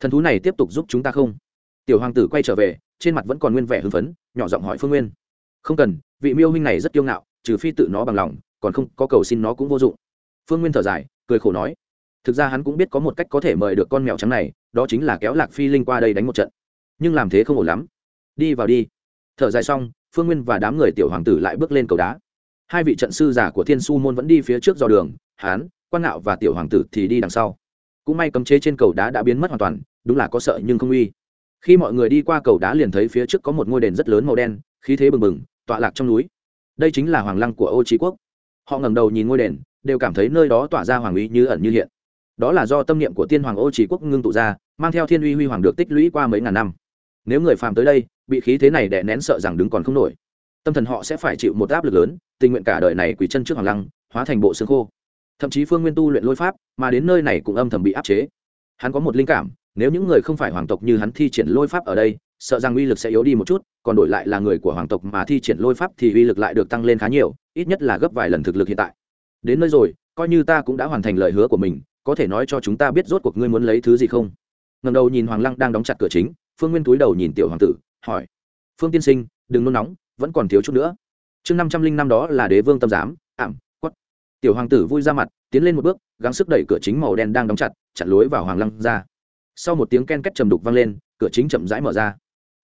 Thần thú này tiếp tục giúp chúng ta không? Tiểu hoàng tử quay trở về, trên mặt vẫn còn nguyên vẻ hưng phấn nhỏ giọng hỏi phương nguyên. Không cần, vị miêu huynh này rất kiêu ngạo, trừ phi tự nó bằng lòng, còn không, có cầu xin nó cũng vô dụng. Phương nguyên thở dài, cười khổ nói. Thực ra hắn cũng biết có một cách có thể mời được con mèo trắng này, đó chính là kéo lạc phi linh qua đây đánh một trận. Nhưng làm thế không ổn lắm. Đi vào đi. Thở dài xong, phương nguyên và đám người tiểu hoàng tử lại bước lên cầu đá. Hai vị trận sư giả của thiên su môn vẫn đi phía trước do đường, hán quan ngạo và tiểu hoàng tử thì đi đằng sau. Cũng may cấm chế trên cầu đá đã biến mất hoàn toàn, đúng là có sợ nhưng không uy khi mọi người đi qua cầu đá liền thấy phía trước có một ngôi đền rất lớn màu đen, khí thế bừng bừng, tọa lạc trong núi. Đây chính là hoàng lăng của ô trí quốc. Họ ngẩng đầu nhìn ngôi đền, đều cảm thấy nơi đó tỏa ra hoàng uy như ẩn như hiện. Đó là do tâm niệm của tiên hoàng ô trí quốc ngưng tụ ra, mang theo thiên uy huy hoàng được tích lũy qua mấy ngàn năm. Nếu người phàm tới đây, bị khí thế này đè nén sợ rằng đứng còn không nổi. Tâm thần họ sẽ phải chịu một áp lực lớn, tình nguyện cả đời này quỳ chân trước hoàng lăng, hóa thành bộ xương khô. Thậm chí phương nguyên tu luyện lôi pháp, mà đến nơi này cũng âm thầm bị áp chế. Hắn có một linh cảm nếu những người không phải hoàng tộc như hắn thi triển lôi pháp ở đây, sợ rằng uy lực sẽ yếu đi một chút, còn đổi lại là người của hoàng tộc mà thi triển lôi pháp thì uy lực lại được tăng lên khá nhiều, ít nhất là gấp vài lần thực lực hiện tại. Đến nơi rồi, coi như ta cũng đã hoàn thành lời hứa của mình, có thể nói cho chúng ta biết rốt cuộc ngươi muốn lấy thứ gì không? Ngầm đầu nhìn hoàng lăng đang đóng chặt cửa chính, phương nguyên túi đầu nhìn tiểu hoàng tử, hỏi. Phương tiên sinh, đừng nôn nóng, vẫn còn thiếu chút nữa. Chương năm trăm linh năm đó là đế vương tâm giám, ảm, quất. Tiểu hoàng tử vui ra mặt, tiến lên một bước, gắng sức đẩy cửa chính màu đen đang đóng chặt, chặn lối vào hoàng lăng ra sau một tiếng ken két trầm đục vang lên, cửa chính chậm rãi mở ra.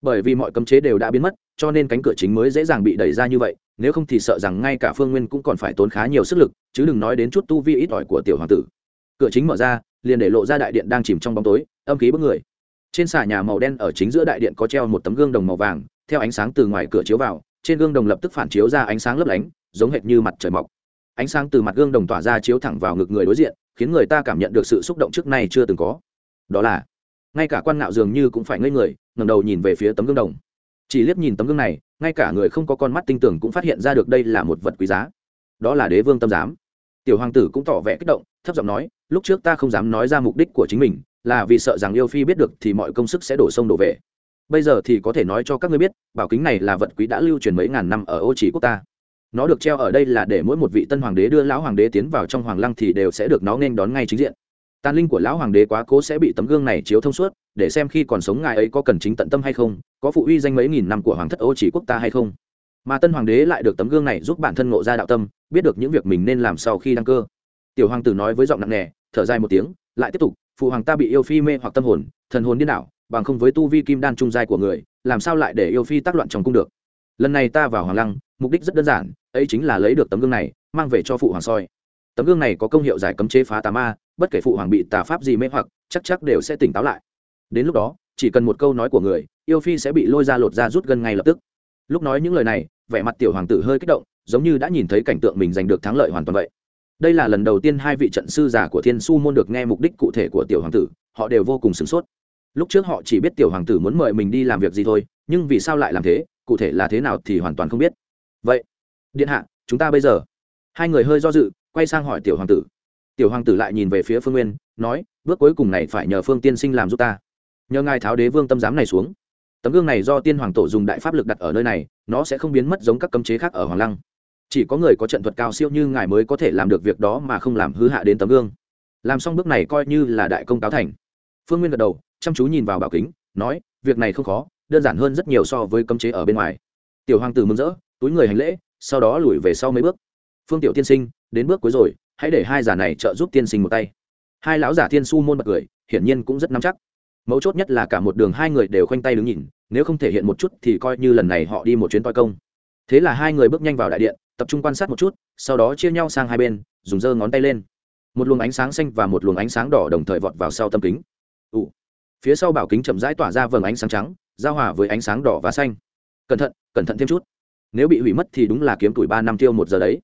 Bởi vì mọi cấm chế đều đã biến mất, cho nên cánh cửa chính mới dễ dàng bị đẩy ra như vậy, nếu không thì sợ rằng ngay cả phương nguyên cũng còn phải tốn khá nhiều sức lực, chứ đừng nói đến chút tu vi ít ỏi của tiểu hoàng tử. Cửa chính mở ra, liền để lộ ra đại điện đang chìm trong bóng tối, âm khí bức người. Trên xà nhà màu đen ở chính giữa đại điện có treo một tấm gương đồng màu vàng, theo ánh sáng từ ngoài cửa chiếu vào, trên gương đồng lập tức phản chiếu ra ánh sáng lấp lánh, giống hệt như mặt trời mọc. Ánh sáng từ mặt gương đồng tỏa ra chiếu thẳng vào ngực người đối diện, khiến người ta cảm nhận được sự xúc động trước nay chưa từng có đó là, ngay cả quan ngạo dường như cũng phải ngây người ngầm đầu nhìn về phía tấm gương đồng. Chỉ liếc nhìn tấm gương này, ngay cả người không có con mắt tinh tưởng cũng phát hiện ra được đây là một vật quý giá. Đó là đế vương tâm giám. Tiểu hoàng tử cũng tỏ vẻ kích động, thấp giọng nói, lúc trước ta không dám nói ra mục đích của chính mình, là vì sợ rằng yêu phi biết được thì mọi công sức sẽ đổ sông đổ về. Bây giờ thì có thể nói cho các ngươi biết, bảo kính này là vật quý đã lưu truyền mấy ngàn năm ở ô chỉ quốc ta. Nó được treo ở đây là để mỗi một vị tân hoàng đế đưa lão hoàng đế tiến vào trong hoàng lăng thì đều sẽ được nó nên đón ngay chính diện tàn linh của lão hoàng đế quá cố sẽ bị tấm gương này chiếu thông suốt, để xem khi còn sống ngài ấy có cần chính tận tâm hay không, có phụ uy danh mấy nghìn năm của hoàng thất ô chỉ quốc ta hay không. Mà tân hoàng đế lại được tấm gương này giúp bản thân ngộ ra đạo tâm, biết được những việc mình nên làm sau khi đăng cơ. Tiểu hoàng tử nói với giọng nặng nề, thở dài một tiếng, lại tiếp tục, phụ hoàng ta bị yêu phi mê hoặc tâm hồn, thần hồn điên đảo, bằng không với tu vi kim đan trung giai của người, làm sao lại để yêu phi tác loạn trong cung được? Lần này ta vào hoàng lăng, mục đích rất đơn giản, ấy chính là lấy được tấm gương này, mang về cho phụ hoàng soi. Tấm gương này có công hiệu giải cấm chế phá tà ma bất kể phụ hoàng bị tà pháp gì mê hoặc, chắc chắc đều sẽ tỉnh táo lại. Đến lúc đó, chỉ cần một câu nói của người, yêu phi sẽ bị lôi ra lột ra rút gân ngay lập tức. Lúc nói những lời này, vẻ mặt tiểu hoàng tử hơi kích động, giống như đã nhìn thấy cảnh tượng mình giành được thắng lợi hoàn toàn vậy. Đây là lần đầu tiên hai vị trận sư giả của thiên su môn được nghe mục đích cụ thể của tiểu hoàng tử, họ đều vô cùng sửng sốt. Lúc trước họ chỉ biết tiểu hoàng tử muốn mời mình đi làm việc gì thôi, nhưng vì sao lại làm thế, cụ thể là thế nào thì hoàn toàn không biết. Vậy, điện hạ, chúng ta bây giờ. Hai người hơi do dự, quay sang hỏi tiểu hoàng tử tiểu hoàng tử lại nhìn về phía phương nguyên, nói, bước cuối cùng này phải nhờ phương tiên sinh làm giúp ta. Nhờ ngài tháo đế vương tâm giám này xuống. Tấm gương này do tiên hoàng tổ dùng đại pháp lực đặt ở nơi này, nó sẽ không biến mất giống các cấm chế khác ở hoàng lăng. Chỉ có người có trận thuật cao siêu như ngài mới có thể làm được việc đó mà không làm hư hạ đến tấm gương. Làm xong bước này coi như là đại công cáo thành. Phương nguyên gật đầu, chăm chú nhìn vào bảo kính, nói, việc này không khó, đơn giản hơn rất nhiều so với cấm chế ở bên ngoài. Tiểu hoàng tử mừng rỡ, túi người hành lễ, sau đó lùi về sau mấy bước. Phương tiểu tiên sinh, đến bước cuối rồi hãy để hai giả này trợ giúp tiên sinh một tay. Hai lão giả thiên su môn bật cười, hiển nhiên cũng rất nắm chắc. Mấu chốt nhất là cả một đường hai người đều khoanh tay đứng nhìn, nếu không thể hiện một chút thì coi như lần này họ đi một chuyến toi công. Thế là hai người bước nhanh vào đại điện, tập trung quan sát một chút, sau đó chia nhau sang hai bên, dùng dơ ngón tay lên. Một luồng ánh sáng xanh và một luồng ánh sáng đỏ đồng thời vọt vào sau tâm kính. Ụ phía sau bảo kính chậm rãi tỏa ra vầng ánh sáng trắng, giao hòa với ánh sáng đỏ và xanh. Cẩn thận cẩn thận thêm chút. Nếu bị hủy mất thì đúng là kiếm tuổi ba năm tiêu một giờ đấy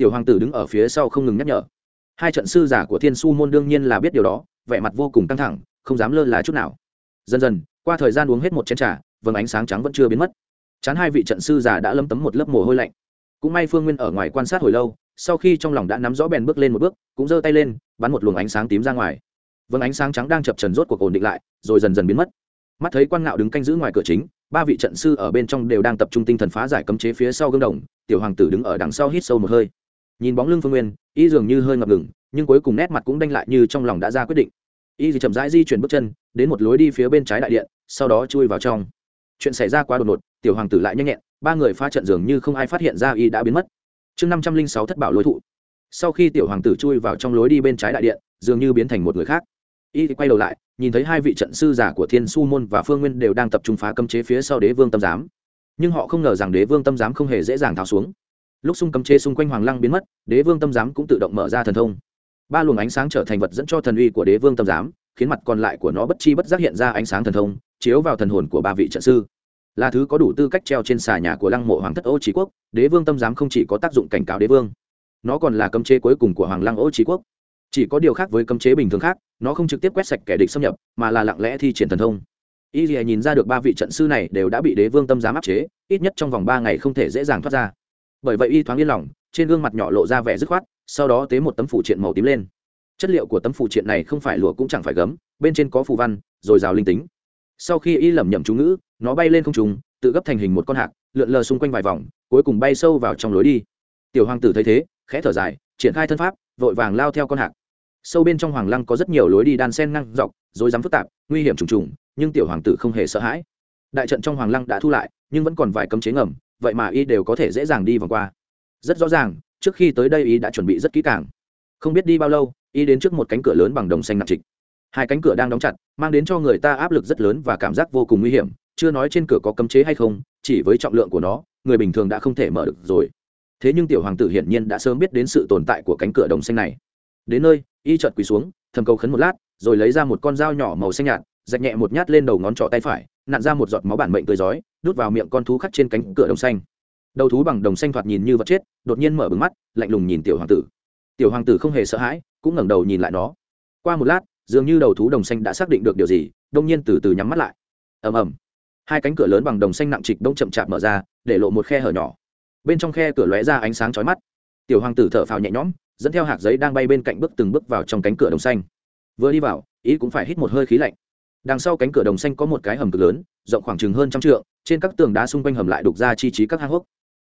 tiểu hoàng tử đứng ở phía sau không ngừng nhắc nhở. Hai trận sư giả của thiên su môn đương nhiên là biết điều đó, vẻ mặt vô cùng căng thẳng, không dám lơ là chút nào. Dần dần, qua thời gian uống hết một chén t r à vầng ánh sáng trắng vẫn chưa biến mất. Chán hai vị trận sư giả đã lâm tấm một lớp mồ hôi lạnh. Cũng may phương nguyên ở ngoài quan sát hồi lâu, sau khi trong lòng đã nắm rõ bèn bước lên một bước, cũng giơ tay lên, bắn một luồng ánh sáng tím ra ngoài. Vầng ánh sáng trắng đang chập trần rốt cuộc ổn định lại, rồi dần dần biến mất. Mắt thấy quan ngạo đứng canh giữ ngoài cửa chính, ba vị trận sư ở bên trong đều đang tập trung tinh thần phá giải cấm chế phía sau gương đồng, tiểu hoàng tử đứng ở đằng sau hít sâu một hơi nhìn bóng lưng phương nguyên, y dường như hơi ngập ngừng, nhưng cuối cùng nét mặt cũng đanh lại như trong lòng đã ra quyết định. Y chậm rãi di chuyển bước chân, đến một lối đi phía bên trái đại điện, sau đó chui vào trong. Chuyện xảy ra quá đột ngột, tiểu hoàng tử lại nhanh nhẹn, ba người pha trận dường như không ai phát hiện ra y đã biến mất. Chương năm trăm linh sáu thất bảo lối thụ. Sau khi tiểu hoàng tử chui vào trong lối đi bên trái đại điện, dường như biến thành một người khác. Y quay đầu lại, nhìn thấy hai vị trận sư giả của thiên su môn và phương nguyên đều đang tập trung phá cấm chế phía sau đế vương tâm giám. Nhưng họ không ngờ rằng đế vương tâm giám không hề dễ dàng tháo xuống lúc xung cấm chế xung quanh hoàng lăng biến mất, đế vương tâm giám cũng tự động mở ra thần thông. Ba luồng ánh sáng trở thành vật dẫn cho thần uy của đế vương tâm giám, khiến mặt còn lại của nó bất chi bất giác hiện ra ánh sáng thần thông, chiếu vào thần hồn của ba vị trận sư. Là thứ có đủ tư cách treo trên xà nhà của lăng mộ hoàng thất ô trí quốc, đế vương tâm giám không chỉ có tác dụng cảnh cáo đế vương, nó còn là cấm chế cuối cùng của hoàng lăng ô trí quốc. Chỉ có điều khác với cấm chế bình thường khác, nó không trực tiếp quét sạch kẻ địch xâm nhập, mà là lặng lẽ thi triển thần thông. Y lìa nhìn ra được ba vị trận sư này đều đã bị đế vương tâm giám áp chế, ít nhất trong vòng ba ngày không thể dễ dàng thoát ra bởi vậy y thoáng yên lòng, trên gương mặt nhỏ lộ ra vẻ dứt khoát, sau đó tế một tấm phủ triện màu tím lên. Chất liệu của tấm phủ triện này không phải lụa cũng chẳng phải gấm, bên trên có phù văn, rồi rào linh tính. Sau khi y lẩm nhẩm chú ngữ, nó bay lên không trùng tự gấp thành hình một con hạc, lượn lờ xung quanh vài vòng, cuối cùng bay sâu vào trong lối đi. Tiểu hoàng tử thấy thế, khẽ thở dài, triển khai thân pháp, vội vàng lao theo con hạc. Sâu bên trong hoàng lăng có rất nhiều lối đi đan sen ngang dọc rồi dám phức tạp, nguy hiểm trùng trùng, nhưng tiểu hoàng tử không hề sợ hãi. Đại trận trong hoàng lăng đã thu lại, nhưng vẫn còn vài cấm chế ngầm vậy mà y đều có thể dễ dàng đi vòng qua. Rất rõ ràng, trước khi tới đây y đã chuẩn bị rất kỹ càng. Không biết đi bao lâu, y đến trước một cánh cửa lớn bằng đồng xanh nặng trịch. Hai cánh cửa đang đóng chặt, mang đến cho người ta áp lực rất lớn và cảm giác vô cùng nguy hiểm, chưa nói trên cửa có cấm chế hay không, chỉ với trọng lượng của nó, người bình thường đã không thể mở được rồi. Thế nhưng tiểu hoàng tử hiển nhiên đã sớm biết đến sự tồn tại của cánh cửa đồng xanh này. Đến nơi, y chợt quỳ xuống, thầm cầu khấn một lát, rồi lấy ra một con dao nhỏ màu xanh nhạt, rạch nhẹ một nhát lên đầu ngón trỏ tay phải nặn ra một giọt máu bản mệnh tươi rói, đút vào miệng con thú khắc trên cánh cửa đồng xanh. Đầu thú bằng đồng xanh thoạt nhìn như vật chết, đột nhiên mở bừng mắt, lạnh lùng nhìn tiểu hoàng tử. Tiểu hoàng tử không hề sợ hãi, cũng ngẩng đầu nhìn lại nó. Qua một lát, dường như đầu thú đồng xanh đã xác định được điều gì, đông nhiên từ từ nhắm mắt lại. Ầm ầm. Hai cánh cửa lớn bằng đồng xanh nặng trịch đông chậm chạp mở ra, để lộ một khe hở nhỏ. Bên trong khe cửa lóe ra ánh sáng chói mắt. Tiểu hoàng tử thở phào nhẹ nhõm, dẫn theo hạt giấy đang bay bên cạnh bước từng bước vào trong cánh cửa đồng xanh. Vừa đi vào, ý cũng phải hít một hơi khí lạnh đằng sau cánh cửa đồng xanh có một cái hầm cực lớn, rộng khoảng chừng hơn trăm trượng, trên các tường đá xung quanh hầm lại đục ra chi trí các hang hốc.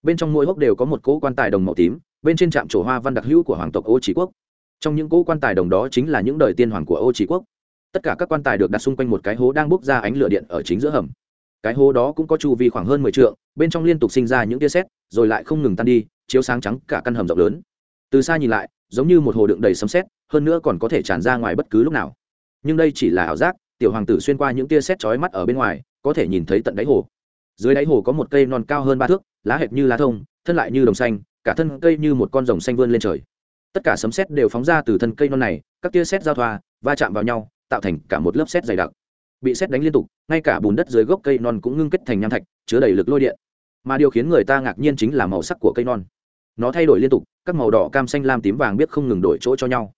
Bên trong mỗi hốc đều có một cỗ quan tài đồng màu tím, bên trên trạm trổ hoa văn đặc hữu của hoàng tộc ô trí quốc. Trong những cỗ quan tài đồng đó chính là những đời tiên hoàng của ô trí quốc. Tất cả các quan tài được đặt xung quanh một cái hố đang bốc ra ánh lửa điện ở chính giữa hầm. Cái hố đó cũng có chu vi khoảng hơn mười t bên trong liên tục sinh ra những tia sét, rồi lại không ngừng tan đi, chiếu sáng trắng cả căn hầm rộng lớn. Từ xa nhìn lại, giống như một hồ đựng đầy sấm sét, hơn nữa còn có thể tràn ra ngoài bất cứ lúc nào. Nhưng đây chỉ là ảo giác tiểu hoàng tử xuyên qua những tia sét chói mắt ở bên ngoài, có thể nhìn thấy tận đáy hồ. Dưới đáy hồ có một cây non cao hơn ba thước, lá hệt như lá thông, thân lại như đồng xanh, cả thân cây như một con rồng xanh vươn lên trời. Tất cả sấm sét đều phóng ra từ thân cây non này, các tia sét giao thoa, va chạm vào nhau, tạo thành cả một lớp sét dày đặc. Bị sét đánh liên tục, ngay cả bùn đất dưới gốc cây non cũng ngưng kết thành nham thạch, chứa đầy lực lôi điện. Mà điều khiến người ta ngạc nhiên chính là màu sắc của cây non. Nó thay đổi liên tục, các màu đỏ, cam, xanh, lam, tím, vàng biết không ngừng đổi chỗ cho nhau.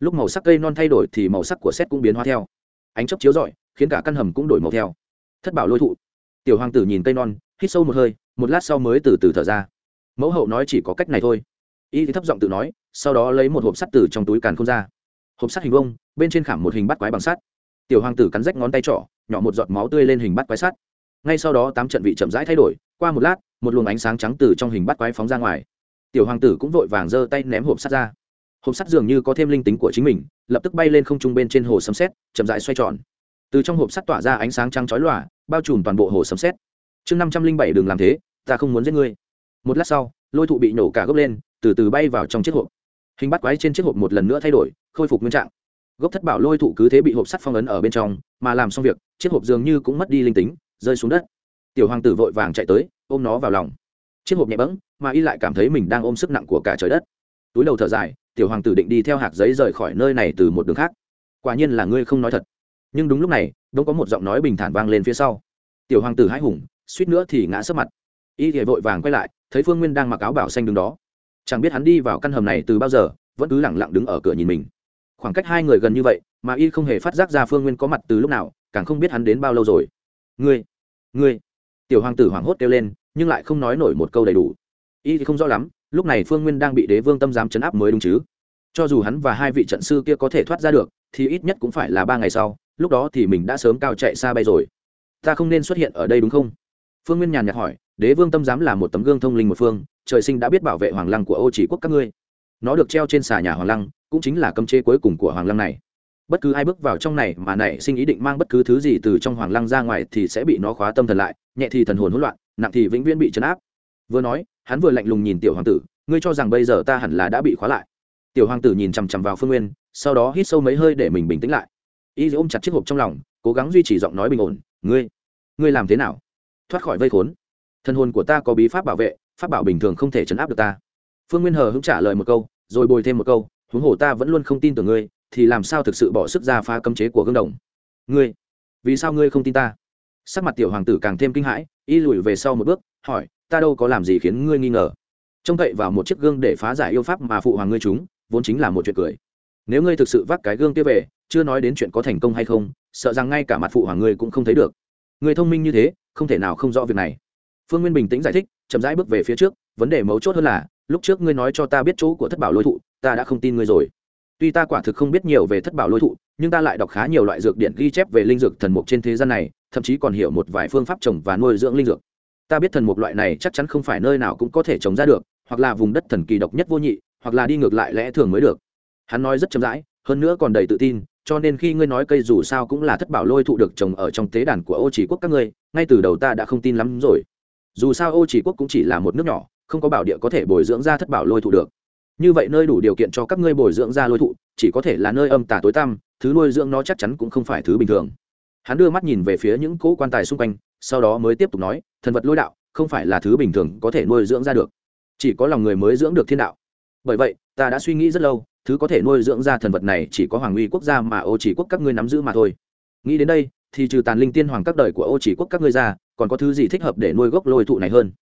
Lúc màu sắc cây non thay đổi thì màu sắc của sét cũng biến hóa theo ánh chớp chiếu rọi, khiến cả căn hầm cũng đổi màu theo. Thất bảo lôi thụ. Tiểu hoàng tử nhìn cây non, hít sâu một hơi, một lát sau mới từ từ thở ra. Mẫu hậu nói chỉ có cách này thôi. Y thì thấp giọng tự nói, sau đó lấy một hộp sắt từ trong túi càn không ra. Hộp sắt hình vông bên trên khảm một hình bắt quái bằng sắt. Tiểu hoàng tử cắn rách ngón tay trỏ, nhỏ một giọt máu tươi lên hình bắt quái sắt. Ngay sau đó tám trận vị chậm rãi thay đổi, qua một lát, một luồng ánh sáng trắng từ trong hình bắt quái phóng ra ngoài. Tiểu hoàng tử cũng vội vàng giơ tay ném hộp sắt ra hộp sắt dường như có thêm linh tính của chính mình, lập tức bay lên không trung bên trên hồ sấm xét chậm rãi xoay tròn. Từ trong hộp sắt tỏa ra ánh sáng trắng chói lòa, bao trùm toàn bộ hồ sấm xét chương năm trăm linh bảy đừng làm thế, ta không muốn giết ngươi. Một lát sau, lôi thụ bị nổ cả gốc lên, từ từ bay vào trong chiếc hộp. Hình bắt quái trên chiếc hộp một lần nữa thay đổi, khôi phục nguyên trạng. Gốc thất bảo lôi thụ cứ thế bị hộp sắt phong ấn ở bên trong, mà làm xong việc, chiếc hộp dường như cũng mất đi linh tính, rơi xuống đất. Tiểu hoàng tử vội vàng chạy tới, ôm nó vào lòng. Chiếc hộp nhẹ bẫng, mà y lại cảm thấy mình đang ôm sức nặng của cả trời đất. Túi đầu thở dài tiểu hoàng tử định đi theo hạt giấy rời khỏi nơi này từ một đường khác. Quả nhiên là ngươi không nói thật. Nhưng đúng lúc này đông có một giọng nói bình thản vang lên phía sau. Tiểu hoàng tử hãi hùng, suýt nữa thì ngã sấp mặt. Y thì vội vàng quay lại, thấy phương nguyên đang mặc áo bảo xanh đứng đó. Chẳng biết hắn đi vào căn hầm này từ bao giờ, vẫn cứ lẳng lặng đứng ở cửa nhìn mình. Khoảng cách hai người gần như vậy, mà y không hề phát giác ra phương nguyên có mặt từ lúc nào, càng không biết hắn đến bao lâu rồi. Ngươi ngươi. Tiểu hoàng tử hoảng hốt kêu lên, nhưng lại không nói nổi một câu đầy đủ. Y thì không rõ lắm lúc này phương nguyên đang bị đế vương tâm giám chấn áp mới đúng chứ. Cho dù hắn và hai vị trận sư kia có thể thoát ra được, thì ít nhất cũng phải là ba ngày sau, lúc đó thì mình đã sớm cao chạy xa bay rồi. Ta không nên xuất hiện ở đây đúng không? Phương nguyên nhàn nhạt hỏi, đế vương tâm giám là một tấm gương thông linh một phương, trời sinh đã biết bảo vệ hoàng lăng của ô chỉ quốc các ngươi. Nó được treo trên xà nhà hoàng lăng, cũng chính là cấm chế cuối cùng của hoàng lăng này. Bất cứ ai bước vào trong này mà nảy sinh ý định mang bất cứ thứ gì từ trong hoàng lăng ra ngoài thì sẽ bị nó khóa tâm thần lại, nhẹ thì thần hồn hỗn loạn, nặng thì vĩnh viễn bị chấn áp vừa nói, hắn vừa lạnh lùng nhìn tiểu hoàng tử, ngươi cho rằng bây giờ ta hẳn là đã bị khóa lại. Tiểu hoàng tử nhìn chằm chằm vào phương nguyên, sau đó hít sâu mấy hơi để mình bình tĩnh lại. Y ôm chặt chiếc hộp trong lòng, cố gắng duy trì giọng nói bình ổn, ngươi ngươi làm thế nào? Thoát khỏi vây khốn. Thân hồn của ta có bí pháp bảo vệ, pháp bảo bình thường không thể chấn áp được ta. Phương nguyên hờ hững trả lời một câu, rồi bồi thêm một câu, huống hồ ta vẫn luôn không tin tưởng ngươi, thì làm sao thực sự bỏ sức ra phá cấm chế của gương đồng? Ngươi, vì sao ngươi không tin ta? Sắc mặt tiểu hoàng tử càng thêm kinh hãi, y lùi về sau một bước, hỏi, ta đâu có làm gì khiến ngươi nghi ngờ? Trông cậy vào một chiếc gương để phá giải yêu pháp mà phụ hoàng ngươi chúng, vốn chính là một chuyện cười. Nếu ngươi thực sự vác cái gương kia về, chưa nói đến chuyện có thành công hay không, sợ rằng ngay cả mặt phụ hoàng ngươi cũng không thấy được. Người thông minh như thế, không thể nào không rõ việc này. Phương nguyên bình tĩnh giải thích, chậm rãi bước về phía trước, vấn đề mấu chốt hơn là, lúc trước ngươi nói cho ta biết chỗ của thất bảo lôi thụ, ta đã không tin ngươi rồi. Tuy ta quả thực không biết nhiều về thất bảo lôi thụ, nhưng ta lại đọc khá nhiều loại dược điện ghi chép về linh dược thần mục trên thế gian này thậm chí còn hiểu một vài phương pháp trồng và nuôi dưỡng linh dược. Ta biết thần mục loại này chắc chắn không phải nơi nào cũng có thể trồng ra được, hoặc là vùng đất thần kỳ độc nhất vô nhị, hoặc là đi ngược lại lẽ thường mới được. Hắn nói rất chậm rãi, hơn nữa còn đầy tự tin, cho nên khi ngươi nói cây dù sao cũng là thất bảo lôi thụ được trồng ở trong tế đàn của ô chỉ quốc các ngươi, ngay từ đầu ta đã không tin lắm rồi. Dù sao ô chỉ quốc cũng chỉ là một nước nhỏ, không có bảo địa có thể bồi dưỡng ra thất bảo lôi thụ được. Như vậy nơi đủ điều kiện cho các ngươi bồi dưỡng ra lôi thụ, chỉ có thể là nơi âm tà tối tăm, thứ nuôi dưỡng nó chắc chắn cũng không phải thứ bình thường hắn đưa mắt nhìn về phía những cỗ quan tài xung quanh, sau đó mới tiếp tục nói, thần vật lôi đạo, không phải là thứ bình thường có thể nuôi dưỡng ra được. Chỉ có lòng người mới dưỡng được thiên đạo. Bởi vậy, ta đã suy nghĩ rất lâu, thứ có thể nuôi dưỡng ra thần vật này chỉ có hoàng uy quốc gia mà ô chỉ quốc các ngươi nắm giữ mà thôi. Nghĩ đến đây, thì trừ tàn linh tiên hoàng các đời của ô chỉ quốc các ngươi ra, còn có thứ gì thích hợp để nuôi gốc lôi thụ này hơn?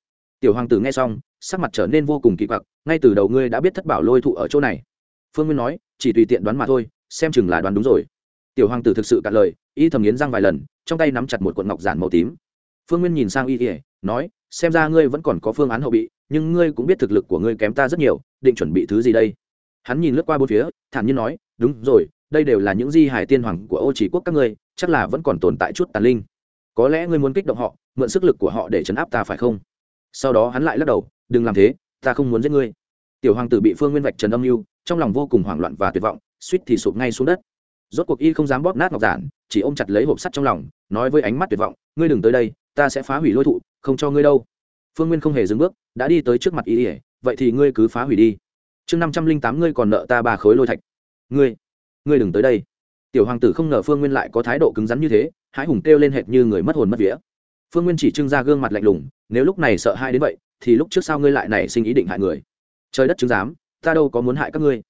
Tiểu hoàng tử nghe xong, sắc mặt trở nên vô cùng kỳ quặc, ngay từ đầu ngươi đã biết thất bảo lôi thụ ở chỗ này. Phương nguyên nói, chỉ tùy tiện đoán mà thôi, xem chừng là đoán đúng rồi tiểu hoàng tử thực sự cạn lời, y thầm nghiến răng vài lần, trong tay nắm chặt một cuộn ngọc giản màu tím. Phương nguyên nhìn sang y ỉa nói, xem ra ngươi vẫn còn có phương án hậu bị, nhưng ngươi cũng biết thực lực của ngươi kém ta rất nhiều, định chuẩn bị thứ gì đây? Hắn nhìn lướt qua bốn phía, thản nhiên nói, đúng rồi, đây đều là những di hải tiên hoàng của ô chỉ quốc các ngươi, chắc là vẫn còn tồn tại chút tàn linh. Có lẽ ngươi muốn kích động họ, mượn sức lực của họ để chấn áp ta phải không? Sau đó hắn lại lắc đầu, đừng làm thế, ta không muốn giết ngươi. Tiểu hoàng tử bị phương nguyên vạch trần âm mưu, trong lòng vô cùng hoảng loạn và tuyệt vọng, suýt thì sụp ngay xuống đất rốt cuộc y không dám bóp nát ngọc giản, chỉ ôm chặt lấy hộp sắt trong lòng, nói với ánh mắt tuyệt vọng, ngươi đừng tới đây, ta sẽ phá hủy lôi thụ, không cho ngươi đâu. Phương nguyên không hề dừng bước, đã đi tới trước mặt y ỉa vậy thì ngươi cứ phá hủy đi. Chương năm trăm linh tám ngươi còn nợ ta ba khối lôi thạch. Ngươi ngươi đừng tới đây. Tiểu hoàng tử không ngờ phương nguyên lại có thái độ cứng rắn như thế, hãi hùng kêu lên hệt như người mất hồn mất vía. Phương nguyên chỉ trưng ra gương mặt lạnh lùng, nếu lúc này sợ hai đến vậy, thì lúc trước sao ngươi lại nảy sinh ý định hại người? Trời đất chứng giám, ta đâu có muốn hại các ngươi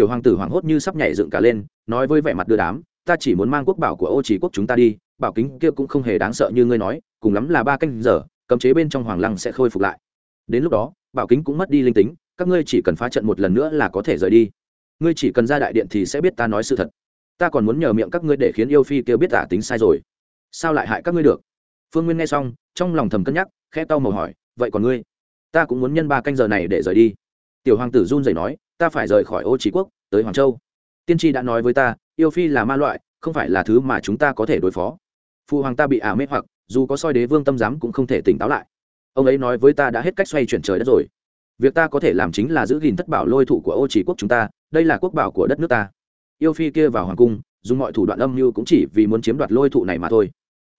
tiểu hoàng tử hoảng hốt như sắp nhảy dựng cả lên, nói với vẻ mặt đưa đám, ta chỉ muốn mang quốc bảo của ô chỉ quốc chúng ta đi, bảo kính kia cũng không hề đáng sợ như ngươi nói, cùng lắm là ba canh giờ, cấm chế bên trong hoàng lăng sẽ khôi phục lại. Đến lúc đó, bảo kính cũng mất đi linh tính, các ngươi chỉ cần phá trận một lần nữa là có thể rời đi. Ngươi chỉ cần ra đại điện thì sẽ biết ta nói sự thật. Ta còn muốn nhờ miệng các ngươi để khiến yêu phi kêu biết tả tính sai rồi. Sao lại hại các ngươi được? Phương nguyên nghe xong, trong lòng thầm cân nhắc khe tao màu hỏi, vậy còn ngươi? Ta cũng muốn nhân ba canh giờ này để rời đi. Tiểu hoàng tử run rẩy nói ta phải rời khỏi ô trí quốc, tới hoàng châu. Tiên tri đã nói với ta, yêu phi là ma loại, không phải là thứ mà chúng ta có thể đối phó. Phụ hoàng ta bị ả mê hoặc, dù có soi đế vương tâm giám cũng không thể tỉnh táo lại. Ông ấy nói với ta đã hết cách xoay chuyển trời đất rồi. Việc ta có thể làm chính là giữ gìn thất bảo lôi thụ của ô chỉ quốc chúng ta, đây là quốc bảo của đất nước ta. Yêu phi kia vào hoàng cung, dùng mọi thủ đoạn âm mưu cũng chỉ vì muốn chiếm đoạt lôi thụ này mà thôi.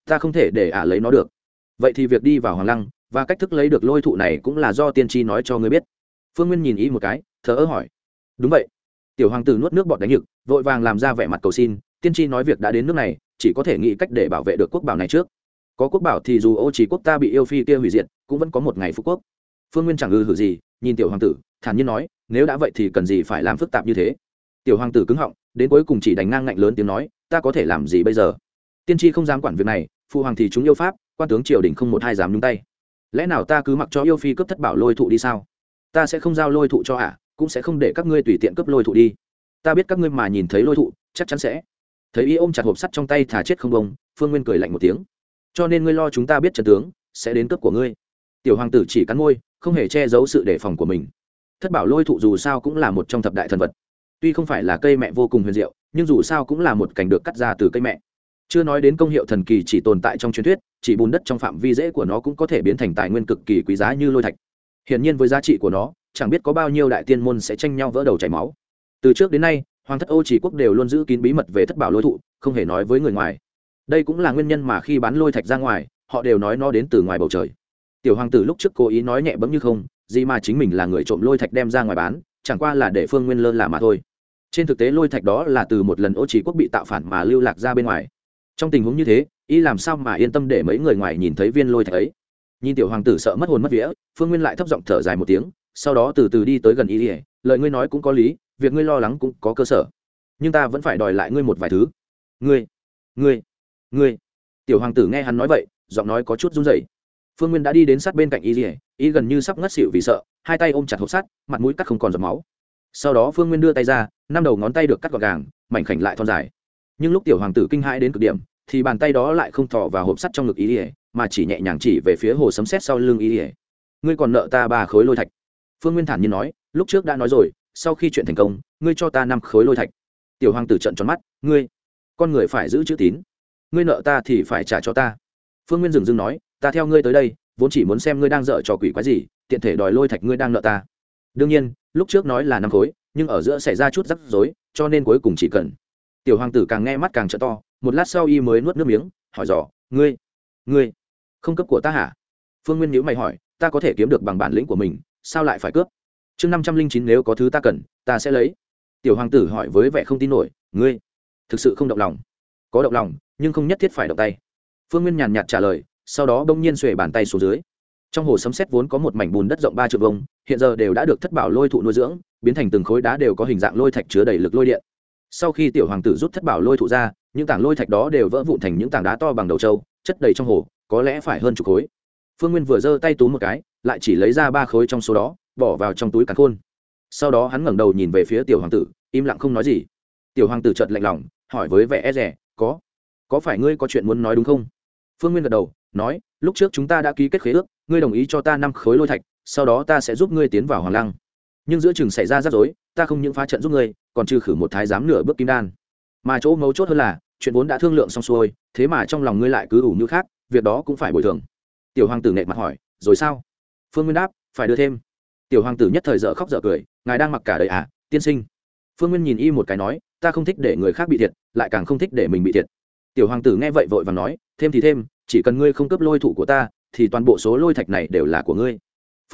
Ta không thể để ả lấy nó được. Vậy thì việc đi vào hoàng lăng, và cách thức lấy được lôi thụ này cũng là do tiên tri nói cho ngươi biết. Phương nguyên nhìn ý một cái thờ ơ hỏi. Đúng vậy. Tiểu hoàng tử nuốt nước bọt đánh nhực, vội vàng làm ra vẻ mặt cầu xin, tiên tri nói việc đã đến nước này, chỉ có thể nghĩ cách để bảo vệ được quốc bảo này trước. Có quốc bảo thì dù ô chỉ quốc ta bị yêu phi kia hủy diệt, cũng vẫn có một ngày phú quốc. Phương nguyên chẳng ư hử gì, nhìn tiểu hoàng tử, thản nhiên nói, nếu đã vậy thì cần gì phải làm phức tạp như thế? Tiểu hoàng tử cứng họng, đến cuối cùng chỉ đánh ngang ngạnh lớn tiếng nói, ta có thể làm gì bây giờ? Tiên tri không dám quản việc này, phụ hoàng thì chúng yêu pháp, quan tướng triều đình không một hai dám nhúng tay. Lẽ nào ta cứ mặc cho yêu phi cướp thất bảo lôi thụ đi sao? Ta sẽ không giao lôi thụ cho ả cũng sẽ không để các ngươi tùy tiện cướp lôi thụ đi. Ta biết các ngươi mà nhìn thấy lôi thụ, chắc chắn sẽ. Thấy y ôm chặt hộp sắt trong tay thả chết không bông, phương nguyên cười lạnh một tiếng. Cho nên ngươi lo chúng ta biết trần tướng, sẽ đến cướp của ngươi. Tiểu hoàng tử chỉ cắn môi, không hề che giấu sự đề phòng của mình. Thất bảo lôi thụ dù sao cũng là một trong thập đại thần vật. Tuy không phải là cây mẹ vô cùng huyền diệu, nhưng dù sao cũng là một cảnh được cắt ra từ cây mẹ. Chưa nói đến công hiệu thần kỳ chỉ tồn tại trong truyền thuyết, chỉ bùn đất trong phạm vi dễ của nó cũng có thể biến thành tài nguyên cực kỳ quý giá như lôi thạch. Hiển nhiên với giá trị của nó chẳng biết có bao nhiêu đại tiên môn sẽ tranh nhau vỡ đầu chảy máu. Từ trước đến nay, hoàng thất ô chỉ quốc đều luôn giữ kín bí mật về thất bảo lôi thụ, không hề nói với người ngoài. Đây cũng là nguyên nhân mà khi bán lôi thạch ra ngoài, họ đều nói nó đến từ ngoài bầu trời. Tiểu hoàng tử lúc trước cố ý nói nhẹ bẫm như không, gì mà chính mình là người trộm lôi thạch đem ra ngoài bán, chẳng qua là để phương nguyên lơ là mà thôi. Trên thực tế lôi thạch đó là từ một lần ô chỉ quốc bị tạo phản mà lưu lạc ra bên ngoài. Trong tình huống như thế, y làm sao mà yên tâm để mấy người ngoài nhìn thấy viên lôi thạch ấy? Nhìn tiểu hoàng tử sợ mất hồn mất vía, phương nguyên lại thấp giọng thở dài một tiếng sau đó từ từ đi tới gần y ỉa lời ngươi nói cũng có lý, việc ngươi lo lắng cũng có cơ sở. Nhưng ta vẫn phải đòi lại ngươi một vài thứ. Ngươi ngươi ngươi. Tiểu hoàng tử nghe hắn nói vậy, giọng nói có chút run rẩy. Phương nguyên đã đi đến sát bên cạnh y ỉa y gần như sắp ngất xỉu vì sợ, hai tay ôm chặt hộp sắt, mặt mũi cắt không còn giọt máu. Sau đó phương nguyên đưa tay ra, năm đầu ngón tay được cắt gọn gàng, mảnh khảnh lại thon dài. Nhưng lúc tiểu hoàng tử kinh hãi đến cực điểm, thì bàn tay đó lại không thọ vào hộp sắt trong ngực y ỉa mà chỉ nhẹ nhàng chỉ về phía hồ sấm xét sau lưng y ỉa ngươi còn nợ ta ba khối lôi thạch phương nguyên thản nhiên nói, lúc trước đã nói rồi, sau khi chuyện thành công, ngươi cho ta năm khối lôi thạch. Tiểu hoàng tử trận tròn mắt, ngươi, con người phải giữ chữ tín. Ngươi nợ ta thì phải trả cho ta. Phương nguyên dừng dưng nói, ta theo ngươi tới đây, vốn chỉ muốn xem ngươi đang dở trò quỷ quái gì, tiện thể đòi lôi thạch ngươi đang nợ ta. Đương nhiên, lúc trước nói là năm khối, nhưng ở giữa xảy ra chút rắc rối, cho nên cuối cùng chỉ cần. Tiểu hoàng tử càng nghe mắt càng t to, một lát sau y mới nuốt nước miếng, hỏi dò, ngươi ngươi không cấp của ta hả? Phương nguyên nhữ mày hỏi, ta có thể kiếm được bằng bản lĩnh của mình sao lại phải cướp? Chương năm trăm linh chín nếu có thứ ta cần, ta sẽ lấy. Tiểu hoàng tử hỏi với vẻ không tin nổi, ngươi? Thực sự không động lòng. Có động lòng, nhưng không nhất thiết phải động tay. Phương nguyên nhàn nhạt trả lời, sau đó bỗng nhiên xuề bàn tay xuống dưới. Trong hồ sấm xét vốn có một mảnh bùn đất rộng ba triệu vông hiện giờ đều đã được thất bảo lôi thụ nuôi dưỡng, biến thành từng khối đá đều có hình dạng lôi thạch chứa đầy lực lôi điện. Sau khi tiểu hoàng tử rút thất bảo lôi thụ ra, những tảng lôi thạch đó đều vỡ vụn thành những tảng đá to bằng đầu trâu, chất đầy trong hồ, có lẽ phải hơn chục khối. Phương nguyên vừa giơ tay túm một cái lại chỉ lấy ra ba khối trong số đó, bỏ vào trong túi càn khôn. Sau đó hắn ngẩng đầu nhìn về phía tiểu hoàng tử, im lặng không nói gì. Tiểu hoàng tử chợt lạnh lòng, hỏi với vẻ e rẻ có có phải ngươi có chuyện muốn nói đúng không? Phương nguyên gật đầu, nói, lúc trước chúng ta đã ký kết khế ước, ngươi đồng ý cho ta năm khối lôi thạch, sau đó ta sẽ giúp ngươi tiến vào hoàng lăng. Nhưng giữa chừng xảy ra rắc rối, ta không những phá trận giúp ngươi, còn trừ khử một thái giám nửa bước kim đan. Mà chỗ mấu chốt hơn là, chuyện vốn đã thương lượng xong xuôi, thế mà trong lòng ngươi lại cứ ủ như khác, việc đó cũng phải bồi thường. Tiểu hoàng tử nệ mặt hỏi, rồi sao? Phương nguyên đáp, phải đưa thêm. Tiểu hoàng tử nhất thời dở khóc dở cười, ngài đang mặc cả đời à tiên sinh. Phương nguyên nhìn y một cái nói, ta không thích để người khác bị thiệt, lại càng không thích để mình bị thiệt. Tiểu hoàng tử nghe vậy vội và nói, thêm thì thêm, chỉ cần ngươi không cướp lôi thủ của ta, thì toàn bộ số lôi thạch này đều là của ngươi.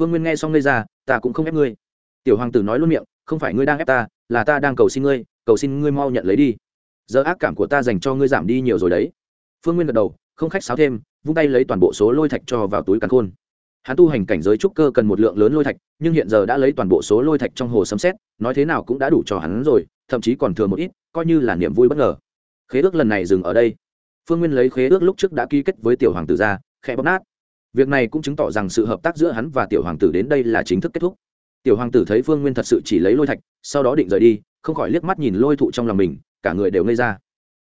Phương nguyên nghe xong ngây ra, ta cũng không ép ngươi. Tiểu hoàng tử nói luôn miệng, không phải ngươi đang ép ta, là ta đang cầu xin ngươi, cầu xin ngươi mau nhận lấy đi. Giờ ác cảm của ta dành cho ngươi giảm đi nhiều rồi đấy. Phương nguyên gật đầu, không khách sáo thêm, vung tay lấy toàn bộ số lôi thạch cho vào túi càn khôn hắn tu hành cảnh giới trúc cơ cần một lượng lớn lôi thạch, nhưng hiện giờ đã lấy toàn bộ số lôi thạch trong hồ sấm xét nói thế nào cũng đã đủ cho hắn rồi, thậm chí còn thừa một ít, coi như là niềm vui bất ngờ. Khế ước lần này dừng ở đây. Phương nguyên lấy khế ước lúc trước đã ký kết với tiểu hoàng tử ra, khẽ bóp nát. Việc này cũng chứng tỏ rằng sự hợp tác giữa hắn và tiểu hoàng tử đến đây là chính thức kết thúc. Tiểu hoàng tử thấy phương nguyên thật sự chỉ lấy lôi thạch, sau đó định rời đi, không khỏi liếc mắt nhìn lôi thụ trong lòng mình, cả người đều ngây ra.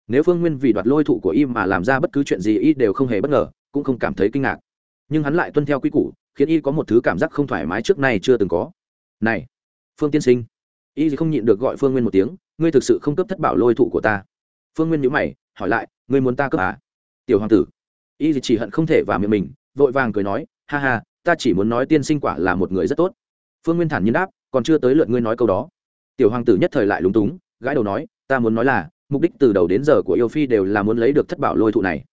Nếu phương nguyên vì đoạt lôi thụ của y mà làm ra bất cứ chuyện gì y đều không hề bất ngờ, cũng không cảm thấy kinh ngạc nhưng hắn lại tuân theo quy củ, khiến y có một thứ cảm giác không thoải mái trước nay chưa từng có. Này, phương tiên sinh, y không nhịn được gọi phương nguyên một tiếng, ngươi thực sự không cấp thất bảo lôi thụ của ta. Phương nguyên nhữ mày, hỏi lại, ngươi muốn ta cấp à? Tiểu hoàng tử, y chỉ hận không thể vào miệng mình, vội vàng cười nói, ha ha, ta chỉ muốn nói tiên sinh quả là một người rất tốt. Phương nguyên thản nhiên đáp, còn chưa tới lượt ngươi nói câu đó. Tiểu hoàng tử nhất thời lại lúng túng, gãi đầu nói, ta muốn nói là, mục đích từ đầu đến giờ của yêu phi đều là muốn lấy được thất bảo lôi thụ này.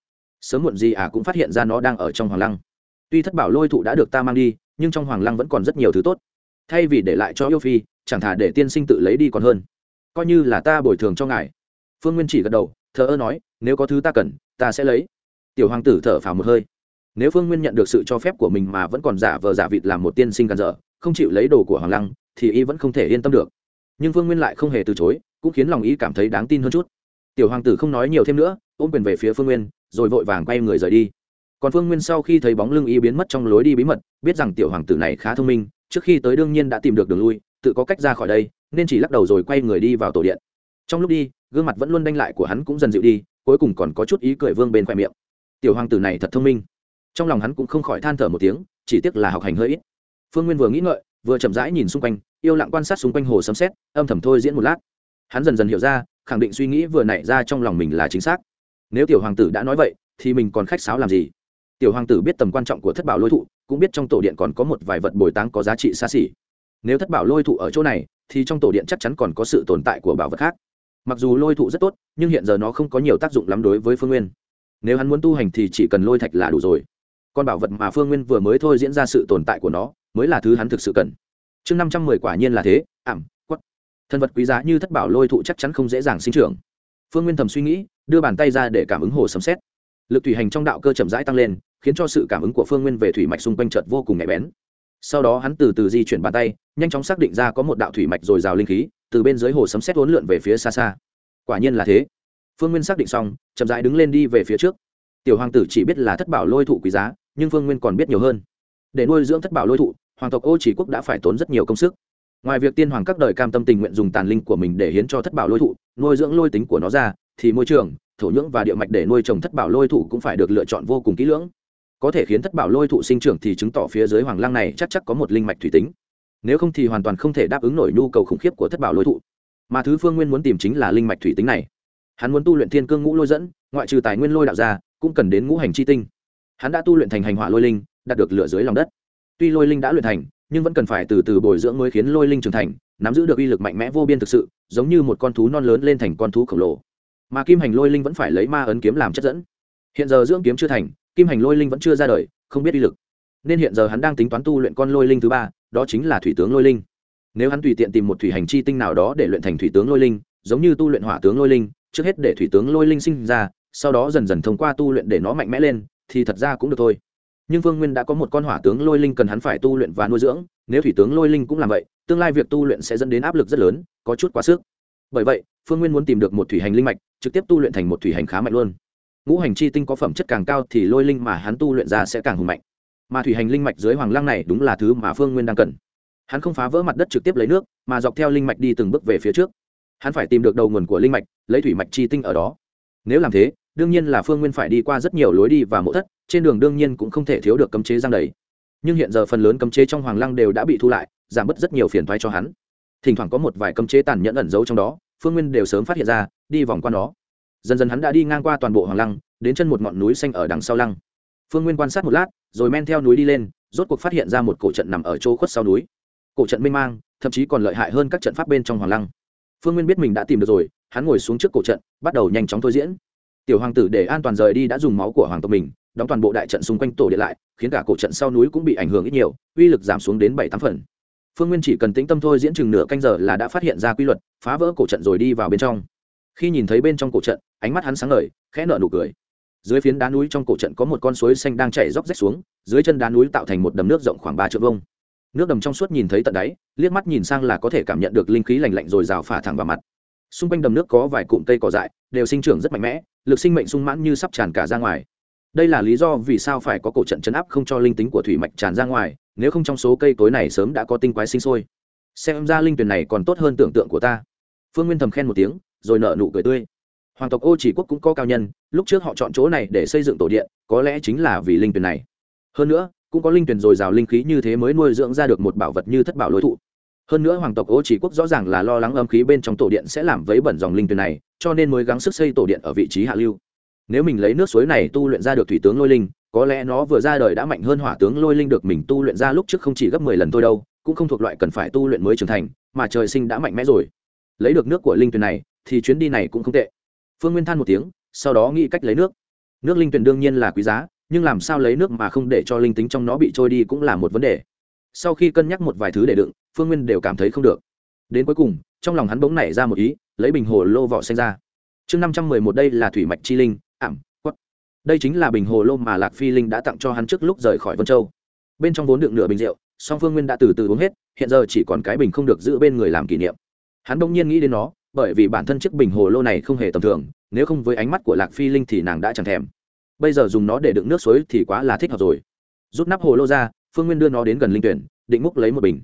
Sớm muộn gì à cũng phát hiện ra nó đang ở trong hoàng lăng tuy thất bảo lôi thụ đã được ta mang đi, nhưng trong hoàng lăng vẫn còn rất nhiều thứ tốt. Thay vì để lại cho yêu phi, chẳng thà để tiên sinh tự lấy đi còn hơn. Coi như là ta bồi thường cho ngài. Phương nguyên chỉ gật đầu, thờ ơ nói, nếu có thứ ta cần, ta sẽ lấy. Tiểu hoàng tử thở phào một hơi. Nếu phương nguyên nhận được sự cho phép của mình mà vẫn còn giả vờ giả vịt làm một tiên sinh cản dở, không chịu lấy đồ của hoàng lăng, thì y vẫn không thể yên tâm được. Nhưng phương nguyên lại không hề từ chối, cũng khiến lòng y cảm thấy đáng tin hơn chút. Tiểu hoàng tử không nói nhiều thêm nữa, ôm quyền về phía phương nguyên, rồi vội vàng quay người rời đi còn phương nguyên sau khi thấy bóng lưng y biến mất trong lối đi bí mật, biết rằng tiểu hoàng tử này khá thông minh, trước khi tới đương nhiên đã tìm được đường lui, tự có cách ra khỏi đây, nên chỉ lắc đầu rồi quay người đi vào tổ điện. Trong lúc đi, gương mặt vẫn luôn đanh lại của hắn cũng dần dịu đi, cuối cùng còn có chút ý cười vương bên khoe miệng. Tiểu hoàng tử này thật thông minh. Trong lòng hắn cũng không khỏi than thở một tiếng, chỉ tiếc là học hành hơi ít. Phương nguyên vừa nghĩ ngợi, vừa chậm rãi nhìn xung quanh, yêu lặng quan sát xung quanh hồ sấm xét âm thầm thôi diễn một lát. Hắn dần dần hiểu ra, khẳng định suy nghĩ vừa nảy ra trong lòng mình là chính xác. Nếu tiểu hoàng tử đã nói vậy, thì mình còn khách sáo làm gì? Tiểu hoàng tử biết tầm quan trọng của thất bảo lôi thụ, cũng biết trong tổ điện còn có một vài vật bồi táng có giá trị xa xỉ. Nếu thất bảo lôi thụ ở chỗ này, thì trong tổ điện chắc chắn còn có sự tồn tại của bảo vật khác. Mặc dù lôi thụ rất tốt, nhưng hiện giờ nó không có nhiều tác dụng lắm đối với phương nguyên. Nếu hắn muốn tu hành thì chỉ cần lôi thạch là đủ rồi. Còn bảo vật mà phương nguyên vừa mới thôi diễn ra sự tồn tại của nó, mới là thứ hắn thực sự cần. Chương năm trăm mười quả nhiên là thế, ảm quất thân vật quý giá như thất bảo lôi thụ chắc chắn không dễ dàng sinh trưởng. Phương nguyên thầm suy nghĩ, đưa bàn tay ra để cảm ứng hồ sấm xét lực thủy hành trong đạo cơ chậm rãi tăng lên, khiến cho sự cảm ứng của phương nguyên về thủy mạch xung quanh chợt vô cùng nhạy bén. Sau đó hắn từ từ di chuyển bàn tay, nhanh chóng xác định ra có một đạo thủy mạch dồi dào linh khí, từ bên dưới hồ sấm xét uốn lượn về phía xa xa. Quả nhiên là thế. Phương nguyên xác định xong, chậm rãi đứng lên đi về phía trước. Tiểu hoàng tử chỉ biết là thất bảo lôi thụ quý giá, nhưng phương nguyên còn biết nhiều hơn. Để nuôi dưỡng thất bảo lôi thụ, hoàng tộc ô chỉ quốc đã phải tốn rất nhiều công sức. Ngoài việc tiên hoàng các đời cam tâm tình nguyện dùng tàn linh của mình để hiến cho thất bảo lôi thụ, nuôi dưỡng lôi tính của nó ra thì môi trường, thổ nhưỡng và địa mạch để nuôi trồng thất bảo lôi thụ cũng phải được lựa chọn vô cùng kỹ lưỡng. Có thể khiến thất bảo lôi thụ sinh trưởng thì chứng tỏ phía dưới hoàng lăng này chắc chắc có một linh mạch thủy tính. Nếu không thì hoàn toàn không thể đáp ứng nổi nhu cầu khủng khiếp của thất bảo lôi thụ. Mà thứ phương nguyên muốn tìm chính là linh mạch thủy tính này. Hắn muốn tu luyện thiên cương ngũ lôi dẫn, ngoại trừ tài nguyên lôi đạo ra, cũng cần đến ngũ hành chi tinh. Hắn đã tu luyện thành hành hỏa lôi linh, đạt được lửa dưới lòng đất. Tuy lôi linh đã luyện thành, nhưng vẫn cần phải từ từ bồi dưỡng mới khiến lôi linh trưởng thành, nắm giữ được uy lực mạnh mẽ vô biên thực sự, giống như một con thú non lớn lên thành con thú khổng lồ mà kim hành lôi linh vẫn phải lấy ma ấn kiếm làm chất dẫn. Hiện giờ dưỡng kiếm chưa thành, kim hành lôi linh vẫn chưa ra đời, không biết uy lực. Nên hiện giờ hắn đang tính toán tu luyện con lôi linh thứ ba, đó chính là thủy tướng lôi linh. Nếu hắn tùy tiện tìm một thủy hành chi tinh nào đó để luyện thành thủy tướng lôi linh, giống như tu luyện hỏa tướng lôi linh, trước hết để thủy tướng lôi linh sinh ra, sau đó dần dần thông qua tu luyện để nó mạnh mẽ lên, thì thật ra cũng được thôi. Nhưng vương nguyên đã có một con hỏa tướng lôi linh cần hắn phải tu luyện và nuôi dưỡng, nếu thủy tướng lôi linh cũng làm vậy, tương lai việc tu luyện sẽ dẫn đến áp lực rất lớn, có chút quá sức bởi vậy, phương nguyên muốn tìm được một thủy hành linh mạch, trực tiếp tu luyện thành một thủy hành khá mạnh luôn. Ngũ hành chi tinh có phẩm chất càng cao thì lôi linh mà hắn tu luyện ra sẽ càng hùng mạnh. Mà thủy hành linh mạch dưới hoàng lăng này đúng là thứ mà phương nguyên đang cần. Hắn không phá vỡ mặt đất trực tiếp lấy nước, mà dọc theo linh mạch đi từng bước về phía trước. Hắn phải tìm được đầu nguồn của linh mạch, lấy thủy mạch chi tinh ở đó. Nếu làm thế, đương nhiên là phương nguyên phải đi qua rất nhiều lối đi và mộ thất, trên đường đương nhiên cũng không thể thiếu được cấm chế giang đầy. Nhưng hiện giờ phần lớn cấm chế trong hoàng lăng đều đã bị thu lại, giảm bớt rất nhiều phiền thoái cho hắn thỉnh thoảng có một vài cấm chế tàn nhẫn ẩn giấu trong đó, phương nguyên đều sớm phát hiện ra, đi vòng qua nó. Dần dần hắn đã đi ngang qua toàn bộ hoàng lăng, đến chân một ngọn núi xanh ở đằng sau lăng. Phương nguyên quan sát một lát, rồi men theo núi đi lên, rốt cuộc phát hiện ra một cổ trận nằm ở chỗ khuất sau núi. Cổ trận mênh mang, thậm chí còn lợi hại hơn các trận pháp bên trong hoàng lăng. Phương nguyên biết mình đã tìm được rồi, hắn ngồi xuống trước cổ trận, bắt đầu nhanh chóng thôi diễn. Tiểu hoàng tử để an toàn rời đi đã dùng máu của hoàng tộc mình, đóng toàn bộ đại trận xung quanh tổ điện lại, khiến cả cổ trận sau núi cũng bị ảnh hưởng ít nhiều, uy lực giảm xuống đến bảy tám phần phương nguyên chỉ cần tĩnh tâm thôi diễn chừng nửa canh giờ là đã phát hiện ra quy luật, phá vỡ cổ trận rồi đi vào bên trong. Khi nhìn thấy bên trong cổ trận, ánh mắt hắn sáng ngời, khẽ nở nụ cười. Dưới phiến đá núi trong cổ trận có một con suối xanh đang chảy róc rách xuống, dưới chân đá núi tạo thành một đầm nước rộng khoảng ba triệu vông nước đầm trong suốt nhìn thấy tận đáy, liếc mắt nhìn sang là có thể cảm nhận được linh khí lành lạnh rồi rào phả thẳng vào mặt. Xung quanh đầm nước có vài cụm cây cỏ dại, đều sinh trưởng rất mạnh mẽ, lực sinh mệnh sung mãn như sắp tràn cả ra ngoài đây là lý do vì sao phải có cổ trận chấn áp không cho linh tính của thủy mạch tràn ra ngoài, nếu không trong số cây cối này sớm đã có tinh quái sinh sôi. Xem ra linh tuyển này còn tốt hơn tưởng tượng của ta. Phương nguyên thầm khen một tiếng, rồi nợ nụ cười tươi. Hoàng tộc ô chỉ quốc cũng có cao nhân, lúc trước họ chọn chỗ này để xây dựng tổ điện, có lẽ chính là vì linh tuyển này. Hơn nữa, cũng có linh tuyển dồi dào linh khí như thế mới nuôi dưỡng ra được một bảo vật như thất bảo lối thụ. Hơn nữa hoàng tộc ô chỉ quốc rõ ràng là lo lắng âm khí bên trong tổ điện sẽ làm vấy bẩn dòng linh tuyển này, cho nên mới gắng sức xây tổ điện ở vị trí hạ lưu nếu mình lấy nước suối này tu luyện ra được thủy tướng lôi linh, có lẽ nó vừa ra đời đã mạnh hơn hỏa tướng lôi linh được mình tu luyện ra lúc trước không chỉ gấp mười lần thôi đâu, cũng không thuộc loại cần phải tu luyện mới trưởng thành, mà trời sinh đã mạnh mẽ rồi. Lấy được nước của linh tuyền này, thì chuyến đi này cũng không tệ. Phương nguyên than một tiếng, sau đó nghĩ cách lấy nước. Nước linh tuyền đương nhiên là quý giá, nhưng làm sao lấy nước mà không để cho linh tính trong nó bị trôi đi cũng là một vấn đề. Sau khi cân nhắc một vài thứ để đựng, phương nguyên đều cảm thấy không được. Đến cuối cùng, trong lòng hắn bỗng nảy ra một ý, lấy bình hồ lô vỏ xanh ra. Chương năm trăm mười một đây là thủy mạch chi linh ảm quất đây chính là bình hồ lô mà lạc phi linh đã tặng cho hắn trước lúc rời khỏi vân châu. Bên trong vốn đựng nửa bình rượu, song phương nguyên đã từ từ uống hết, hiện giờ chỉ còn cái bình không được giữ bên người làm kỷ niệm. Hắn bỗng nhiên nghĩ đến nó, bởi vì bản thân chiếc bình hồ lô này không hề tầm thường, nếu không với ánh mắt của lạc phi linh thì nàng đã chẳng thèm. Bây giờ dùng nó để đựng nước suối thì quá là thích hợp rồi. Rút nắp hồ lô ra, phương nguyên đưa nó đến gần linh tuyển, định múc lấy một bình.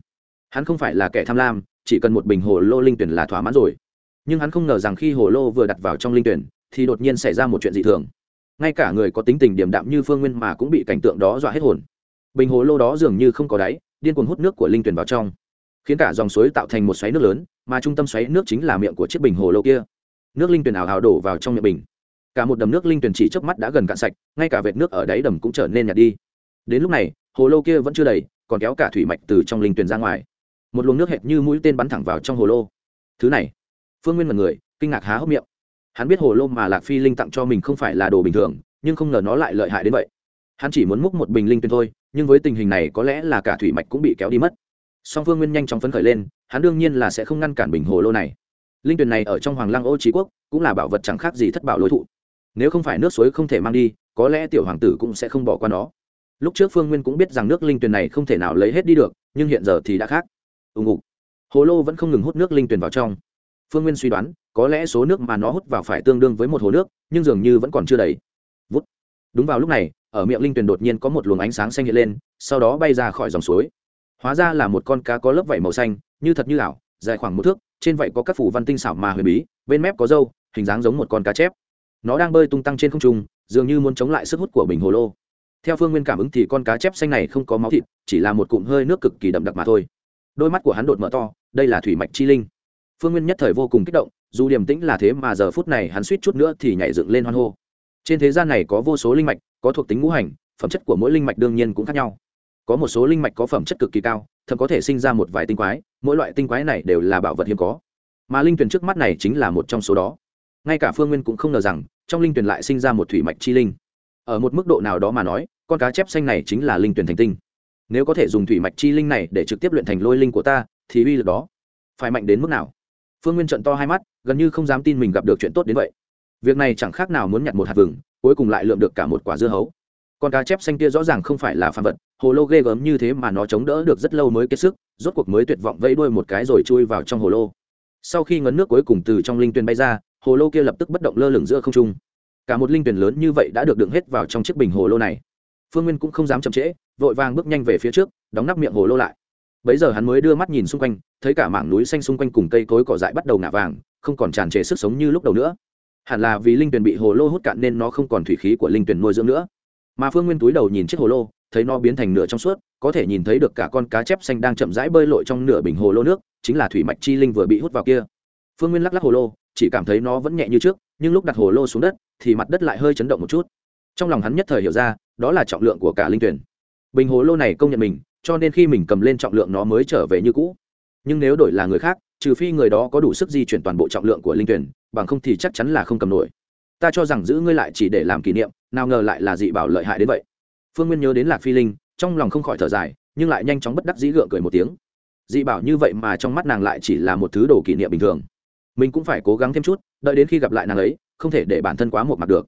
Hắn không phải là kẻ tham lam, chỉ cần một bình hồ lô linh tuyển là thỏa mãn rồi. Nhưng hắn không ngờ rằng khi hồ lô vừa đặt vào trong linh tuyển thì đột nhiên xảy ra một chuyện dị thường. Ngay cả người có tính tình điềm đạm như phương nguyên mà cũng bị cảnh tượng đó dọa hết hồn. Bình hồ lô đó dường như không có đáy, điên cuồng hút nước của linh tuyển vào trong. Khiến cả dòng suối tạo thành một xoáy nước lớn, mà trung tâm xoáy nước chính là miệng của chiếc bình hồ lô kia. Nước linh tuyển ảo hào đổ vào trong miệng bình. Cả một đầm nước linh tuyển chỉ chớp mắt đã gần cạn sạch, ngay cả vệt nước ở đáy đầm cũng trở nên nhạt đi. Đến lúc này, hồ lô kia vẫn chưa đầy, còn kéo cả thủy mạch từ trong linh tuyển ra ngoài. Một luồng nước hệt như mũi tên bắn thẳng vào trong hồ lô. Thứ này, phương nguyên mật người, kinh ngạc há hốc miệng hắn biết hồ lô mà lạc phi linh tặng cho mình không phải là đồ bình thường, nhưng không ngờ nó lại lợi hại đến vậy. Hắn chỉ muốn múc một bình linh tuyền thôi, nhưng với tình hình này có lẽ là cả thủy mạch cũng bị kéo đi mất. Song phương nguyên nhanh chóng phấn khởi lên, hắn đương nhiên là sẽ không ngăn cản bình hồ lô này. Linh tuyển này ở trong hoàng lăng ô trí quốc, cũng là bảo vật chẳng khác gì thất bảo lối thụ. Nếu không phải nước suối không thể mang đi, có lẽ tiểu hoàng tử cũng sẽ không bỏ qua nó. Lúc trước phương nguyên cũng biết rằng nước linh tuyền này không thể nào lấy hết đi được, nhưng hiện giờ thì đã khác. Ùng ục hồ lô vẫn không ngừng hút nước linh tuyền vào trong phương nguyên suy đoán, có lẽ số nước mà nó hút vào phải tương đương với một hồ nước, nhưng dường như vẫn còn chưa đầy. Vút. Đúng vào lúc này, ở miệng linh tuyền đột nhiên có một luồng ánh sáng xanh hiện lên, sau đó bay ra khỏi dòng suối. Hóa ra là một con cá có lớp vảy màu xanh, như thật như ảo, dài khoảng một thước, trên vảy có các phủ văn tinh xảo mà huyền bí, bên mép có râu, hình dáng giống một con cá chép. Nó đang bơi tung tăng trên không trung, dường như muốn chống lại sức hút của bình hồ lô. Theo phương nguyên cảm ứng thì con cá chép xanh này không có máu thịt, chỉ là một cụm hơi nước cực kỳ đậm đặc mà thôi. Đôi mắt của hắn đột mở to, đây là thủy mạch chi linh phương nguyên nhất thời vô cùng kích động, dù điềm tĩnh là thế mà giờ phút này hắn suýt chút nữa thì nhảy dựng lên hoan hô. Trên thế gian này có vô số linh mạch, có thuộc tính ngũ hành, phẩm chất của mỗi linh mạch đương nhiên cũng khác nhau. Có một số linh mạch có phẩm chất cực kỳ cao, thậm có thể sinh ra một vài tinh quái, mỗi loại tinh quái này đều là bảo vật hiếm có. Mà linh tuyển trước mắt này chính là một trong số đó. Ngay cả phương nguyên cũng không ngờ rằng, trong linh tuyển lại sinh ra một thủy mạch chi linh. Ở một mức độ nào đó mà nói, con cá chép xanh này chính là linh tuyển thành tinh. Nếu có thể dùng thủy mạch chi linh này để trực tiếp luyện thành lôi linh của ta, thì uy lực đó phải mạnh đến mức nào? Phương nguyên trận to hai mắt, gần như không dám tin mình gặp được chuyện tốt đến vậy. Việc này chẳng khác nào muốn nhặt một hạt vừng, cuối cùng lại lượm được cả một quả dưa hấu. Con cá chép xanh kia rõ ràng không phải là phàm vật, hồ lô ghê gớm như thế mà nó chống đỡ được rất lâu mới kết sức, rốt cuộc mới tuyệt vọng vẫy đuôi một cái rồi chui vào trong hồ lô. Sau khi ngấn nước cuối cùng từ trong linh tuyền bay ra, hồ lô kia lập tức bất động lơ lửng giữa không trung. Cả một linh tuyền lớn như vậy đã được đựng hết vào trong chiếc bình hồ lô này. Phương nguyên cũng không dám chậm trễ, vội vàng bước nhanh về phía trước, đóng nắp miệng hồ lô lại bấy giờ hắn mới đưa mắt nhìn xung quanh, thấy cả mảng núi xanh xung quanh cùng cây cối cỏ dại bắt đầu ngả vàng, không còn tràn trề sức sống như lúc đầu nữa. Hẳn là vì linh tuyền bị hồ lô hút cạn nên nó không còn thủy khí của linh tuyền nuôi dưỡng nữa. Mà phương nguyên túi đầu nhìn chiếc hồ lô, thấy nó biến thành nửa trong suốt, có thể nhìn thấy được cả con cá chép xanh đang chậm rãi bơi lội trong nửa bình hồ lô nước, chính là thủy mạch chi linh vừa bị hút vào kia. Phương nguyên lắc lắc hồ lô, chỉ cảm thấy nó vẫn nhẹ như trước, nhưng lúc đặt hồ lô xuống đất, thì mặt đất lại hơi chấn động một chút. Trong lòng hắn nhất thời hiểu ra, đó là trọng lượng của cả linh tuyển. Bình hồ lô này công nhận mình cho nên khi mình cầm lên trọng lượng nó mới trở về như cũ. Nhưng nếu đổi là người khác, trừ phi người đó có đủ sức di chuyển toàn bộ trọng lượng của linh tuyển, bằng không thì chắc chắn là không cầm nổi. Ta cho rằng giữ ngươi lại chỉ để làm kỷ niệm, nào ngờ lại là dị bảo lợi hại đến vậy. Phương nguyên nhớ đến lạc phi linh, trong lòng không khỏi thở dài, nhưng lại nhanh chóng bất đắc dĩ gượng cười một tiếng. Dị bảo như vậy mà trong mắt nàng lại chỉ là một thứ đồ kỷ niệm bình thường. Mình cũng phải cố gắng thêm chút, đợi đến khi gặp lại nàng ấy, không thể để bản thân quá một mặt được.